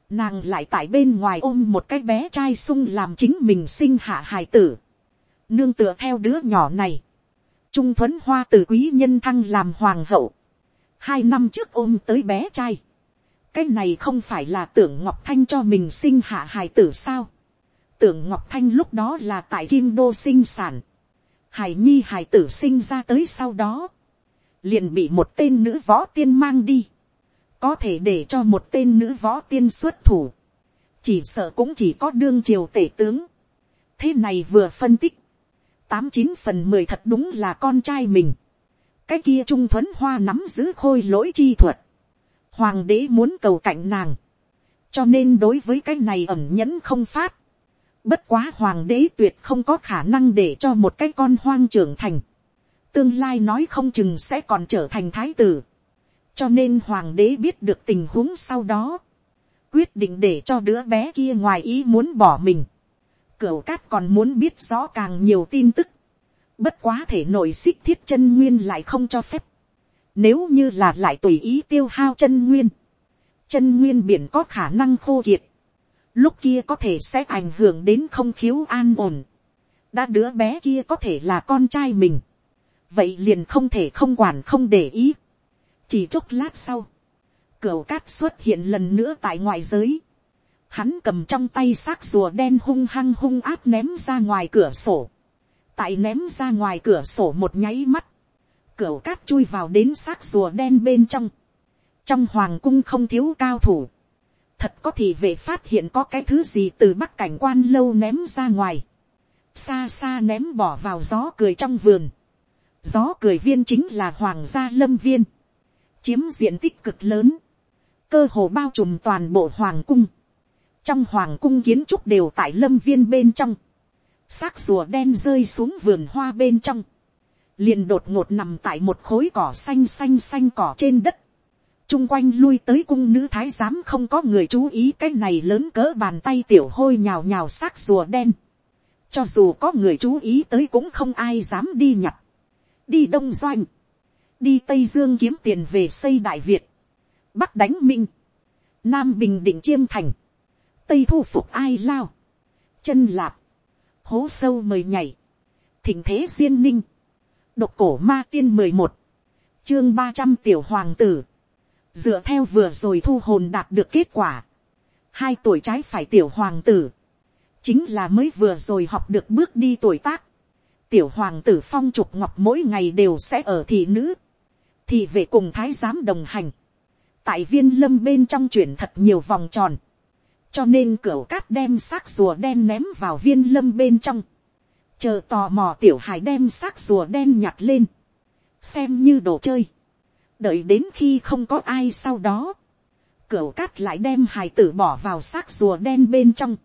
nàng lại tại bên ngoài ôm một cái bé trai sung làm chính mình sinh hạ hài tử. nương tựa theo đứa nhỏ này. trung thuấn hoa từ quý nhân thăng làm hoàng hậu hai năm trước ôm tới bé trai, cái này không phải là tưởng ngọc thanh cho mình sinh hạ hài tử sao tưởng ngọc thanh lúc đó là tại kim đô sinh sản, hải nhi hải tử sinh ra tới sau đó, liền bị một tên nữ võ tiên mang đi, có thể để cho một tên nữ võ tiên xuất thủ, chỉ sợ cũng chỉ có đương triều tể tướng. thế này vừa phân tích, tám chín phần mười thật đúng là con trai mình. Cái kia trung thuấn hoa nắm giữ khôi lỗi chi thuật, hoàng đế muốn cầu cạnh nàng, cho nên đối với cái này ẩm nhẫn không phát, bất quá hoàng đế tuyệt không có khả năng để cho một cái con hoang trưởng thành, tương lai nói không chừng sẽ còn trở thành thái tử, cho nên hoàng đế biết được tình huống sau đó, quyết định để cho đứa bé kia ngoài ý muốn bỏ mình, cửu cát còn muốn biết rõ càng nhiều tin tức, Bất quá thể nội xích thiết chân nguyên lại không cho phép. Nếu như là lại tùy ý tiêu hao chân nguyên. Chân nguyên biển có khả năng khô kiệt. Lúc kia có thể sẽ ảnh hưởng đến không khiếu an ổn. Đã đứa bé kia có thể là con trai mình. Vậy liền không thể không quản không để ý. Chỉ chốc lát sau. Cửu cát xuất hiện lần nữa tại ngoại giới. Hắn cầm trong tay xác rùa đen hung hăng hung áp ném ra ngoài cửa sổ tại ném ra ngoài cửa sổ một nháy mắt, cửa cát chui vào đến xác rùa đen bên trong, trong hoàng cung không thiếu cao thủ, thật có thì vệ phát hiện có cái thứ gì từ bắc cảnh quan lâu ném ra ngoài, xa xa ném bỏ vào gió cười trong vườn, gió cười viên chính là hoàng gia lâm viên, chiếm diện tích cực lớn, cơ hồ bao trùm toàn bộ hoàng cung, trong hoàng cung kiến trúc đều tại lâm viên bên trong, xác rùa đen rơi xuống vườn hoa bên trong, liền đột ngột nằm tại một khối cỏ xanh xanh xanh cỏ trên đất, chung quanh lui tới cung nữ thái giám không có người chú ý cái này lớn cỡ bàn tay tiểu hôi nhào nhào xác rùa đen. cho dù có người chú ý tới cũng không ai dám đi nhặt. đi đông doanh, đi tây dương kiếm tiền về xây đại việt, bắc đánh minh, nam bình định chiêm thành, tây thu phục ai lao, chân lạp, hố sâu mời nhảy, thỉnh thế duyên ninh, độc cổ ma tiên mười một, chương ba trăm tiểu hoàng tử, dựa theo vừa rồi thu hồn đạt được kết quả, hai tuổi trái phải tiểu hoàng tử, chính là mới vừa rồi học được bước đi tuổi tác, tiểu hoàng tử phong trục ngọc mỗi ngày đều sẽ ở thị nữ, thì về cùng thái giám đồng hành, tại viên lâm bên trong chuyển thật nhiều vòng tròn, cho nên cửa cát đem xác rùa đen ném vào viên lâm bên trong, chờ tò mò tiểu hải đem xác rùa đen nhặt lên, xem như đồ chơi, đợi đến khi không có ai sau đó, cửu cát lại đem hài tử bỏ vào xác rùa đen bên trong,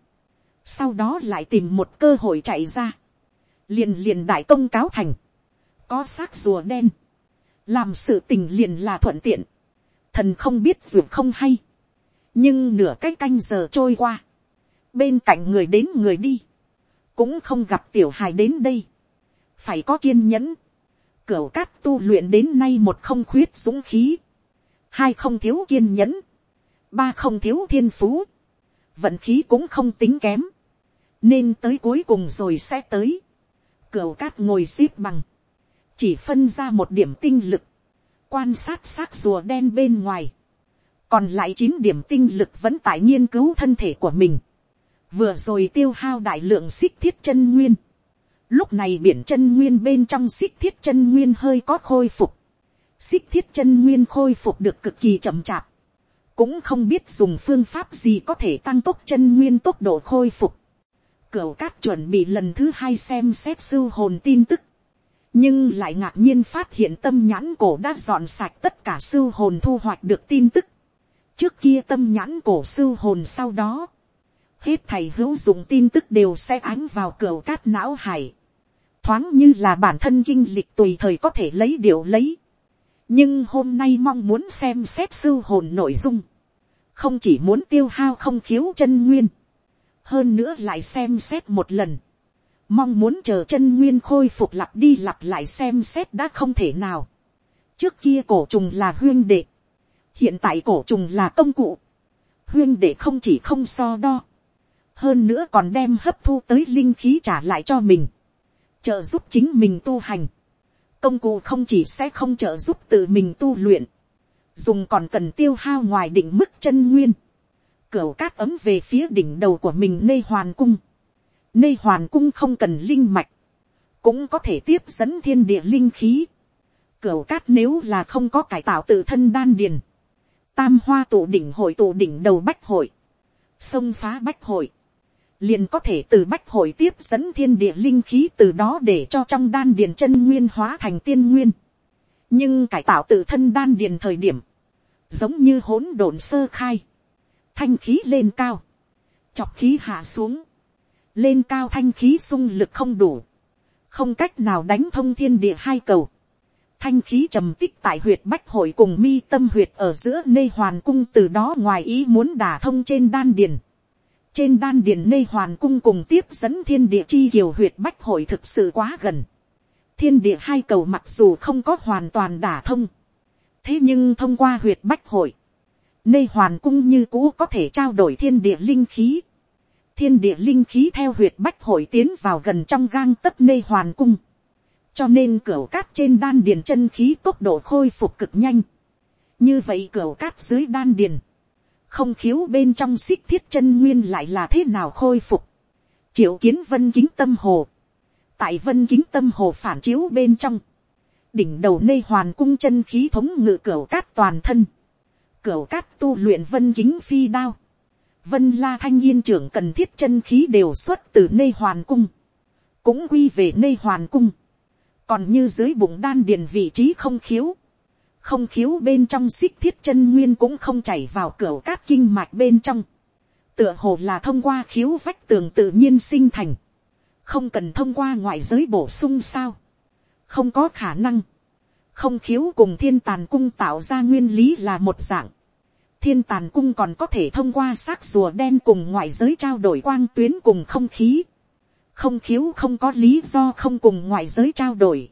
sau đó lại tìm một cơ hội chạy ra, liền liền đại công cáo thành, có xác rùa đen, làm sự tình liền là thuận tiện, thần không biết ruột không hay, nhưng nửa cái canh giờ trôi qua, bên cạnh người đến người đi, cũng không gặp tiểu hài đến đây, phải có kiên nhẫn, cửu cát tu luyện đến nay một không khuyết dũng khí, hai không thiếu kiên nhẫn, ba không thiếu thiên phú, vận khí cũng không tính kém, nên tới cuối cùng rồi sẽ tới, cửu cát ngồi xếp bằng, chỉ phân ra một điểm tinh lực, quan sát xác rùa đen bên ngoài, còn lại chín điểm tinh lực vẫn tại nghiên cứu thân thể của mình, vừa rồi tiêu hao đại lượng xích thiết chân nguyên, lúc này biển chân nguyên bên trong xích thiết chân nguyên hơi có khôi phục, xích thiết chân nguyên khôi phục được cực kỳ chậm chạp, cũng không biết dùng phương pháp gì có thể tăng tốc chân nguyên tốc độ khôi phục. Cửu cát chuẩn bị lần thứ hai xem xét sưu hồn tin tức, nhưng lại ngạc nhiên phát hiện tâm nhãn cổ đã dọn sạch tất cả sưu hồn thu hoạch được tin tức. trước kia tâm nhãn cổ sưu hồn sau đó, hết thầy hữu dụng tin tức đều sẽ ánh vào cửa cát não hải, thoáng như là bản thân kinh lịch tùy thời có thể lấy điều lấy. nhưng hôm nay mong muốn xem xét sưu hồn nội dung, không chỉ muốn tiêu hao không khiếu chân nguyên, hơn nữa lại xem xét một lần, mong muốn chờ chân nguyên khôi phục lặp đi lặp lại xem xét đã không thể nào. trước kia cổ trùng là huyên đệ, hiện tại cổ trùng là công cụ, huyên đệ không chỉ không so đo, hơn nữa còn đem hấp thu tới linh khí trả lại cho mình, trợ giúp chính mình tu hành, công cụ không chỉ sẽ không trợ giúp tự mình tu luyện, dùng còn cần tiêu hao ngoài định mức chân nguyên, Cửu cát ấm về phía đỉnh đầu của mình nê hoàn cung, Nê hoàn cung không cần linh mạch. Cũng có thể tiếp dẫn thiên địa linh khí. Cửu cát nếu là không có cải tạo tự thân đan điền. Tam hoa tụ đỉnh hội tụ đỉnh đầu bách hội. Sông phá bách hội. Liền có thể từ bách hội tiếp dẫn thiên địa linh khí từ đó để cho trong đan điền chân nguyên hóa thành tiên nguyên. Nhưng cải tạo tự thân đan điền thời điểm. Giống như hỗn độn sơ khai. Thanh khí lên cao. Chọc khí hạ xuống lên cao thanh khí sung lực không đủ, không cách nào đánh thông thiên địa hai cầu, thanh khí trầm tích tại huyệt bách hội cùng mi tâm huyệt ở giữa nê hoàn cung từ đó ngoài ý muốn đả thông trên đan điền trên đan điền nê hoàn cung cùng tiếp dẫn thiên địa chi kiều huyệt bách hội thực sự quá gần. thiên địa hai cầu mặc dù không có hoàn toàn đả thông, thế nhưng thông qua huyệt bách hội, nê hoàn cung như cũ có thể trao đổi thiên địa linh khí thiên địa linh khí theo huyệt bách hội tiến vào gần trong gang tấc nê hoàn cung. cho nên cửa cát trên đan điền chân khí tốc độ khôi phục cực nhanh. như vậy cửa cát dưới đan điền, không khiếu bên trong xích thiết chân nguyên lại là thế nào khôi phục. triệu kiến vân kính tâm hồ. tại vân kính tâm hồ phản chiếu bên trong, đỉnh đầu nây hoàn cung chân khí thống ngự cửa cát toàn thân. cửa cát tu luyện vân kính phi đao vân la thanh yên trưởng cần thiết chân khí đều xuất từ nây hoàn cung, cũng quy về nây hoàn cung, còn như dưới bụng đan điền vị trí không khiếu, không khiếu bên trong xích thiết chân nguyên cũng không chảy vào cửa cát kinh mạch bên trong, tựa hồ là thông qua khiếu vách tường tự nhiên sinh thành, không cần thông qua ngoại giới bổ sung sao, không có khả năng, không khiếu cùng thiên tàn cung tạo ra nguyên lý là một dạng. thiên tàn cung còn có thể thông qua xác rùa đen cùng ngoại giới trao đổi quang tuyến cùng không khí. không khiếu không có lý do không cùng ngoại giới trao đổi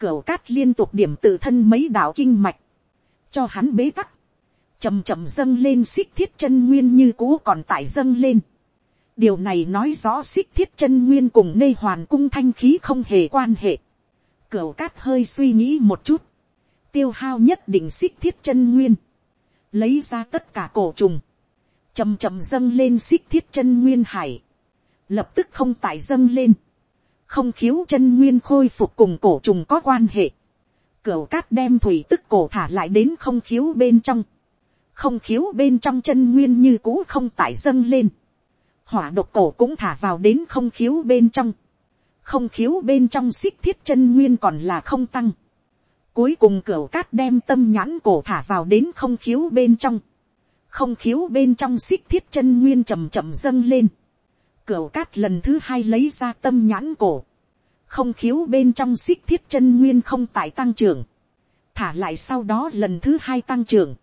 cửu cát liên tục điểm tự thân mấy đạo kinh mạch, cho hắn bế tắc, chầm chậm dâng lên xích thiết chân nguyên như cũ còn tại dâng lên. điều này nói rõ xích thiết chân nguyên cùng nê hoàn cung thanh khí không hề quan hệ Cửu cát hơi suy nghĩ một chút. Tiêu hao nhất định xích thiết chân nguyên. Lấy ra tất cả cổ trùng. chầm chậm dâng lên xích thiết chân nguyên hải. Lập tức không tại dâng lên. Không khiếu chân nguyên khôi phục cùng cổ trùng có quan hệ. Cửu cát đem thủy tức cổ thả lại đến không khiếu bên trong. Không khiếu bên trong chân nguyên như cũ không tải dâng lên. Hỏa độc cổ cũng thả vào đến không khiếu bên trong không khiếu bên trong xích thiết chân nguyên còn là không tăng. Cuối cùng cửu cát đem tâm nhãn cổ thả vào đến không khiếu bên trong. Không khiếu bên trong xích thiết chân nguyên chậm chậm dâng lên. Cửa cát lần thứ hai lấy ra tâm nhãn cổ. Không khiếu bên trong xích thiết chân nguyên không tại tăng trưởng. Thả lại sau đó lần thứ hai tăng trưởng.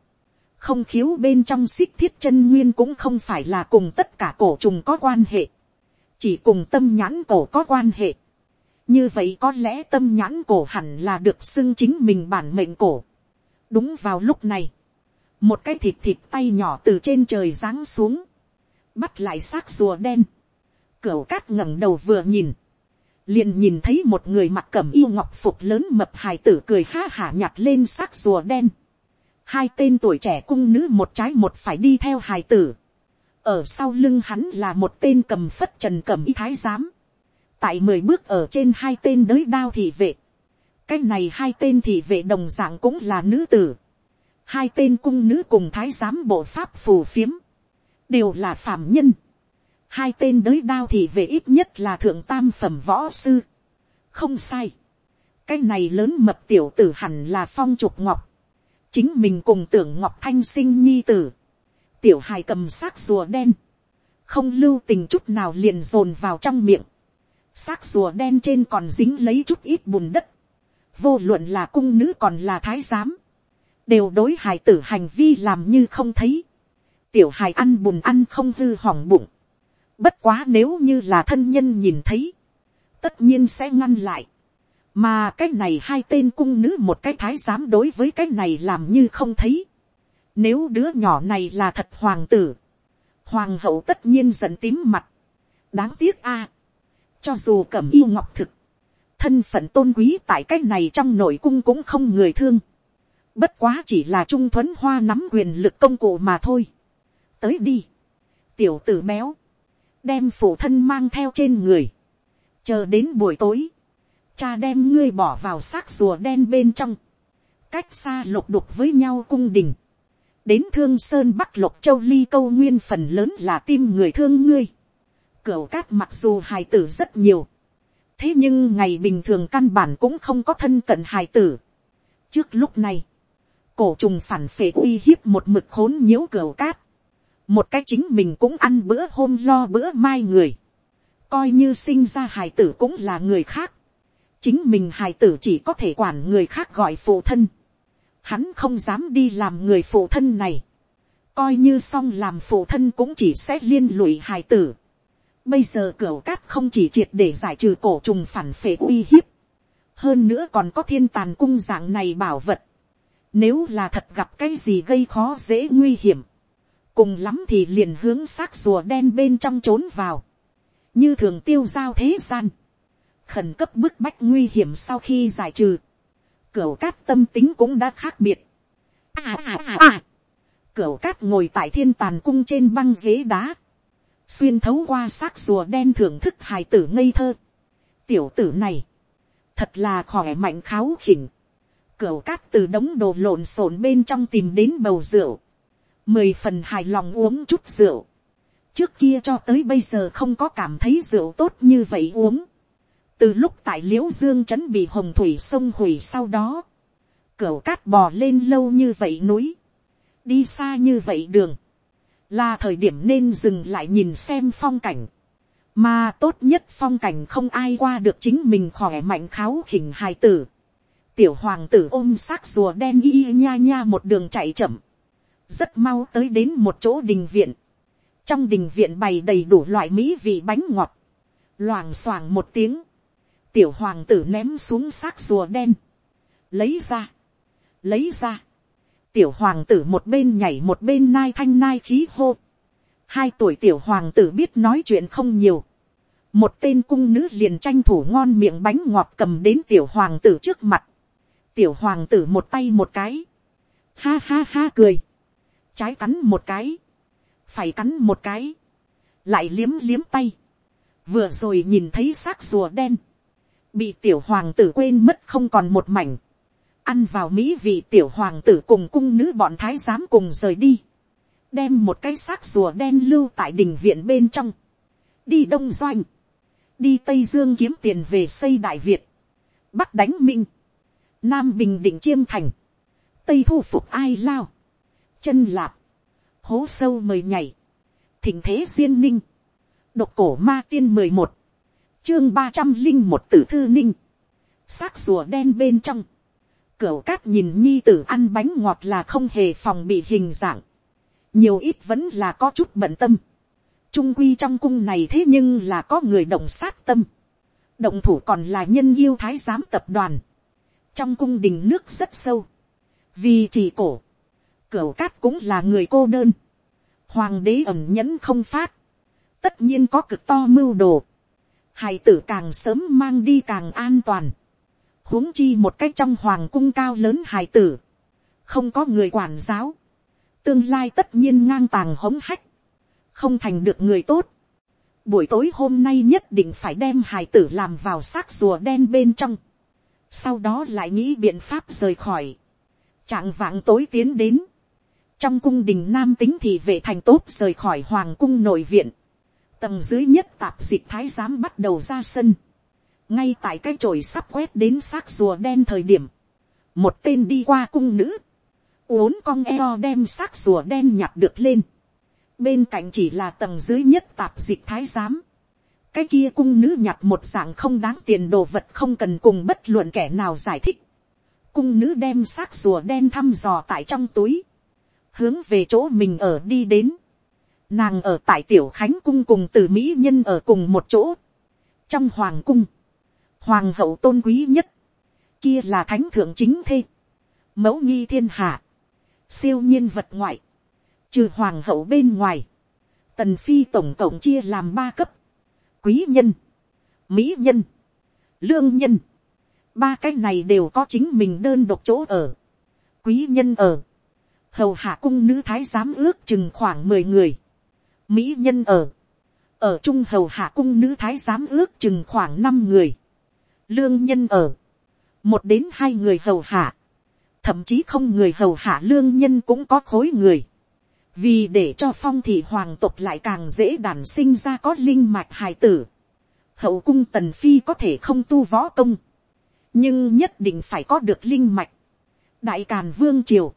Không khiếu bên trong xích thiết chân nguyên cũng không phải là cùng tất cả cổ trùng có quan hệ chỉ cùng tâm nhãn cổ có quan hệ. như vậy có lẽ tâm nhãn cổ hẳn là được xưng chính mình bản mệnh cổ. đúng vào lúc này, một cái thịt thịt tay nhỏ từ trên trời giáng xuống, bắt lại xác rùa đen, cửu cát ngẩng đầu vừa nhìn, liền nhìn thấy một người mặc cẩm yêu ngọc phục lớn mập hài tử cười ha hả nhặt lên xác rùa đen. Hai tên tuổi trẻ cung nữ một trái một phải đi theo hài tử. Ở sau lưng hắn là một tên cầm phất trần cầm y thái giám, tại mười bước ở trên hai tên đới đao thị vệ, cái này hai tên thị vệ đồng dạng cũng là nữ tử, hai tên cung nữ cùng thái giám bộ pháp phù phiếm, đều là phạm nhân, hai tên đới đao thì về ít nhất là thượng tam phẩm võ sư, không sai, cái này lớn mập tiểu tử hẳn là phong trục ngọc, chính mình cùng tưởng ngọc thanh sinh nhi tử, tiểu hài cầm xác rùa đen, không lưu tình chút nào liền dồn vào trong miệng, xác rùa đen trên còn dính lấy chút ít bùn đất, vô luận là cung nữ còn là thái giám, đều đối hài tử hành vi làm như không thấy, tiểu hài ăn bùn ăn không hư hỏng bụng, bất quá nếu như là thân nhân nhìn thấy, tất nhiên sẽ ngăn lại, mà cái này hai tên cung nữ một cái thái giám đối với cái này làm như không thấy, nếu đứa nhỏ này là thật hoàng tử, hoàng hậu tất nhiên giận tím mặt. đáng tiếc a, cho dù cẩm yêu ngọc thực, thân phận tôn quý tại cái này trong nội cung cũng không người thương. bất quá chỉ là trung thuấn hoa nắm quyền lực công cụ mà thôi. tới đi, tiểu tử béo, đem phụ thân mang theo trên người, chờ đến buổi tối, cha đem ngươi bỏ vào xác rùa đen bên trong, cách xa lục đục với nhau cung đình, đến thương sơn bắc lục châu ly câu nguyên phần lớn là tim người thương ngươi. Cửu cát mặc dù hài tử rất nhiều. Thế nhưng ngày bình thường căn bản cũng không có thân cận hài tử. Trước lúc này, cổ trùng phản phệ uy hiếp một mực khốn nhiễu cửu cát. Một cái chính mình cũng ăn bữa hôm lo bữa mai người. Coi như sinh ra hài tử cũng là người khác. Chính mình hài tử chỉ có thể quản người khác gọi phụ thân hắn không dám đi làm người phụ thân này, coi như xong làm phụ thân cũng chỉ sẽ liên lụy hài tử. Bây giờ cửa cát không chỉ triệt để giải trừ cổ trùng phản phệ uy hiếp, hơn nữa còn có thiên tàn cung dạng này bảo vật. Nếu là thật gặp cái gì gây khó dễ nguy hiểm, cùng lắm thì liền hướng xác rùa đen bên trong trốn vào, như thường tiêu giao thế gian, khẩn cấp bức bách nguy hiểm sau khi giải trừ, cửa cát tâm tính cũng đã khác biệt. À à à à. Cửa cát ngồi tại thiên tàn cung trên băng ghế đá. Xuyên thấu qua xác rùa đen thưởng thức hài tử ngây thơ. Tiểu tử này. Thật là khỏe mạnh kháo khỉnh. Cửu cát từ đống đồ lộn xộn bên trong tìm đến bầu rượu. Mười phần hài lòng uống chút rượu. Trước kia cho tới bây giờ không có cảm thấy rượu tốt như vậy uống. Từ lúc tại l i ễ u dương Trấn bị hồng thủy sông hủy sau đó, cửa cát bò lên lâu như vậy núi, đi xa như vậy đường, là thời điểm nên dừng lại nhìn xem phong cảnh, mà tốt nhất phong cảnh không ai qua được chính mình khỏe mạnh kháo khỉnh hài tử, tiểu hoàng tử ôm xác rùa đen y nha nha một đường chạy chậm, rất mau tới đến một chỗ đình viện, trong đình viện bày đầy đủ loại mỹ vị bánh ngọt, loảng xoảng một tiếng, tiểu hoàng tử ném xuống xác rùa đen, lấy ra, lấy ra, tiểu hoàng tử một bên nhảy một bên nai thanh nai khí hô, hai tuổi tiểu hoàng tử biết nói chuyện không nhiều, một tên cung nữ liền tranh thủ ngon miệng bánh ngọt cầm đến tiểu hoàng tử trước mặt, tiểu hoàng tử một tay một cái, ha ha ha cười, trái cắn một cái, phải cắn một cái, lại liếm liếm tay, vừa rồi nhìn thấy xác rùa đen, bị tiểu hoàng tử quên mất không còn một mảnh, ăn vào mỹ vị tiểu hoàng tử cùng cung nữ bọn thái giám cùng rời đi, đem một cái xác rùa đen lưu tại đình viện bên trong, đi đông doanh, đi tây dương kiếm tiền về xây đại việt, bắc đánh minh, nam bình định chiêm thành, tây thu phục ai lao, chân lạp, hố sâu mời nhảy, thỉnh thế duyên ninh, độc cổ ma tiên mười một, chương ba trăm linh một tử thư ninh, xác rùa đen bên trong, cửa cát nhìn nhi tử ăn bánh ngọt là không hề phòng bị hình dạng, nhiều ít vẫn là có chút bận tâm, trung quy trong cung này thế nhưng là có người động sát tâm, động thủ còn là nhân yêu thái giám tập đoàn, trong cung đình nước rất sâu, vì chỉ cổ, cửu cát cũng là người cô đơn, hoàng đế ẩm nhẫn không phát, tất nhiên có cực to mưu đồ, hài tử càng sớm mang đi càng an toàn, huống chi một cách trong hoàng cung cao lớn hài tử, không có người quản giáo, tương lai tất nhiên ngang tàng hống hách, không thành được người tốt. Buổi tối hôm nay nhất định phải đem hài tử làm vào xác rùa đen bên trong, sau đó lại nghĩ biện pháp rời khỏi, trạng vạng tối tiến đến, trong cung đình nam tính thì vệ thành tốt rời khỏi hoàng cung nội viện, tầng dưới nhất tạp dịch thái giám bắt đầu ra sân, ngay tại cái chổi sắp quét đến xác rùa đen thời điểm, một tên đi qua cung nữ, uốn con eo đem xác rùa đen nhặt được lên, bên cạnh chỉ là tầng dưới nhất tạp dịch thái giám, cái kia cung nữ nhặt một dạng không đáng tiền đồ vật không cần cùng bất luận kẻ nào giải thích, cung nữ đem xác rùa đen thăm dò tại trong túi, hướng về chỗ mình ở đi đến, nàng ở tại tiểu khánh cung cùng từ mỹ nhân ở cùng một chỗ, trong hoàng cung, hoàng hậu tôn quý nhất, kia là thánh thượng chính thê, mẫu nghi thiên hạ, siêu nhiên vật ngoại, trừ hoàng hậu bên ngoài, tần phi tổng cộng chia làm ba cấp, quý nhân, mỹ nhân, lương nhân, ba cái này đều có chính mình đơn độc chỗ ở, quý nhân ở, hầu hạ cung nữ thái giám ước chừng khoảng mười người, mỹ nhân ở, ở trung hầu hạ cung nữ thái giám ước chừng khoảng năm người, lương nhân ở, một đến hai người hầu hạ, thậm chí không người hầu hạ lương nhân cũng có khối người, vì để cho phong thị hoàng tộc lại càng dễ đàn sinh ra có linh mạch hài tử, hậu cung tần phi có thể không tu võ công, nhưng nhất định phải có được linh mạch, đại càn vương triều,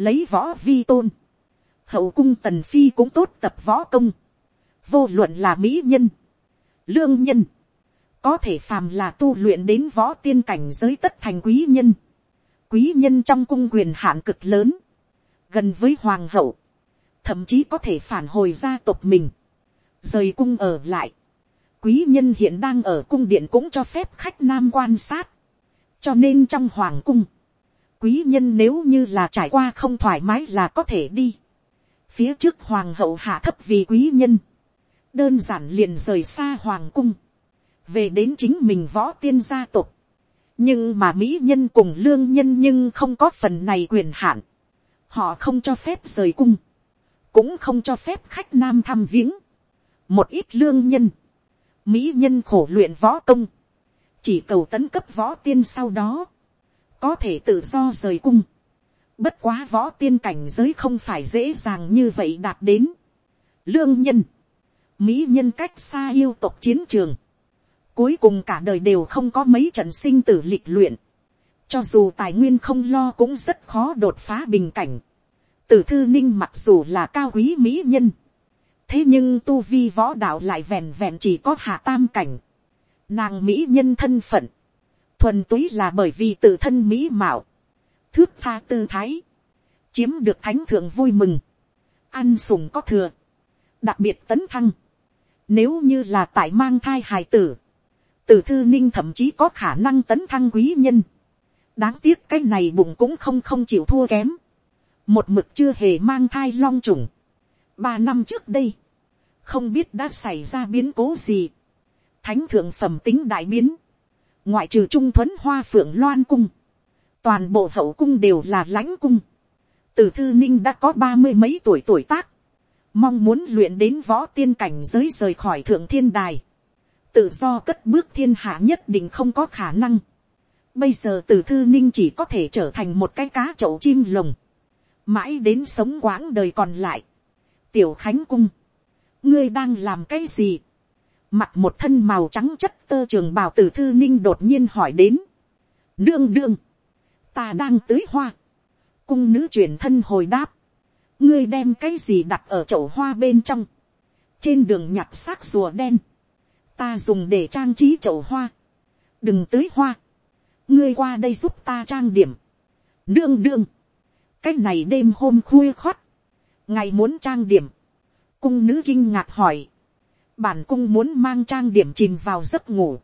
lấy võ vi tôn, hậu cung tần phi cũng tốt tập võ công, vô luận là mỹ nhân, lương nhân, có thể phàm là tu luyện đến võ tiên cảnh giới tất thành quý nhân, quý nhân trong cung quyền hạn cực lớn, gần với hoàng hậu, thậm chí có thể phản hồi gia tộc mình, rời cung ở lại. Quý nhân hiện đang ở cung điện cũng cho phép khách nam quan sát, cho nên trong hoàng cung, quý nhân nếu như là trải qua không thoải mái là có thể đi. phía trước hoàng hậu hạ thấp vì quý nhân, đơn giản liền rời xa hoàng cung, về đến chính mình võ tiên gia tộc. nhưng mà mỹ nhân cùng lương nhân nhưng không có phần này quyền hạn. họ không cho phép rời cung, cũng không cho phép khách nam thăm viếng. một ít lương nhân, mỹ nhân khổ luyện võ công, chỉ cầu tấn cấp võ tiên sau đó, có thể tự do rời cung. Bất quá võ tiên cảnh giới không phải dễ dàng như vậy đạt đến. Lương nhân, mỹ nhân cách xa yêu tộc chiến trường, cuối cùng cả đời đều không có mấy trận sinh tử lịch luyện. Cho dù tài nguyên không lo cũng rất khó đột phá bình cảnh. Tử thư ninh mặc dù là cao quý mỹ nhân. Thế nhưng tu vi võ đạo lại vẹn vẹn chỉ có hạ tam cảnh. Nàng mỹ nhân thân phận thuần túy là bởi vì tự thân mỹ mạo, thước tha tư thái, chiếm được thánh thượng vui mừng, ăn sùng có thừa, đặc biệt tấn thăng, nếu như là tại mang thai hài tử, tử thư ninh thậm chí có khả năng tấn thăng quý nhân, đáng tiếc cái này bụng cũng không không chịu thua kém, một mực chưa hề mang thai long trùng, ba năm trước đây, không biết đã xảy ra biến cố gì, thánh thượng phẩm tính đại biến, ngoại trừ trung thuấn hoa phượng loan cung, toàn bộ hậu cung đều là lãnh cung, từ thư ninh đã có ba mươi mấy tuổi tuổi tác, mong muốn luyện đến võ tiên cảnh giới rời khỏi thượng thiên đài, tự do cất bước thiên hạ nhất định không có khả năng. Bây giờ từ thư ninh chỉ có thể trở thành một cái cá chậu chim lồng, mãi đến sống quãng đời còn lại. tiểu khánh cung, ngươi đang làm cái gì, mặt một thân màu trắng chất tơ trường bào từ thư ninh đột nhiên hỏi đến. đương đương, ta đang tưới hoa, cung nữ truyền thân hồi đáp, ngươi đem cái gì đặt ở chậu hoa bên trong, trên đường nhặt xác rùa đen, ta dùng để trang trí chậu hoa, đừng tưới hoa, ngươi qua đây giúp ta trang điểm, đương đương, cái này đêm hôm khuya khót, ngày muốn trang điểm, cung nữ kinh ngạc hỏi, bản cung muốn mang trang điểm chìm vào giấc ngủ,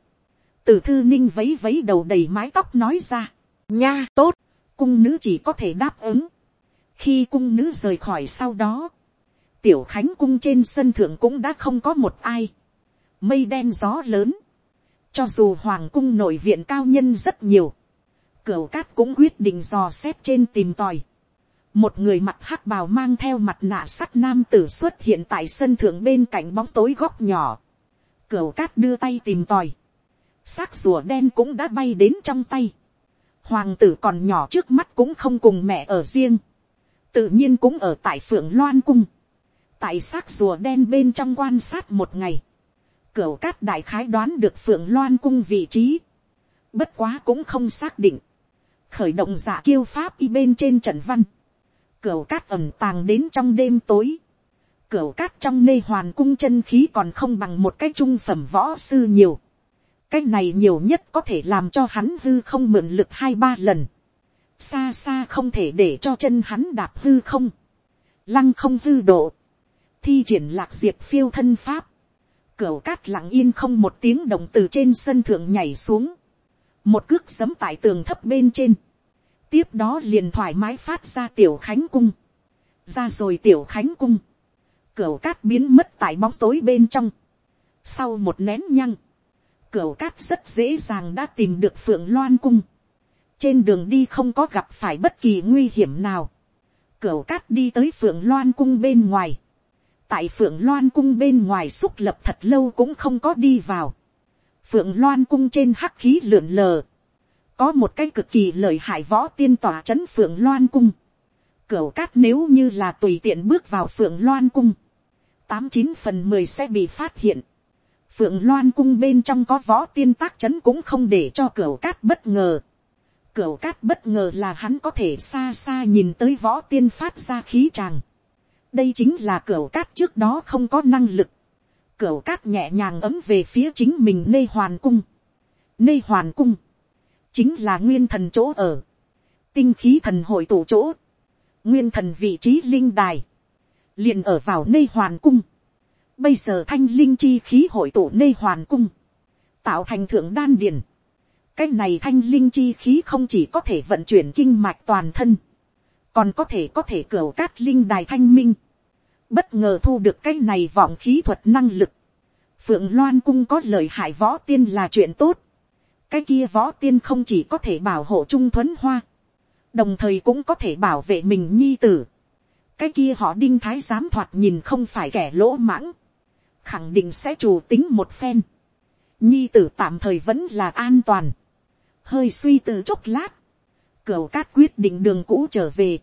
từ thư ninh vấy vấy đầu đầy mái tóc nói ra, nha tốt, cung nữ chỉ có thể đáp ứng, khi cung nữ rời khỏi sau đó, tiểu khánh cung trên sân thượng cũng đã không có một ai, mây đen gió lớn, cho dù hoàng cung nội viện cao nhân rất nhiều, cửu cát cũng quyết định dò xét trên tìm tòi, một người mặt hắc bào mang theo mặt nạ sắt nam tử xuất hiện tại sân thượng bên cạnh bóng tối góc nhỏ, cửu cát đưa tay tìm tòi, xác rùa đen cũng đã bay đến trong tay, hoàng tử còn nhỏ trước mắt cũng không cùng mẹ ở riêng, tự nhiên cũng ở tại phượng loan cung, tại xác rùa đen bên trong quan sát một ngày, cửu cát đại khái đoán được phượng loan cung vị trí, bất quá cũng không xác định, khởi động giả kiêu pháp y bên trên trần văn, cửu cát ẩm tàng đến trong đêm tối, cửu cát trong nê hoàn cung chân khí còn không bằng một cái trung phẩm võ sư nhiều, cái này nhiều nhất có thể làm cho hắn hư không mượn lực hai ba lần, xa xa không thể để cho chân hắn đạp hư không, lăng không hư độ, thi triển lạc diệt phiêu thân pháp, cửa cát lặng yên không một tiếng động từ trên sân thượng nhảy xuống, một cước sấm tại tường thấp bên trên, tiếp đó liền thoải mái phát ra tiểu khánh cung, ra rồi tiểu khánh cung, cửa cát biến mất tại bóng tối bên trong, sau một nén nhăng, cửa cát rất dễ dàng đã tìm được phượng loan cung, trên đường đi không có gặp phải bất kỳ nguy hiểm nào, cửa cát đi tới phượng loan cung bên ngoài, tại phượng loan cung bên ngoài xúc lập thật lâu cũng không có đi vào, phượng loan cung trên hắc khí lượn lờ, có một cái cực kỳ lợi hại võ tiên tỏa c h ấ n phượng loan cung, cửu cát nếu như là tùy tiện bước vào phượng loan cung, tám chín phần mười sẽ bị phát hiện, phượng loan cung bên trong có võ tiên tác c h ấ n cũng không để cho cửu cát bất ngờ, cửu cát bất ngờ là hắn có thể xa xa nhìn tới võ tiên phát ra khí tràng, đây chính là cửu cát trước đó không có năng lực, cửu cát nhẹ nhàng ấm về phía chính mình nê hoàn cung, nê hoàn cung, chính là nguyên thần chỗ ở, tinh khí thần hội tụ chỗ, nguyên thần vị trí linh đài, liền ở vào nơi hoàn cung, bây giờ thanh linh chi khí hội tụ nơi hoàn cung, tạo thành thượng đan điền, cái này thanh linh chi khí không chỉ có thể vận chuyển kinh mạch toàn thân, còn có thể có thể cửa cát linh đài thanh minh, bất ngờ thu được cái này vọng khí thuật năng lực, phượng loan cung có lời hại võ tiên là chuyện tốt, cái kia võ tiên không chỉ có thể bảo hộ trung thuấn hoa, đồng thời cũng có thể bảo vệ mình nhi tử. cái kia họ đinh thái giám thoạt nhìn không phải kẻ lỗ mãng, khẳng định sẽ chủ tính một phen. nhi tử tạm thời vẫn là an toàn, hơi suy từ chốc lát, cửa cát quyết định đường cũ trở về,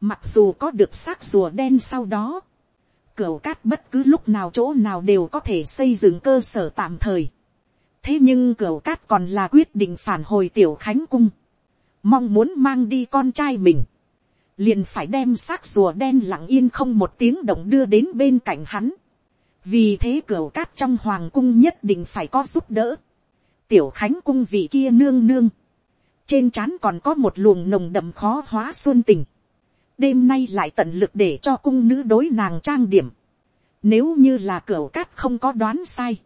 mặc dù có được xác rùa đen sau đó, cửa cát bất cứ lúc nào chỗ nào đều có thể xây dựng cơ sở tạm thời thế nhưng cửu cát còn là quyết định phản hồi tiểu khánh cung, mong muốn mang đi con trai mình, liền phải đem xác rùa đen lặng yên không một tiếng động đưa đến bên cạnh hắn, vì thế cửu cát trong hoàng cung nhất định phải có giúp đỡ, tiểu khánh cung vị kia nương nương, trên trán còn có một luồng nồng đậm khó hóa xuân tình, đêm nay lại tận lực để cho cung nữ đối nàng trang điểm, nếu như là cửa cát không có đoán sai,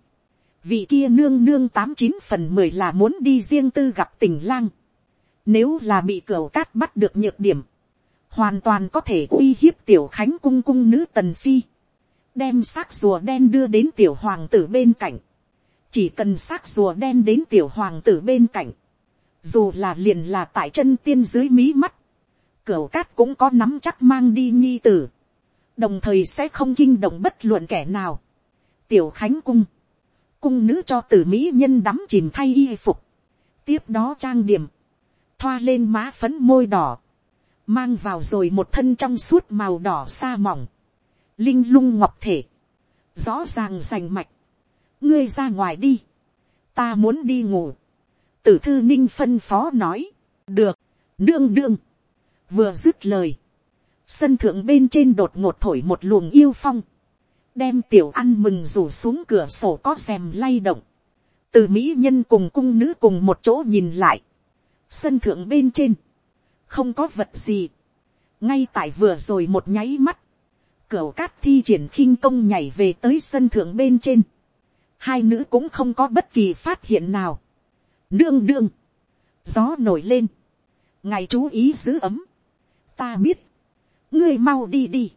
vị kia nương nương tám chín phần mười là muốn đi riêng tư gặp tình lang, nếu là bị cửa cát bắt được nhược điểm, hoàn toàn có thể uy hiếp tiểu khánh cung cung nữ tần phi, đem xác rùa đen đưa đến tiểu hoàng tử bên cạnh, chỉ cần xác rùa đen đến tiểu hoàng tử bên cạnh, dù là liền là tại chân tiên dưới mí mắt, cửu cát cũng có nắm chắc mang đi nhi tử, đồng thời sẽ không kinh động bất luận kẻ nào. tiểu khánh cung, cung nữ cho tử mỹ nhân đắm chìm thay y phục, tiếp đó trang điểm, thoa lên má phấn môi đỏ, mang vào rồi một thân trong suốt màu đỏ xa mỏng, linh lung ngọc thể, rõ ràng rành mạch, ngươi ra ngoài đi, ta muốn đi ngủ, tử thư ninh phân phó nói, được, đương đương, vừa dứt lời, sân thượng bên trên đột ngột thổi một luồng yêu phong, đem tiểu ăn mừng rủ xuống cửa sổ có xem lay động, từ mỹ nhân cùng cung nữ cùng một chỗ nhìn lại, sân thượng bên trên, không có vật gì, ngay tại vừa rồi một nháy mắt, cửa cát thi triển khinh công nhảy về tới sân thượng bên trên, hai nữ cũng không có bất kỳ phát hiện nào, đương đương, gió nổi lên, ngài chú ý giữ ấm, ta biết, ngươi mau đi đi,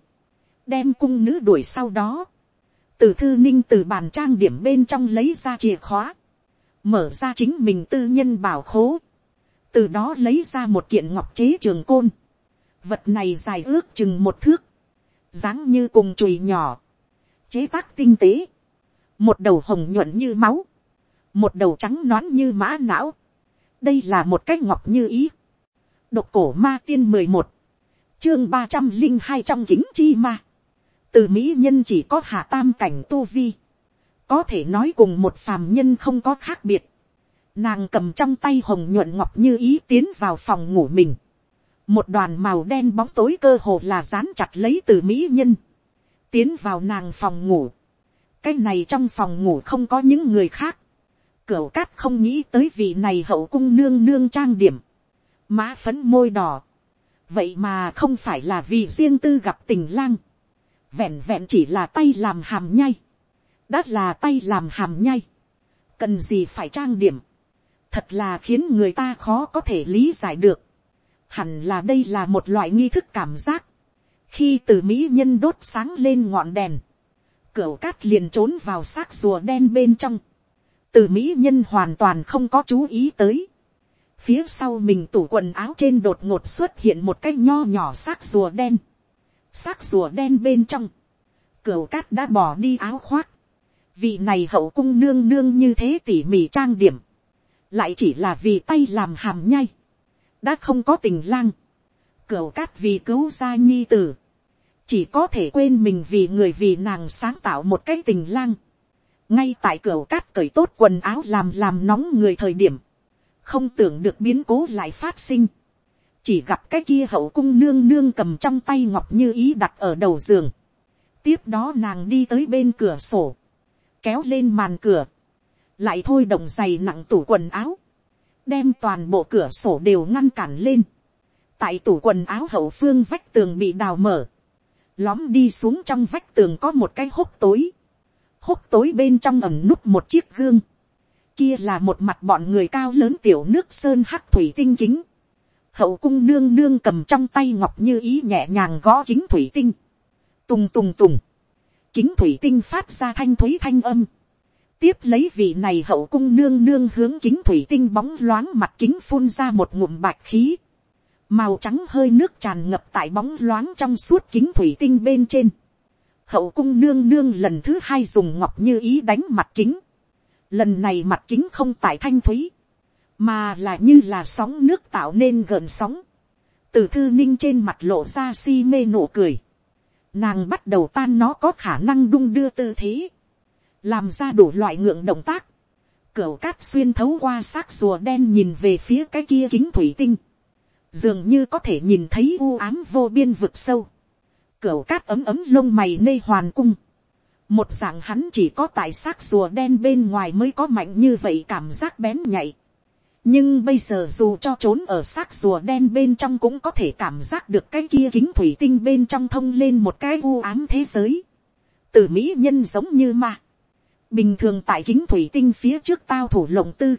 đem cung nữ đuổi sau đó, từ thư ninh từ bàn trang điểm bên trong lấy ra chìa khóa, mở ra chính mình tư nhân bảo khố, từ đó lấy ra một kiện ngọc chế trường côn, vật này dài ước chừng một thước, dáng như cùng chùi nhỏ, chế tác tinh tế, một đầu hồng nhuận như máu, một đầu trắng nón như mã não, đây là một cái ngọc như ý, độc cổ ma tiên mười một, chương ba trăm linh hai trong kính chi ma, từ mỹ nhân chỉ có hạ tam cảnh tu vi, có thể nói cùng một phàm nhân không có khác biệt, nàng cầm trong tay hồng nhuận ngọc như ý tiến vào phòng ngủ mình, một đoàn màu đen bóng tối cơ hồ là dán chặt lấy từ mỹ nhân, tiến vào nàng phòng ngủ, cái này trong phòng ngủ không có những người khác, cửu cát không nghĩ tới vị này hậu cung nương nương trang điểm, má phấn môi đỏ, vậy mà không phải là vì riêng tư gặp tình lang, vẹn vẹn chỉ là tay làm hàm nhay, đã là tay làm hàm nhay, cần gì phải trang điểm, thật là khiến người ta khó có thể lý giải được, hẳn là đây là một loại nghi thức cảm giác, khi từ mỹ nhân đốt sáng lên ngọn đèn, cửa cát liền trốn vào xác rùa đen bên trong, từ mỹ nhân hoàn toàn không có chú ý tới, phía sau mình tủ quần áo trên đột ngột xuất hiện một cái nho nhỏ xác rùa đen, xác rùa đen bên trong, cửa cát đã bỏ đi áo khoác, vị này hậu cung nương nương như thế tỉ mỉ trang điểm, lại chỉ là vì tay làm hàm nhay, đã không có tình lang, cửa cát vì cứu gia nhi tử, chỉ có thể quên mình vì người vì nàng sáng tạo một cái tình lang, ngay tại cửa cát cởi tốt quần áo làm làm nóng người thời điểm, không tưởng được biến cố lại phát sinh, chỉ gặp cái kia hậu cung nương nương cầm trong tay ngọc như ý đặt ở đầu giường, tiếp đó nàng đi tới bên cửa sổ, kéo lên màn cửa, lại thôi đồng giày nặng tủ quần áo, đem toàn bộ cửa sổ đều ngăn cản lên, tại tủ quần áo hậu phương vách tường bị đào mở, lóm đi xuống trong vách tường có một cái hốc tối, hốc tối bên trong ẩm núp một chiếc gương, kia là một mặt bọn người cao lớn tiểu nước sơn hắc thủy tinh kính, hậu cung nương nương cầm trong tay ngọc như ý nhẹ nhàng gõ kính thủy tinh, tùng tùng tùng, kính thủy tinh phát ra thanh thúy thanh âm, tiếp lấy vị này hậu cung nương nương hướng kính thủy tinh bóng loáng mặt kính phun ra một ngụm bạch khí, màu trắng hơi nước tràn ngập tại bóng loáng trong suốt kính thủy tinh bên trên, hậu cung nương nương lần thứ hai dùng ngọc như ý đánh mặt kính, lần này mặt kính không tại thanh thúy, mà là như là sóng nước tạo nên gợn sóng, từ thư ninh trên mặt lộ ra si mê nụ cười, nàng bắt đầu tan nó có khả năng đung đưa tư thế, làm ra đủ loại ngượng động tác, cửu cát xuyên thấu qua xác rùa đen nhìn về phía cái kia kính thủy tinh, dường như có thể nhìn thấy u ám vô biên vực sâu, cửu cát ấm ấm lông mày nê hoàn cung, một dạng hắn chỉ có tại xác rùa đen bên ngoài mới có mạnh như vậy cảm giác bén nhạy nhưng bây giờ dù cho trốn ở xác rùa đen bên trong cũng có thể cảm giác được cái kia kính thủy tinh bên trong thông lên một cái u ám thế giới. từ mỹ nhân giống như ma. bình thường tại kính thủy tinh phía trước tao thủ lồng tư.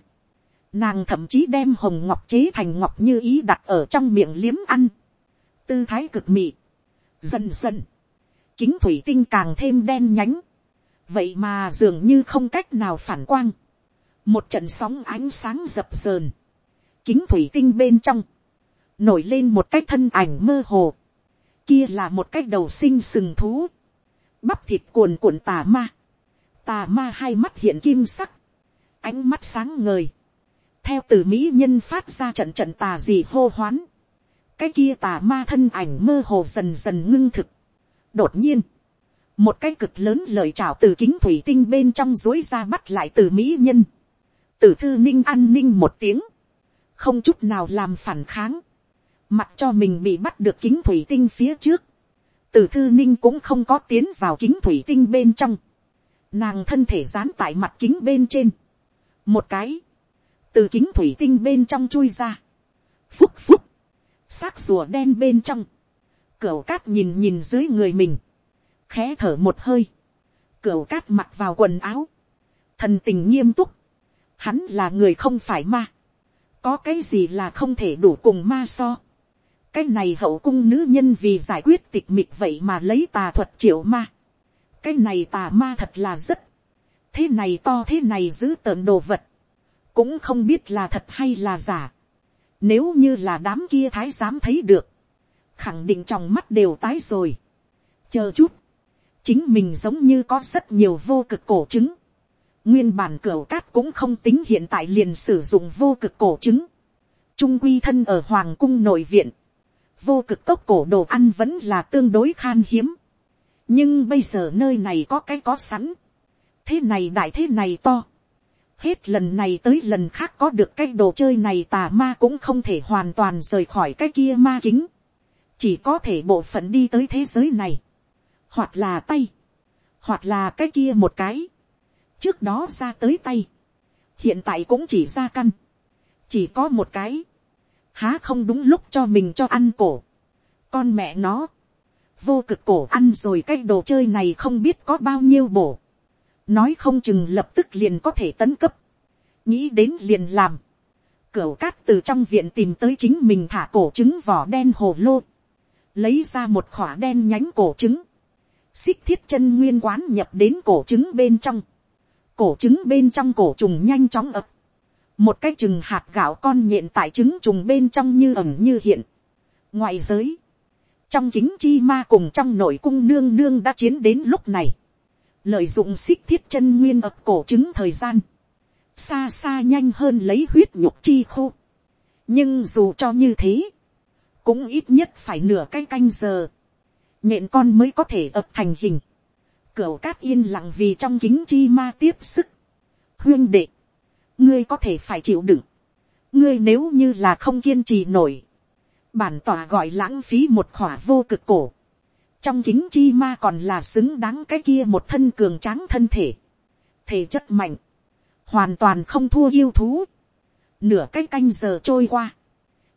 nàng thậm chí đem hồng ngọc chế thành ngọc như ý đặt ở trong miệng liếm ăn. tư thái cực mị. dần dần kính thủy tinh càng thêm đen nhánh, vậy mà dường như không cách nào phản quang, một trận sóng ánh sáng dập dờn, kính thủy tinh bên trong, nổi lên một cái thân ảnh mơ hồ, kia là một cái đầu sinh sừng thú, bắp thịt cuồn cuộn tà ma, tà ma hai mắt hiện kim sắc, ánh mắt sáng ngời, theo từ mỹ nhân phát ra trận trận tà gì hô hoán, cái kia tà ma thân ảnh mơ hồ dần dần ngưng thực, đột nhiên, một cái cực lớn lời chào từ kính thủy tinh bên trong dối ra bắt lại từ mỹ nhân, tử thư ninh an ninh một tiếng, không chút nào làm phản kháng, mặc cho mình bị bắt được kính thủy tinh phía trước, tử thư ninh cũng không có tiến vào kính thủy tinh bên trong, nàng thân thể dán tại mặt kính bên trên, một cái, từ kính thủy tinh bên trong chui ra, phúc phúc, xác rùa đen bên trong, Cửu cát nhìn nhìn dưới người mình. Khẽ thở một hơi. Cửu cát mặc vào quần áo. Thần tình nghiêm túc. Hắn là người không phải ma. Có cái gì là không thể đủ cùng ma so. Cái này hậu cung nữ nhân vì giải quyết tịch mịch vậy mà lấy tà thuật triệu ma. Cái này tà ma thật là rất. Thế này to thế này giữ tợn đồ vật. Cũng không biết là thật hay là giả. Nếu như là đám kia thái giám thấy được khẳng định trong mắt đều tái rồi. chờ chút, chính mình giống như có rất nhiều vô cực cổ chứng nguyên bản cửa cát cũng không tính hiện tại liền sử dụng vô cực cổ trứng. trung quy thân ở hoàng cung nội viện, vô cực cốc cổ đồ ăn vẫn là tương đối khan hiếm. nhưng bây giờ nơi này có cái có sẵn. thế này đại thế này to. hết lần này tới lần khác có được cái đồ chơi này tà ma cũng không thể hoàn toàn rời khỏi cái kia ma kính chỉ có thể bộ phận đi tới thế giới này, hoặc là tay, hoặc là cái kia một cái, trước đó ra tới tay, hiện tại cũng chỉ ra căn, chỉ có một cái, há không đúng lúc cho mình cho ăn cổ, con mẹ nó, vô cực cổ ăn rồi cái đồ chơi này không biết có bao nhiêu bổ, nói không chừng lập tức liền có thể tấn cấp, nghĩ đến liền làm, cửa cát từ trong viện tìm tới chính mình thả cổ trứng vỏ đen hồ lô, lấy ra một khỏa đen nhánh cổ trứng, xích thiết chân nguyên quán nhập đến cổ trứng bên trong, cổ trứng bên trong cổ trùng nhanh chóng ập, một cái chừng hạt gạo con nhện tại trứng trùng bên trong như ẩm như hiện. ngoại giới, trong kính chi ma cùng trong nội cung nương nương đã chiến đến lúc này, lợi dụng xích thiết chân nguyên ập cổ trứng thời gian, xa xa nhanh hơn lấy huyết nhục chi khu. nhưng dù cho như thế, cũng ít nhất phải nửa cái canh giờ, nhện con mới có thể ập thành hình, cửu cát yên lặng vì trong kính chi ma tiếp sức, huyên đệ, ngươi có thể phải chịu đựng, ngươi nếu như là không kiên trì nổi, bản tỏa gọi lãng phí một khỏa vô cực cổ, trong kính chi ma còn là xứng đáng cái kia một thân cường tráng thân thể, thể chất mạnh, hoàn toàn không thua yêu thú, nửa cái canh giờ trôi qua,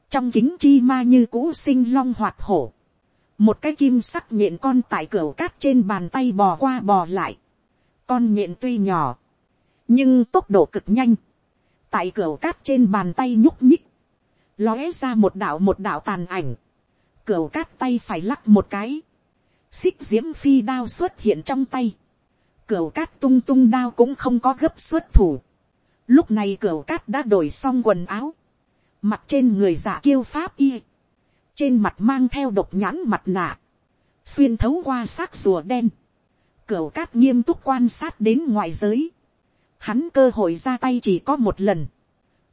trong kính chi ma như cũ sinh long hoạt hổ, một cái kim sắc nhện con tại cửa cát trên bàn tay bò qua bò lại, con nhện tuy nhỏ, nhưng tốc độ cực nhanh, tại cửa cát trên bàn tay nhúc nhích, lóe ra một đạo một đạo tàn ảnh, cửa cát tay phải lắc một cái, xích diễm phi đao xuất hiện trong tay, cửa cát tung tung đao cũng không có gấp xuất thủ, lúc này cửa cát đã đổi xong quần áo, mặt trên người giả kiêu pháp y, trên mặt mang theo độc nhãn mặt nạ, xuyên thấu qua xác rùa đen, cửa cát nghiêm túc quan sát đến ngoài giới, hắn cơ hội ra tay chỉ có một lần,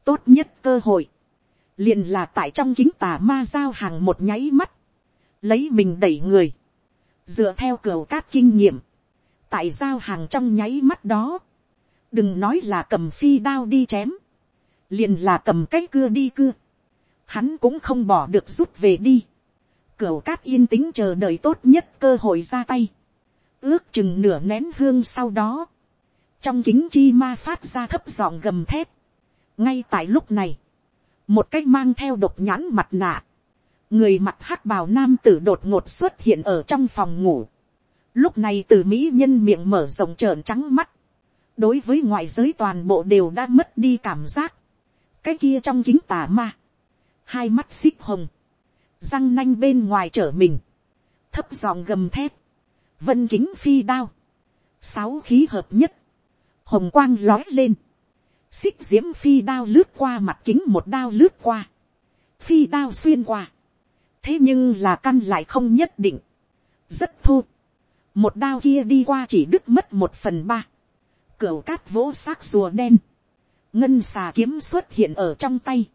tốt nhất cơ hội, liền là tại trong kính tà ma giao hàng một nháy mắt, lấy mình đẩy người, dựa theo cửa cát kinh nghiệm, tại giao hàng trong nháy mắt đó, đừng nói là cầm phi đao đi chém, liền là cầm cái cưa đi cưa, hắn cũng không bỏ được rút về đi, cửu cát yên tĩnh chờ đợi tốt nhất cơ hội ra tay, ước chừng nửa nén hương sau đó, trong kính chi ma phát ra thấp giọng gầm thép. ngay tại lúc này, một cách mang theo độc nhãn mặt nạ, người mặt hắc bào nam tử đột ngột xuất hiện ở trong phòng ngủ. lúc này từ mỹ nhân miệng mở rộng trợn trắng mắt, đối với ngoại giới toàn bộ đều đã mất đi cảm giác. cái kia trong kính tà ma, hai mắt xích hồng, răng nanh bên ngoài trở mình, thấp giọng gầm thép, vân kính phi đao, sáu khí hợp nhất, hồng quang lói lên, xích diễm phi đao lướt qua mặt kính một đao lướt qua, phi đao xuyên qua, thế nhưng là căn lại không nhất định, rất thô, một đao kia đi qua chỉ đứt mất một phần ba, cửa cát vỗ xác rùa đen, ngân xà kiếm xuất hiện ở trong tay,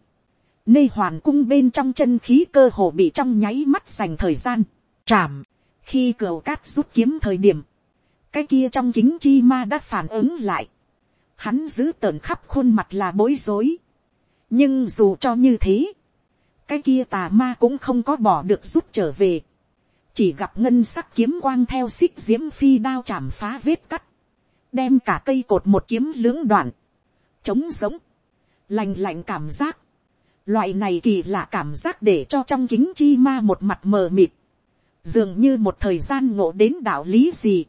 nê hoàn cung bên trong chân khí cơ hồ bị trong nháy mắt dành thời gian, chạm, khi cửa cát rút kiếm thời điểm, cái kia trong kính chi ma đã phản ứng lại, hắn giữ tợn khắp khuôn mặt là bối rối, nhưng dù cho như thế, cái kia tà ma cũng không có bỏ được rút trở về, chỉ gặp ngân sắc kiếm quang theo xích diễm phi đao chạm phá vết cắt, đem cả cây cột một kiếm lưỡng đoạn, trống giống, lành lạnh cảm giác, loại này kỳ lạ cảm giác để cho trong kính chi ma một mặt mờ mịt, dường như một thời gian ngộ đến đạo lý gì,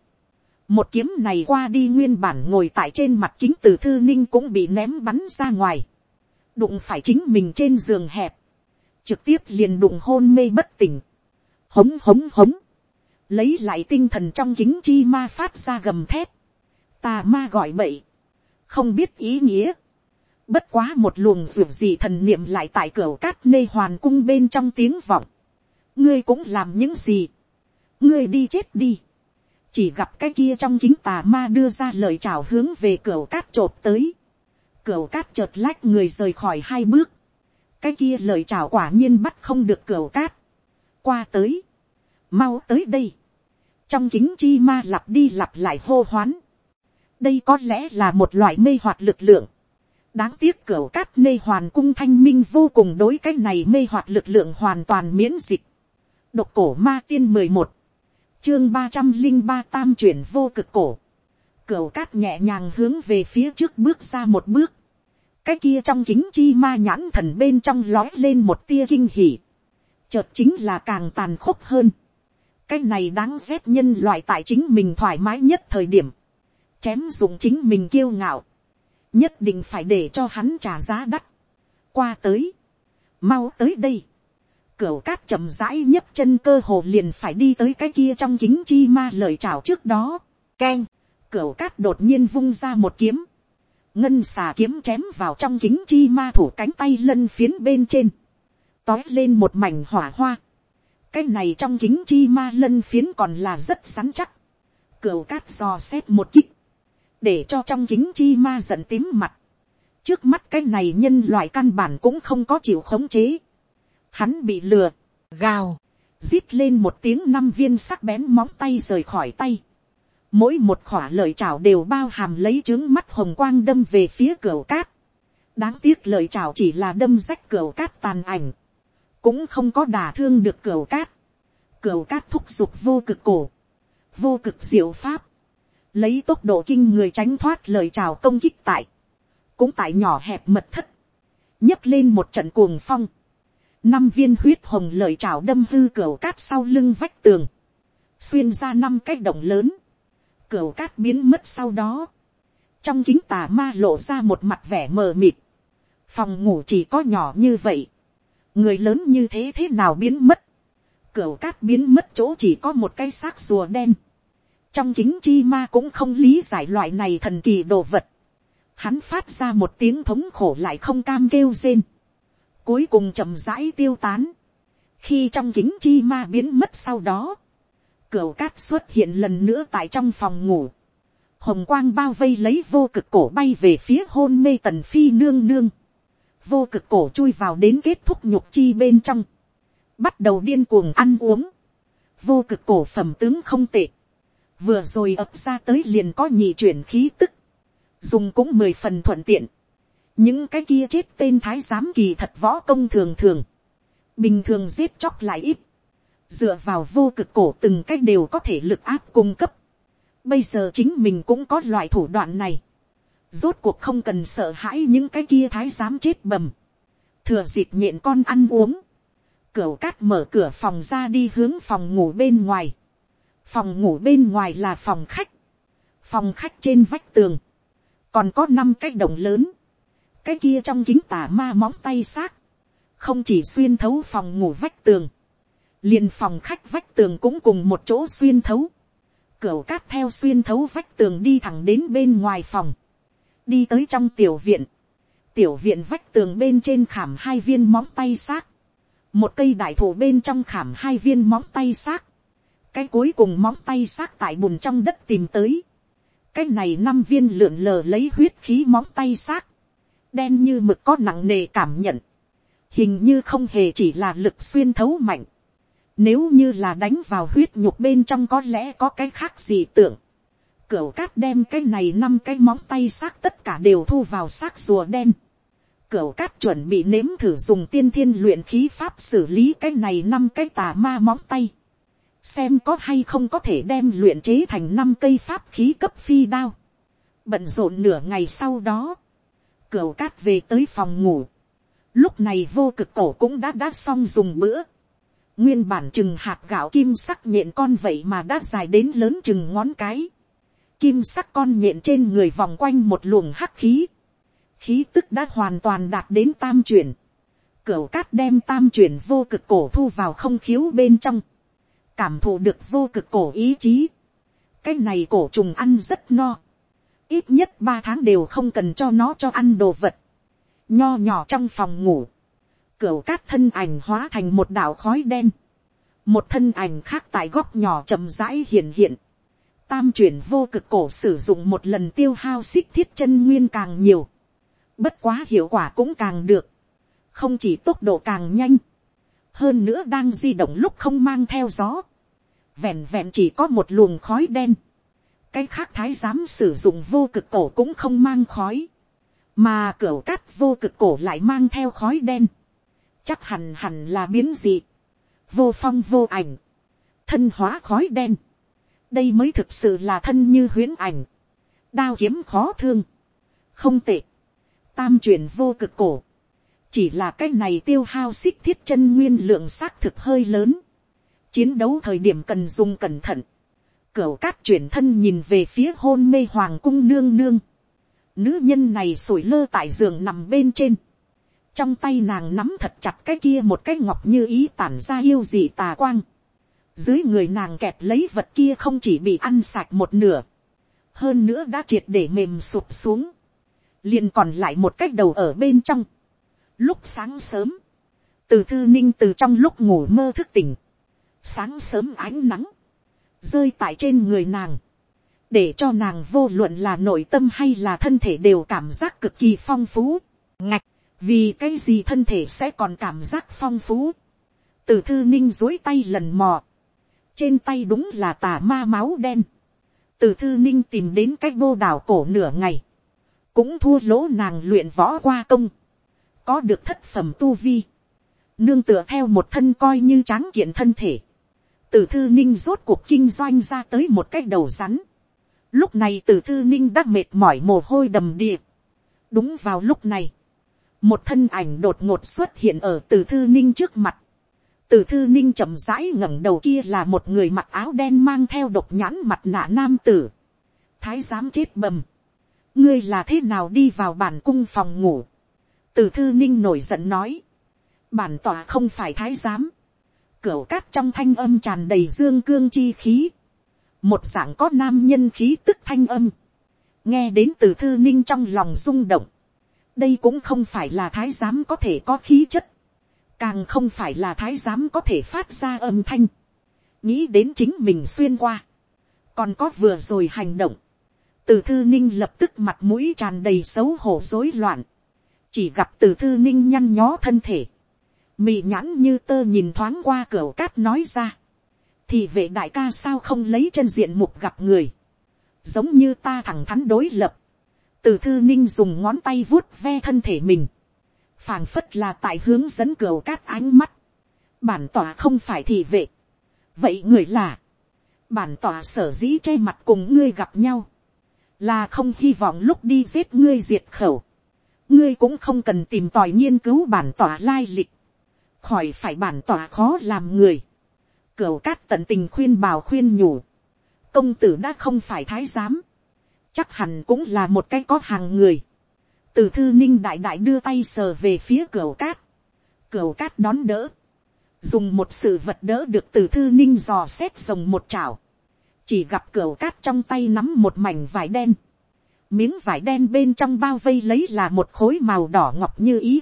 một kiếm này qua đi nguyên bản ngồi tại trên mặt kính từ thư ninh cũng bị ném bắn ra ngoài, đụng phải chính mình trên giường hẹp, trực tiếp liền đụng hôn mê bất tỉnh, hống hống hống, lấy lại tinh thần trong kính chi ma phát ra gầm thép, tà ma gọi bậy, không biết ý nghĩa, bất quá một luồng ruột gì thần niệm lại tại cửa cát nê hoàn cung bên trong tiếng vọng, ngươi cũng làm những gì, ngươi đi chết đi, chỉ gặp cái kia trong kính tà ma đưa ra lời chào hướng về cửa cát trộp tới, cửa cát chợt lách người rời khỏi hai bước, cái kia lời chào quả nhiên bắt không được cửa cát, qua tới, mau tới đây, trong kính chi ma lặp đi lặp lại hô hoán, đây có lẽ là một loại mê hoạt lực lượng, đáng tiếc cửa cát nê hoàn cung thanh minh vô cùng đối cái này mê hoạt lực lượng hoàn toàn miễn dịch, độc cổ ma tiên mười một, chương ba trăm linh ba tam chuyển vô cực cổ. Cửa cát nhẹ nhàng hướng về phía trước bước ra một bước. Cái kia trong kính chi ma nhãn thần bên trong lói lên một tia kinh hỉ. Chợt chính là càng tàn khốc hơn. Cái này đáng ghét nhân loại tại chính mình thoải mái nhất thời điểm. Chém dụng chính mình kiêu ngạo. Nhất định phải để cho hắn trả giá đắt. Qua tới. Mau tới đây cửa cát chậm rãi nhấc chân cơ hồ liền phải đi tới cái kia trong kính chi ma lời chào trước đó. Keng, cửa cát đột nhiên vung ra một kiếm. Ngân xà kiếm chém vào trong kính chi ma thủ cánh tay lân phiến bên trên. Tói lên một mảnh hỏa hoa. Cái này trong kính chi ma lân phiến còn là rất sắn chắc. cửa cát dò xét một kích. Để cho trong kính chi ma giận tím mặt. Trước mắt cái này nhân loại căn bản cũng không có chịu khống chế hắn bị lừa, gào, rít lên một tiếng năm viên sắc bén móng tay rời khỏi tay. Mỗi một khỏa lời chào đều bao hàm lấy trứng mắt hồng quang đâm về phía cửa cát. Đáng tiếc lời chào chỉ là đâm rách cửa cát tàn ảnh. Cũng không có đả thương được cửa cát. Cửa cát thúc giục vô cực cổ. Vô cực diệu pháp. Lấy tốc độ kinh người tránh thoát lời chào công kích tại. Cũng tại nhỏ hẹp mật thất. nhấc lên một trận cuồng phong năm viên huyết hồng lời chào đâm hư cửa cát sau lưng vách tường, xuyên ra năm cái động lớn, cửa cát biến mất sau đó, trong kính tà ma lộ ra một mặt vẻ mờ mịt, phòng ngủ chỉ có nhỏ như vậy, người lớn như thế thế nào biến mất, cửa cát biến mất chỗ chỉ có một cái xác rùa đen, trong kính chi ma cũng không lý giải loại này thần kỳ đồ vật, hắn phát ra một tiếng thống khổ lại không cam kêu rên, cuối cùng chậm rãi tiêu tán. khi trong kính chi ma biến mất sau đó, Cửu cát xuất hiện lần nữa tại trong phòng ngủ. hồng quang bao vây lấy vô cực cổ bay về phía hôn mê tần phi nương nương. vô cực cổ chui vào đến kết thúc nhục chi bên trong. bắt đầu điên cuồng ăn uống. vô cực cổ phẩm tướng không tệ vừa rồi ập ra tới liền có nhị chuyển khí tức. dùng cũng mười phần thuận tiện những cái kia chết tên thái giám kỳ thật võ công thường thường, bình thường giết chóc lại ít, dựa vào vô cực cổ từng cái đều có thể lực áp cung cấp, Bây giờ chính mình cũng có loại thủ đoạn này. Rốt cuộc không cần sợ hãi những cái kia thái giám chết bầm. Thừa dịp nhện con ăn uống. cửa cát mở cửa phòng ra đi hướng phòng ngủ bên ngoài. Phòng ngủ bên ngoài là phòng khách. Phòng khách trên vách tường. Còn có năm cái đồng lớn. Cái kia trong kính tả ma móng tay xác. Không chỉ xuyên thấu phòng ngủ vách tường. liền phòng khách vách tường cũng cùng một chỗ xuyên thấu cửa cát theo xuyên thấu vách tường đi thẳng đến bên ngoài phòng. Đi tới trong tiểu viện. Tiểu viện vách tường bên trên khảm hai viên móng tay xác. Một cây đại thụ bên trong khảm hai viên móng tay xác. Cái cuối cùng móng tay xác tại bùn trong đất tìm tới. Cái này năm viên lượn lờ lấy huyết khí móng tay xác. Đen như mực có nặng nề cảm nhận. Hình như không hề chỉ là lực xuyên thấu mạnh nếu như là đánh vào huyết nhục bên trong có lẽ có cái khác gì tưởng. Cửu cát đem cái này năm cái móng tay xác tất cả đều thu vào xác rùa đen. Cửu cát chuẩn bị nếm thử dùng tiên thiên luyện khí pháp xử lý cái này năm cái tà ma móng tay. Xem có hay không có thể đem luyện chế thành năm cây pháp khí cấp phi đao. Bận rộn nửa ngày sau đó. Cửu cát về tới phòng ngủ. Lúc này vô cực cổ cũng đã đã xong dùng bữa nguyên bản chừng hạt gạo kim sắc nhện con vậy mà đã dài đến lớn chừng ngón cái. Kim sắc con nhện trên người vòng quanh một luồng hắc khí. Khí tức đã hoàn toàn đạt đến tam chuyển. Cửu cát đem tam chuyển vô cực cổ thu vào không khiếu bên trong. Cảm thụ được vô cực cổ ý chí. Cái này cổ trùng ăn rất no. Ít nhất ba tháng đều không cần cho nó cho ăn đồ vật. Nho nhỏ trong phòng ngủ Cửu cát thân ảnh hóa thành một đảo khói đen. Một thân ảnh khác tại góc nhỏ chậm rãi hiện hiện. Tam chuyển vô cực cổ sử dụng một lần tiêu hao xích thiết chân nguyên càng nhiều. Bất quá hiệu quả cũng càng được. Không chỉ tốc độ càng nhanh. Hơn nữa đang di động lúc không mang theo gió. Vẹn vẹn chỉ có một luồng khói đen. Cái khác thái giám sử dụng vô cực cổ cũng không mang khói. Mà cửa cát vô cực cổ lại mang theo khói đen. Chắc hẳn hẳn là biến gì, vô phong vô ảnh, thân hóa khói đen, đây mới thực sự là thân như huyễn ảnh, đao kiếm khó thương, không tệ, tam truyền vô cực cổ, chỉ là cái này tiêu hao xích thiết chân nguyên lượng xác thực hơi lớn, chiến đấu thời điểm cần dùng cẩn thận, cửu cát chuyển thân nhìn về phía hôn mê hoàng cung nương nương, nữ nhân này sủi lơ tại giường nằm bên trên, trong tay nàng nắm thật chặt cái kia một cái ngọc như ý tản ra yêu dị tà quang. dưới người nàng kẹt lấy vật kia không chỉ bị ăn sạch một nửa, hơn nữa đã triệt để mềm sụp xuống, liền còn lại một cái đầu ở bên trong. lúc sáng sớm, từ thư ninh từ trong lúc ngủ mơ thức tỉnh, sáng sớm ánh nắng, rơi tại trên người nàng, để cho nàng vô luận là nội tâm hay là thân thể đều cảm giác cực kỳ phong phú. ngạch, vì cái gì thân thể sẽ còn cảm giác phong phú. từ thư ninh dối tay lần mò, trên tay đúng là tà ma máu đen. từ thư ninh tìm đến cái vô đảo cổ nửa ngày, cũng thua lỗ nàng luyện võ qua công, có được thất phẩm tu vi, nương tựa theo một thân coi như tráng kiện thân thể, từ thư ninh rốt cuộc kinh doanh ra tới một cái đầu rắn. Lúc này từ thư ninh đã mệt mỏi mồ hôi đầm đìa. đúng vào lúc này, một thân ảnh đột ngột xuất hiện ở từ thư ninh trước mặt. từ thư ninh chậm rãi ngẩng đầu kia là một người mặc áo đen mang theo độc nhãn mặt nạ nam tử. thái giám chết bầm. ngươi là thế nào đi vào bản cung phòng ngủ. từ thư ninh nổi giận nói. bản tỏa không phải thái giám cửu cát trong thanh âm tràn đầy dương cương chi khí. một dạng có nam nhân khí tức thanh âm. nghe đến từ thư ninh trong lòng rung động. Đây cũng không phải là thái giám có thể có khí chất, càng không phải là thái giám có thể phát ra âm thanh, nghĩ đến chính mình xuyên qua, còn có vừa rồi hành động, từ thư ninh lập tức mặt mũi tràn đầy xấu hổ rối loạn, chỉ gặp từ thư ninh nhăn nhó thân thể, mị nhãn như tơ nhìn thoáng qua cửa cát nói ra, thì vệ đại ca sao không lấy chân diện mục gặp người, giống như ta thẳng thắn đối lập, từ thư ninh dùng ngón tay vuốt ve thân thể mình, phảng phất là tại hướng dẫn cửa cát ánh mắt, bản tỏa không phải thì vệ, vậy người là, bản tỏa sở dĩ che mặt cùng ngươi gặp nhau, là không hy vọng lúc đi giết ngươi diệt khẩu, ngươi cũng không cần tìm tòi nghiên cứu bản tỏa lai lịch, khỏi phải bản tỏa khó làm người, cửu cát tận tình khuyên bảo khuyên nhủ, công tử đã không phải thái giám, chắc hẳn cũng là một cái có hàng người, từ thư ninh đại đại đưa tay sờ về phía cửu cát, cửu cát đón đỡ, dùng một sự vật đỡ được từ thư ninh dò xét rồng một chảo, chỉ gặp cửu cát trong tay nắm một mảnh vải đen, miếng vải đen bên trong bao vây lấy là một khối màu đỏ ngọc như ý,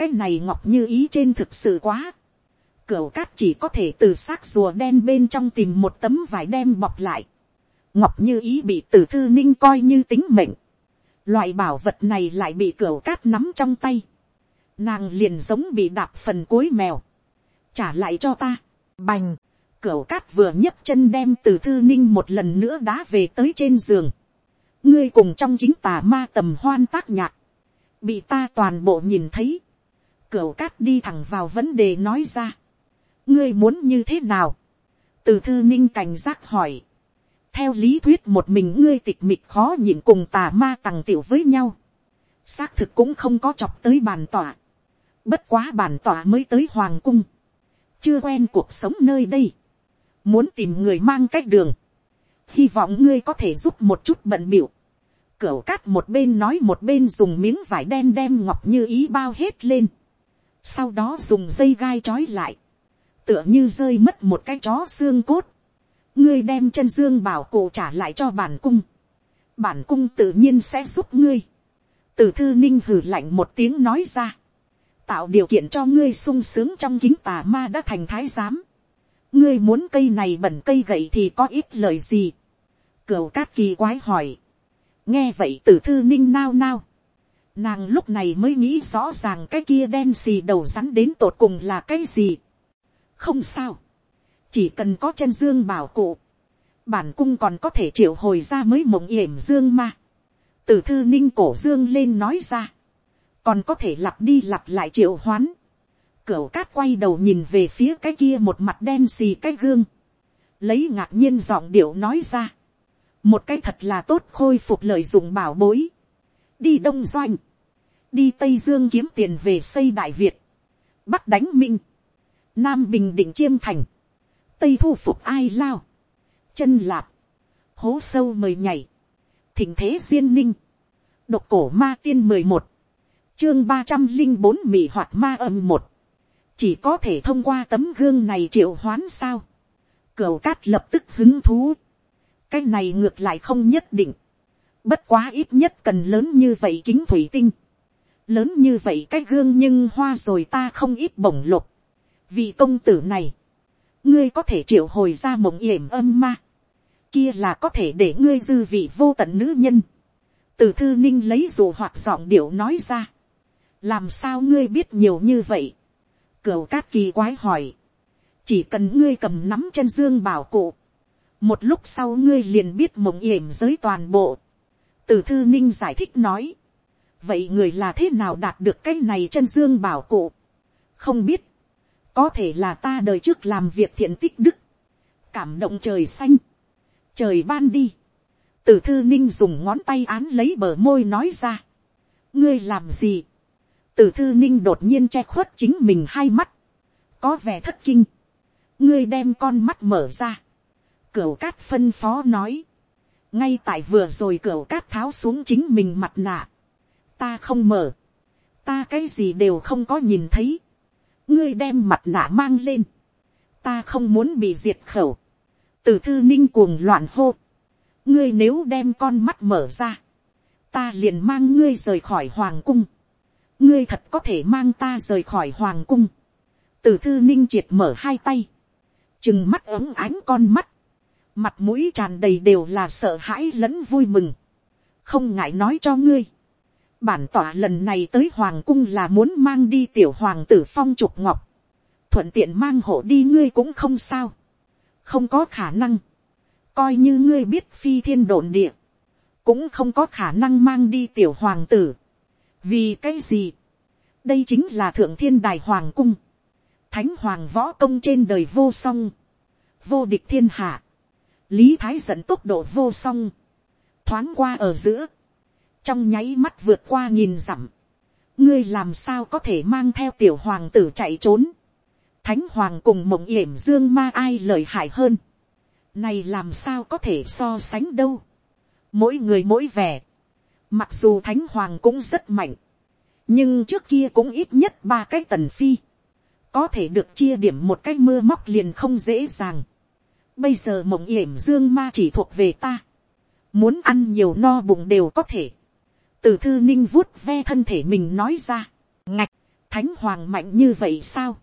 cái này ngọc như ý trên thực sự quá, Cửu cát chỉ có thể từ xác rùa đen bên trong tìm một tấm vải đem bọc lại, ngọc như ý bị tử thư ninh coi như tính mệnh, loại bảo vật này lại bị cửu cát nắm trong tay, nàng liền giống bị đạp phần cuối mèo, trả lại cho ta, bành, cửu cát vừa nhấc chân đem từ thư ninh một lần nữa đá về tới trên giường, ngươi cùng trong chính tà ma tầm hoan tác nhạc, bị ta toàn bộ nhìn thấy, cửu cát đi thẳng vào vấn đề nói ra, ngươi muốn như thế nào, từ thư ninh cảnh giác hỏi, theo lý thuyết một mình ngươi tịch mịch khó nhịn cùng tà ma tằng tiểu với nhau, xác thực cũng không có chọc tới bàn tỏa, bất quá bàn tỏa mới tới hoàng cung, chưa quen cuộc sống nơi đây, muốn tìm người mang cách đường, hy vọng ngươi có thể giúp một chút bận biểu, cửu cát một bên nói một bên dùng miếng vải đen đem ngọc như ý bao hết lên, sau đó dùng dây gai trói lại, tựa như rơi mất một cái chó xương cốt, ngươi đem chân dương bảo cụ trả lại cho bản cung, bản cung tự nhiên sẽ giúp ngươi, từ thư ninh hử lạnh một tiếng nói ra, tạo điều kiện cho ngươi sung sướng trong kính tà ma đã thành thái giám. ngươi muốn cây này bẩn cây gậy thì có ít lời gì. cửu cát kỳ quái hỏi. nghe vậy tử thư ninh nao nao nàng lúc này mới nghĩ rõ ràng cái kia đen xì đầu rắn đến tột cùng là cái gì. không sao. chỉ cần có chân dương bảo cụ. bản cung còn có thể triệu hồi ra mới mộng yểm dương ma. tử thư ninh cổ dương lên nói ra còn có thể lặp đi lặp lại triệu hoán. Cửu cát quay đầu nhìn về phía cái kia một mặt đen xì cái gương. Lấy ngạc nhiên giọng điệu nói ra. Một cái thật là tốt khôi phục lợi dụng bảo bối. Đi Đông Doanh. Đi Tây Dương kiếm tiền về xây Đại Việt. Bắc đánh Minh. Nam Bình Định Chiêm Thành. Tây thu phục ai lao. Chân lạp. Hố sâu mời nhảy. Thỉnh thế duyên ninh. Độc cổ ma tiên mười một, chương ba trăm linh bốn mị hoạt ma âm một chỉ có thể thông qua tấm gương này triệu hoán sao cửu cát lập tức hứng thú cái này ngược lại không nhất định bất quá ít nhất cần lớn như vậy kính thủy tinh. Lớn như vậy cái gương nhưng hoa rồi ta không ít bổng lục. Vì công tử này ngươi có thể triệu hồi ra mộng yểm âm ma. Kia là có thể để ngươi dư vị vô tận nữ nhân. Từ thư ninh lấy dù hoặc giọng điệu nói ra. Làm sao ngươi biết nhiều như vậy, cửu cát kỳ quái hỏi, chỉ cần ngươi cầm nắm chân dương bảo cụ, một lúc sau ngươi liền biết mộng yểm giới toàn bộ, từ thư ninh giải thích nói, vậy người là thế nào đạt được cái này chân dương bảo cụ, không biết, có thể là ta đời trước làm việc thiện tích đức, cảm động trời xanh, trời ban đi, từ thư ninh dùng ngón tay án lấy bờ môi nói ra, ngươi làm gì, từ thư ninh đột nhiên che khuất chính mình hai mắt, có vẻ thất kinh, ngươi đem con mắt mở ra, cửu cát phân phó nói, ngay tại vừa rồi cửa cát tháo xuống chính mình mặt nạ, ta không mở, ta cái gì đều không có nhìn thấy, ngươi đem mặt nạ mang lên, ta không muốn bị diệt khẩu, từ thư ninh cuồng loạn hô, ngươi nếu đem con mắt mở ra, ta liền mang ngươi rời khỏi hoàng cung, ngươi thật có thể mang ta rời khỏi hoàng cung. từ thư ninh triệt mở hai tay, chừng mắt ấm ánh con mắt, mặt mũi tràn đầy đều là sợ hãi lẫn vui mừng, không ngại nói cho ngươi. bản tỏa lần này tới hoàng cung là muốn mang đi tiểu hoàng tử phong trục ngọc, thuận tiện mang hộ đi ngươi cũng không sao, không có khả năng, coi như ngươi biết phi thiên đồn địa, cũng không có khả năng mang đi tiểu hoàng tử. Vì cái gì, đây chính là thượng thiên đài hoàng cung, thánh hoàng võ công trên đời vô song, vô địch thiên hạ, lý thái dẫn tốc độ vô song, thoáng qua ở giữa, trong nháy mắt vượt qua nhìn dặm, ngươi làm sao có thể mang theo tiểu hoàng tử chạy trốn, thánh hoàng cùng mộng yểm dương ma ai lợi hại hơn, này làm sao có thể so sánh đâu, mỗi người mỗi vẻ, mặc dù thánh hoàng cũng rất mạnh, nhưng trước kia cũng ít nhất ba cái tần phi, có thể được chia điểm một cái mưa móc liền không dễ dàng. Bây giờ mộng yểm dương ma chỉ thuộc về ta, muốn ăn nhiều no bụng đều có thể. từ thư ninh vuốt ve thân thể mình nói ra, ngạch, thánh hoàng mạnh như vậy sao.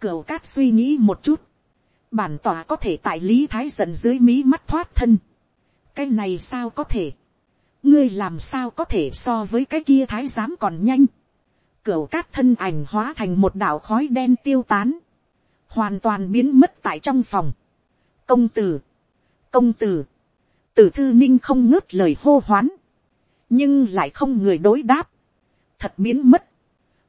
cửu cát suy nghĩ một chút, bản tỏa có thể tại lý thái giận dưới mí mắt thoát thân. cái này sao có thể, ngươi làm sao có thể so với cái kia thái giám còn nhanh. cửu cát thân ảnh hóa thành một đảo khói đen tiêu tán, hoàn toàn biến mất tại trong phòng công tử, công tử, tử thư ninh không ngớt lời hô hoán, nhưng lại không người đối đáp, thật biến mất.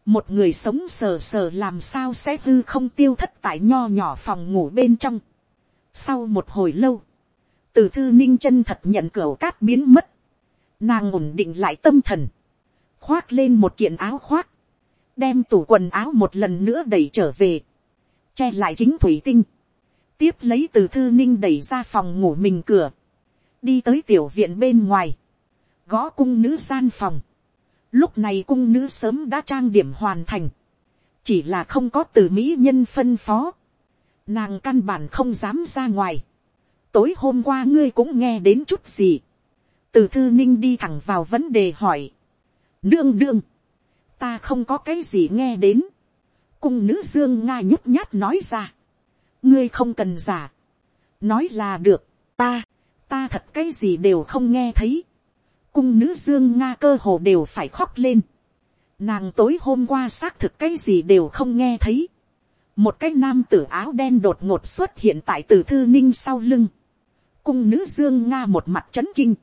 một người sống sờ sờ làm sao sẽ hư không tiêu thất tại nho nhỏ phòng ngủ bên trong. sau một hồi lâu, tử thư ninh chân thật nhận cửa cát biến mất, nàng ổn định lại tâm thần, khoác lên một kiện áo khoác, đem tủ quần áo một lần nữa đẩy trở về, che lại kính thủy tinh, tiếp lấy từ thư ninh đẩy ra phòng ngủ mình cửa, đi tới tiểu viện bên ngoài, gõ cung nữ gian phòng, lúc này cung nữ sớm đã trang điểm hoàn thành, chỉ là không có từ mỹ nhân phân phó, nàng căn bản không dám ra ngoài, tối hôm qua ngươi cũng nghe đến chút gì, từ thư ninh đi thẳng vào vấn đề hỏi. Đương đương, ta không có cái gì nghe đến. cung nữ dương nga nhút nhát nói ra ngươi không cần giả. nói là được, ta, ta thật cái gì đều không nghe thấy. cung nữ dương nga cơ hồ đều phải khóc lên. nàng tối hôm qua xác thực cái gì đều không nghe thấy. một cái nam tử áo đen đột ngột xuất hiện tại từ thư ninh sau lưng. cung nữ dương nga một mặt c h ấ n kinh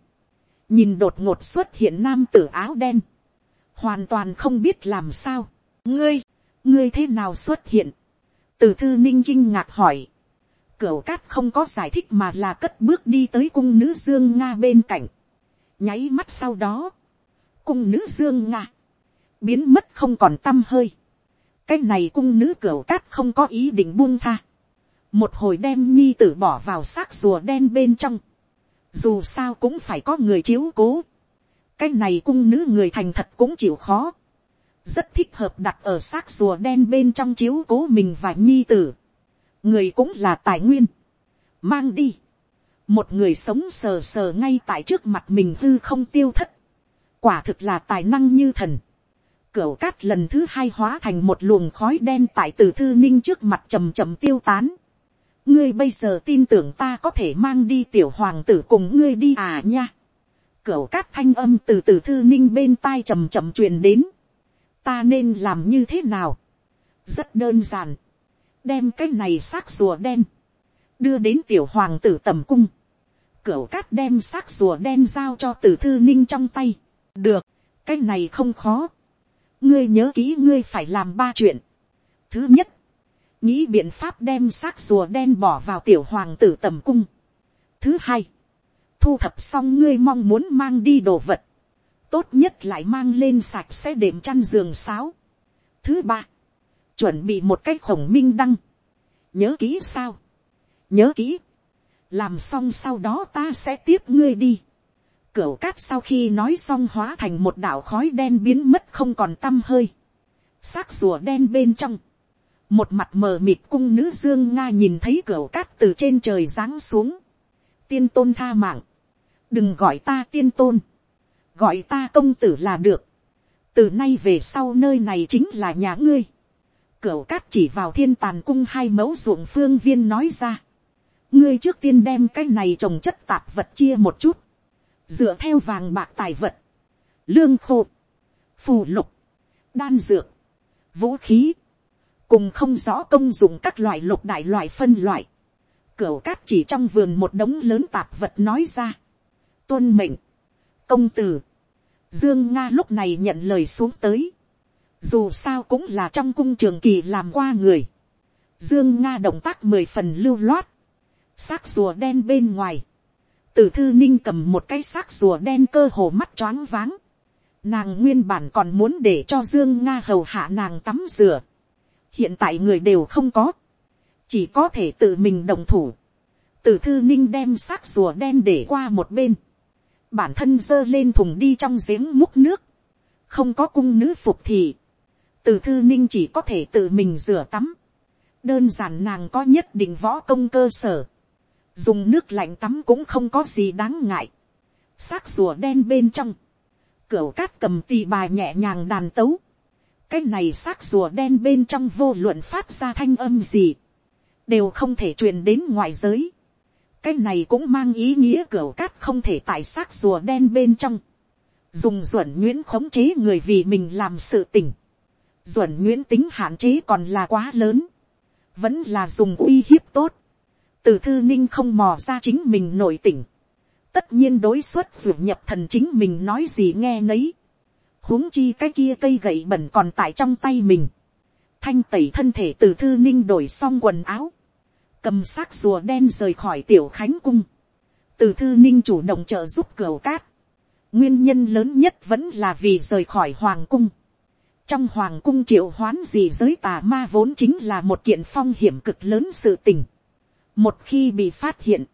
nhìn đột ngột xuất hiện nam tử áo đen, hoàn toàn không biết làm sao, ngươi, ngươi thế nào xuất hiện, từ thư ninh kinh ngạc hỏi, cửu cát không có giải thích mà là cất bước đi tới cung nữ dương nga bên cạnh, nháy mắt sau đó, cung nữ dương nga, biến mất không còn tâm hơi, cái này cung nữ cửu cát không có ý định buông tha, một hồi đem nhi tử bỏ vào xác rùa đen bên trong, dù sao cũng phải có người chiếu cố, cái này cung nữ người thành thật cũng chịu khó, rất thích hợp đặt ở xác rùa đen bên trong chiếu cố mình và nhi tử, người cũng là tài nguyên, mang đi, một người sống sờ sờ ngay tại trước mặt mình hư không tiêu thất, quả thực là tài năng như thần, cửu cát lần thứ hai hóa thành một luồng khói đen tại từ thư ninh trước mặt chầm chầm tiêu tán, ngươi bây giờ tin tưởng ta có thể mang đi tiểu hoàng tử cùng ngươi đi à nha. Cửu cát thanh âm từ từ thư ninh bên tai chầm chậm truyền đến. Ta nên làm như thế nào? Rất đơn giản. Đem cái này xác rùa đen. Đưa đến tiểu hoàng tử tầm cung. Cửu cát đem xác rùa đen giao cho tử thư ninh trong tay. Được, cái này không khó. Ngươi nhớ kỹ ngươi phải làm ba chuyện. Thứ nhất nghĩ biện pháp đem xác rùa đen bỏ vào tiểu hoàng tử tầm cung. Thứ hai, thu thập xong ngươi mong muốn mang đi đồ vật, tốt nhất lại mang lên sạch sẽ đệm chăn giường sáo. Thứ ba, chuẩn bị một cái khổng minh đăng. nhớ kỹ sao, nhớ kỹ, làm xong sau đó ta sẽ tiếp ngươi đi. Cửu cát sau khi nói xong hóa thành một đảo khói đen biến mất không còn tăm hơi. xác rùa đen bên trong một mặt mờ mịt cung nữ dương nga nhìn thấy cửu cát từ trên trời giáng xuống. tiên tôn tha mạng, đừng gọi ta tiên tôn, gọi ta công tử là được. từ nay về sau nơi này chính là nhà ngươi. cửu cát chỉ vào thiên tàn cung hai mẫu ruộng phương viên nói ra. ngươi trước tiên đem cái này trồng chất tạp vật chia một chút, dựa theo vàng bạc tài vật, lương khô, phù lục, đan dược, vũ khí, cùng không rõ công dụng các loại lục đại loại phân loại, cửa cát chỉ trong vườn một đống lớn tạp vật nói ra, tuân mệnh, công tử, dương nga lúc này nhận lời xuống tới, dù sao cũng là trong cung trường kỳ làm qua người, dương nga động tác mười phần lưu loát, xác rùa đen bên ngoài, Tử thư ninh cầm một cái xác rùa đen cơ hồ mắt choáng váng, nàng nguyên bản còn muốn để cho dương nga hầu hạ nàng tắm rửa, hiện tại người đều không có, chỉ có thể tự mình đồng thủ, Tử thư ninh đem xác rùa đen để qua một bên, bản thân giơ lên thùng đi trong giếng múc nước, không có cung nữ phục thì, từ thư ninh chỉ có thể tự mình rửa tắm, đơn giản nàng có nhất định võ công cơ sở, dùng nước lạnh tắm cũng không có gì đáng ngại, xác rùa đen bên trong, cửa cát cầm tì bà nhẹ nhàng đàn tấu, cái này xác rùa đen bên trong vô luận phát ra thanh âm gì, đều không thể truyền đến ngoài giới cái này cũng mang ý nghĩa cửa cát không thể tại xác rùa đen bên trong, dùng duẩn nguyễn khống chế người vì mình làm sự tình, duẩn nguyễn tính hạn chế còn là quá lớn, vẫn là dùng uy hiếp tốt, từ thư ninh không mò ra chính mình nổi tỉnh, tất nhiên đối xuất duẩn nhập thần chính mình nói gì nghe nấy, huống chi cái kia cây gậy bẩn còn tại trong tay mình, thanh tẩy thân thể từ thư ninh đổi xong quần áo, cầm xác rùa đen rời khỏi tiểu khánh cung, từ thư ninh chủ động trợ giúp cửa cát, nguyên nhân lớn nhất vẫn là vì rời khỏi hoàng cung, trong hoàng cung triệu hoán gì giới tà ma vốn chính là một kiện phong hiểm cực lớn sự tình. một khi bị phát hiện,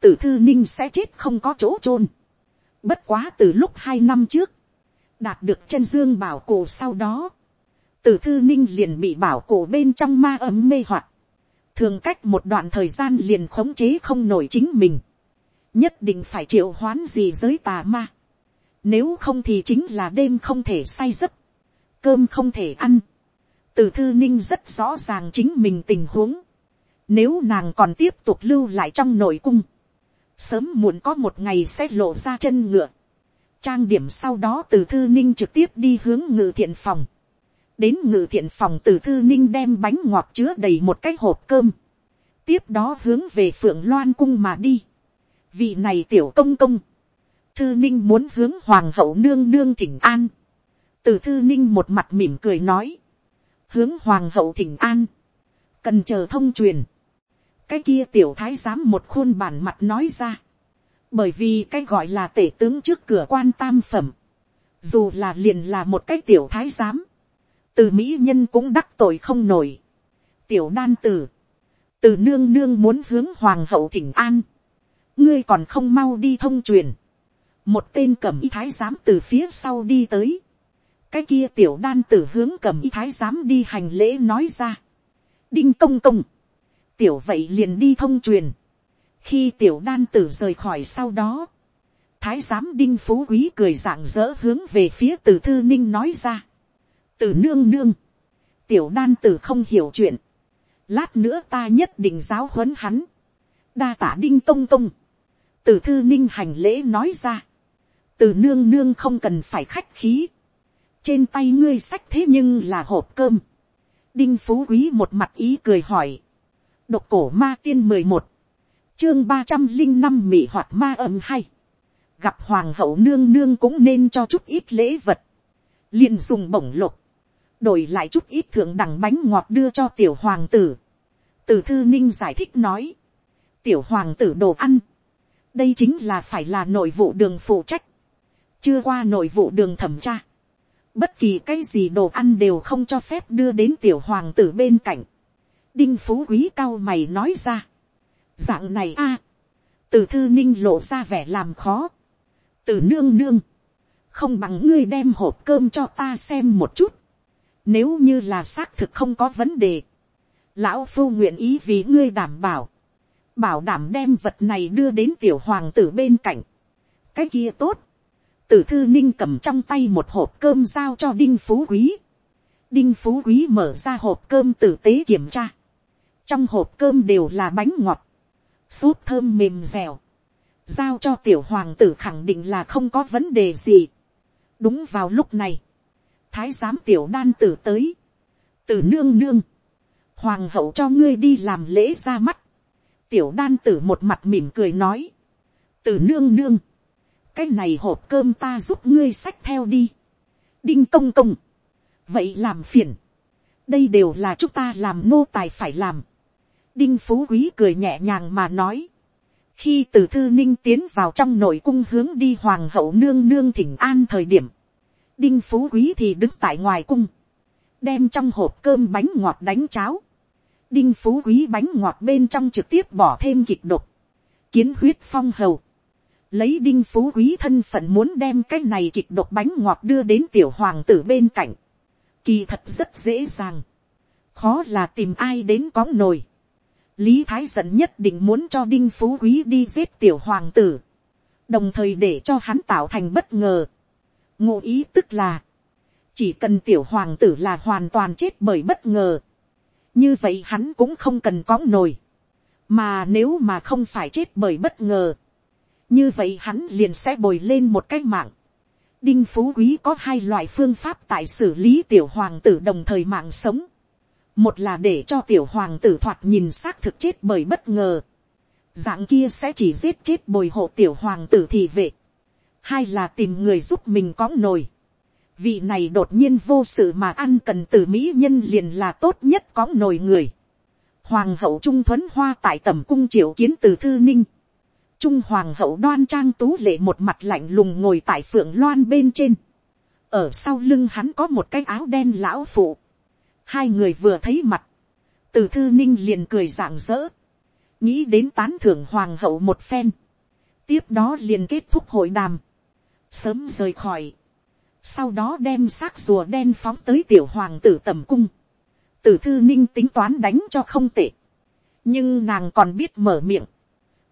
tử thư ninh sẽ chết không có chỗ chôn. bất quá từ lúc hai năm trước, đạt được chân dương bảo cổ sau đó, tử thư ninh liền bị bảo cổ bên trong ma ấm mê hoặc, thường cách một đoạn thời gian liền khống chế không nổi chính mình, nhất định phải triệu hoán gì giới tà ma, nếu không thì chính là đêm không thể say giấc, cơm không thể ăn. từ thư ninh rất rõ ràng chính mình tình huống. Nếu nàng còn tiếp tục lưu lại trong nội cung, sớm muộn có một ngày sẽ lộ ra chân ngựa. Trang điểm sau đó từ thư ninh trực tiếp đi hướng ngự thiện phòng. Đến ngự thiện phòng từ thư ninh đem bánh ngọt chứa đầy một cái hộp cơm. Tiếp đó hướng về phượng loan cung mà đi. Vị này tiểu công công. Thư ninh muốn hướng hoàng hậu nương nương thỉnh an. từ thư ninh một mặt mỉm cười nói, hướng hoàng hậu thỉnh an, cần chờ thông truyền, cái kia tiểu thái giám một khuôn bản mặt nói ra, bởi vì cái gọi là tể tướng trước cửa quan tam phẩm, dù là liền là một cái tiểu thái giám, từ mỹ nhân cũng đắc tội không nổi, tiểu đan tử, từ nương nương muốn hướng hoàng hậu thỉnh an, ngươi còn không mau đi thông truyền, một tên cẩm y thái giám từ phía sau đi tới, cái kia tiểu đan tử hướng cầm y thái giám đi hành lễ nói ra. đinh công công, tiểu vậy liền đi thông truyền. khi tiểu đan tử rời khỏi sau đó, thái giám đinh phú quý cười rạng rỡ hướng về phía từ thư ninh nói ra từ nương nương, tiểu đan tử không hiểu chuyện, lát nữa ta nhất định giáo huấn hắn, đa tả đinh công công, từ thư ninh hành lễ nói ra, từ nương nương không cần phải khách khí, trên tay ngươi sách thế nhưng là hộp cơm. đinh phú quý một mặt ý cười hỏi. độc cổ ma tiên mười một, chương ba trăm linh năm mỹ hoạt ma âm hay. gặp hoàng hậu nương nương cũng nên cho chút ít lễ vật. liền dùng bổng lục, đổi lại chút ít thượng đẳng bánh ngọt đưa cho tiểu hoàng tử. tử thư ninh giải thích nói. tiểu hoàng tử đồ ăn. đây chính là phải là nội vụ đường phụ trách. chưa qua nội vụ đường thẩm tra bất kỳ cái gì đồ ăn đều không cho phép đưa đến tiểu hoàng tử bên cạnh. đinh phú quý cao mày nói ra. dạng này a, từ thư ninh lộ ra vẻ làm khó. từ nương nương, không bằng ngươi đem hộp cơm cho ta xem một chút nếu như là xác thực không có vấn đề, lão phu nguyện ý vì ngươi đảm bảo, bảo đảm đem vật này đưa đến tiểu hoàng tử bên cạnh. cái kia tốt, Tử thư ninh cầm trong tay một hộp cơm giao cho đinh phú quý. Đinh phú quý mở ra hộp cơm tử tế kiểm tra. Trong hộp cơm đều là bánh ngọt. Súp thơm mềm dẻo. Giao cho tiểu hoàng tử khẳng định là không có vấn đề gì. Đúng vào lúc này. Thái giám tiểu đan tử tới. Tử nương nương. Hoàng hậu cho ngươi đi làm lễ ra mắt. Tiểu đan tử một mặt mỉm cười nói. Tử nương nương cái này hộp cơm ta giúp ngươi xách theo đi. đinh công công. vậy làm phiền. đây đều là chúng ta làm nô tài phải làm. đinh phú quý cười nhẹ nhàng mà nói, khi từ thư ninh tiến vào trong nội cung hướng đi hoàng hậu nương nương thỉnh an thời điểm, đinh phú quý thì đứng tại ngoài cung, đem trong hộp cơm bánh ngọt đánh cháo, đinh phú quý bánh ngọt bên trong trực tiếp bỏ thêm kịch độc, kiến huyết phong hầu, lấy đinh phú quý thân phận muốn đem cái này kịch độc bánh ngọt đưa đến tiểu hoàng tử bên cạnh, kỳ thật rất dễ dàng, khó là tìm ai đến có nồi, lý thái giận nhất định muốn cho đinh phú quý đi giết tiểu hoàng tử, đồng thời để cho hắn tạo thành bất ngờ, ngụ ý tức là, chỉ cần tiểu hoàng tử là hoàn toàn chết bởi bất ngờ, như vậy hắn cũng không cần có nồi, mà nếu mà không phải chết bởi bất ngờ, như vậy hắn liền sẽ bồi lên một cái mạng. đinh phú quý có hai loại phương pháp tại xử lý tiểu hoàng tử đồng thời mạng sống. một là để cho tiểu hoàng tử thoạt nhìn xác thực chết bởi bất ngờ. dạng kia sẽ chỉ giết chết bồi hộ tiểu hoàng tử thì vệ hai là tìm người giúp mình có nồi. vị này đột nhiên vô sự mà ăn cần từ mỹ nhân liền là tốt nhất có nồi người. hoàng hậu trung thuấn hoa tại tầm cung triệu kiến từ thư ninh Trung hoàng hậu đoan trang tú lệ một mặt lạnh lùng ngồi tại phượng loan bên trên. Ở sau lưng hắn có một cái áo đen lão phụ. Hai người vừa thấy mặt. Từ thư ninh liền cười rạng rỡ. Nghĩ đến tán thưởng hoàng hậu một phen. Tiếp đó liền kết thúc hội đàm. Sớm rời khỏi. Sau đó đem xác rùa đen phóng tới tiểu hoàng tử tầm cung. Tử thư ninh tính toán đánh cho không tệ. Nhưng nàng còn biết mở miệng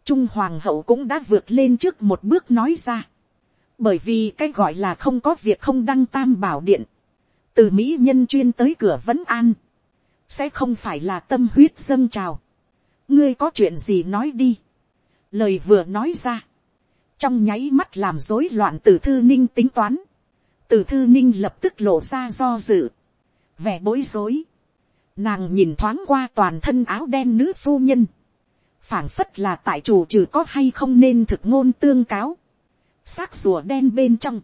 Trung hoàng hậu cũng đã vượt lên trước một bước nói ra. Bởi vì cái gọi là không có việc không đăng tam bảo điện. Từ Mỹ nhân chuyên tới cửa vẫn an. Sẽ không phải là tâm huyết dâng trào. Ngươi có chuyện gì nói đi. Lời vừa nói ra. Trong nháy mắt làm rối loạn từ thư ninh tính toán. Từ thư ninh lập tức lộ ra do dự. Vẻ bối rối. Nàng nhìn thoáng qua toàn thân áo đen nữ phu nhân phảng phất là tại chủ trừ có hay không nên thực ngôn tương cáo, xác rùa đen bên trong,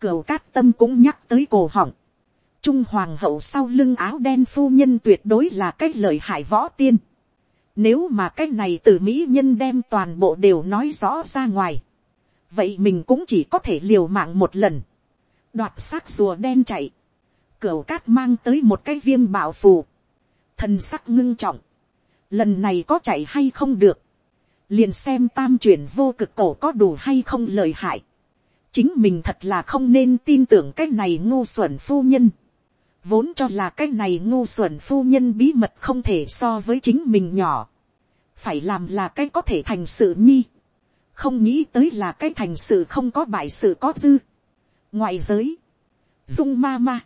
cửu cát tâm cũng nhắc tới cổ họng, trung hoàng hậu sau lưng áo đen phu nhân tuyệt đối là cái lời hại võ tiên, nếu mà cái này từ mỹ nhân đem toàn bộ đều nói rõ ra ngoài, vậy mình cũng chỉ có thể liều mạng một lần, đoạt xác rùa đen chạy, cửu cát mang tới một cái viêm bảo phù, thần sắc ngưng trọng, lần này có chạy hay không được, liền xem tam chuyển vô cực cổ có đủ hay không lời hại. chính mình thật là không nên tin tưởng cái này ngu xuẩn phu nhân. vốn cho là cái này ngu xuẩn phu nhân bí mật không thể so với chính mình nhỏ. phải làm là cái có thể thành sự nhi không nghĩ tới là cái thành sự không có bại sự có dư. ngoại giới, dung ma ma,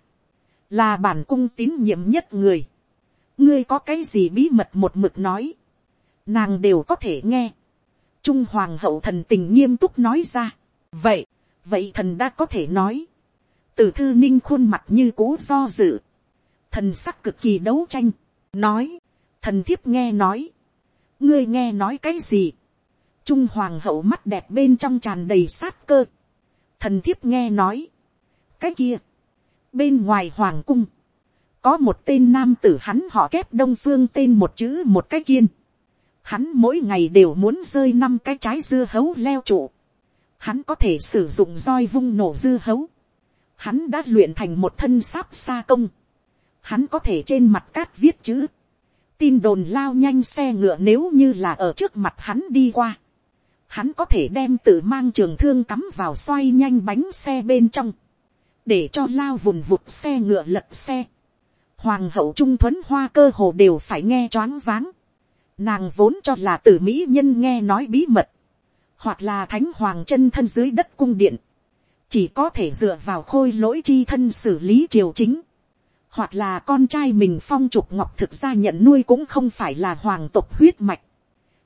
là bản cung tín nhiệm nhất người. Ngươi có cái gì bí mật một mực nói, nàng đều có thể nghe. trung hoàng hậu thần tình nghiêm túc nói ra, vậy, vậy thần đã có thể nói, từ thư ninh khuôn mặt như cố do dự, thần sắc cực kỳ đấu tranh, nói, thần thiếp nghe nói, ngươi nghe nói cái gì, trung hoàng hậu mắt đẹp bên trong tràn đầy sát cơ, thần thiếp nghe nói, cái kia, bên ngoài hoàng cung, có một tên nam tử hắn họ kép đông phương tên một chữ một cái kiên. Hắn mỗi ngày đều muốn rơi năm cái trái dưa hấu leo trụ. Hắn có thể sử dụng roi vung nổ dưa hấu. Hắn đã luyện thành một thân sáp xa công. Hắn có thể trên mặt cát viết chữ. Tin đồn lao nhanh xe ngựa nếu như là ở trước mặt hắn đi qua. Hắn có thể đem tự mang trường thương cắm vào xoay nhanh bánh xe bên trong. Để cho lao vùn vụt xe ngựa lật xe. Hoàng hậu trung thuấn hoa cơ hồ đều phải nghe choáng váng. Nàng vốn cho là tử mỹ nhân nghe nói bí mật, hoặc là thánh hoàng chân thân dưới đất cung điện, chỉ có thể dựa vào khôi lỗi chi thân xử lý triều chính, hoặc là con trai mình phong trục ngọc thực ra nhận nuôi cũng không phải là hoàng tộc huyết mạch,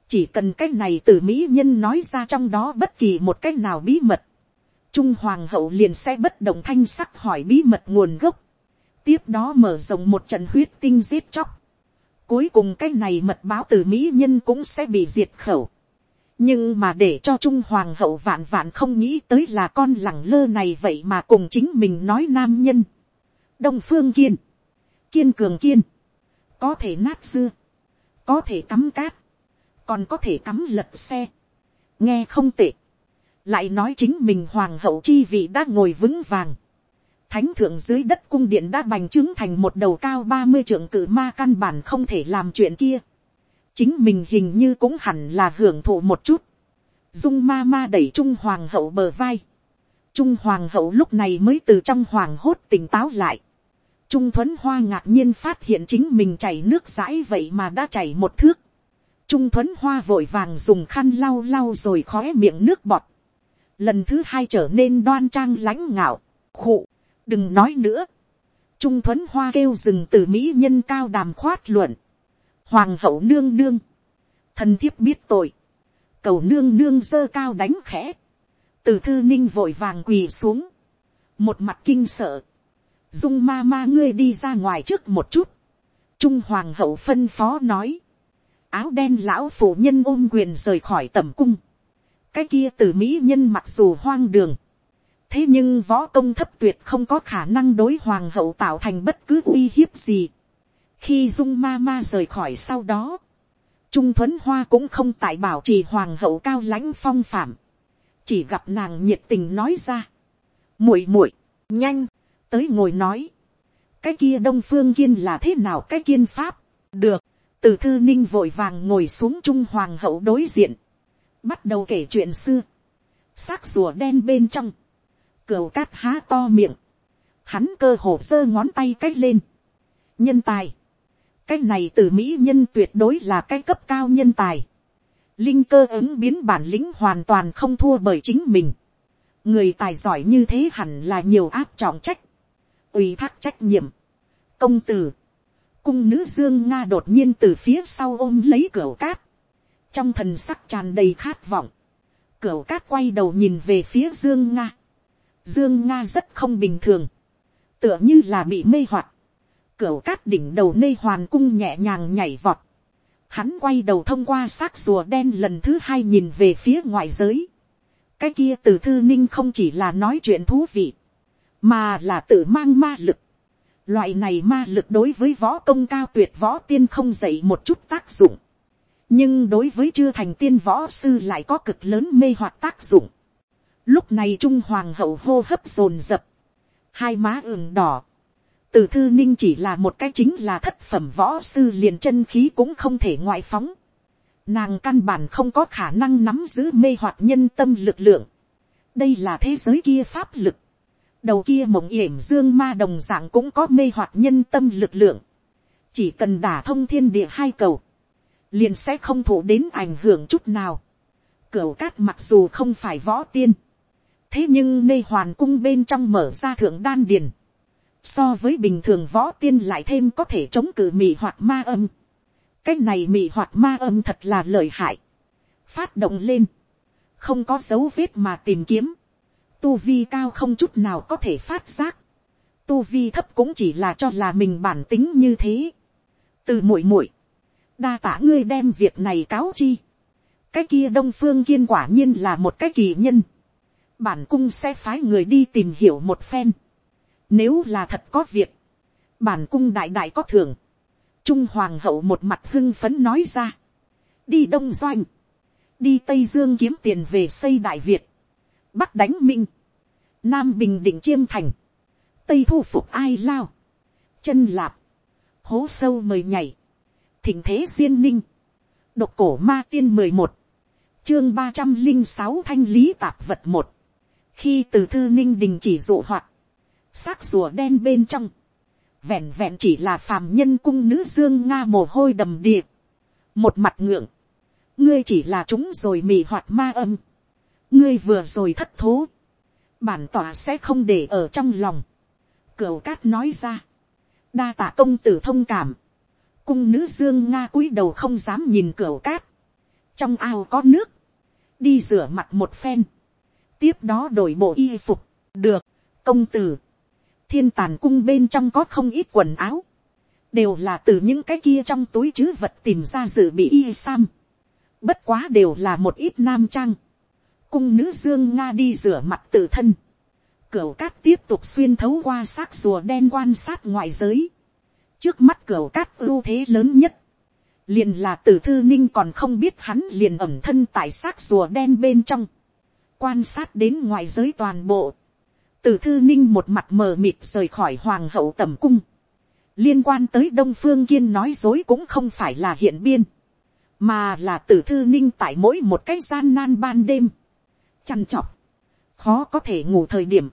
chỉ cần cái này từ mỹ nhân nói ra trong đó bất kỳ một cái nào bí mật, trung hoàng hậu liền sẽ bất động thanh sắc hỏi bí mật nguồn gốc, tiếp đó mở rộng một trận huyết tinh giết chóc. Cuối cùng cái này mật báo từ Mỹ nhân cũng sẽ bị diệt khẩu. Nhưng mà để cho Trung Hoàng hậu vạn vạn không nghĩ tới là con lẳng lơ này vậy mà cùng chính mình nói nam nhân. Đông Phương Kiên. Kiên Cường Kiên. Có thể nát xưa. có thể cắm cát, còn có thể cắm lật xe, nghe không tệ, lại nói chính mình hoàng hậu chi vị đã ngồi vững vàng, thánh thượng dưới đất cung điện đã bành trướng thành một đầu cao ba mươi trượng cử ma căn bản không thể làm chuyện kia, chính mình hình như cũng hẳn là hưởng thụ một chút, dung ma ma đẩy trung hoàng hậu bờ vai, trung hoàng hậu lúc này mới từ trong hoàng hốt tỉnh táo lại, trung thuấn hoa ngạc nhiên phát hiện chính mình chảy nước dãi vậy mà đã chảy một thước, trung thuấn hoa vội vàng dùng khăn lau lau rồi khói miệng nước bọt, lần thứ hai trở nên đoan trang lãnh ngạo, khụ, đừng nói nữa, trung thuấn hoa kêu dừng từ mỹ nhân cao đàm khoát luận, hoàng hậu nương nương, thần thiếp biết tội, cầu nương nương dơ cao đánh khẽ, từ thư ninh vội vàng quỳ xuống, một mặt kinh sợ, dung ma ma ngươi đi ra ngoài trước một chút, trung hoàng hậu phân phó nói, áo đen lão phụ nhân ôm quyền rời khỏi tầm cung, cái kia từ mỹ nhân mặc dù hoang đường, thế nhưng võ công thấp tuyệt không có khả năng đối hoàng hậu tạo thành bất cứ uy hiếp gì. khi dung ma ma rời khỏi sau đó, trung thuấn hoa cũng không tại bảo trì hoàng hậu cao lãnh phong phạm, chỉ gặp nàng nhiệt tình nói ra, muội muội, nhanh, tới ngồi nói, cái kia đông phương kiên là thế nào? Cái kiên pháp, được, từ thư ninh vội vàng ngồi xuống trung hoàng hậu đối diện, bắt đầu kể chuyện xưa, xác rùa đen bên trong, cửu cát há to miệng, hắn cơ hồ giơ ngón tay c á c h lên, nhân tài, cái này từ mỹ nhân tuyệt đối là cái cấp cao nhân tài, linh cơ ứng biến bản lĩnh hoàn toàn không thua bởi chính mình, người tài giỏi như thế hẳn là nhiều áp trọng trách, ủy thác trách nhiệm, công tử, cung nữ dương nga đột nhiên từ phía sau ôm lấy cửa cát, trong thần sắc tràn đầy khát vọng, cửa cát quay đầu nhìn về phía dương nga, Dương Nga rất không bình thường. Tựa như là bị mê hoặc. cửa cát đỉnh đầu nê hoàn cung nhẹ nhàng nhảy vọt. Hắn quay đầu thông qua xác rùa đen lần thứ hai nhìn về phía ngoại giới. Cái kia từ thư ninh không chỉ là nói chuyện thú vị. Mà là tự mang ma lực. Loại này ma lực đối với võ công cao tuyệt võ tiên không dậy một chút tác dụng. Nhưng đối với chưa thành tiên võ sư lại có cực lớn mê hoặc tác dụng Lúc này Trung Hoàng hậu hô hấp dồn dập. Hai má ửng đỏ. Từ thư ninh chỉ là một cái chính là thất phẩm võ sư liền chân khí cũng không thể ngoại phóng. Nàng căn bản không có khả năng nắm giữ mê hoặc nhân tâm lực lượng. Đây là thế giới kia pháp lực. Đầu kia mộng yểm dương ma đồng dạng cũng có mê hoặc nhân tâm lực lượng. Chỉ cần đả thông thiên địa hai cầu. Liền sẽ không thụ đến ảnh hưởng chút nào. Cửu cát mặc dù không phải võ tiên thế nhưng mê hoàn cung bên trong mở ra thượng đan điền, so với bình thường võ tiên lại thêm có thể chống cự mị hoạt ma âm. cái này mị hoạt ma âm thật là lợi hại, phát động lên, không có dấu vết mà tìm kiếm, tu vi cao không chút nào có thể phát giác, tu vi thấp cũng chỉ là cho là mình bản tính như thế. từ muội muội, đa tả ngươi đem việc này cáo chi, cái kia đông phương kiên quả nhiên là một cái kỳ nhân, bản cung sẽ phái người đi tìm hiểu một phen. Nếu là thật có việc, bản cung đại đại có thưởng. Trung hoàng hậu một mặt hưng phấn nói ra. Đi đông doanh, đi tây dương kiếm tiền về xây đại việt, bắc đánh minh, nam bình định chiêm thành, tây thu phục ai lao, chân lạp, hố sâu mời nhảy, thỉnh thế duyên ninh, độc cổ ma tiên mười một, chương ba trăm linh sáu thanh lý tạp vật một, khi từ thư ninh đình chỉ dụ hoạt, xác rùa đen bên trong, vẹn vẹn chỉ là phàm nhân cung nữ dương nga mồ hôi đầm đìa, một mặt ngượng, ngươi chỉ là chúng rồi mì hoạt ma âm, ngươi vừa rồi thất thố, bản tỏa sẽ không để ở trong lòng, cửu cát nói ra, đa tạ công tử thông cảm, cung nữ dương nga cúi đầu không dám nhìn cửu cát, trong ao có nước, đi rửa mặt một phen, tiếp đó đổi bộ y phục, được, công tử, thiên tàn cung bên trong có không ít quần áo, đều là từ những cái kia trong túi chứ vật tìm ra dự bị y sam, bất quá đều là một ít nam trang, cung nữ dương nga đi rửa mặt tự thân, cửu cát tiếp tục xuyên thấu qua xác rùa đen quan sát ngoại giới, trước mắt cửu cát ưu thế lớn nhất, liền là tử thư ninh còn không biết hắn liền ẩm thân tại xác rùa đen bên trong, quan sát đến ngoài giới toàn bộ, tử thư ninh một mặt mờ mịt rời khỏi hoàng hậu tầm cung, liên quan tới đông phương kiên nói dối cũng không phải là hiện biên, mà là tử thư ninh tại mỗi một cái gian nan ban đêm, chăn trọc, khó có thể ngủ thời điểm,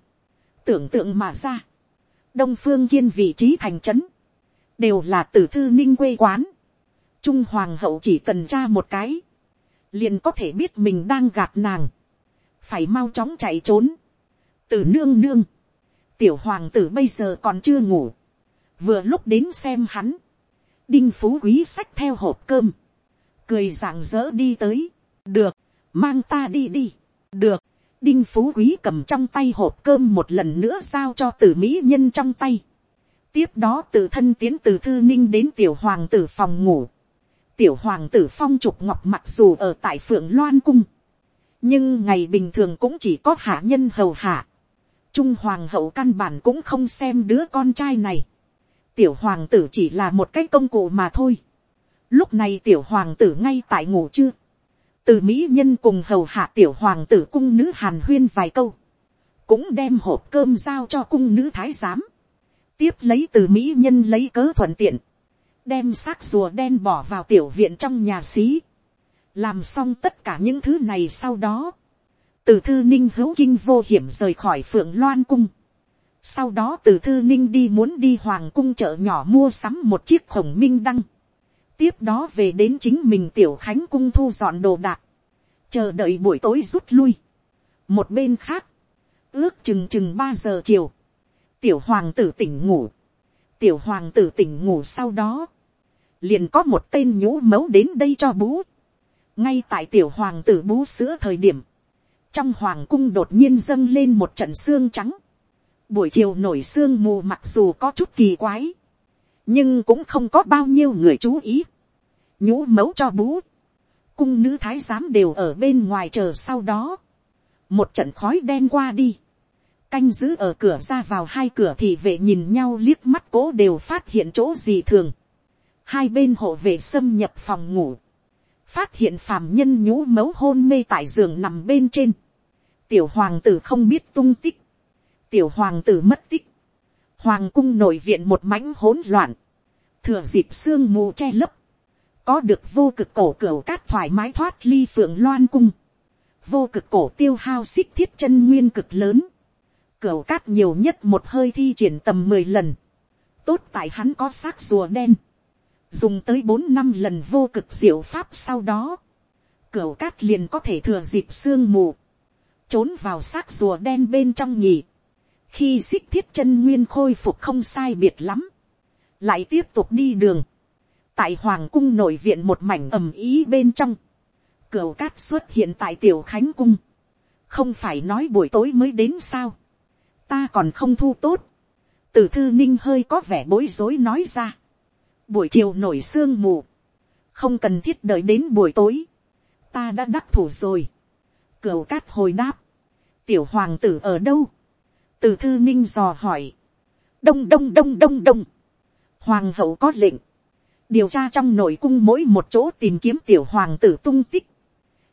tưởng tượng mà ra, đông phương kiên vị trí thành trấn, đều là tử thư ninh quê quán, trung hoàng hậu chỉ cần tra một cái, liền có thể biết mình đang gạt nàng, phải mau chóng chạy trốn, từ nương nương, tiểu hoàng tử bây giờ còn chưa ngủ, vừa lúc đến xem hắn, đinh phú quý xách theo hộp cơm, cười rạng rỡ đi tới, được, mang ta đi đi, được, đinh phú quý cầm trong tay hộp cơm một lần nữa giao cho tử mỹ nhân trong tay, tiếp đó tự thân tiến từ thư ninh đến tiểu hoàng tử phòng ngủ, tiểu hoàng tử phong trục ngọc mặc dù ở tại phượng loan cung, nhưng ngày bình thường cũng chỉ có hạ nhân hầu hạ, trung hoàng hậu căn bản cũng không xem đứa con trai này, tiểu hoàng tử chỉ là một cái công cụ mà thôi, lúc này tiểu hoàng tử ngay tại ngủ chưa, từ mỹ nhân cùng hầu hạ tiểu hoàng tử cung nữ hàn huyên vài câu, cũng đem hộp cơm giao cho cung nữ thái giám, tiếp lấy từ mỹ nhân lấy cớ thuận tiện, đem xác rùa đen bỏ vào tiểu viện trong nhà xí, làm xong tất cả những thứ này sau đó, từ thư ninh hữu kinh vô hiểm rời khỏi phượng loan cung, sau đó từ thư ninh đi muốn đi hoàng cung chợ nhỏ mua sắm một chiếc khổng minh đăng, tiếp đó về đến chính mình tiểu khánh cung thu dọn đồ đạc, chờ đợi buổi tối rút lui. một bên khác, ước chừng chừng ba giờ chiều, tiểu hoàng tử tỉnh ngủ, tiểu hoàng tử tỉnh ngủ sau đó, liền có một tên nhũ mấu đến đây cho bú. ngay tại tiểu hoàng tử bú sữa thời điểm, trong hoàng cung đột nhiên dâng lên một trận xương trắng, buổi chiều nổi xương mù mặc dù có chút kỳ quái, nhưng cũng không có bao nhiêu người chú ý, nhũ mấu cho bú, cung nữ thái giám đều ở bên ngoài chờ sau đó, một trận khói đen qua đi, canh giữ ở cửa ra vào hai cửa thì vệ nhìn nhau liếc mắt cố đều phát hiện chỗ gì thường, hai bên hộ vệ xâm nhập phòng ngủ, phát hiện phàm nhân nhũ mấu hôn mê tại giường nằm bên trên, tiểu hoàng tử không biết tung tích, tiểu hoàng tử mất tích, hoàng cung nội viện một mãnh hỗn loạn, thừa dịp sương mù che lấp, có được vô cực cổ cửa cát thoải mái thoát ly phượng loan cung, vô cực cổ tiêu hao xích thiết chân nguyên cực lớn, cửa cát nhiều nhất một hơi thi triển tầm mười lần, tốt tại hắn có xác rùa đen, dùng tới bốn năm lần vô cực diệu pháp sau đó, cửa cát liền có thể thừa dịp sương mù, trốn vào xác rùa đen bên trong nhì, khi xích thiết chân nguyên khôi phục không sai biệt lắm, lại tiếp tục đi đường, tại hoàng cung nội viện một mảnh ầm ý bên trong, cửa cát xuất hiện tại tiểu khánh cung, không phải nói buổi tối mới đến sao, ta còn không thu tốt, từ thư ninh hơi có vẻ bối rối nói ra, buổi chiều nổi sương mù, không cần thiết đợi đến buổi tối, ta đã đắc thủ rồi, cửa cát hồi đáp, tiểu hoàng tử ở đâu, từ thư ninh dò hỏi, đông đông đông đông đông, hoàng hậu có lệnh, điều tra trong nội cung mỗi một chỗ tìm kiếm tiểu hoàng tử tung tích,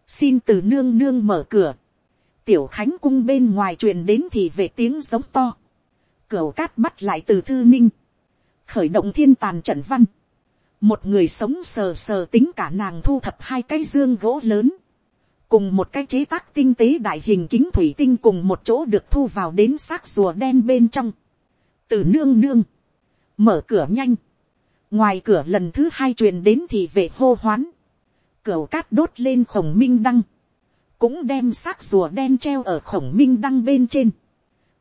xin từ nương nương mở cửa, tiểu khánh cung bên ngoài truyền đến thì về tiếng giống to, cửa cát bắt lại từ thư ninh, khởi động thiên tàn trận văn, một người sống sờ sờ tính cả nàng thu thập hai cái dương gỗ lớn, cùng một cái chế tác tinh tế đại hình kính thủy tinh cùng một chỗ được thu vào đến xác rùa đen bên trong, từ nương nương, mở cửa nhanh, ngoài cửa lần thứ hai truyền đến thì về hô hoán, cửa cát đốt lên khổng minh đăng, cũng đem xác rùa đen treo ở khổng minh đăng bên trên,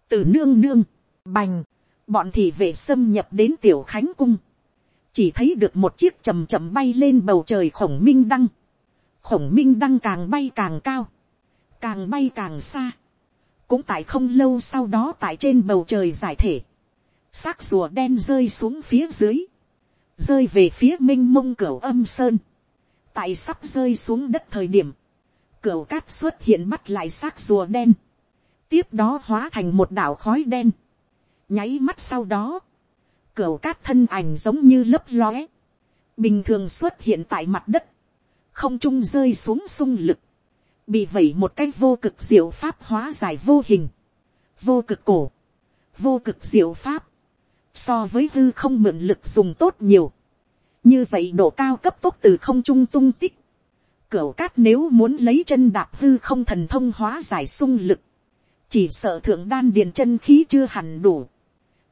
từ nương nương, bành, bọn thị vệ xâm nhập đến tiểu khánh cung, chỉ thấy được một chiếc chầm chậm bay lên bầu trời khổng minh đăng, khổng minh đăng càng bay càng cao, càng bay càng xa, cũng tại không lâu sau đó tại trên bầu trời giải thể, xác rùa đen rơi xuống phía dưới, rơi về phía m i n h mông cửa âm sơn, tại sắp rơi xuống đất thời điểm, cửa cát xuất hiện bắt lại xác rùa đen, tiếp đó hóa thành một đảo khói đen, nháy mắt sau đó, cửa cát thân ảnh giống như lấp lóe, bình thường xuất hiện tại mặt đất, không trung rơi xuống sung lực, bị vẩy một cái vô cực diệu pháp hóa giải vô hình, vô cực cổ, vô cực diệu pháp, so với hư không mượn lực dùng tốt nhiều, như vậy độ cao cấp tốc từ không trung tung tích, Cửu cát nếu muốn lấy chân đạp hư không thần thông hóa giải sung lực. Chỉ sợ thượng đan điền chân khí chưa hẳn đủ.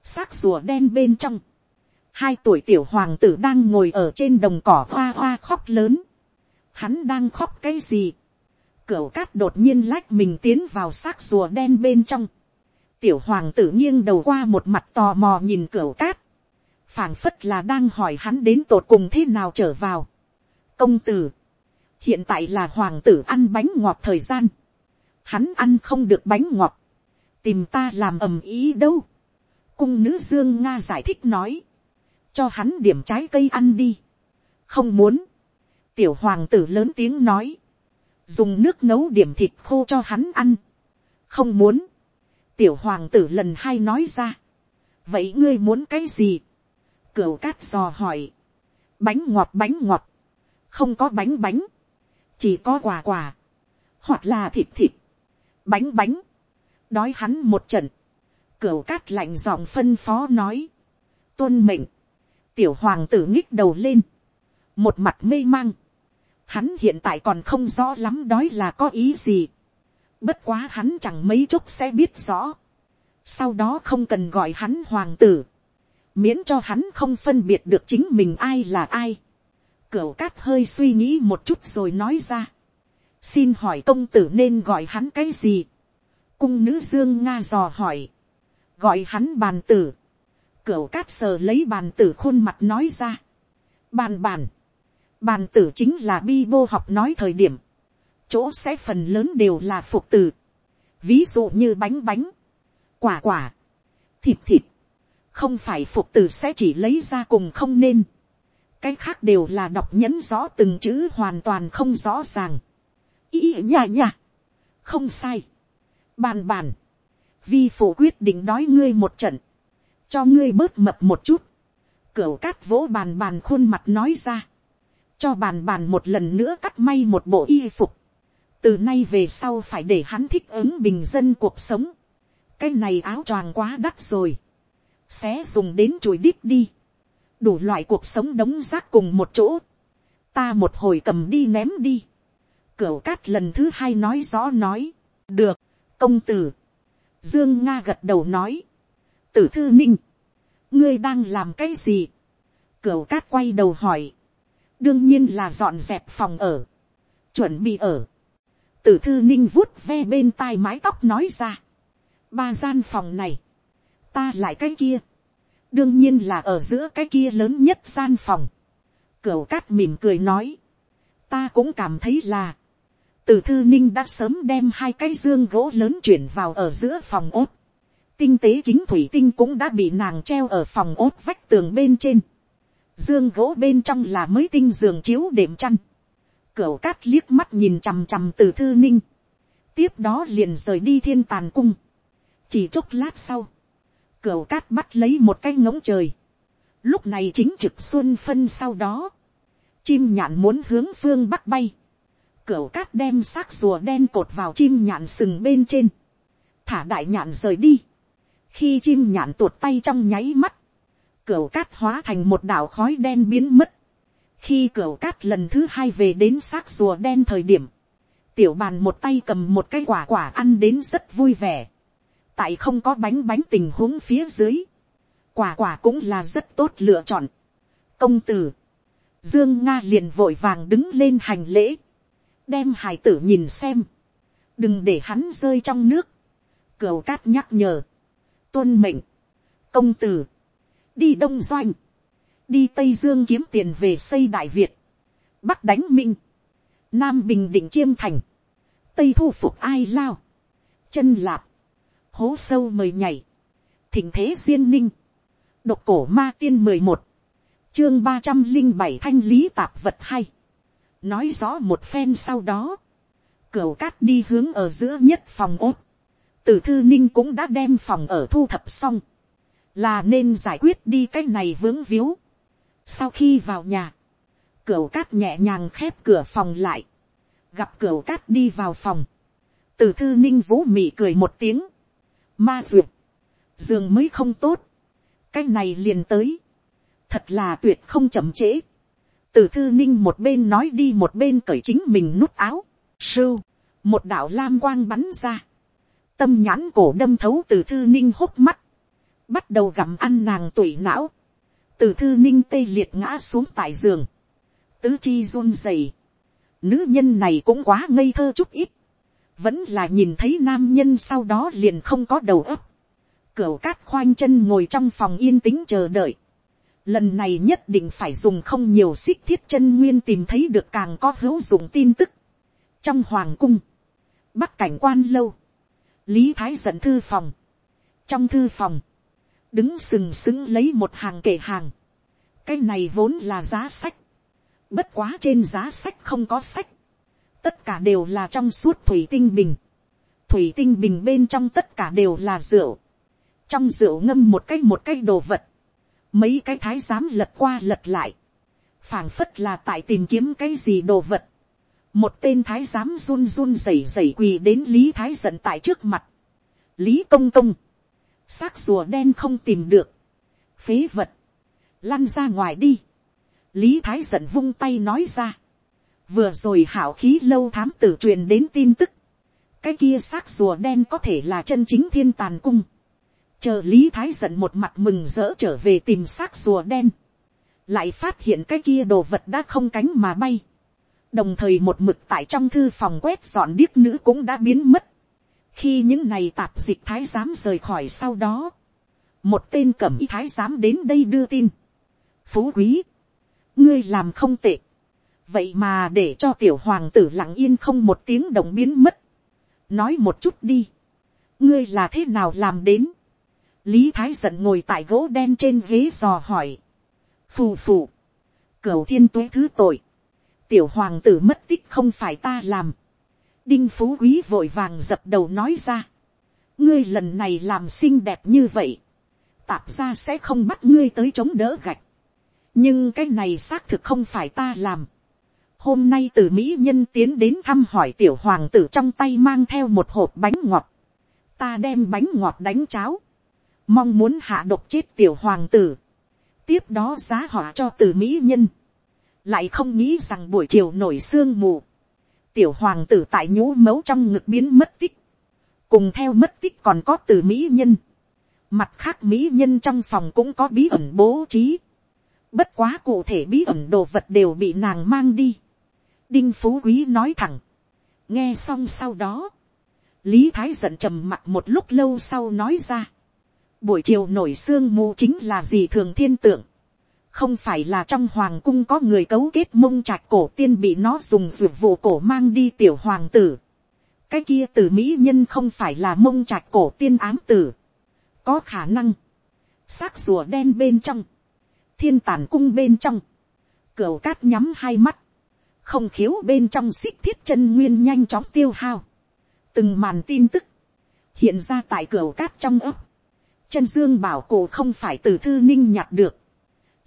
xác rùa đen bên trong. Hai tuổi tiểu hoàng tử đang ngồi ở trên đồng cỏ hoa hoa khóc lớn. Hắn đang khóc cái gì? Cửu cát đột nhiên lách mình tiến vào xác rùa đen bên trong. Tiểu hoàng tử nghiêng đầu qua một mặt tò mò nhìn cửu cát. phảng phất là đang hỏi hắn đến tột cùng thế nào trở vào. Công tử hiện tại là hoàng tử ăn bánh ngọt thời gian, hắn ăn không được bánh ngọt, tìm ta làm ầm ý đâu. cung nữ dương nga giải thích nói, cho hắn điểm trái cây ăn đi, không muốn, tiểu hoàng tử lớn tiếng nói, dùng nước nấu điểm thịt khô cho hắn ăn, không muốn, tiểu hoàng tử lần hai nói ra, vậy ngươi muốn cái gì, cửu cát dò hỏi, bánh ngọt bánh ngọt, không có bánh bánh, chỉ có quà quà, hoặc là thịt thịt, bánh bánh, đói hắn một trận, cửu cát lạnh giọng phân phó nói, tuân mệnh, tiểu hoàng tử nhích đầu lên, một mặt mê mang, hắn hiện tại còn không rõ lắm đói là có ý gì, bất quá hắn chẳng mấy chốc sẽ biết rõ, sau đó không cần gọi hắn hoàng tử, miễn cho hắn không phân biệt được chính mình ai là ai. Cửu cát hơi suy nghĩ một chút rồi nói ra. Xin hỏi công tử nên gọi hắn cái gì? Cung nữ dương Nga dò hỏi. Gọi hắn bàn tử. Cửu cát sờ lấy bàn tử khuôn mặt nói ra. Bàn bàn. Bàn tử chính là bi vô học nói thời điểm. Chỗ sẽ phần lớn đều là phục tử. Ví dụ như bánh bánh. Quả quả. Thịt thịt. Không phải phục tử sẽ chỉ lấy ra cùng không nên cái khác đều là đọc nhẫn rõ từng chữ hoàn toàn không rõ ràng. ý nhà nhà. không sai, bàn bàn, vi phụ quyết định đói ngươi một trận, cho ngươi bớt mập một chút, cửu cát vỗ bàn bàn khuôn mặt nói ra, cho bàn bàn một lần nữa cắt may một bộ y phục, từ nay về sau phải để hắn thích ứng bình dân cuộc sống, cái này áo choàng quá đắt rồi, xé dùng đến chùi đít đi, đủ loại cuộc sống đống rác cùng một chỗ, ta một hồi cầm đi ném đi, cửu cát lần thứ hai nói rõ nói, được, công tử, dương nga gật đầu nói, tử thư ninh, ngươi đang làm cái gì, cửu cát quay đầu hỏi, đương nhiên là dọn dẹp phòng ở, chuẩn bị ở, tử thư ninh vuốt ve bên tai mái tóc nói ra, ba gian phòng này, ta lại cái kia, đương nhiên là ở giữa cái kia lớn nhất gian phòng. Cửu cát mỉm cười nói, ta cũng cảm thấy là, Tử thư ninh đã sớm đem hai cái dương gỗ lớn chuyển vào ở giữa phòng ốt. tinh tế kính thủy tinh cũng đã bị nàng treo ở phòng ốt vách tường bên trên dương gỗ bên trong là mới tinh giường chiếu đệm chăn. Cửu cát liếc mắt nhìn chằm chằm từ thư ninh. tiếp đó liền rời đi thiên tàn cung. chỉ chốc lát sau, Cửu cát bắt lấy một cái ngỗng trời. Lúc này chính trực xuân phân sau đó. Chim nhạn muốn hướng phương bắc bay. Cửu cát đem xác rùa đen cột vào chim nhạn sừng bên trên. Thả đại nhạn rời đi. Khi chim nhạn tuột tay trong nháy mắt. Cửu cát hóa thành một đảo khói đen biến mất. Khi cửu cát lần thứ hai về đến xác rùa đen thời điểm. Tiểu bàn một tay cầm một cái quả quả ăn đến rất vui vẻ tại không có bánh bánh tình huống phía dưới, quả quả cũng là rất tốt lựa chọn. công tử, dương nga liền vội vàng đứng lên hành lễ, đem hải tử nhìn xem, đừng để hắn rơi trong nước, cửu cát nhắc nhở, tuân mệnh, công tử, đi đông doanh, đi tây dương kiếm tiền về xây đại việt, bắc đánh minh, nam bình định chiêm thành, tây thu phục ai lao, chân lạp, hố sâu mời nhảy, thỉnh thế duyên ninh, độc cổ ma tiên mười một, chương ba trăm linh bảy thanh lý tạp vật hay, nói rõ một phen sau đó, cửa cát đi hướng ở giữa nhất phòng ốt, tử thư ninh cũng đã đem phòng ở thu thập xong, là nên giải quyết đi cái này vướng víu. sau khi vào nhà, cửa cát nhẹ nhàng khép cửa phòng lại. Gặp cửa cát đi vào phòng. Từ thư ninh vũ mị cười một tiếng. Ma duyệt. Giường mới không tốt. Cái này liền tới. Thật là tuyệt không chậm trễ. Từ thư ninh một bên nói đi một bên cởi chính mình nút áo. Sưu. Một đạo lam quang bắn ra. Tâm nhãn cổ đâm thấu từ thư ninh hốc mắt. Bắt đầu gặm ăn nàng tủy não. Từ thư ninh tê liệt ngã xuống tại giường. Tứ chi run rẩy. Nữ nhân này cũng quá ngây thơ chút ít. Vẫn là nhìn thấy nam nhân sau đó liền không có đầu óc. cửa cát khoanh chân ngồi trong phòng yên tĩnh chờ đợi. Lần này nhất định phải dùng không nhiều xích thiết chân nguyên tìm thấy được càng có hữu dụng tin tức. Trong hoàng cung. Bắc cảnh quan lâu. Lý Thái dẫn thư phòng. Trong thư phòng. Đứng sừng sững lấy một hàng kể hàng. Cái này vốn là giá sách. Bất quá trên giá sách không có sách. Tất cả đều là trong suốt thủy tinh bình. Thủy tinh bình bên trong tất cả đều là rượu. Trong rượu ngâm một cái một cái đồ vật. Mấy cái thái giám lật qua lật lại. phảng phất là tại tìm kiếm cái gì đồ vật một tên thái giám run run rẩy rẩy quỳ đến lý thái giận tại trước mặt. lý công công, xác rùa đen không tìm được, phế vật, lăn ra ngoài đi. lý thái giận vung tay nói ra. vừa rồi hảo khí lâu thám tử truyền đến tin tức. cái kia xác rùa đen có thể là chân chính thiên tàn cung. chờ lý thái giận một mặt mừng rỡ trở về tìm xác rùa đen. lại phát hiện cái kia đồ vật đã không cánh mà bay đồng thời một mực tại trong thư phòng quét dọn điếc nữ cũng đã biến mất khi những này tạp dịch thái giám rời khỏi sau đó, một tên cẩm y thái giám đến đây đưa tin. phú quý, ngươi làm không tệ, vậy mà để cho tiểu hoàng tử lặng yên không một tiếng đồng biến mất. nói một chút đi, ngươi là thế nào làm đến. lý thái giận ngồi tại gỗ đen trên ghế dò hỏi. phù phù, cửu thiên tuế thứ tội, tiểu hoàng tử mất tích không phải ta làm đinh phú quý vội vàng dập đầu nói ra. ngươi lần này làm xinh đẹp như vậy. tạp ra sẽ không bắt ngươi tới chống đỡ gạch. nhưng cái này xác thực không phải ta làm. hôm nay từ mỹ nhân tiến đến thăm hỏi tiểu hoàng tử trong tay mang theo một hộp bánh ngọt. ta đem bánh ngọt đánh cháo. mong muốn hạ độc chết tiểu hoàng tử. tiếp đó giá họa cho từ mỹ nhân lại không nghĩ rằng buổi chiều nổi sương mù, tiểu hoàng tử tại nhũ mấu trong ngực biến mất tích, cùng theo mất tích còn có từ mỹ nhân, mặt khác mỹ nhân trong phòng cũng có bí ẩn bố trí, bất quá cụ thể bí ẩn đồ vật đều bị nàng mang đi, đinh phú quý nói thẳng, nghe xong sau đó, lý thái giận trầm mặt một lúc lâu sau nói ra, buổi chiều nổi sương mù chính là gì thường thiên tượng, không phải là trong hoàng cung có người cấu kết mông trạch cổ tiên bị nó dùng ruột vụ cổ mang đi tiểu hoàng tử. cái kia từ mỹ nhân không phải là mông trạch cổ tiên ám tử. có khả năng, xác rùa đen bên trong, thiên tản cung bên trong, cửa cát nhắm hai mắt, không khiếu bên trong xích thiết chân nguyên nhanh chóng tiêu hao. từng màn tin tức, hiện ra tại cửa cát trong ấp. chân dương bảo cổ không phải từ thư ninh nhặt được,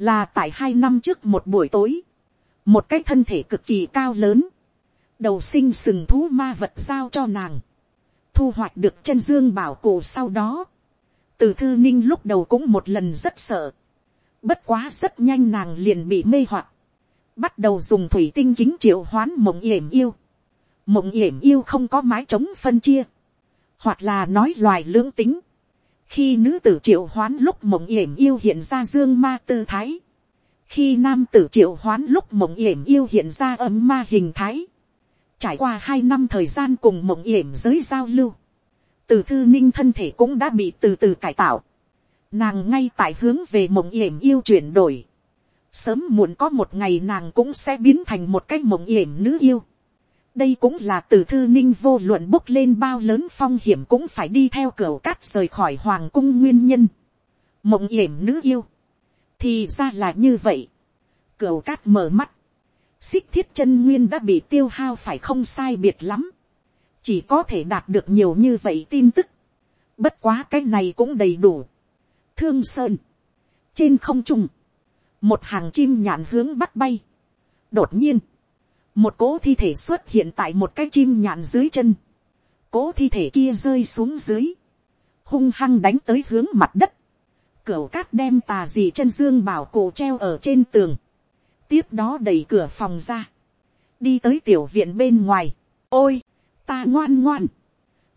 là tại hai năm trước một buổi tối, một cái thân thể cực kỳ cao lớn, đầu sinh sừng thú ma vật giao cho nàng, thu hoạch được chân dương bảo cổ sau đó, từ thư ninh lúc đầu cũng một lần rất sợ, bất quá rất nhanh nàng liền bị mê hoặc, bắt đầu dùng thủy tinh kính triệu hoán mộng yểm yêu, mộng yểm yêu không có mái trống phân chia, hoặc là nói loài lưỡng tính, khi nữ tử triệu hoán lúc mộng yểm yêu hiện ra dương ma tư thái, khi nam tử triệu hoán lúc mộng yểm yêu hiện ra ấm ma hình thái, trải qua hai năm thời gian cùng mộng yểm giới giao lưu, từ thư ninh thân thể cũng đã bị từ từ cải tạo, nàng ngay tại hướng về mộng yểm yêu chuyển đổi, sớm muộn có một ngày nàng cũng sẽ biến thành một cái mộng yểm nữ yêu, đây cũng là từ thư ninh vô luận bốc lên bao lớn phong hiểm cũng phải đi theo cửa cát rời khỏi hoàng cung nguyên nhân. mộng yểm nữ yêu. thì ra là như vậy. cửa cát mở mắt. xích thiết chân nguyên đã bị tiêu hao phải không sai biệt lắm. chỉ có thể đạt được nhiều như vậy tin tức. bất quá cái này cũng đầy đủ. thương sơn. trên không trung. một hàng chim nhạn hướng bắt bay đột nhiên, một cỗ thi thể xuất hiện tại một cái chim nhạn dưới chân, cỗ thi thể kia rơi xuống dưới, hung hăng đánh tới hướng mặt đất, cửa cát đem tà dì chân dương bảo cổ treo ở trên tường, tiếp đó đẩy cửa phòng ra, đi tới tiểu viện bên ngoài, ôi, ta ngoan ngoan,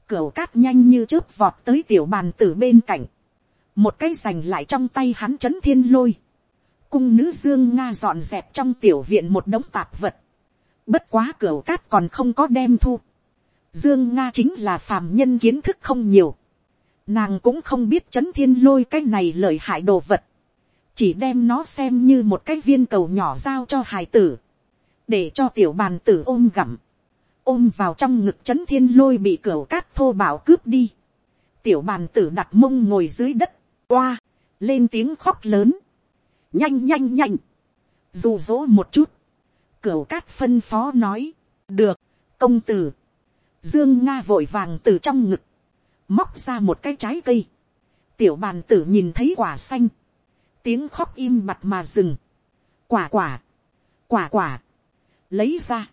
cửa cát nhanh như chớp vọt tới tiểu bàn tử bên cạnh, một cái giành lại trong tay hắn c h ấ n thiên lôi, cung nữ dương nga dọn dẹp trong tiểu viện một đống tạp vật, bất quá cửa cát còn không có đem thu, dương nga chính là phàm nhân kiến thức không nhiều, nàng cũng không biết chấn thiên lôi cái này lợi hại đồ vật, chỉ đem nó xem như một cái viên cầu nhỏ giao cho hải tử, để cho tiểu bàn tử ôm gặm, ôm vào trong ngực chấn thiên lôi bị cửa cát thô bảo cướp đi, tiểu bàn tử đặt mông ngồi dưới đất, oa, lên tiếng khóc lớn, nhanh nhanh nhanh, dù dỗ một chút, cửu cát phân phó nói, được, công tử, dương nga vội vàng từ trong ngực, móc ra một cái trái cây, tiểu bàn tử nhìn thấy quả xanh, tiếng khóc im mặt mà dừng, quả quả, quả quả, lấy ra,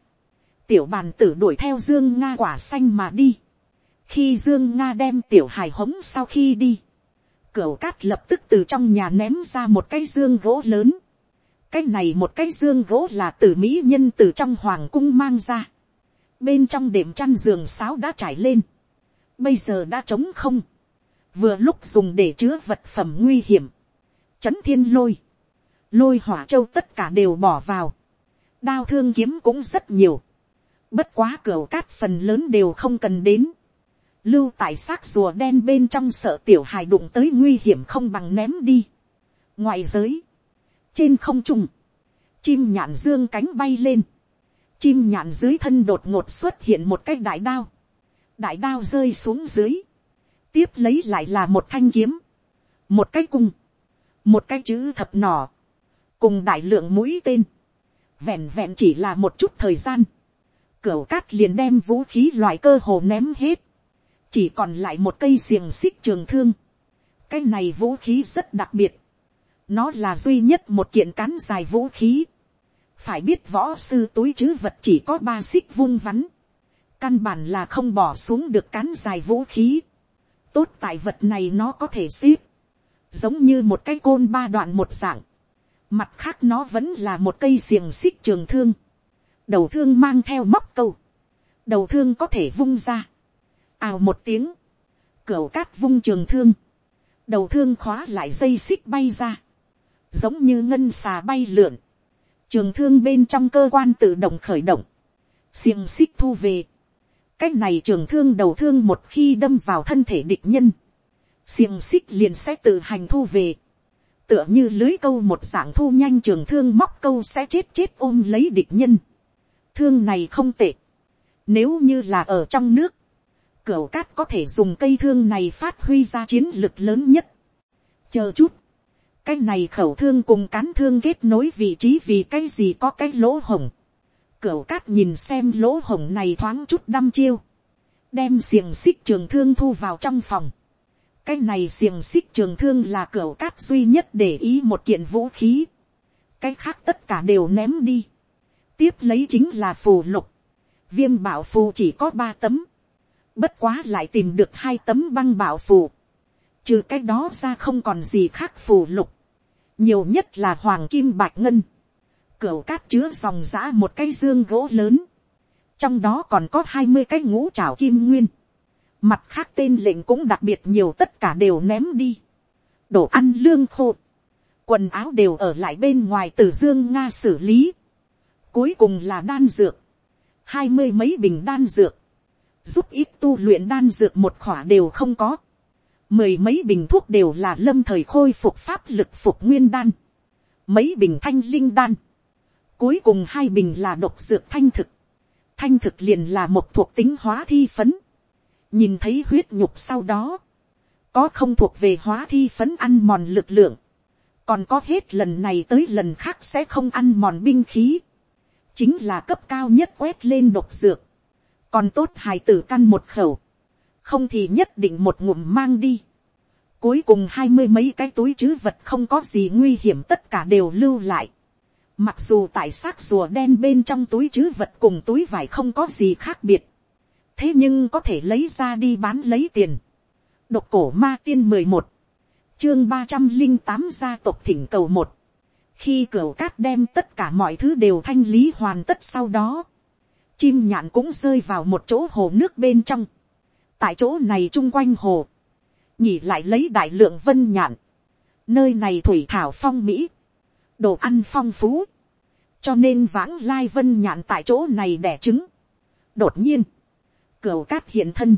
tiểu bàn tử đuổi theo dương nga quả xanh mà đi, khi dương nga đem tiểu hài hống sau khi đi, Cửu cát lập tức từ trong nhà ném ra một cái dương gỗ lớn. Cái này một cái dương gỗ là từ mỹ nhân từ trong hoàng cung mang ra. Bên trong đệm chăn giường sáo đã trải lên. Bây giờ đã trống không. Vừa lúc dùng để chứa vật phẩm nguy hiểm. Chấn thiên lôi. Lôi hỏa châu tất cả đều bỏ vào. Đao thương kiếm cũng rất nhiều. Bất quá cửa cát phần lớn đều không cần đến lưu tại xác rùa đen bên trong sợ tiểu hài đụng tới nguy hiểm không bằng ném đi. ngoài giới, trên không trung, chim nhạn dương cánh bay lên, chim nhạn dưới thân đột ngột xuất hiện một cái đại đao, đại đao rơi xuống dưới, tiếp lấy lại là một thanh kiếm, một cái cung, một cái chữ thập nỏ, cùng đại lượng mũi tên, vẹn vẹn chỉ là một chút thời gian, cửu cát liền đem vũ khí loại cơ hồ ném hết, chỉ còn lại một cây xiềng xích trường thương. cái này vũ khí rất đặc biệt nó là duy nhất một kiện cán dài vũ khí. phải biết võ sư túi chứ vật chỉ có ba xích vung vắn. căn bản là không bỏ xuống được cán dài vũ khí. tốt tại vật này nó có thể xếp. giống như một cái côn ba đoạn một dạng. mặt khác nó vẫn là một cây xiềng xích trường thương. đầu thương mang theo móc câu. đầu thương có thể vung ra ào một tiếng, cửa cát vung trường thương, đầu thương khóa lại dây xích bay ra, giống như ngân xà bay lượn, trường thương bên trong cơ quan tự động khởi động, xiềng xích thu về, cái này trường thương đầu thương một khi đâm vào thân thể địch nhân, xiềng xích liền sẽ tự hành thu về, tựa như lưới câu một dạng thu nhanh trường thương móc câu sẽ chết chết ôm lấy địch nhân. Thương này không tệ. Nếu như là ở trong nước, Cửu cát có thể dùng cây thương này phát huy ra chiến lực lớn nhất. Chờ chút. Cái này khẩu thương cùng cán thương kết nối vị trí vì cái gì có cái lỗ hồng. Cửu cát nhìn xem lỗ hồng này thoáng chút đăm chiêu. Đem xiềng xích trường thương thu vào trong phòng. Cái này xiềng xích trường thương là cửu cát duy nhất để ý một kiện vũ khí. Cái khác tất cả đều ném đi. Tiếp lấy chính là phù lục. Viêm bảo phù chỉ có ba tấm Bất quá lại tìm được hai tấm băng bảo phù. Trừ cái đó ra không còn gì khác phù lục. Nhiều nhất là hoàng kim bạch ngân. cửa cát chứa dòng giã một cái dương gỗ lớn. Trong đó còn có hai mươi cái ngũ trào kim nguyên. Mặt khác tên lệnh cũng đặc biệt nhiều tất cả đều ném đi. Đồ ăn lương khô. Quần áo đều ở lại bên ngoài từ dương Nga xử lý. Cuối cùng là đan dược. Hai mươi mấy bình đan dược giúp ít tu luyện đan dược một khỏa đều không có. Mười mấy bình thuốc đều là lâm thời khôi phục pháp lực phục nguyên đan. Mấy bình thanh linh đan. Cuối cùng hai bình là độc dược thanh thực. Thanh thực liền là một thuộc tính hóa thi phấn. Nhìn thấy huyết nhục sau đó. Có không thuộc về hóa thi phấn ăn mòn lực lượng. Còn có hết lần này tới lần khác sẽ không ăn mòn binh khí. Chính là cấp cao nhất quét lên độc dược còn tốt hài tử căn một khẩu, không thì nhất định một ngụm mang đi. Cuối cùng hai mươi mấy cái túi chứ vật không có gì nguy hiểm tất cả đều lưu lại. Mặc dù tại xác rùa đen bên trong túi chứ vật cùng túi vải không có gì khác biệt. Thế nhưng có thể lấy ra đi bán lấy tiền. Độc cổ ma tiên mười một Chương ba trăm linh tám gia tộc thỉnh cầu một Khi cửa cát đem tất cả mọi thứ đều thanh lý hoàn tất sau đó. Chim nhạn cũng rơi vào một chỗ hồ nước bên trong. Tại chỗ này chung quanh hồ. Nhỉ lại lấy đại lượng vân nhạn. Nơi này thủy thảo phong mỹ. Đồ ăn phong phú, cho nên vãng lai vân nhạn tại chỗ này đẻ trứng. đột nhiên, cửu cát hiện thân,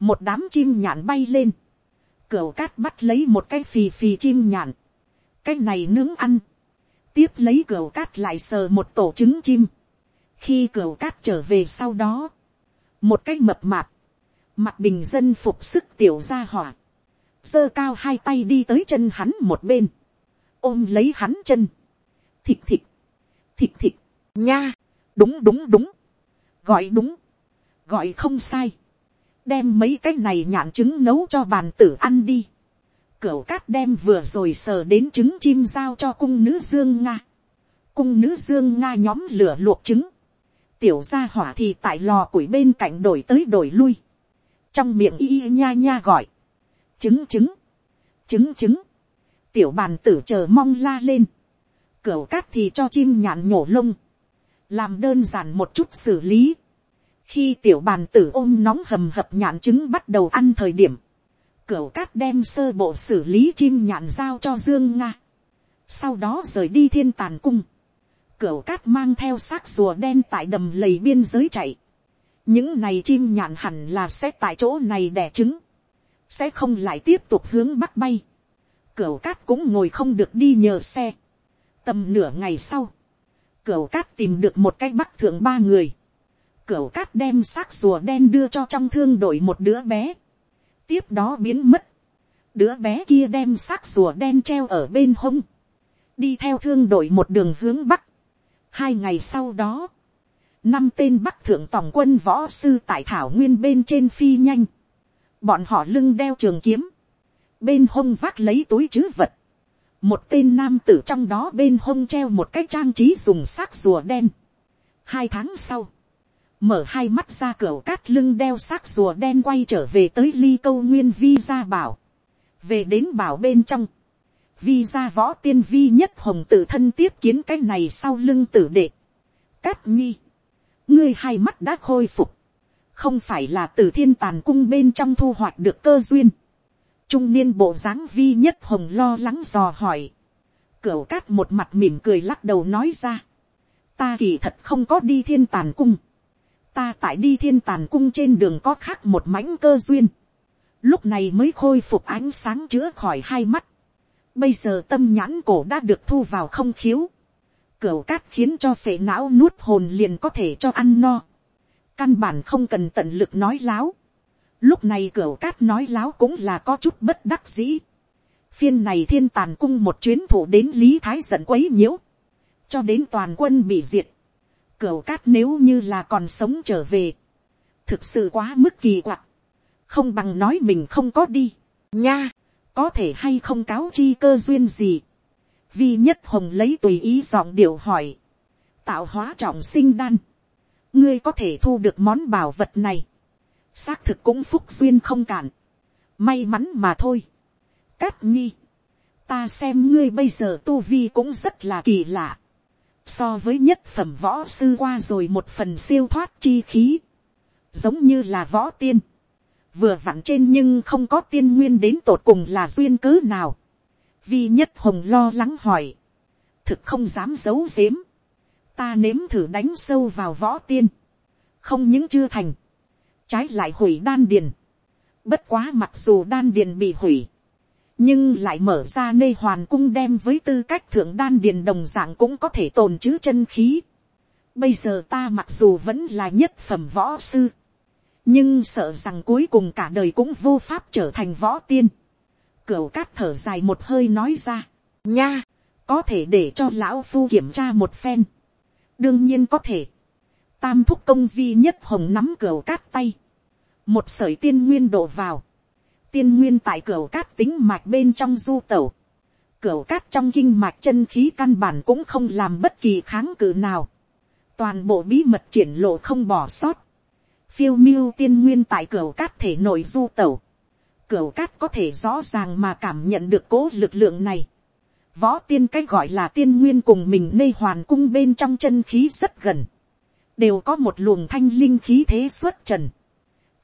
một đám chim nhạn bay lên, cửu cát bắt lấy một cái phì phì chim nhạn, cái này nướng ăn, tiếp lấy cửu cát lại sờ một tổ trứng chim, khi cửu cát trở về sau đó, một cái mập mạp, mặt bình dân phục sức tiểu ra hỏa, giơ cao hai tay đi tới chân hắn một bên, ôm lấy hắn chân, thịt thịt, thịt thịt, nha, đúng đúng đúng, gọi đúng, gọi không sai, đem mấy cái này nhạn trứng nấu cho bàn tử ăn đi, cửu cát đem vừa rồi sờ đến trứng chim giao cho cung nữ dương nga, cung nữ dương nga nhóm lửa luộc trứng, tiểu gia hỏa thì tại lò củi bên cạnh đổi tới đổi lui, trong miệng y y nha nha gọi, trứng trứng, trứng trứng, tiểu bàn tử chờ mong la lên, cửu cát thì cho chim nhạn nhổ lông, làm đơn giản một chút xử lý. khi tiểu bàn tử ôm nóng hầm hập nhạn trứng bắt đầu ăn thời điểm, cửu cát đem sơ bộ xử lý chim nhạn giao cho dương nga, sau đó rời đi thiên tàn cung, cửu cát mang theo xác rùa đen tại đầm lầy biên giới chạy, những này chim nhạn hẳn là sẽ tại chỗ này đẻ trứng, sẽ không lại tiếp tục hướng bắc bay, cửu cát cũng ngồi không được đi nhờ xe, tầm nửa ngày sau, cửu cát tìm được một cái bắc thượng ba người, cửu cát đem xác rùa đen đưa cho trong thương đội một đứa bé, tiếp đó biến mất, đứa bé kia đem xác rùa đen treo ở bên hông, đi theo thương đội một đường hướng bắc, hai ngày sau đó, năm tên bắc thượng tòng quân võ sư tại thảo nguyên bên trên phi nhanh, bọn họ lưng đeo trường kiếm, bên hông vác lấy túi chứ vật, một tên nam tử trong đó bên hông treo một cái trang trí dùng xác rùa đen. hai tháng sau, mở hai mắt ra cửa cát lưng đeo xác rùa đen quay trở về tới ly câu nguyên vi gia bảo. về đến bảo bên trong, vi gia võ tiên vi nhất hồng tự thân tiếp kiến cái này sau lưng tử đệ. cát nhi, ngươi hai mắt đã khôi phục, không phải là từ thiên tàn cung bên trong thu hoạch được cơ duyên trung niên bộ dáng vi nhất hồng lo lắng dò hỏi. Cửu cát một mặt mỉm cười lắc đầu nói ra. Ta kỳ thật không có đi thiên tàn cung. Ta tại đi thiên tàn cung trên đường có khác một mảnh cơ duyên. Lúc này mới khôi phục ánh sáng chữa khỏi hai mắt. Bây giờ tâm nhãn cổ đã được thu vào không khiếu. Cửu cát khiến cho phệ não nuốt hồn liền có thể cho ăn no. Căn bản không cần tận lực nói láo Lúc này cửu cát nói láo cũng là có chút bất đắc dĩ. Phiên này thiên tàn cung một chuyến thủ đến Lý Thái giận quấy nhiễu. Cho đến toàn quân bị diệt. cửu cát nếu như là còn sống trở về. Thực sự quá mức kỳ quặc. Không bằng nói mình không có đi. Nha, có thể hay không cáo chi cơ duyên gì. Vi nhất hồng lấy tùy ý giọng điệu hỏi. Tạo hóa trọng sinh đan. Ngươi có thể thu được món bảo vật này xác thực cũng phúc duyên không cản, may mắn mà thôi. Cát nhi, ta xem ngươi bây giờ tu vi cũng rất là kỳ lạ, so với nhất phẩm võ sư qua rồi một phần siêu thoát chi khí, giống như là võ tiên, vừa vặn trên nhưng không có tiên nguyên đến tột cùng là duyên cớ nào. Vi nhất hồng lo lắng hỏi, thực không dám giấu giếm, ta nếm thử đánh sâu vào võ tiên, không những chưa thành, trái lại hủy đan điền. Bất quá mặc dù đan điền bị hủy, nhưng lại mở ra nê hoàn cung đem với tư cách thượng đan điền đồng dạng cũng có thể tồn chứ chân khí. Bây giờ ta mặc dù vẫn là nhất phẩm võ sư, nhưng sợ rằng cuối cùng cả đời cũng vô pháp trở thành võ tiên. Cửu cát thở dài một hơi nói ra, nha, có thể để cho lão phu kiểm tra một phen. đương nhiên có thể tam thúc công vi nhất hồng nắm cửa cát tay, một sởi tiên nguyên đổ vào, tiên nguyên tại cửa cát tính mạch bên trong du tẩu, Cửu cát trong kinh mạch chân khí căn bản cũng không làm bất kỳ kháng cự nào. Toàn bộ bí mật triển lộ không bỏ sót. Phiêu miêu tiên nguyên tại cửa cát thể nội du tẩu. Cửu cát có thể rõ ràng mà cảm nhận được cố lực lượng này. Võ tiên cách gọi là tiên nguyên cùng mình nây hoàn cung bên trong chân khí rất gần. Đều có một luồng thanh linh khí thế xuất trần.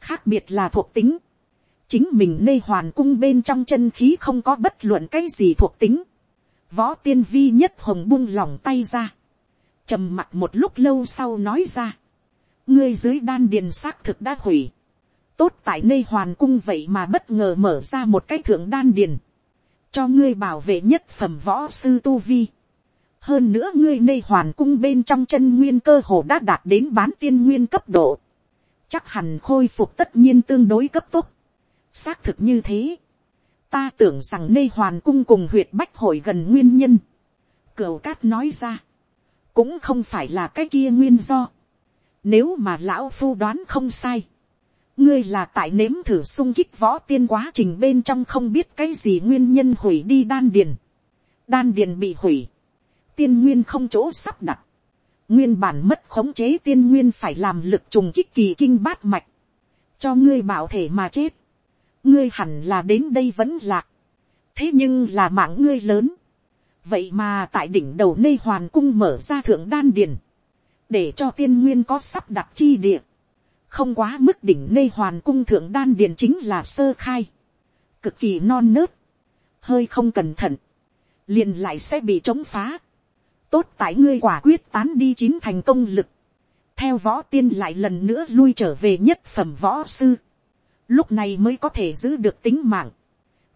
Khác biệt là thuộc tính chính mình nây hoàn cung bên trong chân khí không có bất luận cái gì thuộc tính. Võ tiên vi nhất hồng buông lỏng tay ra. trầm mặt một lúc lâu sau nói ra. ngươi dưới đan điền xác thực đã hủy tốt tại nơi hoàn cung vậy mà bất ngờ mở ra một cái thượng đan điền. cho ngươi bảo vệ nhất phẩm võ sư tu vi. hơn nữa ngươi nơi hoàn cung bên trong chân nguyên cơ hồ đã đạt đến bán tiên nguyên cấp độ. chắc hẳn khôi phục tất nhiên tương đối cấp tốc xác thực như thế, ta tưởng rằng nơi hoàn cung cùng huyệt bách hội gần nguyên nhân, cửu cát nói ra, cũng không phải là cái kia nguyên do, nếu mà lão phu đoán không sai, ngươi là tại nếm thử sung kích võ tiên quá trình bên trong không biết cái gì nguyên nhân hủy đi đan điền, đan điền bị hủy, tiên nguyên không chỗ sắp đặt, nguyên bản mất khống chế tiên nguyên phải làm lực trùng kích kỳ kinh bát mạch, cho ngươi bảo thể mà chết, ngươi hẳn là đến đây vẫn lạc, thế nhưng là mạng ngươi lớn, vậy mà tại đỉnh đầu nê hoàn cung mở ra thượng đan điền, để cho tiên nguyên có sắp đặt chi địa, không quá mức đỉnh nê hoàn cung thượng đan điền chính là sơ khai, cực kỳ non nớt, hơi không cẩn thận, liền lại sẽ bị chống phá, tốt tại ngươi quả quyết tán đi chín thành công lực, theo võ tiên lại lần nữa lui trở về nhất phẩm võ sư, lúc này mới có thể giữ được tính mạng,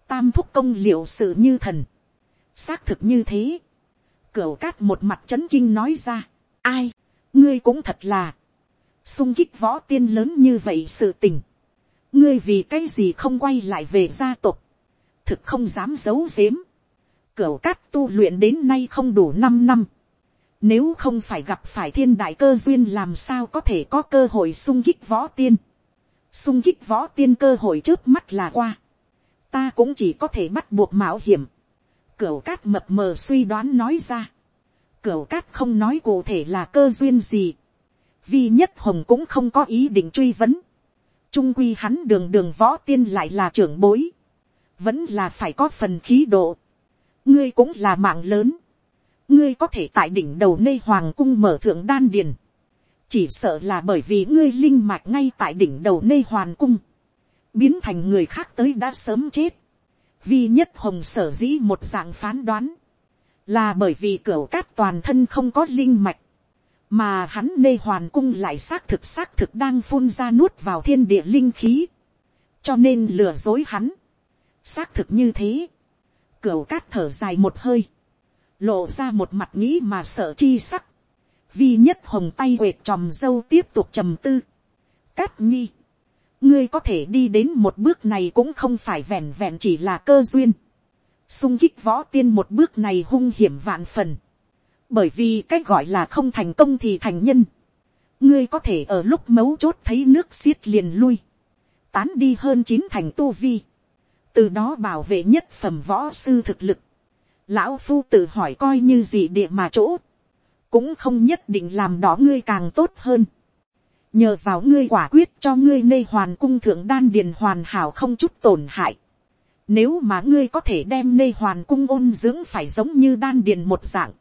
tam thúc công liệu sự như thần, xác thực như thế, cửu cát một mặt c h ấ n kinh nói ra, ai, ngươi cũng thật là, sung kích võ tiên lớn như vậy sự tình, ngươi vì cái gì không quay lại về gia tộc, thực không dám giấu giếm, cửu cát tu luyện đến nay không đủ năm năm, nếu không phải gặp phải thiên đại cơ duyên làm sao có thể có cơ hội sung kích võ tiên? Sung kích võ tiên cơ hội trước mắt là qua, ta cũng chỉ có thể bắt buộc mạo hiểm, cửu cát mập mờ suy đoán nói ra, cửu cát không nói cụ thể là cơ duyên gì, Vi nhất hồng cũng không có ý định truy vấn, trung quy hắn đường đường võ tiên lại là trưởng bối, vẫn là phải có phần khí độ, ngươi cũng là mạng lớn, ngươi có thể tại đỉnh đầu nê hoàng cung mở thượng đan điền, chỉ sợ là bởi vì ngươi linh mạch ngay tại đỉnh đầu nê hoàn cung, biến thành người khác tới đã sớm chết, Vi nhất hồng sở dĩ một dạng phán đoán, là bởi vì cửa cát toàn thân không có linh mạch, mà hắn nê hoàn cung lại xác thực xác thực đang phun ra nuốt vào thiên địa linh khí, cho nên lừa dối hắn, xác thực như thế, cửu cát thở dài một hơi, lộ ra một mặt nghĩ mà sợ chi sắc, vi nhất hồng tay quệt tròm dâu tiếp tục trầm tư. cát nhi, ngươi có thể đi đến một bước này cũng không phải vẹn vẹn chỉ là cơ duyên. sung kích võ tiên một bước này hung hiểm vạn phần bởi vì cách gọi là không thành công thì thành nhân. ngươi có thể ở lúc mấu chốt thấy nước xiết liền lui. tán đi hơn chín thành tu vi. từ đó bảo vệ nhất phẩm võ sư thực lực. lão phu tự hỏi coi như gì địa mà chỗ cũng không nhất định làm đó ngươi càng tốt hơn. nhờ vào ngươi quả quyết cho ngươi nê hoàn cung thượng đan điền hoàn hảo không chút tổn hại. nếu mà ngươi có thể đem nê hoàn cung ôn dưỡng phải giống như đan điền một dạng,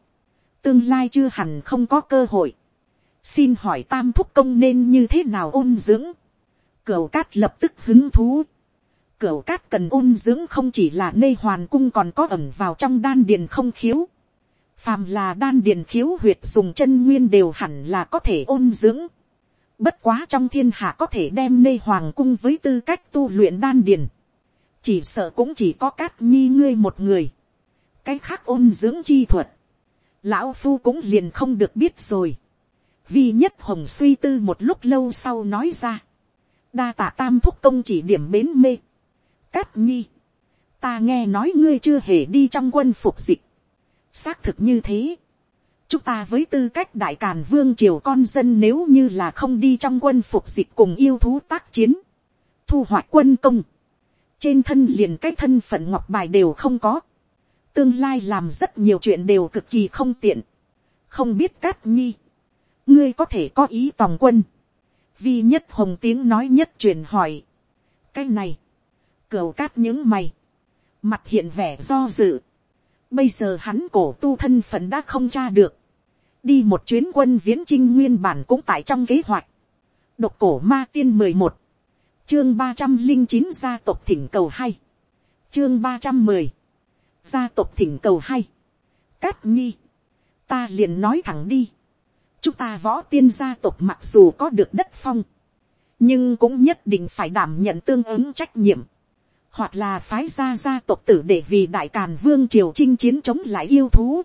tương lai chưa hẳn không có cơ hội. xin hỏi tam thúc công nên như thế nào ôn dưỡng. cửu cát lập tức hứng thú. cửu cát cần ôn dưỡng không chỉ là nơi hoàn cung còn có ẩn vào trong đan điền không khiếu phàm là đan điền khiếu huyệt dùng chân nguyên đều hẳn là có thể ôn dưỡng. Bất quá trong thiên hạ có thể đem nê hoàng cung với tư cách tu luyện đan điền. Chỉ sợ cũng chỉ có cát nhi ngươi một người. Cái khác ôn dưỡng chi thuật. Lão phu cũng liền không được biết rồi. Vì nhất hồng suy tư một lúc lâu sau nói ra. Đa tạ tam thúc công chỉ điểm bến mê. Cát nhi. Ta nghe nói ngươi chưa hề đi trong quân phục dịch xác thực như thế. chúng ta với tư cách đại càn vương triều con dân nếu như là không đi trong quân phục dịch cùng yêu thú tác chiến, thu hoạch quân công, trên thân liền cái thân phận ngọc bài đều không có, tương lai làm rất nhiều chuyện đều cực kỳ không tiện, không biết cát nhi, ngươi có thể có ý tòng quân, vi nhất hồng tiếng nói nhất truyền hỏi, cái này, cửu cát những mày, mặt hiện vẻ do dự, bây giờ hắn cổ tu thân phận đã không tra được, đi một chuyến quân viễn trinh nguyên bản cũng tại trong kế hoạch, độc cổ ma tiên mười một, chương ba trăm linh chín gia tộc thỉnh cầu hay, chương ba trăm mười, gia tộc thỉnh cầu hay, cát nhi, ta liền nói thẳng đi, chúng ta võ tiên gia tộc mặc dù có được đất phong, nhưng cũng nhất định phải đảm nhận tương ứng trách nhiệm, hoặc là phái gia gia tộc tử để vì đại càn vương triều chinh chiến chống lại yêu thú,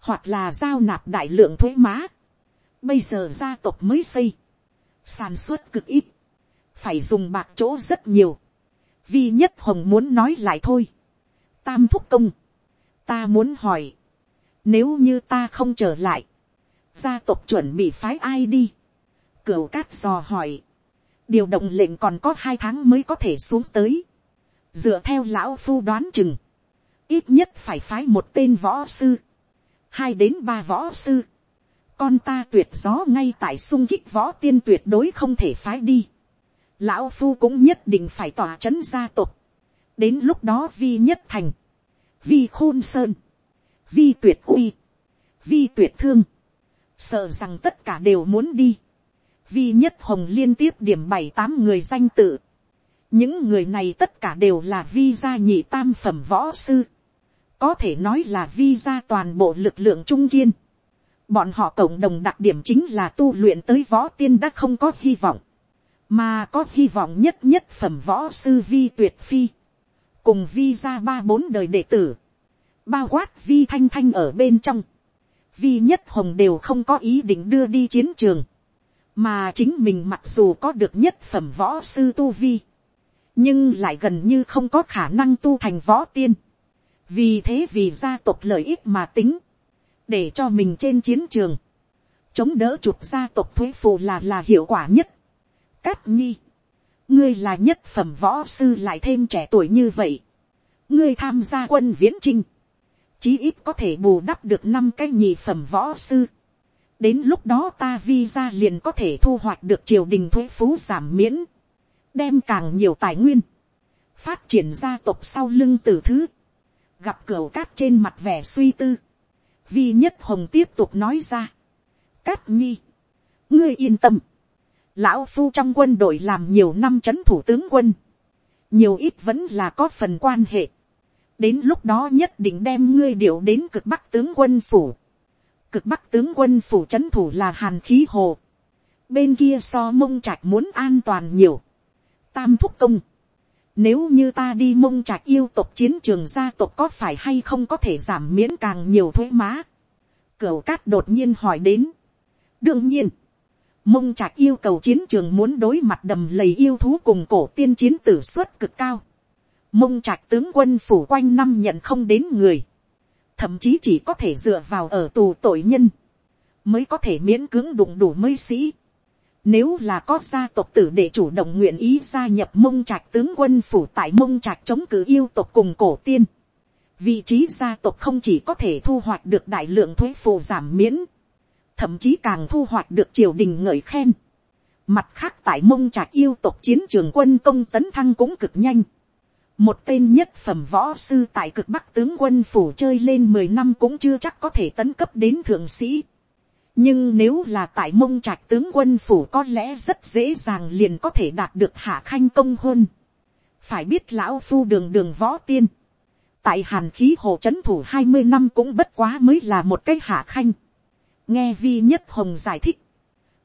hoặc là giao nạp đại lượng thuế má. Bây giờ gia tộc mới xây, sản xuất cực ít, phải dùng bạc chỗ rất nhiều. Vi nhất hồng muốn nói lại thôi. Tam thúc công, ta muốn hỏi, nếu như ta không trở lại, gia tộc chuẩn bị phái ai đi. Cửu cát dò hỏi, điều động lệnh còn có hai tháng mới có thể xuống tới. Dựa theo lão phu đoán chừng, ít nhất phải phái một tên võ sư hai đến ba võ sư, con ta tuyệt gió ngay tại sung kích võ tiên tuyệt đối không thể phái đi. Lão phu cũng nhất định phải tỏa c h ấ n gia tộc đến lúc đó vi nhất thành, vi khôn sơn, vi tuyệt uy, vi tuyệt thương, sợ rằng tất cả đều muốn đi. vi nhất hồng liên tiếp điểm bảy tám người danh tự. những người này tất cả đều là vi gia nhị tam phẩm võ sư có thể nói là vi gia toàn bộ lực lượng trung kiên. Bọn họ cộng đồng đặc điểm chính là tu luyện tới võ tiên đã không có hy vọng. Mà có hy vọng nhất nhất phẩm võ sư vi tuyệt phi. Cùng vi ra ba bốn đời đệ tử. Bao quát vi thanh thanh ở bên trong. Vi nhất hồng đều không có ý định đưa đi chiến trường. Mà chính mình mặc dù có được nhất phẩm võ sư tu vi. Nhưng lại gần như không có khả năng tu thành võ tiên vì thế vì gia tộc lợi ích mà tính, để cho mình trên chiến trường, chống đỡ chụp gia tộc thuế phù là là hiệu quả nhất. Cát nhi, ngươi là nhất phẩm võ sư lại thêm trẻ tuổi như vậy, ngươi tham gia quân viễn trinh, chí ít có thể bù đắp được năm cái nhị phẩm võ sư. đến lúc đó ta vi liền có thể thu hoạch được triều đình thuế phú giảm miễn, đem càng nhiều tài nguyên, phát triển gia tộc sau lưng t thứ, gặp cửa cát trên mặt vẻ suy tư, vi nhất hồng tiếp tục nói ra, cát nhi, ngươi yên tâm, lão phu trong quân đội làm nhiều năm c h ấ n thủ tướng quân, nhiều ít vẫn là có phần quan hệ, đến lúc đó nhất định đem ngươi điệu đến cực bắc tướng quân phủ, cực bắc tướng quân phủ c h ấ n thủ là hàn khí hồ, bên kia so mông trạch muốn an toàn nhiều, tam thúc công, nếu như ta đi mông trạch yêu tộc chiến trường gia tộc có phải hay không có thể giảm miễn càng nhiều thuế má? Cửu cát đột nhiên hỏi đến. Đương nhiên, mông trạch yêu cầu chiến trường muốn đối mặt đầm lầy yêu thú cùng cổ tiên chiến tử suất cực cao. Mông trạch tướng quân phủ quanh năm nhận không đến người. Thậm chí chỉ có thể dựa vào ở tù tội nhân. Mới có thể miễn cưỡng đụng đủ mới sĩ nếu là có gia tộc tử để chủ động nguyện ý gia nhập mông trạch tướng quân phủ tại mông trạch chống cử yêu tộc cùng cổ tiên. Vị trí gia tộc không chỉ có thể thu hoạch được đại lượng thuế phù giảm miễn. Thậm chí càng thu hoạch được triều đình ngợi khen. Mặt khác tại mông trạc yêu tộc chiến trường quân công tấn thăng cũng cực nhanh. Một tên nhất phẩm võ sư tại cực bắc tướng quân phủ chơi lên mười năm cũng chưa chắc có thể tấn cấp đến thượng sĩ nhưng nếu là tại mông trạc tướng quân phủ có lẽ rất dễ dàng liền có thể đạt được hạ khanh công hơn. phải biết lão phu đường đường võ tiên. tại hàn khí hồ chấn thủ hai mươi năm cũng bất quá mới là một cái hạ khanh nghe vi nhất hồng giải thích.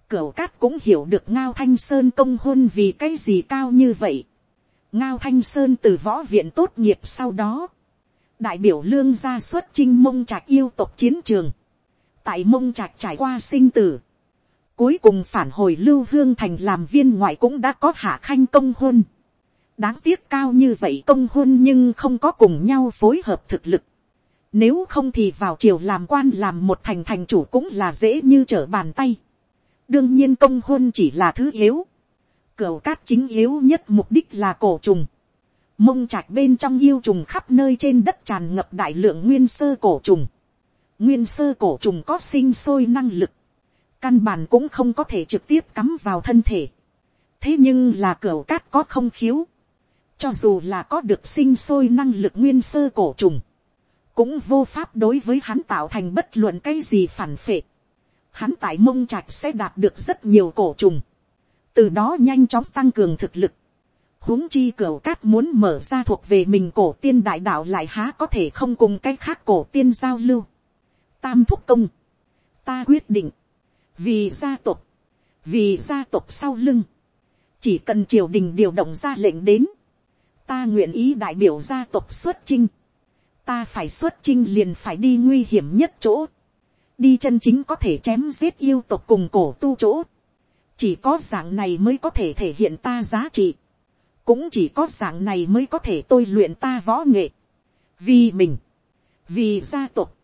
cửu cát cũng hiểu được ngao thanh sơn công hôn vì cái gì cao như vậy. ngao thanh sơn từ võ viện tốt nghiệp sau đó. đại biểu lương gia xuất chinh mông trạch yêu tộc chiến trường tại mông trạch trải qua sinh tử, cuối cùng phản hồi lưu hương thành làm viên ngoại cũng đã có hạ khanh công hôn. đáng tiếc cao như vậy công hôn nhưng không có cùng nhau phối hợp thực lực nếu không thì vào triều làm quan làm một thành thành chủ cũng là dễ như trở bàn tay. đương nhiên công hôn chỉ là thứ yếu. cửu cát chính yếu nhất mục đích là cổ trùng. mông trạch bên trong yêu trùng khắp nơi trên đất tràn ngập đại lượng nguyên sơ cổ trùng. nguyên sơ cổ trùng có sinh sôi năng lực, căn bản cũng không có thể trực tiếp cắm vào thân thể. thế nhưng là cửu cát có không khiếu, cho dù là có được sinh sôi năng lực nguyên sơ cổ trùng, cũng vô pháp đối với hắn tạo thành bất luận cái gì phản phệ. Hắn tại mông trạch sẽ đạt được rất nhiều cổ trùng, từ đó nhanh chóng tăng cường thực lực huống chi cửa cát muốn mở ra thuộc về mình cổ tiên đại đạo lại há có thể không cùng cái khác cổ tiên giao lưu. Tam thúc công. Ta quyết định. Vì gia tộc. Vì gia tộc sau lưng. Chỉ cần triều đình điều động ra lệnh đến. Ta nguyện ý đại biểu gia tộc xuất chinh. Ta phải xuất chinh liền phải đi nguy hiểm nhất chỗ. Đi chân chính có thể chém giết yêu tộc cùng cổ tu chỗ. Chỉ có dạng này mới có thể thể hiện ta giá trị. Cũng chỉ có dạng này mới có thể tôi luyện ta võ nghệ, vì mình, vì gia tộc,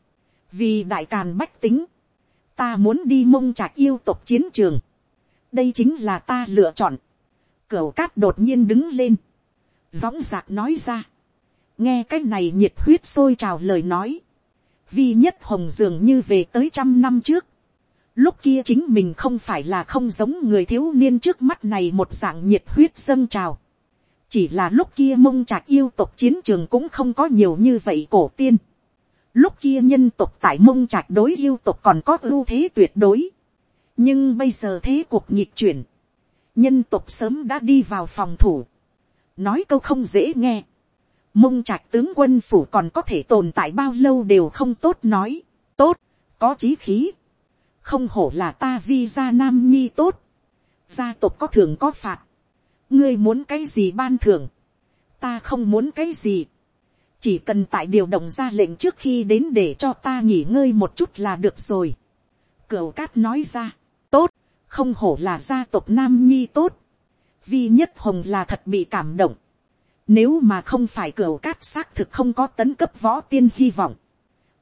vì đại càn bách tính, ta muốn đi mông trạc yêu tộc chiến trường, đây chính là ta lựa chọn, cửu cát đột nhiên đứng lên, dõng dạc nói ra, nghe cái này nhiệt huyết sôi trào lời nói, vi nhất hồng dường như về tới trăm năm trước, lúc kia chính mình không phải là không giống người thiếu niên trước mắt này một dạng nhiệt huyết dâng trào, chỉ là lúc kia mông trạc yêu tộc chiến trường cũng không có nhiều như vậy cổ tiên. lúc kia nhân tộc tại mông trạc đối yêu tộc còn có ưu thế tuyệt đối. nhưng bây giờ thế cuộc nhịp chuyển. nhân tộc sớm đã đi vào phòng thủ. nói câu không dễ nghe mông trạch tướng quân phủ còn có thể tồn tại bao lâu đều không tốt nói. tốt, có chí khí. không hổ là ta vi gia nam nhi tốt. gia tộc có thường có phạt ngươi muốn cái gì ban thưởng, ta không muốn cái gì, chỉ cần tại điều động ra lệnh trước khi đến để cho ta nghỉ ngơi một chút là được rồi. Cửu cát nói ra, tốt, không hổ là gia tộc nam nhi tốt, vi nhất hồng là thật bị cảm động, nếu mà không phải cửa cát xác thực không có tấn cấp võ tiên hy vọng,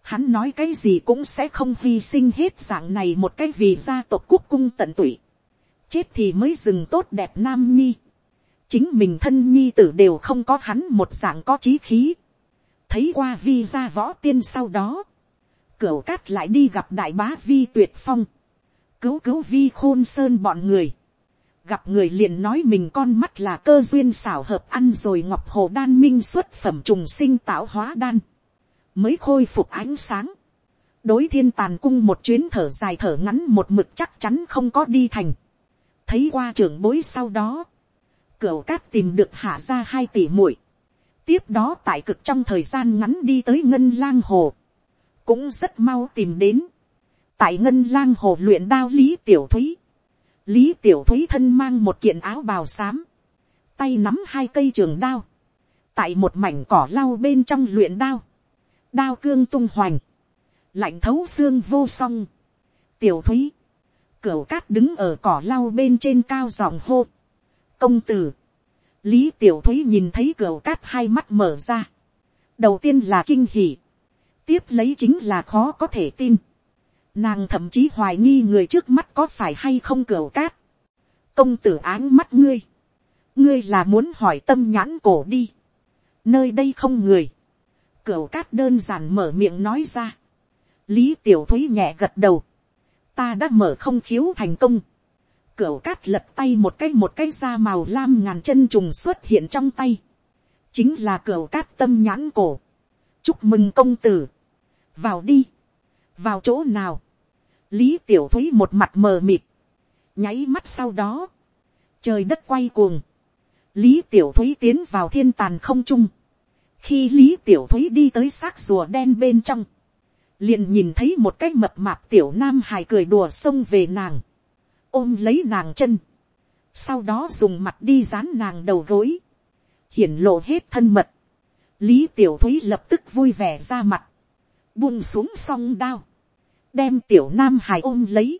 hắn nói cái gì cũng sẽ không hy sinh hết dạng này một cái vì gia tộc quốc cung tận tụy, chết thì mới dừng tốt đẹp nam nhi. Chính mình thân nhi tử đều không có hắn một dạng có trí khí. thấy qua vi ra võ tiên sau đó, cửu cát lại đi gặp đại bá vi tuyệt phong, cứu cứu vi khôn sơn bọn người, gặp người liền nói mình con mắt là cơ duyên xảo hợp ăn rồi ngọc hồ đan minh xuất phẩm trùng sinh tạo hóa đan, mới khôi phục ánh sáng, đối thiên tàn cung một chuyến thở dài thở ngắn một mực chắc chắn không có đi thành, thấy qua trưởng bối sau đó, cửa cát tìm được hạ ra hai tỷ muội. Tiếp đó tại cực trong thời gian ngắn đi tới ngân lang hồ. Cũng rất mau tìm đến. Tại ngân lang hồ luyện đao Lý Tiểu Thúy. Lý Tiểu Thúy thân mang một kiện áo bào xám. Tay nắm hai cây trường đao. Tại một mảnh cỏ lau bên trong luyện đao. Đao cương tung hoành. Lạnh thấu xương vô song. Tiểu Thúy. Cửu cát đứng ở cỏ lau bên trên cao giọng hô công tử. lý tiểu thúy nhìn thấy cửu cát hai mắt mở ra. đầu tiên là kinh hỉ. tiếp lấy chính là khó có thể tin nàng thậm chí hoài nghi người trước mắt có phải hay không cửa cát. công tử áng mắt ngươi. ngươi là muốn hỏi tâm nhãn cổ đi. nơi đây không người. cửa cát đơn giản mở miệng nói ra. lý tiểu thúy nhẹ gật đầu. ta đã mở không khiếu thành công Cửu cát lật tay một cái một cái da màu lam ngàn chân trùng xuất hiện trong tay. Chính là cửu cát tâm nhãn cổ. Chúc mừng công tử. Vào đi. Vào chỗ nào. Lý tiểu thúy một mặt mờ mịt. Nháy mắt sau đó. Trời đất quay cuồng. Lý tiểu thúy tiến vào thiên tàn không trung. Khi Lý tiểu thúy đi tới xác rùa đen bên trong liền nhìn thấy một cái mập mạp tiểu nam hài cười đùa xông về nàng ôm lấy nàng chân, sau đó dùng mặt đi dán nàng đầu gối, hiển lộ hết thân mật, lý tiểu thúy lập tức vui vẻ ra mặt, buông xuống song đao, đem tiểu nam hải ôm lấy,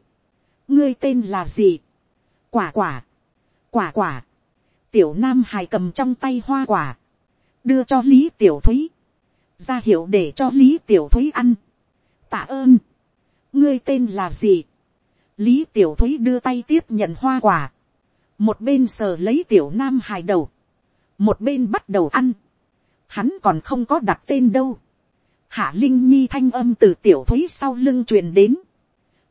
ngươi tên là gì, quả quả, quả quả, tiểu nam hải cầm trong tay hoa quả, đưa cho lý tiểu thúy, ra hiệu để cho lý tiểu thúy ăn, tạ ơn, ngươi tên là gì, lý tiểu thúy đưa tay tiếp nhận hoa quả, một bên sờ lấy tiểu nam hài đầu, một bên bắt đầu ăn, hắn còn không có đặt tên đâu, hạ linh nhi thanh âm từ tiểu thúy sau lưng truyền đến,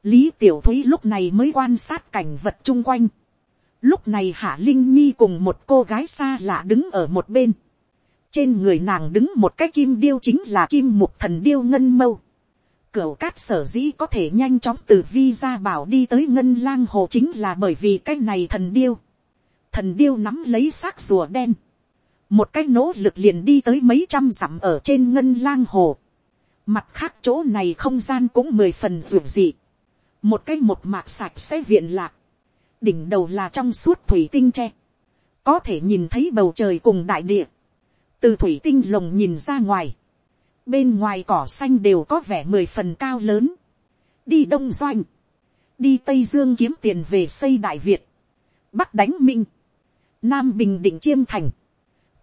lý tiểu thúy lúc này mới quan sát cảnh vật chung quanh, lúc này hạ linh nhi cùng một cô gái xa lạ đứng ở một bên, trên người nàng đứng một cái kim điêu chính là kim mục thần điêu ngân mâu, Cửu cát sở dĩ có thể nhanh chóng từ vi ra bảo đi tới ngân lang hồ chính là bởi vì cái này thần điêu. Thần điêu nắm lấy xác rùa đen. Một cái nỗ lực liền đi tới mấy trăm dặm ở trên ngân lang hồ. Mặt khác chỗ này không gian cũng mười phần ruột dị. Một cái một mạc sạch sẽ viện lạc. Đỉnh đầu là trong suốt thủy tinh tre. Có thể nhìn thấy bầu trời cùng đại địa. Từ thủy tinh lồng nhìn ra ngoài. Bên ngoài cỏ xanh đều có vẻ mười phần cao lớn, đi đông doanh, đi tây dương kiếm tiền về xây đại việt, bắc đánh minh, nam bình định chiêm thành,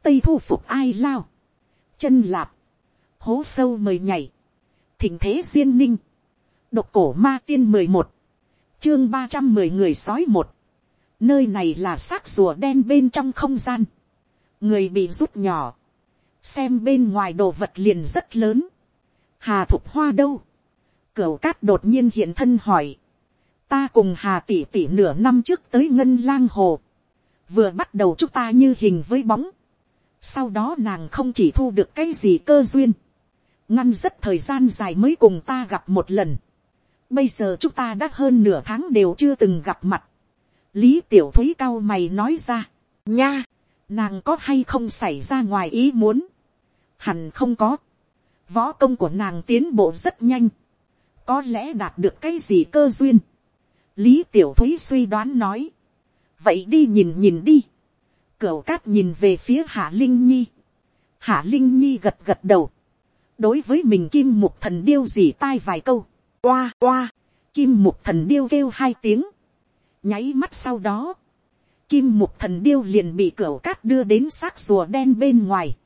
tây thu phục ai lao, chân lạp, hố sâu mời nhảy, thỉnh thế duyên ninh, độc cổ ma tiên mười một, chương ba trăm mười người sói một, nơi này là xác rùa đen bên trong không gian, người bị rút nhỏ, xem bên ngoài đồ vật liền rất lớn. hà thục hoa đâu. cửa cát đột nhiên hiện thân hỏi. ta cùng hà tỷ tỷ nửa năm trước tới ngân lang hồ. vừa bắt đầu chúng ta như hình với bóng. sau đó nàng không chỉ thu được cái gì cơ duyên ngăn rất thời gian dài mới cùng ta gặp một lần. bây giờ chúng ta đã hơn nửa tháng đều chưa từng gặp mặt. lý tiểu thúy cao mày nói ra. nha nàng có hay không xảy ra ngoài ý muốn, hẳn không có, võ công của nàng tiến bộ rất nhanh, có lẽ đạt được cái gì cơ duyên, lý tiểu thúy suy đoán nói, vậy đi nhìn nhìn đi, cửu cát nhìn về phía hạ linh nhi, hạ linh nhi gật gật đầu, đối với mình kim mục thần điêu dì tai vài câu, oa oa, kim mục thần điêu kêu hai tiếng, nháy mắt sau đó, kim mục thần điêu liền bị cửa cát đưa đến xác rùa đen bên ngoài.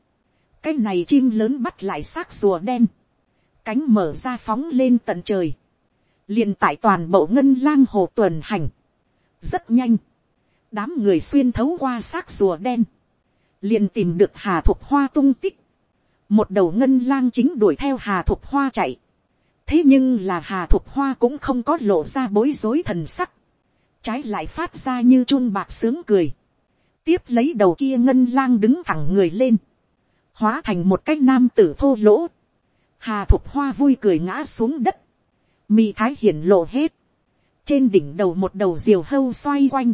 cái này chim lớn bắt lại xác rùa đen. cánh mở ra phóng lên tận trời. liền tại toàn bộ ngân lang hồ tuần hành. rất nhanh. đám người xuyên thấu qua xác rùa đen. liền tìm được hà thục hoa tung tích một đầu ngân lang chính đuổi theo hà thục hoa chạy. thế nhưng là hà thục hoa cũng không có lộ ra bối rối thần sắc. Trái lại phát ra như chun bạc sướng cười, tiếp lấy đầu kia ngân lang đứng thẳng người lên, hóa thành một cái nam tử thô lỗ, hà thục hoa vui cười ngã xuống đất, mì thái hiển lộ hết, trên đỉnh đầu một đầu diều hâu xoay quanh,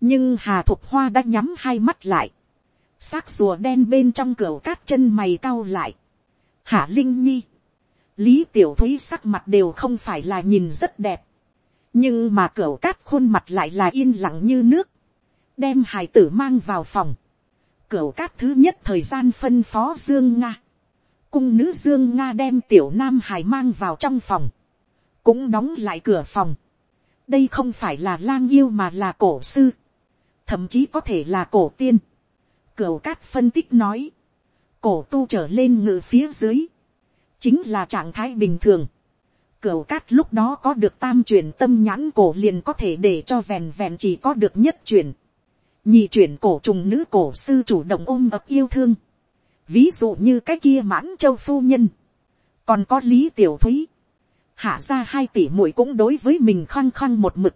nhưng hà thục hoa đã nhắm hai mắt lại, xác rùa đen bên trong cửa cát chân mày cau lại, hạ linh nhi, lý tiểu thúy sắc mặt đều không phải là nhìn rất đẹp, nhưng mà cửa cát khuôn mặt lại là yên lặng như nước, đem hải tử mang vào phòng, cửa cát thứ nhất thời gian phân phó dương nga, cung nữ dương nga đem tiểu nam hải mang vào trong phòng, cũng đóng lại cửa phòng, đây không phải là lang yêu mà là cổ sư, thậm chí có thể là cổ tiên, cửu cát phân tích nói, cổ tu trở lên ngự phía dưới, chính là trạng thái bình thường, Cửu cát lúc đó có được tam chuyển tâm nhãn cổ liền có thể để cho vẹn vẹn chỉ có được nhất chuyển. Nhị chuyển cổ trùng nữ cổ sư chủ động ôm ập yêu thương. Ví dụ như cái kia mãn châu phu nhân. Còn có lý tiểu thúy. Hạ ra hai tỷ muội cũng đối với mình khăng khăng một mực.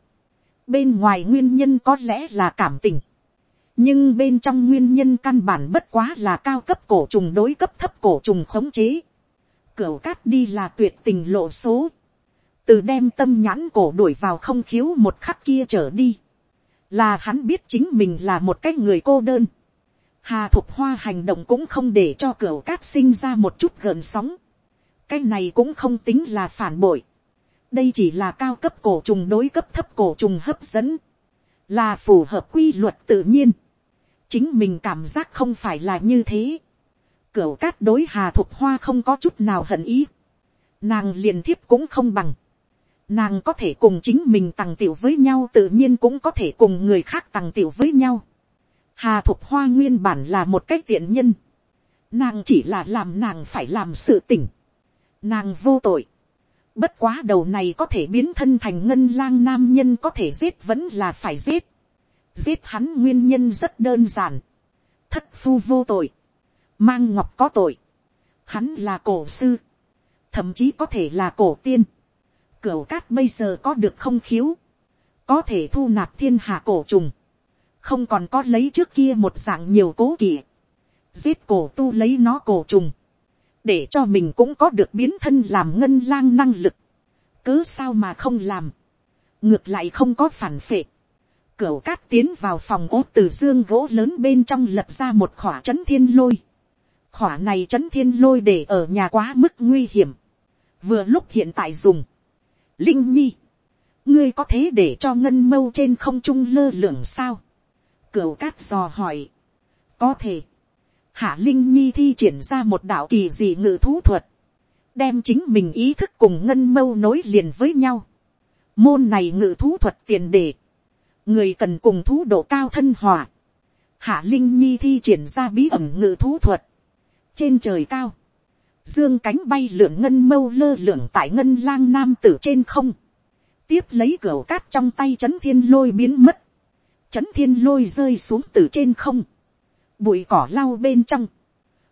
Bên ngoài nguyên nhân có lẽ là cảm tình. Nhưng bên trong nguyên nhân căn bản bất quá là cao cấp cổ trùng đối cấp thấp cổ trùng khống chế Cửu cát đi là tuyệt tình lộ số. Từ đem tâm nhãn cổ đuổi vào không khiếu một khắc kia trở đi. Là hắn biết chính mình là một cái người cô đơn. Hà Thục Hoa hành động cũng không để cho cửu cát sinh ra một chút gợn sóng. Cái này cũng không tính là phản bội. Đây chỉ là cao cấp cổ trùng đối cấp thấp cổ trùng hấp dẫn. Là phù hợp quy luật tự nhiên. Chính mình cảm giác không phải là như thế. Cửu cát đối hà thục hoa không có chút nào hận ý. Nàng liền thiếp cũng không bằng. Nàng có thể cùng chính mình tàng tiểu với nhau, tự nhiên cũng có thể cùng người khác tàng tiểu với nhau. Hà thục hoa nguyên bản là một cách tiện nhân. Nàng chỉ là làm nàng phải làm sự tỉnh. Nàng vô tội. Bất quá đầu này có thể biến thân thành ngân lang nam nhân có thể giết vẫn là phải giết. Giết hắn nguyên nhân rất đơn giản. Thất phu vô tội, mang ngọc có tội, hắn là cổ sư, thậm chí có thể là cổ tiên, cửu cát bây giờ có được không khiếu, có thể thu nạp thiên hạ cổ trùng, không còn có lấy trước kia một dạng nhiều cố kỵ, giết cổ tu lấy nó cổ trùng, để cho mình cũng có được biến thân làm ngân lang năng lực, cứ sao mà không làm, ngược lại không có phản phệ, Cửu cát tiến vào phòng ốt từ dương gỗ lớn bên trong lật ra một khỏa trấn thiên lôi. Khỏa này trấn thiên lôi để ở nhà quá mức nguy hiểm. Vừa lúc hiện tại dùng. Linh nhi. Ngươi có thế để cho ngân mâu trên không trung lơ lửng sao? Cửu cát dò hỏi. Có thể. Hạ Linh Nhi thi triển ra một đạo kỳ dị ngự thú thuật. Đem chính mình ý thức cùng ngân mâu nối liền với nhau. Môn này ngự thú thuật tiền đề người cần cùng thú độ cao thân hòa. Hạ Linh Nhi thi triển ra bí ẩn ngự thú thuật. Trên trời cao, dương cánh bay lượn ngân mâu lơ lượn tại ngân lang nam tử trên không. Tiếp lấy cửa cát trong tay chấn thiên lôi biến mất. Chấn thiên lôi rơi xuống từ trên không. Bụi cỏ lau bên trong.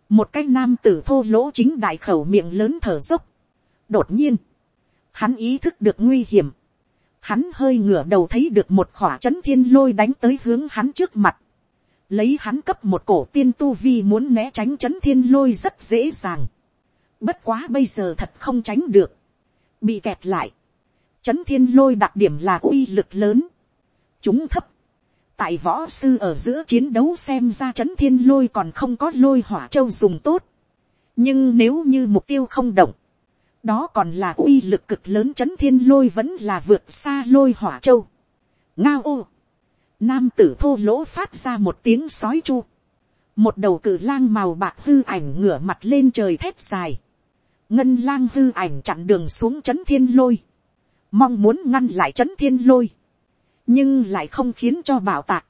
Một cái nam tử thô lỗ chính đại khẩu miệng lớn thở dốc. Đột nhiên, hắn ý thức được nguy hiểm hắn hơi ngửa đầu thấy được một khỏa c h ấ n thiên lôi đánh tới hướng hắn trước mặt, lấy hắn cấp một cổ tiên tu vi muốn né tránh c h ấ n thiên lôi rất dễ dàng, bất quá bây giờ thật không tránh được, bị kẹt lại, c h ấ n thiên lôi đặc điểm là uy lực lớn, chúng thấp, tại võ sư ở giữa chiến đấu xem ra c h ấ n thiên lôi còn không có lôi hỏa châu dùng tốt, nhưng nếu như mục tiêu không động, đó còn là uy lực cực lớn chấn thiên lôi vẫn là vượt xa lôi hỏa châu. ngao ô, nam tử thô lỗ phát ra một tiếng sói chu, một đầu cử lang màu bạc hư ảnh ngửa mặt lên trời thép dài, ngân lang hư ảnh chặn đường xuống chấn thiên lôi, mong muốn ngăn lại chấn thiên lôi, nhưng lại không khiến cho bảo tạc,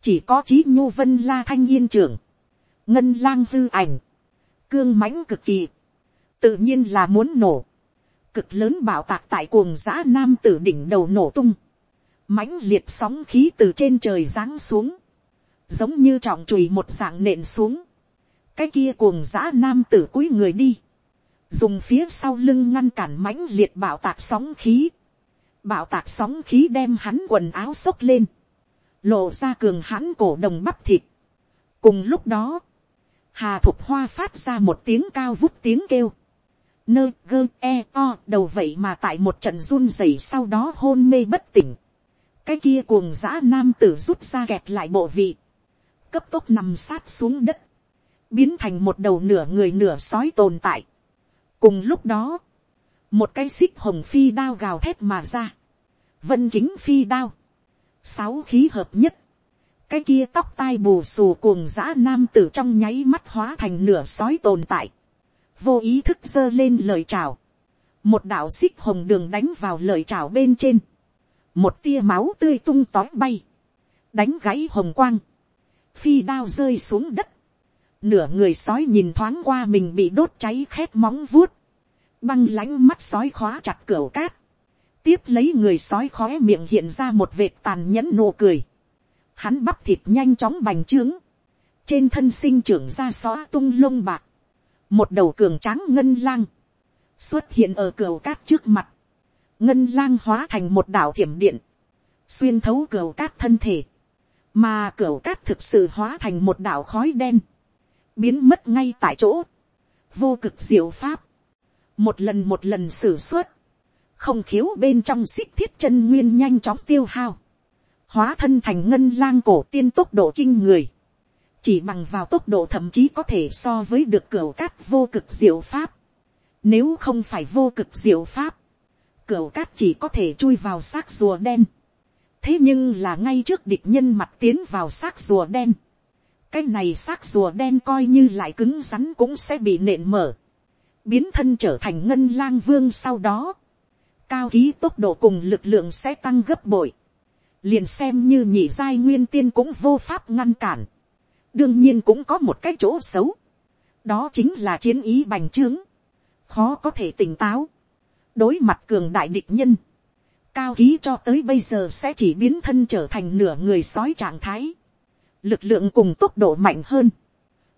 chỉ có chí nhu vân la thanh yên trưởng, ngân lang hư ảnh, cương mãnh cực kỳ, tự nhiên là muốn nổ, cực lớn bảo tạc tại cuồng giã nam tử đỉnh đầu nổ tung, mãnh liệt sóng khí từ trên trời giáng xuống, giống như trọng chùy một dạng nện xuống, cái kia cuồng giã nam tử cúi người đi, dùng phía sau lưng ngăn cản mãnh liệt bảo tạc sóng khí, bảo tạc sóng khí đem hắn quần áo xốc lên, lộ ra cường hắn cổ đồng bắp thịt. cùng lúc đó, hà thục hoa phát ra một tiếng cao vút tiếng kêu, nơ gơ e o đầu vậy mà tại một trận run rẩy sau đó hôn mê bất tỉnh. cái kia cuồng dã nam tử rút ra kẹt lại bộ vị, cấp tốc nằm sát xuống đất, biến thành một đầu nửa người nửa sói tồn tại. cùng lúc đó, một cái xích hồng phi đao gào thét mà ra, vân kính phi đao, sáu khí hợp nhất, cái kia tóc tai bù xù cuồng dã nam tử trong nháy mắt hóa thành nửa sói tồn tại, vô ý thức giơ lên lời chào, một đạo xích hồng đường đánh vào lời chào bên trên, một tia máu tươi tung tói bay, đánh gãy hồng quang, phi đao rơi xuống đất, nửa người sói nhìn thoáng qua mình bị đốt cháy khét móng vuốt, băng lãnh mắt sói khóa chặt cửa cát, tiếp lấy người sói khói miệng hiện ra một vệt tàn nhẫn nụ cười, hắn bắp thịt nhanh chóng bành trướng, trên thân sinh trưởng ra xóa tung lông bạc, một đầu cường tráng ngân lang, xuất hiện ở cửa cát trước mặt, ngân lang hóa thành một đảo thiểm điện, xuyên thấu cửa cát thân thể, mà cửa cát thực sự hóa thành một đảo khói đen, biến mất ngay tại chỗ, vô cực diệu pháp, một lần một lần xử suất, không khiếu bên trong xích thiết chân nguyên nhanh chóng tiêu hao, hóa thân thành ngân lang cổ tiên tốc độ kinh người, chỉ bằng vào tốc độ thậm chí có thể so với được cửa cát vô cực diệu pháp. Nếu không phải vô cực diệu pháp, cửa cát chỉ có thể chui vào xác rùa đen. thế nhưng là ngay trước địch nhân mặt tiến vào xác rùa đen. cái này xác rùa đen coi như lại cứng rắn cũng sẽ bị nện mở. biến thân trở thành ngân lang vương sau đó. cao ký tốc độ cùng lực lượng sẽ tăng gấp bội. liền xem như nhị giai nguyên tiên cũng vô pháp ngăn cản đương nhiên cũng có một cái chỗ xấu, đó chính là chiến ý bành trướng, khó có thể tỉnh táo, đối mặt cường đại địch nhân, cao ký cho tới bây giờ sẽ chỉ biến thân trở thành nửa người sói trạng thái, lực lượng cùng tốc độ mạnh hơn,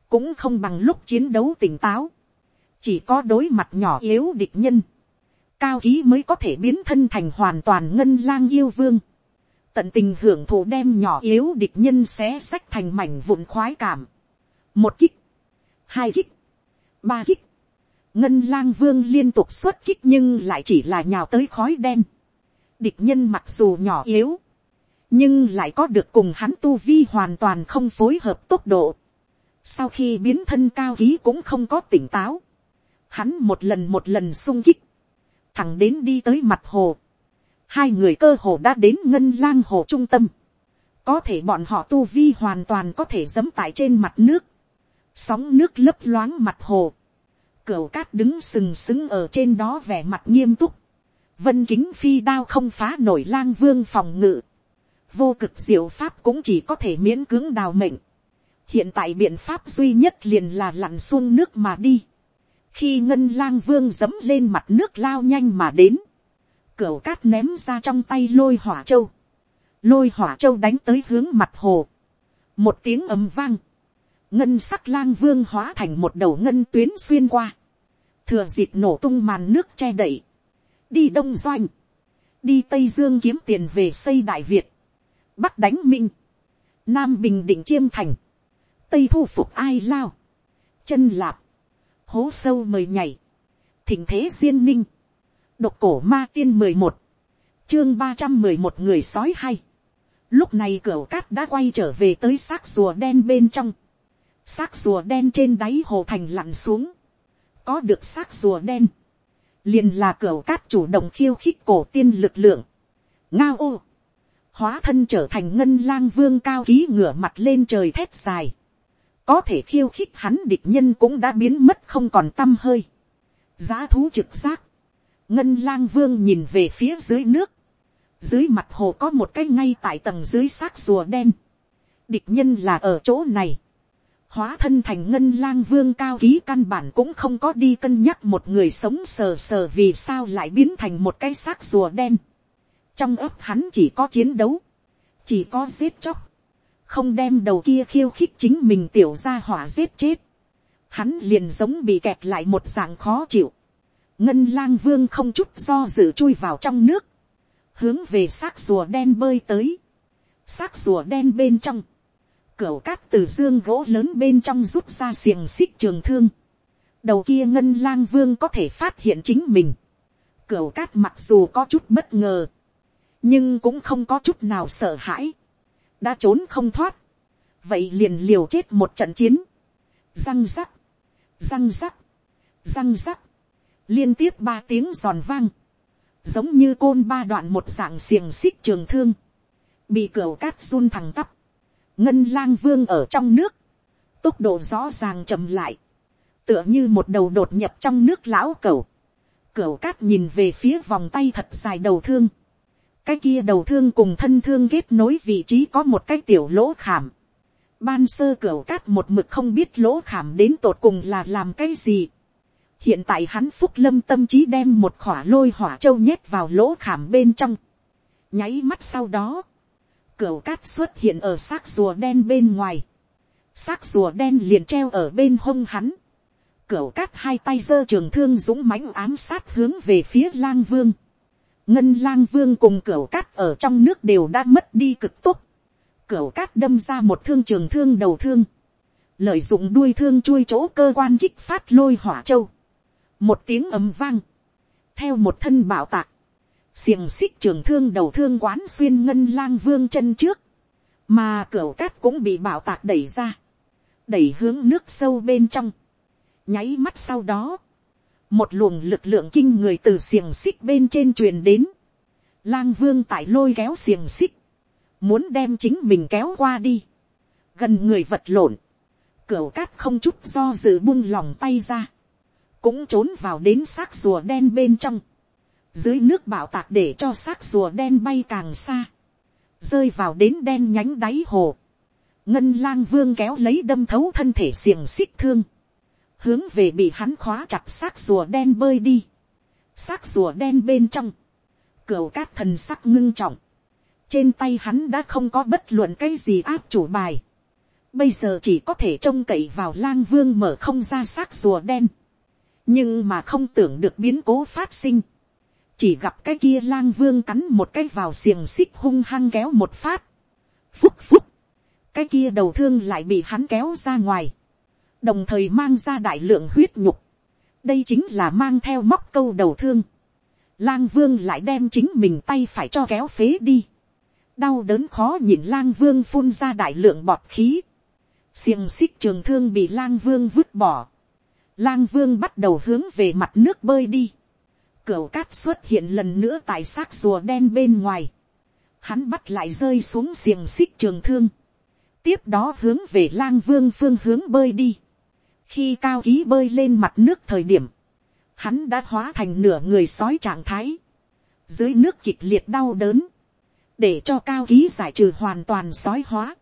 cũng không bằng lúc chiến đấu tỉnh táo, chỉ có đối mặt nhỏ yếu địch nhân, cao ký mới có thể biến thân thành hoàn toàn ngân lang yêu vương, tận tình hưởng thụ đem nhỏ yếu địch nhân xé sách thành mảnh vụn khoái cảm, một kích, hai kích, ba kích, ngân lang vương liên tục xuất kích nhưng lại chỉ là nhào tới khói đen, địch nhân mặc dù nhỏ yếu, nhưng lại có được cùng hắn tu vi hoàn toàn không phối hợp tốc độ. Sau khi biến thân cao ký cũng không có tỉnh táo, hắn một lần một lần sung kích, thẳng đến đi tới mặt hồ. Hai người cơ hồ đã đến ngân lang hồ trung tâm. Có thể bọn họ tu vi hoàn toàn có thể dẫm tại trên mặt nước. Sóng nước lấp loáng mặt hồ. Cửu cát đứng sừng sững ở trên đó vẻ mặt nghiêm túc. Vân kính phi đao không phá nổi lang vương phòng ngự. Vô cực diệu pháp cũng chỉ có thể miễn cưỡng đào mệnh. Hiện tại biện pháp duy nhất liền là lặn xuống nước mà đi khi ngân lang vương dẫm lên mặt nước lao nhanh mà đến, cửu cát ném ra trong tay lôi hỏa châu, lôi hỏa châu đánh tới hướng mặt hồ, một tiếng ầm vang, ngân sắc lang vương hóa thành một đầu ngân tuyến xuyên qua, thừa dịp nổ tung màn nước che đậy, đi đông doanh, đi tây dương kiếm tiền về xây đại việt, bắc đánh minh, nam bình định chiêm thành, tây thu phục ai lao, chân lạp, hố sâu mời nhảy, thỉnh thế duyên ninh, độc cổ ma tiên mười một, chương ba trăm mười một người sói hay, lúc này cửa cát đã quay trở về tới xác rùa đen bên trong, xác rùa đen trên đáy hồ thành lặn xuống, có được xác rùa đen, liền là cửa cát chủ động khiêu khích cổ tiên lực lượng, ngao ô, hóa thân trở thành ngân lang vương cao ký ngửa mặt lên trời thét dài, có thể khiêu khích hắn địch nhân cũng đã biến mất không còn t â m hơi. giá thú trực giác, ngân lang vương nhìn về phía dưới nước, dưới mặt hồ có một cái ngay tại tầng dưới xác rùa đen, địch nhân là ở chỗ này, hóa thân thành ngân lang vương cao ký căn bản cũng không có đi cân nhắc một người sống sờ sờ vì sao lại biến thành một cái xác rùa đen. trong ấp hắn chỉ có chiến đấu, chỉ có giết chóc, không đem đầu kia khiêu khích chính mình tiểu ra hỏa giết chết, hắn liền giống bị kẹt lại một dạng khó chịu, ngân lang vương không chút do dự chui vào trong nước, hướng về xác rùa đen bơi tới, xác rùa đen bên trong, cửa cát từ dương gỗ lớn bên trong rút ra xiềng xích trường thương, đầu kia ngân lang vương có thể phát hiện chính mình, cửa cát mặc dù có chút bất ngờ, nhưng cũng không có chút nào sợ hãi, đã trốn không thoát, vậy liền liều chết một trận chiến, răng rắc, răng rắc, răng rắc, liên tiếp ba tiếng giòn vang, giống như côn ba đoạn một dạng xiềng xích trường thương, bị cửa cát run thẳng tắp, ngân lang vương ở trong nước, tốc độ rõ ràng chậm lại, tựa như một đầu đột nhập trong nước lão cầu, cửa cát nhìn về phía vòng tay thật dài đầu thương, cái kia đầu thương cùng thân thương kết nối vị trí có một cái tiểu lỗ khảm. Ban sơ cửa cát một mực không biết lỗ khảm đến tột cùng là làm cái gì. Hiện tại hắn phúc lâm tâm trí đem một khỏa lôi hỏa châu nhét vào lỗ khảm bên trong. Nháy mắt sau đó, cửa cát xuất hiện ở xác rùa đen bên ngoài. xác rùa đen liền treo ở bên hông hắn. cửa cát hai tay giơ trường thương dũng mãnh ám sát hướng về phía lang vương ngân lang vương cùng cửa cát ở trong nước đều đã mất đi cực tốt. cửa cát đâm ra một thương trường thương đầu thương. lợi dụng đuôi thương chui chỗ cơ quan kích phát lôi hỏa châu một tiếng ầm vang. theo một thân bảo tạc. xiềng xích trường thương đầu thương quán xuyên ngân lang vương chân trước. mà cửa cát cũng bị bảo tạc đẩy ra. đẩy hướng nước sâu bên trong. nháy mắt sau đó một luồng lực lượng kinh người từ xiềng xích bên trên truyền đến, lang vương tại lôi kéo xiềng xích, muốn đem chính mình kéo qua đi, gần người vật lộn, cửa cát không chút do dự buông lòng tay ra, cũng trốn vào đến xác rùa đen bên trong, dưới nước bảo tạc để cho xác rùa đen bay càng xa, rơi vào đến đen nhánh đáy hồ, ngân lang vương kéo lấy đâm thấu thân thể xiềng xích thương, hướng về bị hắn khóa chặt xác rùa đen bơi đi, xác rùa đen bên trong, cửa cát thần sắc ngưng trọng, trên tay hắn đã không có bất luận cái gì áp chủ bài, bây giờ chỉ có thể trông cậy vào lang vương mở không ra xác rùa đen, nhưng mà không tưởng được biến cố phát sinh, chỉ gặp cái kia lang vương cắn một cái vào xiềng xích hung hăng kéo một phát, phúc phúc, cái kia đầu thương lại bị hắn kéo ra ngoài, đồng thời mang ra đại lượng huyết nhục, đây chính là mang theo móc câu đầu thương, lang vương lại đem chính mình tay phải cho kéo phế đi, đau đớn khó nhìn lang vương phun ra đại lượng bọt khí, xiềng xích trường thương bị lang vương vứt bỏ, lang vương bắt đầu hướng về mặt nước bơi đi, cửu cát xuất hiện lần nữa tại xác rùa đen bên ngoài, hắn bắt lại rơi xuống xiềng xích trường thương, tiếp đó hướng về lang vương phương hướng bơi đi, khi cao ký bơi lên mặt nước thời điểm, hắn đã hóa thành nửa người sói trạng thái, dưới nước kịch liệt đau đớn, để cho cao ký giải trừ hoàn toàn sói hóa,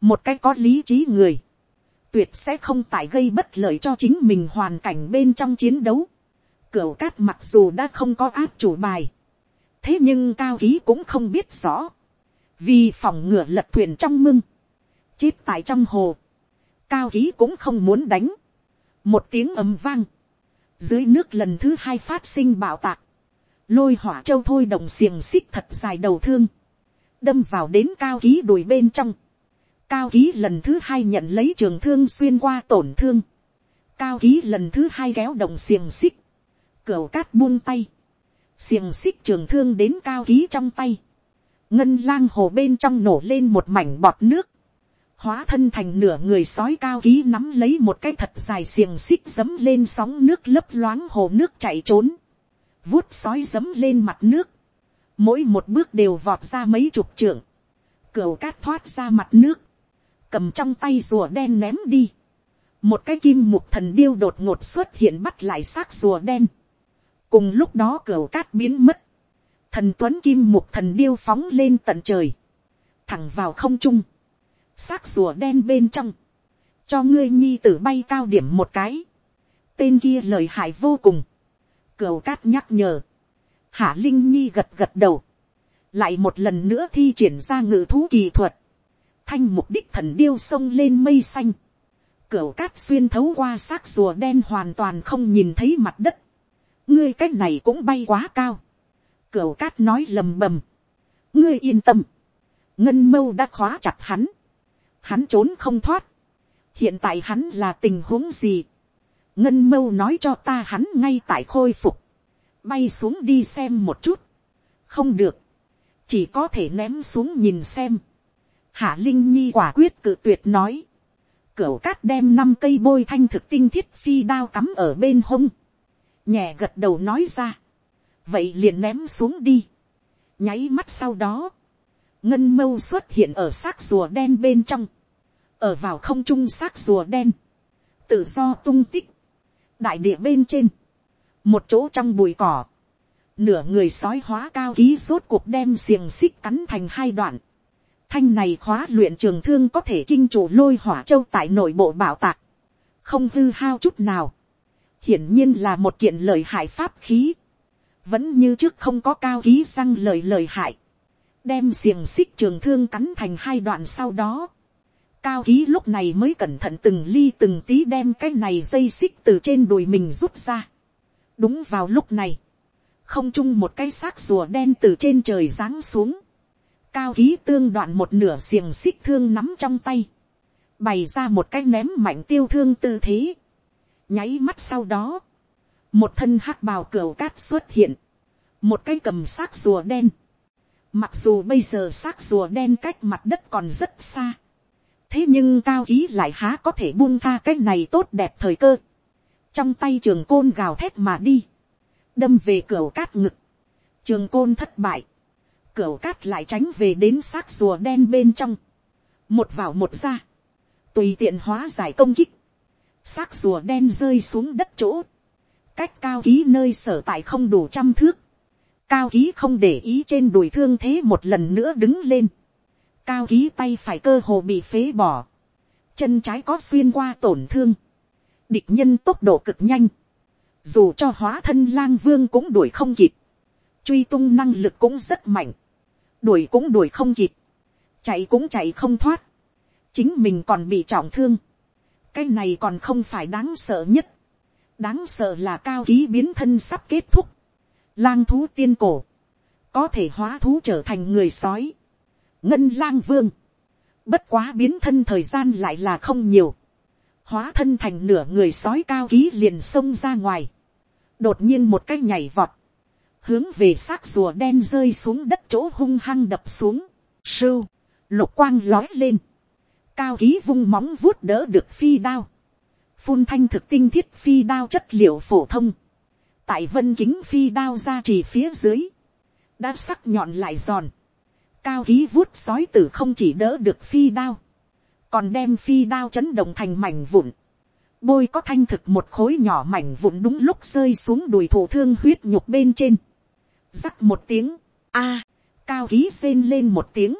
một cách có lý trí người, tuyệt sẽ không tại gây bất lợi cho chính mình hoàn cảnh bên trong chiến đấu. Cửu cát mặc dù đã không có áp chủ bài, thế nhưng cao ký cũng không biết rõ, vì phòng ngừa lật thuyền trong mưng, chết tại trong hồ, cao ký cũng không muốn đánh, một tiếng ầm vang, dưới nước lần thứ hai phát sinh bạo tạc, lôi hỏa châu thôi đồng xiềng xích thật dài đầu thương, đâm vào đến cao ký đùi bên trong, cao ký lần thứ hai nhận lấy trường thương xuyên qua tổn thương, cao ký lần thứ hai kéo động xiềng xích, cửa cát buông tay, xiềng xích trường thương đến cao ký trong tay, ngân lang hồ bên trong nổ lên một mảnh bọt nước, hóa thân thành nửa người sói cao ký nắm lấy một cái thật dài xiềng xích dấm lên sóng nước lấp loáng hồ nước chạy trốn, vuốt sói dấm lên mặt nước, mỗi một bước đều vọt ra mấy chục trượng, cửa cát thoát ra mặt nước, cầm trong tay rùa đen ném đi, một cái kim mục thần điêu đột ngột xuất hiện bắt lại xác rùa đen, cùng lúc đó cửa cát biến mất, thần tuấn kim mục thần điêu phóng lên tận trời, thẳng vào không trung, xác rùa đen bên trong, cho ngươi nhi tử bay cao điểm một cái, tên kia lời hại vô cùng, cửa cát nhắc nhở, Hạ Linh Nhi gật gật đầu. Lại một lần nữa thi triển ra ngự thú kỳ thuật. Thanh mục đích thần điêu sông lên mây xanh. Cửu cát xuyên thấu qua xác rùa đen hoàn toàn không nhìn thấy mặt đất. Ngươi cách này cũng bay quá cao. Cửu cát nói lầm bầm. Ngươi yên tâm. Ngân mâu đã khóa chặt hắn. Hắn trốn không thoát. Hiện tại hắn là tình huống gì? Ngân mâu nói cho ta hắn ngay tại khôi phục bay xuống đi xem một chút. không được, chỉ có thể ném xuống nhìn xem. Hạ Linh Nhi quả quyết cự tuyệt nói. Cửu cát đem năm cây bôi thanh thực tinh thiết phi đao cắm ở bên hông. Nhẹ gật đầu nói ra. Vậy liền ném xuống đi. Nháy mắt sau đó. Ngân mâu xuất hiện ở xác rùa đen bên trong. Ở vào không trung xác rùa đen. Tự do tung tích. Đại địa bên trên một chỗ trong bụi cỏ, nửa người sói hóa cao ký rốt cuộc đem xiềng xích cắn thành hai đoạn. Thanh này khóa luyện trường thương có thể kinh chủ lôi hỏa châu tại nội bộ bảo tạc, không hư hao chút nào. Hiển nhiên là một kiện lời hại pháp khí, vẫn như trước không có cao ký sang lời lời hại, đem xiềng xích trường thương cắn thành hai đoạn sau đó. Cao ký lúc này mới cẩn thận từng ly từng tí đem cái này dây xích từ trên đùi mình rút ra. Đúng vào lúc này, không chung một cái xác rùa đen từ trên trời giáng xuống, cao ký tương đoạn một nửa xiềng xích thương nắm trong tay, bày ra một cái ném mạnh tiêu thương tư thế, nháy mắt sau đó, một thân hắc bào cửa cát xuất hiện, một cái cầm xác rùa đen, mặc dù bây giờ xác rùa đen cách mặt đất còn rất xa, thế nhưng cao ký lại há có thể buông tha cái này tốt đẹp thời cơ, trong tay trường côn gào thét mà đi, đâm về cửa cát ngực, trường côn thất bại, cửa cát lại tránh về đến xác rùa đen bên trong, một vào một ra, tùy tiện hóa giải công kích, xác rùa đen rơi xuống đất chỗ, cách cao ký nơi sở tại không đủ trăm thước, cao ký không để ý trên đùi thương thế một lần nữa đứng lên, cao ký tay phải cơ hồ bị phế bỏ, chân trái có xuyên qua tổn thương, địch nhân tốc độ cực nhanh, dù cho hóa thân lang vương cũng đuổi không kịp, truy tung năng lực cũng rất mạnh, đuổi cũng đuổi không kịp, chạy cũng chạy không thoát, chính mình còn bị trọng thương, cái này còn không phải đáng sợ nhất, đáng sợ là cao ký biến thân sắp kết thúc, lang thú tiên cổ, có thể hóa thú trở thành người sói, ngân lang vương, bất quá biến thân thời gian lại là không nhiều, hóa thân thành nửa người sói cao ký liền xông ra ngoài, đột nhiên một cái nhảy vọt, hướng về xác rùa đen rơi xuống đất chỗ hung hăng đập xuống, sưu, lục quang lói lên, cao ký vung móng vuốt đỡ được phi đao, phun thanh thực tinh thiết phi đao chất liệu phổ thông, tại vân kính phi đao ra chỉ phía dưới, đã sắc nhọn lại giòn, cao ký vuốt sói tử không chỉ đỡ được phi đao, còn đem phi đao chấn động thành mảnh vụn, bôi có thanh thực một khối nhỏ mảnh vụn đúng lúc rơi xuống đùi thủ thương huyết nhục bên trên, rắc một tiếng, a, cao ký rên lên một tiếng,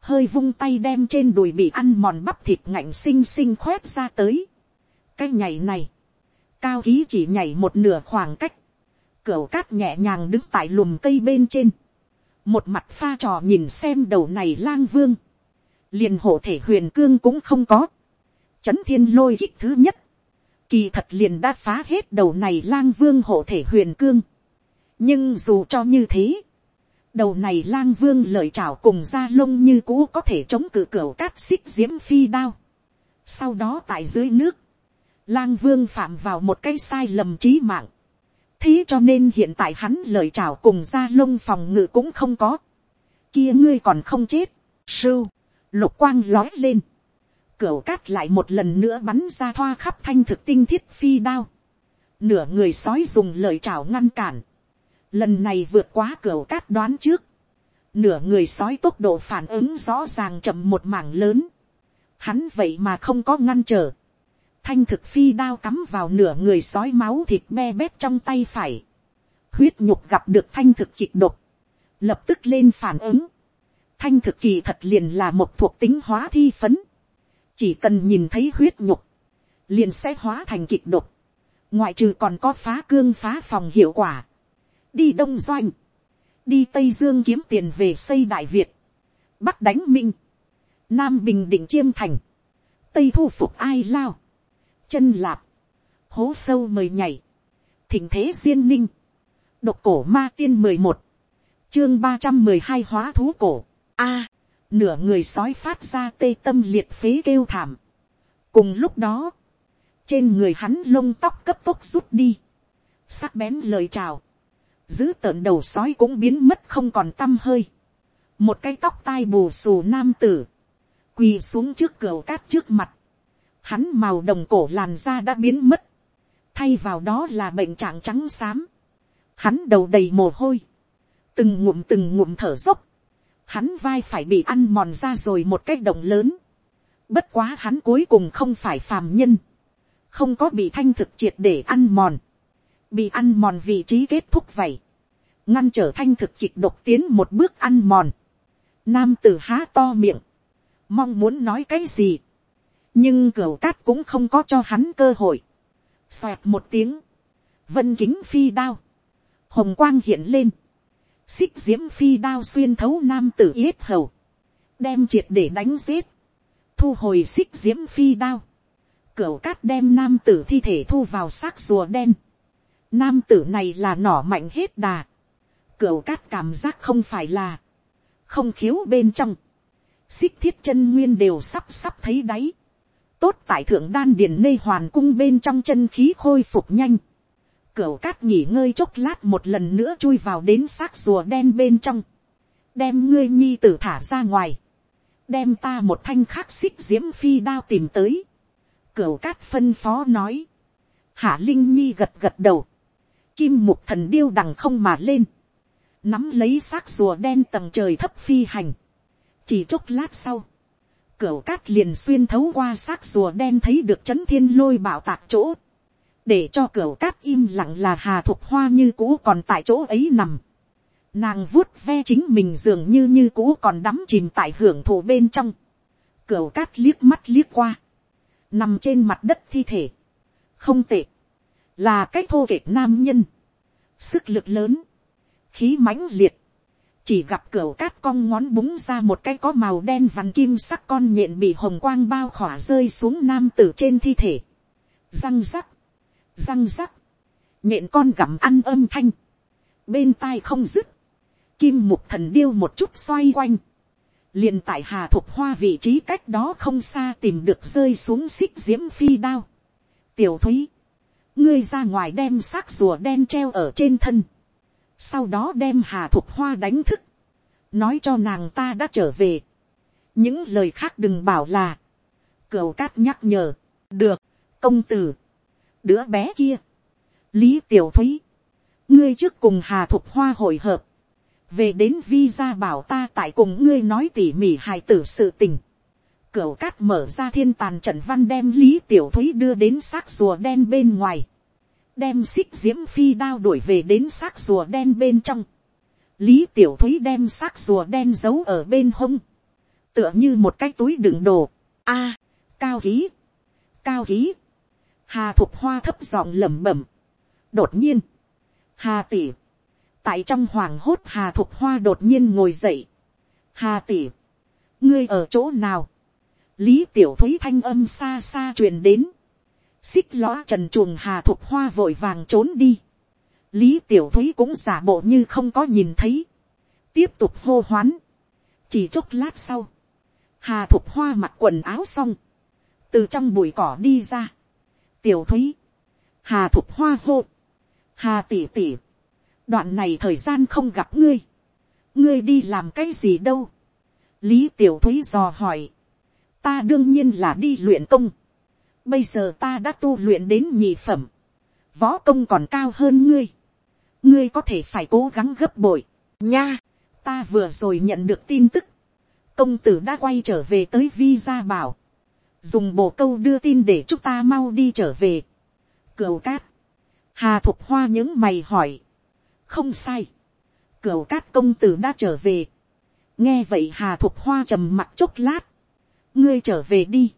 hơi vung tay đem trên đùi bị ăn mòn bắp thịt ngạnh xinh xinh khoét ra tới. cái nhảy này, cao ký chỉ nhảy một nửa khoảng cách, cửa cát nhẹ nhàng đứng tại lùm cây bên trên, một mặt pha trò nhìn xem đầu này lang vương, liền hộ thể huyền cương cũng không có, chấn thiên lôi hít thứ nhất, kỳ thật liền đã phá hết đầu này lang vương hộ thể huyền cương, nhưng dù cho như thế, đầu này lang vương lợi chảo cùng da lông như cũ có thể chống cự cửa cát xích diễm phi đao. Sau đó tại dưới nước, lang vương phạm vào một cái sai lầm trí mạng. thế cho nên hiện tại hắn lợi chảo cùng da lông phòng ngự cũng không có. kia ngươi còn không chết. sưu, lục quang lói lên. cửa cát lại một lần nữa bắn ra thoa khắp thanh thực tinh thiết phi đao. nửa người sói dùng lợi chảo ngăn cản lần này vượt quá cửa cát đoán trước, nửa người sói tốc độ phản ứng rõ ràng chậm một mảng lớn, hắn vậy mà không có ngăn trở, thanh thực phi đao cắm vào nửa người sói máu thịt me bét trong tay phải, huyết nhục gặp được thanh thực kịch độc, lập tức lên phản ứng, thanh thực kỳ thật liền là một thuộc tính hóa thi phấn, chỉ cần nhìn thấy huyết nhục, liền sẽ hóa thành kịch độc, ngoại trừ còn có phá cương phá phòng hiệu quả, đi đông doanh, đi tây dương kiếm tiền về xây đại việt, bắc đánh minh, nam bình định chiêm thành, tây thu phục ai lao, chân lạp, hố sâu mời nhảy, thỉnh thế duyên ninh, độc cổ ma tiên mười một, chương ba trăm mười hai hóa thú cổ, a, nửa người sói phát ra tê tâm liệt phế kêu thảm. cùng lúc đó, trên người hắn lông tóc cấp tốc rút đi, sắc bén lời chào, giữ tợn đầu sói cũng biến mất không còn t hơi. một cái tóc tai bù xù nam tử, quỳ xuống trước cửa cát trước mặt, hắn màu đồng cổ làn da đã biến mất, thay vào đó là bệnh trạng trắng xám, hắn đầu đầy mồ hôi, từng ngụm từng ngụm thở dốc, hắn vai phải bị ăn mòn ra rồi một cái động lớn, bất quá hắn cuối cùng không phải phàm nhân, không có bị thanh thực triệt để ăn mòn, bị ăn mòn vị trí kết thúc vậy, ngăn trở thanh thực kịch độc tiến một bước ăn mòn, nam tử há to miệng, mong muốn nói cái gì, nhưng cửa cát cũng không có cho hắn cơ hội, xoẹt một tiếng, vân kính phi đao, hồng quang hiện lên, xích diễm phi đao xuyên thấu nam tử yết hầu, đem triệt để đánh giết, thu hồi xích diễm phi đao, cửa cát đem nam tử thi thể thu vào xác rùa đen, Nam tử này là nỏ mạnh hết đà. Cửu cát cảm giác không phải là. Không khiếu bên trong. Xích thiết chân nguyên đều sắp sắp thấy đáy. Tốt tại thượng đan điền nê hoàn cung bên trong chân khí khôi phục nhanh. Cửu cát nghỉ ngơi chốc lát một lần nữa chui vào đến xác rùa đen bên trong. Đem ngươi nhi tử thả ra ngoài. Đem ta một thanh khắc xích diễm phi đao tìm tới. Cửu cát phân phó nói. Hạ Linh Nhi gật gật đầu kim mục thần điêu đằng không mà lên, nắm lấy xác rùa đen tầng trời thấp phi hành, chỉ chốc lát sau, cửa cát liền xuyên thấu qua xác rùa đen thấy được c h ấ n thiên lôi bảo tạc chỗ, để cho cửa cát im lặng là hà thục hoa như cũ còn tại chỗ ấy nằm, nàng vuốt ve chính mình dường như như cũ còn đắm chìm tại hưởng thụ bên trong, cửa cát liếc mắt liếc qua, nằm trên mặt đất thi thể, không tệ, là cái thô kệch nam nhân, sức lực lớn, khí mãnh liệt, chỉ gặp cửa cát cong ngón búng ra một cái có màu đen vằn kim sắc con nhện bị hồng quang bao khỏa rơi xuống nam tử trên thi thể. răng rắc, răng rắc, nhện con gặm ăn âm thanh, bên tai không dứt, kim mục thần điêu một chút xoay quanh, liền tại hà thục hoa vị trí cách đó không xa tìm được rơi xuống xích diễm phi đao. tiểu thúy, ngươi ra ngoài đem xác rùa đen treo ở trên thân, sau đó đem hà thục hoa đánh thức, nói cho nàng ta đã trở về. những lời khác đừng bảo là, cửu cát nhắc nhở, được, công tử, đứa bé kia, lý tiểu thúy, ngươi trước cùng hà thục hoa hội hợp, về đến vi ra bảo ta tại cùng ngươi nói tỉ mỉ hài tử sự tình. Cửu cát mở ra thiên tàn trận văn đem lý tiểu thúy đưa đến xác rùa đen bên ngoài. đem xích diễm phi đao đuổi về đến xác rùa đen bên trong. lý tiểu thúy đem xác rùa đen giấu ở bên hông. tựa như một cái túi đựng đồ. a, cao hí, cao hí. hà thục hoa thấp giọng lẩm bẩm. đột nhiên, hà tỉ tại trong hoàng hốt hà thục hoa đột nhiên ngồi dậy. hà tỉ, ngươi ở chỗ nào, lý tiểu thúy thanh âm xa xa truyền đến, xích lõa trần chuồng hà thục hoa vội vàng trốn đi, lý tiểu thúy cũng giả bộ như không có nhìn thấy, tiếp tục hô hoán, chỉ chốc lát sau, hà thục hoa mặc quần áo xong, từ trong bụi cỏ đi ra, tiểu thúy, hà thục hoa hô, hà tỉ tỉ, đoạn này thời gian không gặp ngươi, ngươi đi làm cái gì đâu, lý tiểu thúy dò hỏi, ta đương nhiên là đi luyện công, bây giờ ta đã tu luyện đến nhị phẩm, võ công còn cao hơn ngươi, ngươi có thể phải cố gắng gấp bội, nha, ta vừa rồi nhận được tin tức, công tử đã quay trở về tới vi gia bảo, dùng bộ câu đưa tin để chúng ta mau đi trở về, cửu cát, hà thục hoa những mày hỏi, không sai, cửu cát công tử đã trở về, nghe vậy hà thục hoa trầm mặt chốc lát, ngươi trở về đi,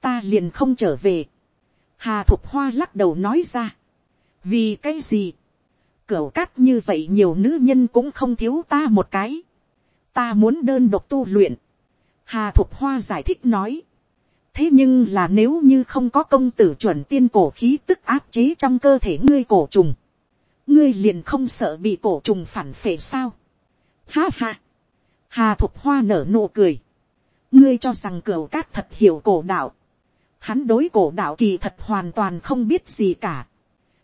ta liền không trở về, hà thục hoa lắc đầu nói ra, vì cái gì, cửa cát như vậy nhiều nữ nhân cũng không thiếu ta một cái, ta muốn đơn độc tu luyện, hà thục hoa giải thích nói, thế nhưng là nếu như không có công tử chuẩn tiên cổ khí tức áp chế trong cơ thể ngươi cổ trùng, ngươi liền không sợ bị cổ trùng phản phệ sao. Ha ha. Hà thục hoa nở nụ cười ngươi cho rằng cửu cát thật hiểu cổ đạo. hắn đối cổ đạo kỳ thật hoàn toàn không biết gì cả.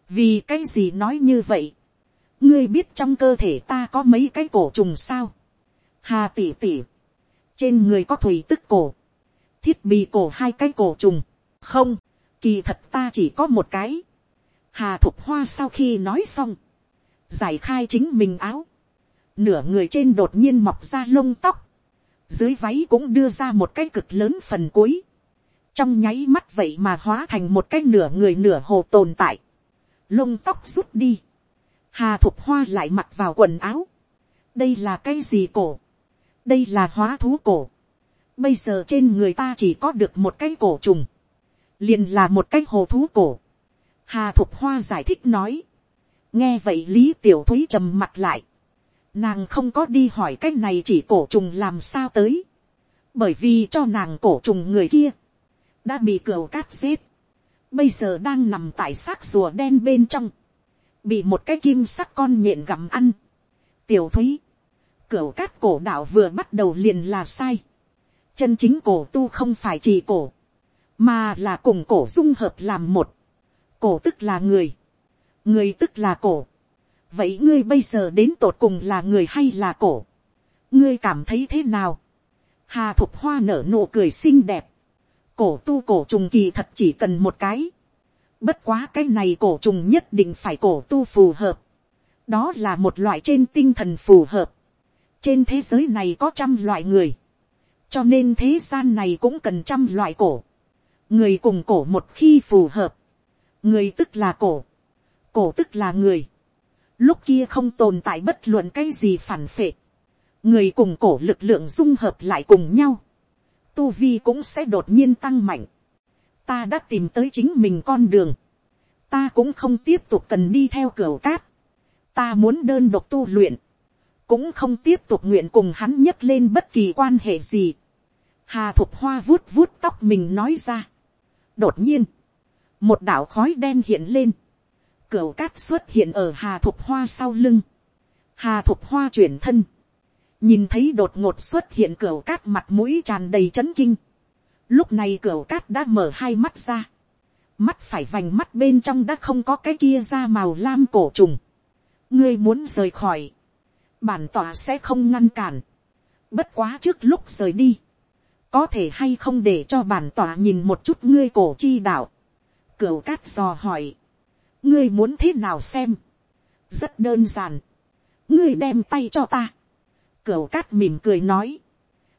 vì cái gì nói như vậy. ngươi biết trong cơ thể ta có mấy cái cổ trùng sao. hà tỷ tỷ, trên người có thủy tức cổ. thiết bị cổ hai cái cổ trùng. không, kỳ thật ta chỉ có một cái Hà thục hoa sau khi nói xong. Giải khai chính mình áo. Nửa người trên đột nhiên mọc ra lông tóc. Dưới váy cũng đưa ra một cái cực lớn phần cuối. Trong nháy mắt vậy mà hóa thành một cái nửa người nửa hồ tồn tại. Lông tóc rút đi. Hà thục hoa lại mặc vào quần áo. Đây là cái gì cổ? Đây là hóa thú cổ. Bây giờ trên người ta chỉ có được một cái cổ trùng. Liền là một cái hồ thú cổ Hà Thục Hoa giải thích nói. Nghe vậy Lý Tiểu Thúy trầm mặt lại. Nàng không có đi hỏi cái này chỉ cổ trùng làm sao tới. Bởi vì cho nàng cổ trùng người kia. Đã bị cửa cát giết. Bây giờ đang nằm tại xác rùa đen bên trong. Bị một cái kim sắc con nhện gặm ăn. Tiểu Thúy. Cửa cát cổ đạo vừa bắt đầu liền là sai. Chân chính cổ tu không phải chỉ cổ. Mà là cùng cổ dung hợp làm một cổ tức là người, người tức là cổ vậy ngươi bây giờ đến tột cùng là người hay là cổ, ngươi cảm thấy thế nào, hà thục hoa nở nụ cười xinh đẹp, cổ tu cổ trùng kỳ thật chỉ cần một cái, bất quá cái này cổ trùng nhất định phải cổ tu phù hợp, đó là một loại trên tinh thần phù hợp, trên thế giới này có trăm loại người, cho nên thế gian này cũng cần trăm loại cổ, người cùng cổ một khi phù hợp, người tức là cổ, cổ tức là người, lúc kia không tồn tại bất luận cái gì phản phệ, người cùng cổ lực lượng dung hợp lại cùng nhau, tu vi cũng sẽ đột nhiên tăng mạnh, ta đã tìm tới chính mình con đường, ta cũng không tiếp tục cần đi theo cửa cát, ta muốn đơn độc tu luyện, cũng không tiếp tục nguyện cùng hắn nhấc lên bất kỳ quan hệ gì. Hà thục hoa vuốt vuốt tóc mình nói ra. đột nhiên, một đảo khói đen hiện lên, cửu cát xuất hiện ở hà thục hoa sau lưng, hà thục hoa chuyển thân, nhìn thấy đột ngột xuất hiện cửu cát mặt mũi tràn đầy chấn kinh, lúc này cửu cát đã mở hai mắt ra, mắt phải vành mắt bên trong đã không có cái kia ra màu lam cổ trùng, ngươi muốn rời khỏi, bản tỏa sẽ không ngăn cản, bất quá trước lúc rời đi, có thể hay không để cho bản tỏa nhìn một chút ngươi cổ chi đạo, Cửu cát dò hỏi. Ngươi muốn thế nào xem? Rất đơn giản. Ngươi đem tay cho ta. Cửu cát mỉm cười nói.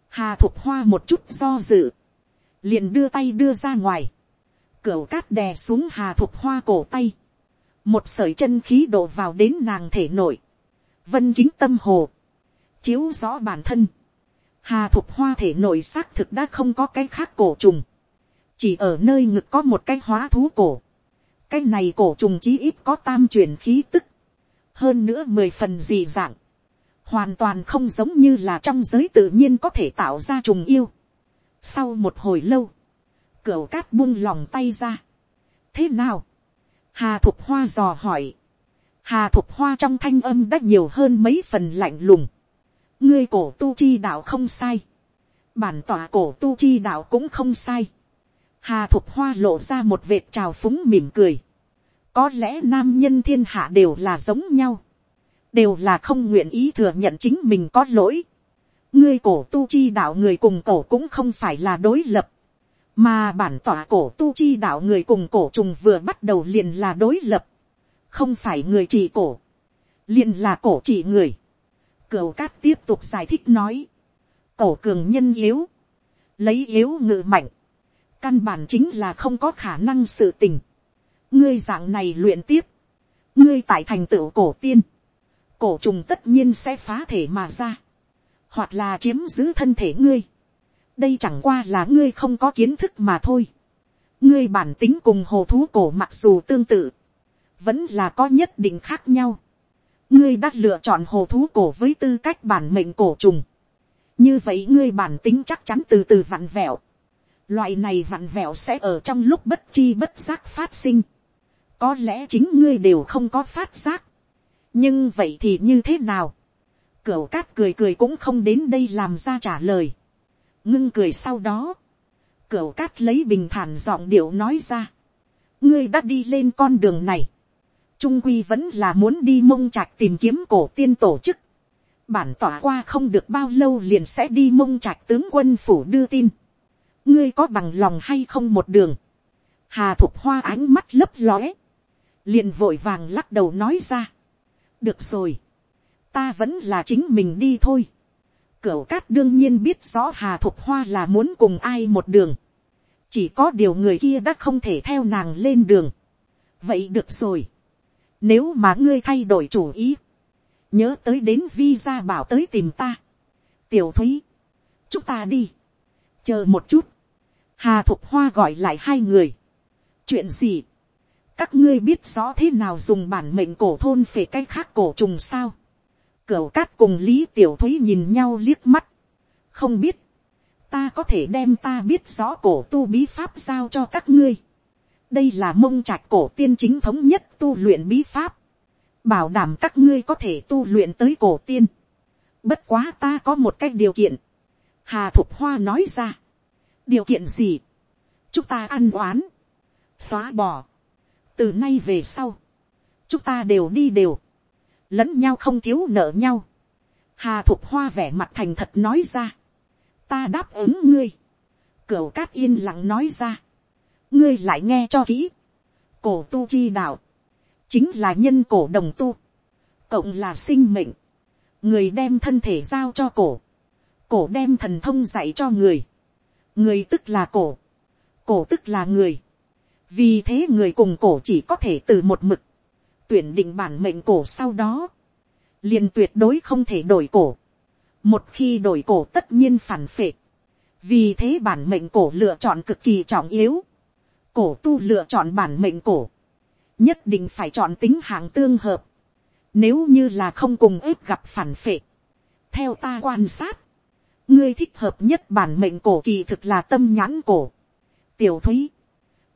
Hà thục hoa một chút do dự. Liền đưa tay đưa ra ngoài. Cửu cát đè xuống hà thục hoa cổ tay. Một sợi chân khí đổ vào đến nàng thể nội. Vân kính tâm hồ. Chiếu rõ bản thân. Hà thục hoa thể nội xác thực đã không có cái khác cổ trùng chỉ ở nơi ngực có một cái hóa thú cổ, cái này cổ trùng chí ít có tam truyền khí tức, hơn nữa mười phần dị dạng, hoàn toàn không giống như là trong giới tự nhiên có thể tạo ra trùng yêu. Sau một hồi lâu, cửa cát buông lòng tay ra. thế nào, hà thục hoa dò hỏi, hà thục hoa trong thanh âm đã nhiều hơn mấy phần lạnh lùng, ngươi cổ tu chi đạo không sai, bản tỏa cổ tu chi đạo cũng không sai, Hà Thục Hoa lộ ra một vệt trào phúng mỉm cười. Có lẽ nam nhân thiên hạ đều là giống nhau. Đều là không nguyện ý thừa nhận chính mình có lỗi. Ngươi cổ tu chi đạo người cùng cổ cũng không phải là đối lập. Mà bản tỏa cổ tu chi đạo người cùng cổ trùng vừa bắt đầu liền là đối lập. Không phải người chỉ cổ. Liền là cổ chỉ người. Cửu cát tiếp tục giải thích nói. Cổ cường nhân yếu. Lấy yếu ngự mạnh căn bản chính là không có khả năng sự tình. ngươi dạng này luyện tiếp, ngươi tại thành tựu cổ tiên, cổ trùng tất nhiên sẽ phá thể mà ra, hoặc là chiếm giữ thân thể ngươi. đây chẳng qua là ngươi không có kiến thức mà thôi. ngươi bản tính cùng hồ thú cổ mặc dù tương tự, vẫn là có nhất định khác nhau. ngươi đã lựa chọn hồ thú cổ với tư cách bản mệnh cổ trùng. như vậy ngươi bản tính chắc chắn từ từ vặn vẹo Loại này vặn vẹo sẽ ở trong lúc bất chi bất giác phát sinh. Có lẽ chính ngươi đều không có phát giác. Nhưng vậy thì như thế nào? Cửu cát cười cười cũng không đến đây làm ra trả lời. Ngưng cười sau đó. Cửu cát lấy bình thản giọng điệu nói ra. Ngươi đã đi lên con đường này. Trung quy vẫn là muốn đi mông trạch tìm kiếm cổ tiên tổ chức. Bản tỏa qua không được bao lâu liền sẽ đi mông trạch tướng quân phủ đưa tin ngươi có bằng lòng hay không một đường, hà thục hoa ánh mắt lấp lóe, liền vội vàng lắc đầu nói ra, được rồi, ta vẫn là chính mình đi thôi, cửu cát đương nhiên biết rõ hà thục hoa là muốn cùng ai một đường, chỉ có điều người kia đã không thể theo nàng lên đường, vậy được rồi, nếu mà ngươi thay đổi chủ ý, nhớ tới đến vi ra bảo tới tìm ta, tiểu thúy, chúng ta đi, chờ một chút, Hà Thục Hoa gọi lại hai người. Chuyện gì? Các ngươi biết rõ thế nào dùng bản mệnh cổ thôn phệ cái khác cổ trùng sao? Cửu cát cùng Lý Tiểu Thúy nhìn nhau liếc mắt. Không biết. Ta có thể đem ta biết rõ cổ tu bí pháp giao cho các ngươi. Đây là mông trạch cổ tiên chính thống nhất tu luyện bí pháp. Bảo đảm các ngươi có thể tu luyện tới cổ tiên. Bất quá ta có một cách điều kiện. Hà Thục Hoa nói ra điều kiện gì, chúng ta ăn oán, xóa bỏ, từ nay về sau, chúng ta đều đi đều, lẫn nhau không thiếu nợ nhau, hà thục hoa vẻ mặt thành thật nói ra, ta đáp ứng ngươi, cửa cát yên lặng nói ra, ngươi lại nghe cho kỹ, cổ tu chi đạo, chính là nhân cổ đồng tu, cộng là sinh mệnh, người đem thân thể giao cho cổ, cổ đem thần thông dạy cho người, người tức là cổ, cổ tức là người, vì thế người cùng cổ chỉ có thể từ một mực, tuyển định bản mệnh cổ sau đó, liền tuyệt đối không thể đổi cổ, một khi đổi cổ tất nhiên phản phệ, vì thế bản mệnh cổ lựa chọn cực kỳ trọng yếu, cổ tu lựa chọn bản mệnh cổ, nhất định phải chọn tính hạng tương hợp, nếu như là không cùng ếp gặp phản phệ, theo ta quan sát, ngươi thích hợp nhất bản mệnh cổ kỳ thực là tâm nhãn cổ. tiểu thúy,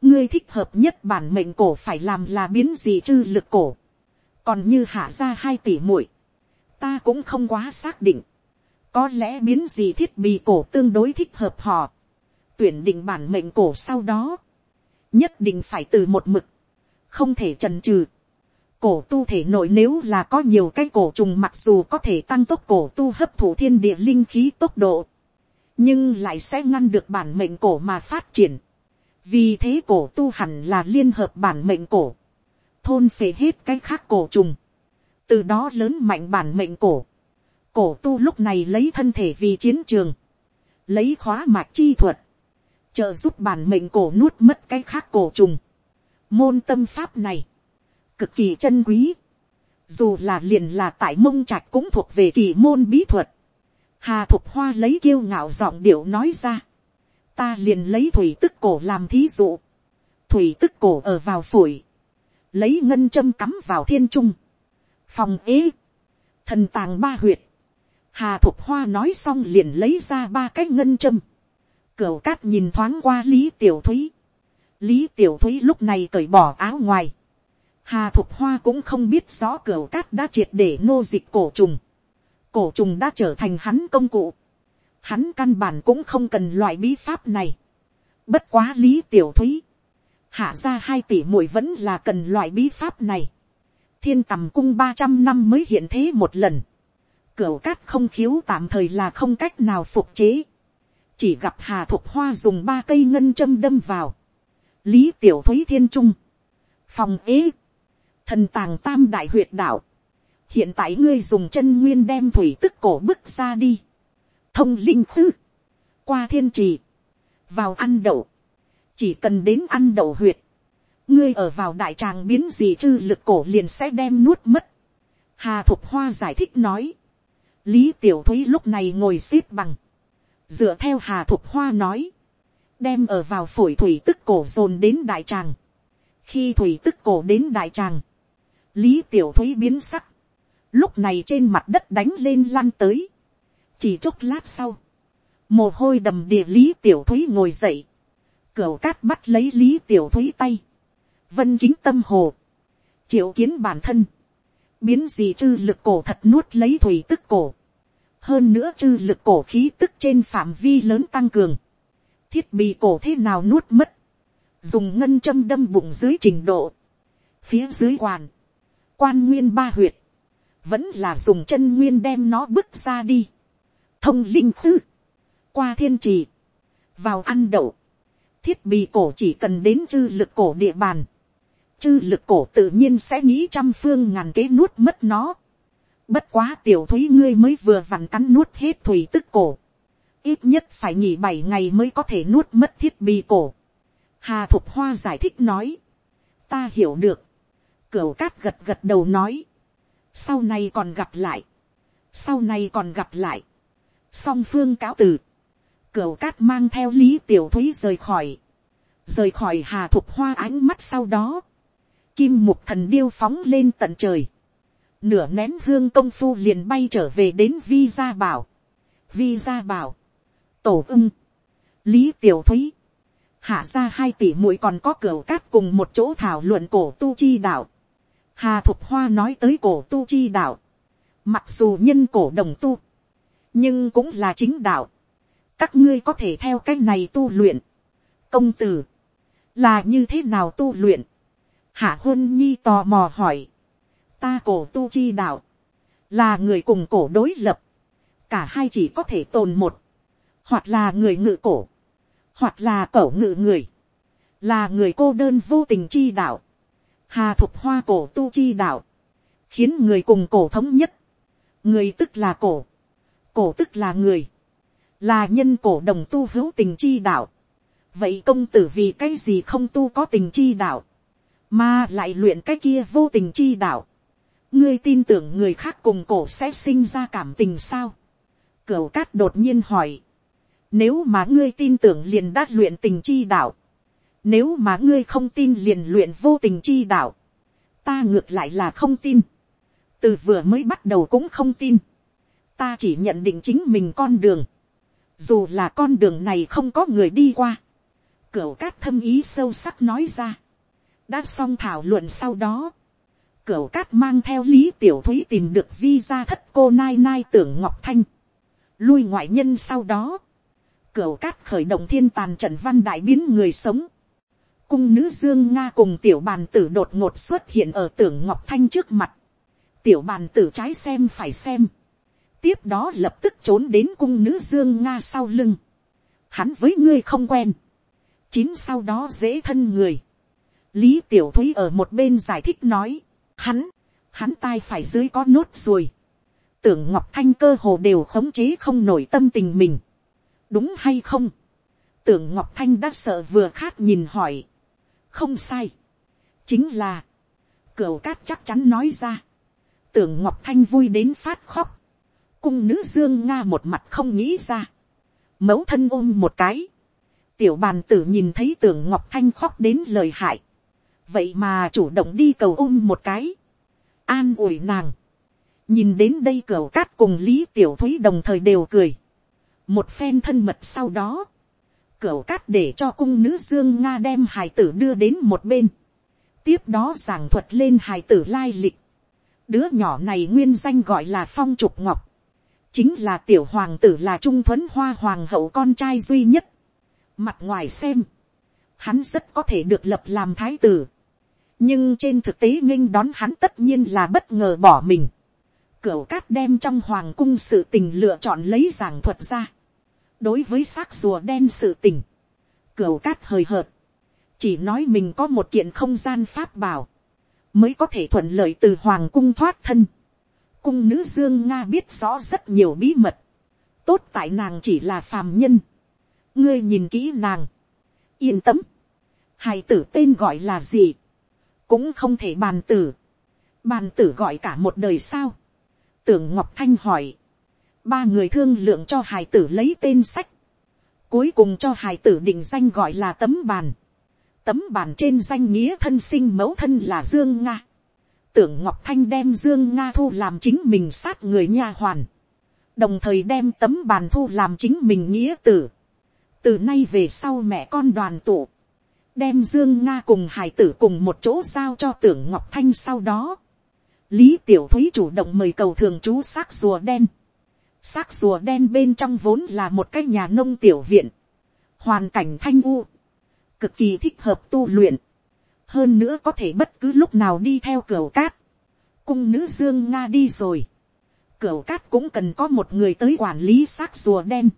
ngươi thích hợp nhất bản mệnh cổ phải làm là biến gì chư lực cổ. còn như hạ ra hai tỷ muội, ta cũng không quá xác định. có lẽ biến gì thiết bị cổ tương đối thích hợp họ. tuyển định bản mệnh cổ sau đó, nhất định phải từ một mực, không thể trần trừ cổ tu thể nội nếu là có nhiều cái cổ trùng mặc dù có thể tăng tốc cổ tu hấp thụ thiên địa linh khí tốc độ, nhưng lại sẽ ngăn được bản mệnh cổ mà phát triển. vì thế cổ tu hẳn là liên hợp bản mệnh cổ, thôn phệ hết cái khác cổ trùng, từ đó lớn mạnh bản mệnh cổ. cổ tu lúc này lấy thân thể vì chiến trường, lấy khóa mạch chi thuật, trợ giúp bản mệnh cổ nuốt mất cái khác cổ trùng. môn tâm pháp này, cực kỳ chân quý, dù là liền là tại mông trạch cũng thuộc về kỳ môn bí thuật. Hà Thục Hoa lấy kiêu ngạo giọng điệu nói ra. Ta liền lấy thủy tức cổ làm thí dụ. Thủy tức cổ ở vào phổi. Lấy ngân châm cắm vào thiên trung. Phòng ế. Thần tàng ba huyệt. Hà Thục Hoa nói xong liền lấy ra ba cái ngân châm. Cửu cát nhìn thoáng qua Lý Tiểu Thúy. Lý Tiểu Thúy lúc này cởi bỏ áo ngoài. Hà Thục Hoa cũng không biết rõ cửa cát đã triệt để nô dịch cổ trùng cổ trùng đã trở thành hắn công cụ. Hắn căn bản cũng không cần loại bí pháp này. Bất quá lý tiểu thúy. Hạ ra hai tỷ muội vẫn là cần loại bí pháp này. Thiên tầm cung ba trăm năm mới hiện thế một lần. Cửu cát không khiếu tạm thời là không cách nào phục chế. Chỉ gặp Hà Thục Hoa dùng ba cây ngân châm đâm vào. Lý tiểu thúy thiên trung. Phòng ế. Thần tàng tam đại huyệt đạo. Hiện tại ngươi dùng chân nguyên đem thủy tức cổ bức ra đi, thông linh khư, qua thiên trì, vào ăn đậu, chỉ cần đến ăn đậu huyệt, ngươi ở vào đại tràng biến gì chư lực cổ liền sẽ đem nuốt mất. Hà Thục Hoa giải thích nói, lý tiểu thúy lúc này ngồi xếp bằng, dựa theo Hà Thục Hoa nói, đem ở vào phổi thủy tức cổ dồn đến đại tràng, khi thủy tức cổ đến đại tràng, lý tiểu thúy biến sắc, lúc này trên mặt đất đánh lên lăn tới, chỉ chốc lát sau, mồ hôi đầm địa lý tiểu thúy ngồi dậy, cửa cát bắt lấy lý tiểu thúy tay, vân kính tâm hồ, triệu kiến bản thân, biến gì chư lực cổ thật nuốt lấy thủy tức cổ, hơn nữa chư lực cổ khí tức trên phạm vi lớn tăng cường, thiết bị cổ thế nào nuốt mất, dùng ngân châm đâm bụng dưới trình độ, phía dưới hoàn, quan nguyên ba huyệt, vẫn là dùng chân nguyên đem nó bước ra đi. thông linh khư, qua thiên trì, vào ăn đậu, thiết bị cổ chỉ cần đến chư lực cổ địa bàn, chư lực cổ tự nhiên sẽ nghĩ trăm phương ngàn kế nuốt mất nó. bất quá tiểu thúy ngươi mới vừa vặn cắn nuốt hết thủy tức cổ, ít nhất phải nghỉ bảy ngày mới có thể nuốt mất thiết bị cổ. Hà Thục Hoa giải thích nói. Ta hiểu được. Cửu cát gật gật đầu nói. Sau này còn gặp lại, sau này còn gặp lại, song phương cáo từ, cửu cát mang theo lý tiểu thúy rời khỏi, rời khỏi hà thục hoa ánh mắt sau đó, kim mục thần điêu phóng lên tận trời, nửa nén hương công phu liền bay trở về đến vi gia bảo, vi gia bảo, tổ ưng, lý tiểu thúy, hạ ra hai tỷ muội còn có cửa cát cùng một chỗ thảo luận cổ tu chi đạo, Hà Thục Hoa nói tới cổ tu chi đạo. Mặc dù nhân cổ đồng tu. Nhưng cũng là chính đạo. Các ngươi có thể theo cách này tu luyện. Công tử. Là như thế nào tu luyện? Hạ Huân Nhi tò mò hỏi. Ta cổ tu chi đạo. Là người cùng cổ đối lập. Cả hai chỉ có thể tồn một. Hoặc là người ngự cổ. Hoặc là cổ ngự người. Là người cô đơn vô tình chi đạo Hà thục hoa cổ tu chi đạo. Khiến người cùng cổ thống nhất. Người tức là cổ. Cổ tức là người. Là nhân cổ đồng tu hữu tình chi đạo. Vậy công tử vì cái gì không tu có tình chi đạo. Mà lại luyện cái kia vô tình chi đạo. Ngươi tin tưởng người khác cùng cổ sẽ sinh ra cảm tình sao? Cửu cát đột nhiên hỏi. Nếu mà ngươi tin tưởng liền đã luyện tình chi đạo nếu mà ngươi không tin liền luyện vô tình chi đạo. Ta ngược lại là không tin. Từ vừa mới bắt đầu cũng không tin. ta chỉ nhận định chính mình con đường, dù là con đường này không có người đi qua, cửu cát thâm ý sâu sắc nói ra, đã xong thảo luận sau đó, cửu cát mang theo lý tiểu thúy tìm được vi ra thất cô nai nai tưởng ngọc thanh, lui ngoại nhân sau đó, cửu cát khởi động thiên tàn trận văn đại biến người sống, cung nữ dương nga cùng tiểu bàn tử đột ngột xuất hiện ở tưởng ngọc thanh trước mặt, tiểu bàn tử trái xem phải xem, tiếp đó lập tức trốn đến cung nữ dương nga sau lưng, hắn với ngươi không quen, chín sau đó dễ thân người, lý tiểu thúy ở một bên giải thích nói, hắn, hắn tai phải dưới có nốt ruồi, tưởng ngọc thanh cơ hồ đều khống chế không nổi tâm tình mình, đúng hay không, tưởng ngọc thanh đã sợ vừa khát nhìn hỏi, không sai, chính là, cửu cát chắc chắn nói ra, tưởng ngọc thanh vui đến phát khóc, cung nữ dương nga một mặt không nghĩ ra, mẫu thân ôm một cái, tiểu bàn tử nhìn thấy tưởng ngọc thanh khóc đến lời hại, vậy mà chủ động đi cầu ôm một cái, an ủi nàng, nhìn đến đây cửa cát cùng lý tiểu thúy đồng thời đều cười, một phen thân mật sau đó, cửa cát để cho cung nữ dương nga đem hài tử đưa đến một bên, tiếp đó giảng thuật lên hài tử lai lịch, đứa nhỏ này nguyên danh gọi là phong trục ngọc, chính là tiểu hoàng tử là trung thuấn hoa hoàng hậu con trai duy nhất, mặt ngoài xem, hắn rất có thể được lập làm thái tử, nhưng trên thực tế nghinh đón hắn tất nhiên là bất ngờ bỏ mình. cửa cát đem trong hoàng cung sự tình lựa chọn lấy giảng thuật ra đối với xác rùa đen sự tình, cửu cát hời hợt, chỉ nói mình có một kiện không gian pháp bảo, mới có thể thuận lợi từ hoàng cung thoát thân. cung nữ dương nga biết rõ rất nhiều bí mật, tốt tại nàng chỉ là phàm nhân. ngươi nhìn kỹ nàng, yên tâm, hài tử tên gọi là gì, cũng không thể bàn tử. Bàn tử gọi cả một đời sao. Tưởng Ngọc Thanh hỏi. Ba người thương lượng cho hải tử lấy tên sách. Cuối cùng cho hải tử định danh gọi là tấm bàn. Tấm bàn trên danh nghĩa thân sinh mẫu thân là Dương Nga. Tưởng Ngọc Thanh đem Dương Nga thu làm chính mình sát người nha hoàn. Đồng thời đem tấm bàn thu làm chính mình nghĩa tử. Từ nay về sau mẹ con đoàn tụ đem dương nga cùng hải tử cùng một chỗ giao cho tưởng ngọc thanh sau đó. lý tiểu thúy chủ động mời cầu thường chú xác rùa đen xác rùa đen bên trong vốn là một cái nhà nông tiểu viện. hoàn cảnh thanh u. cực kỳ thích hợp tu luyện. hơn nữa có thể bất cứ lúc nào đi theo cửa cát. cung nữ dương nga đi rồi. cửa cát cũng cần có một người tới quản lý xác rùa đen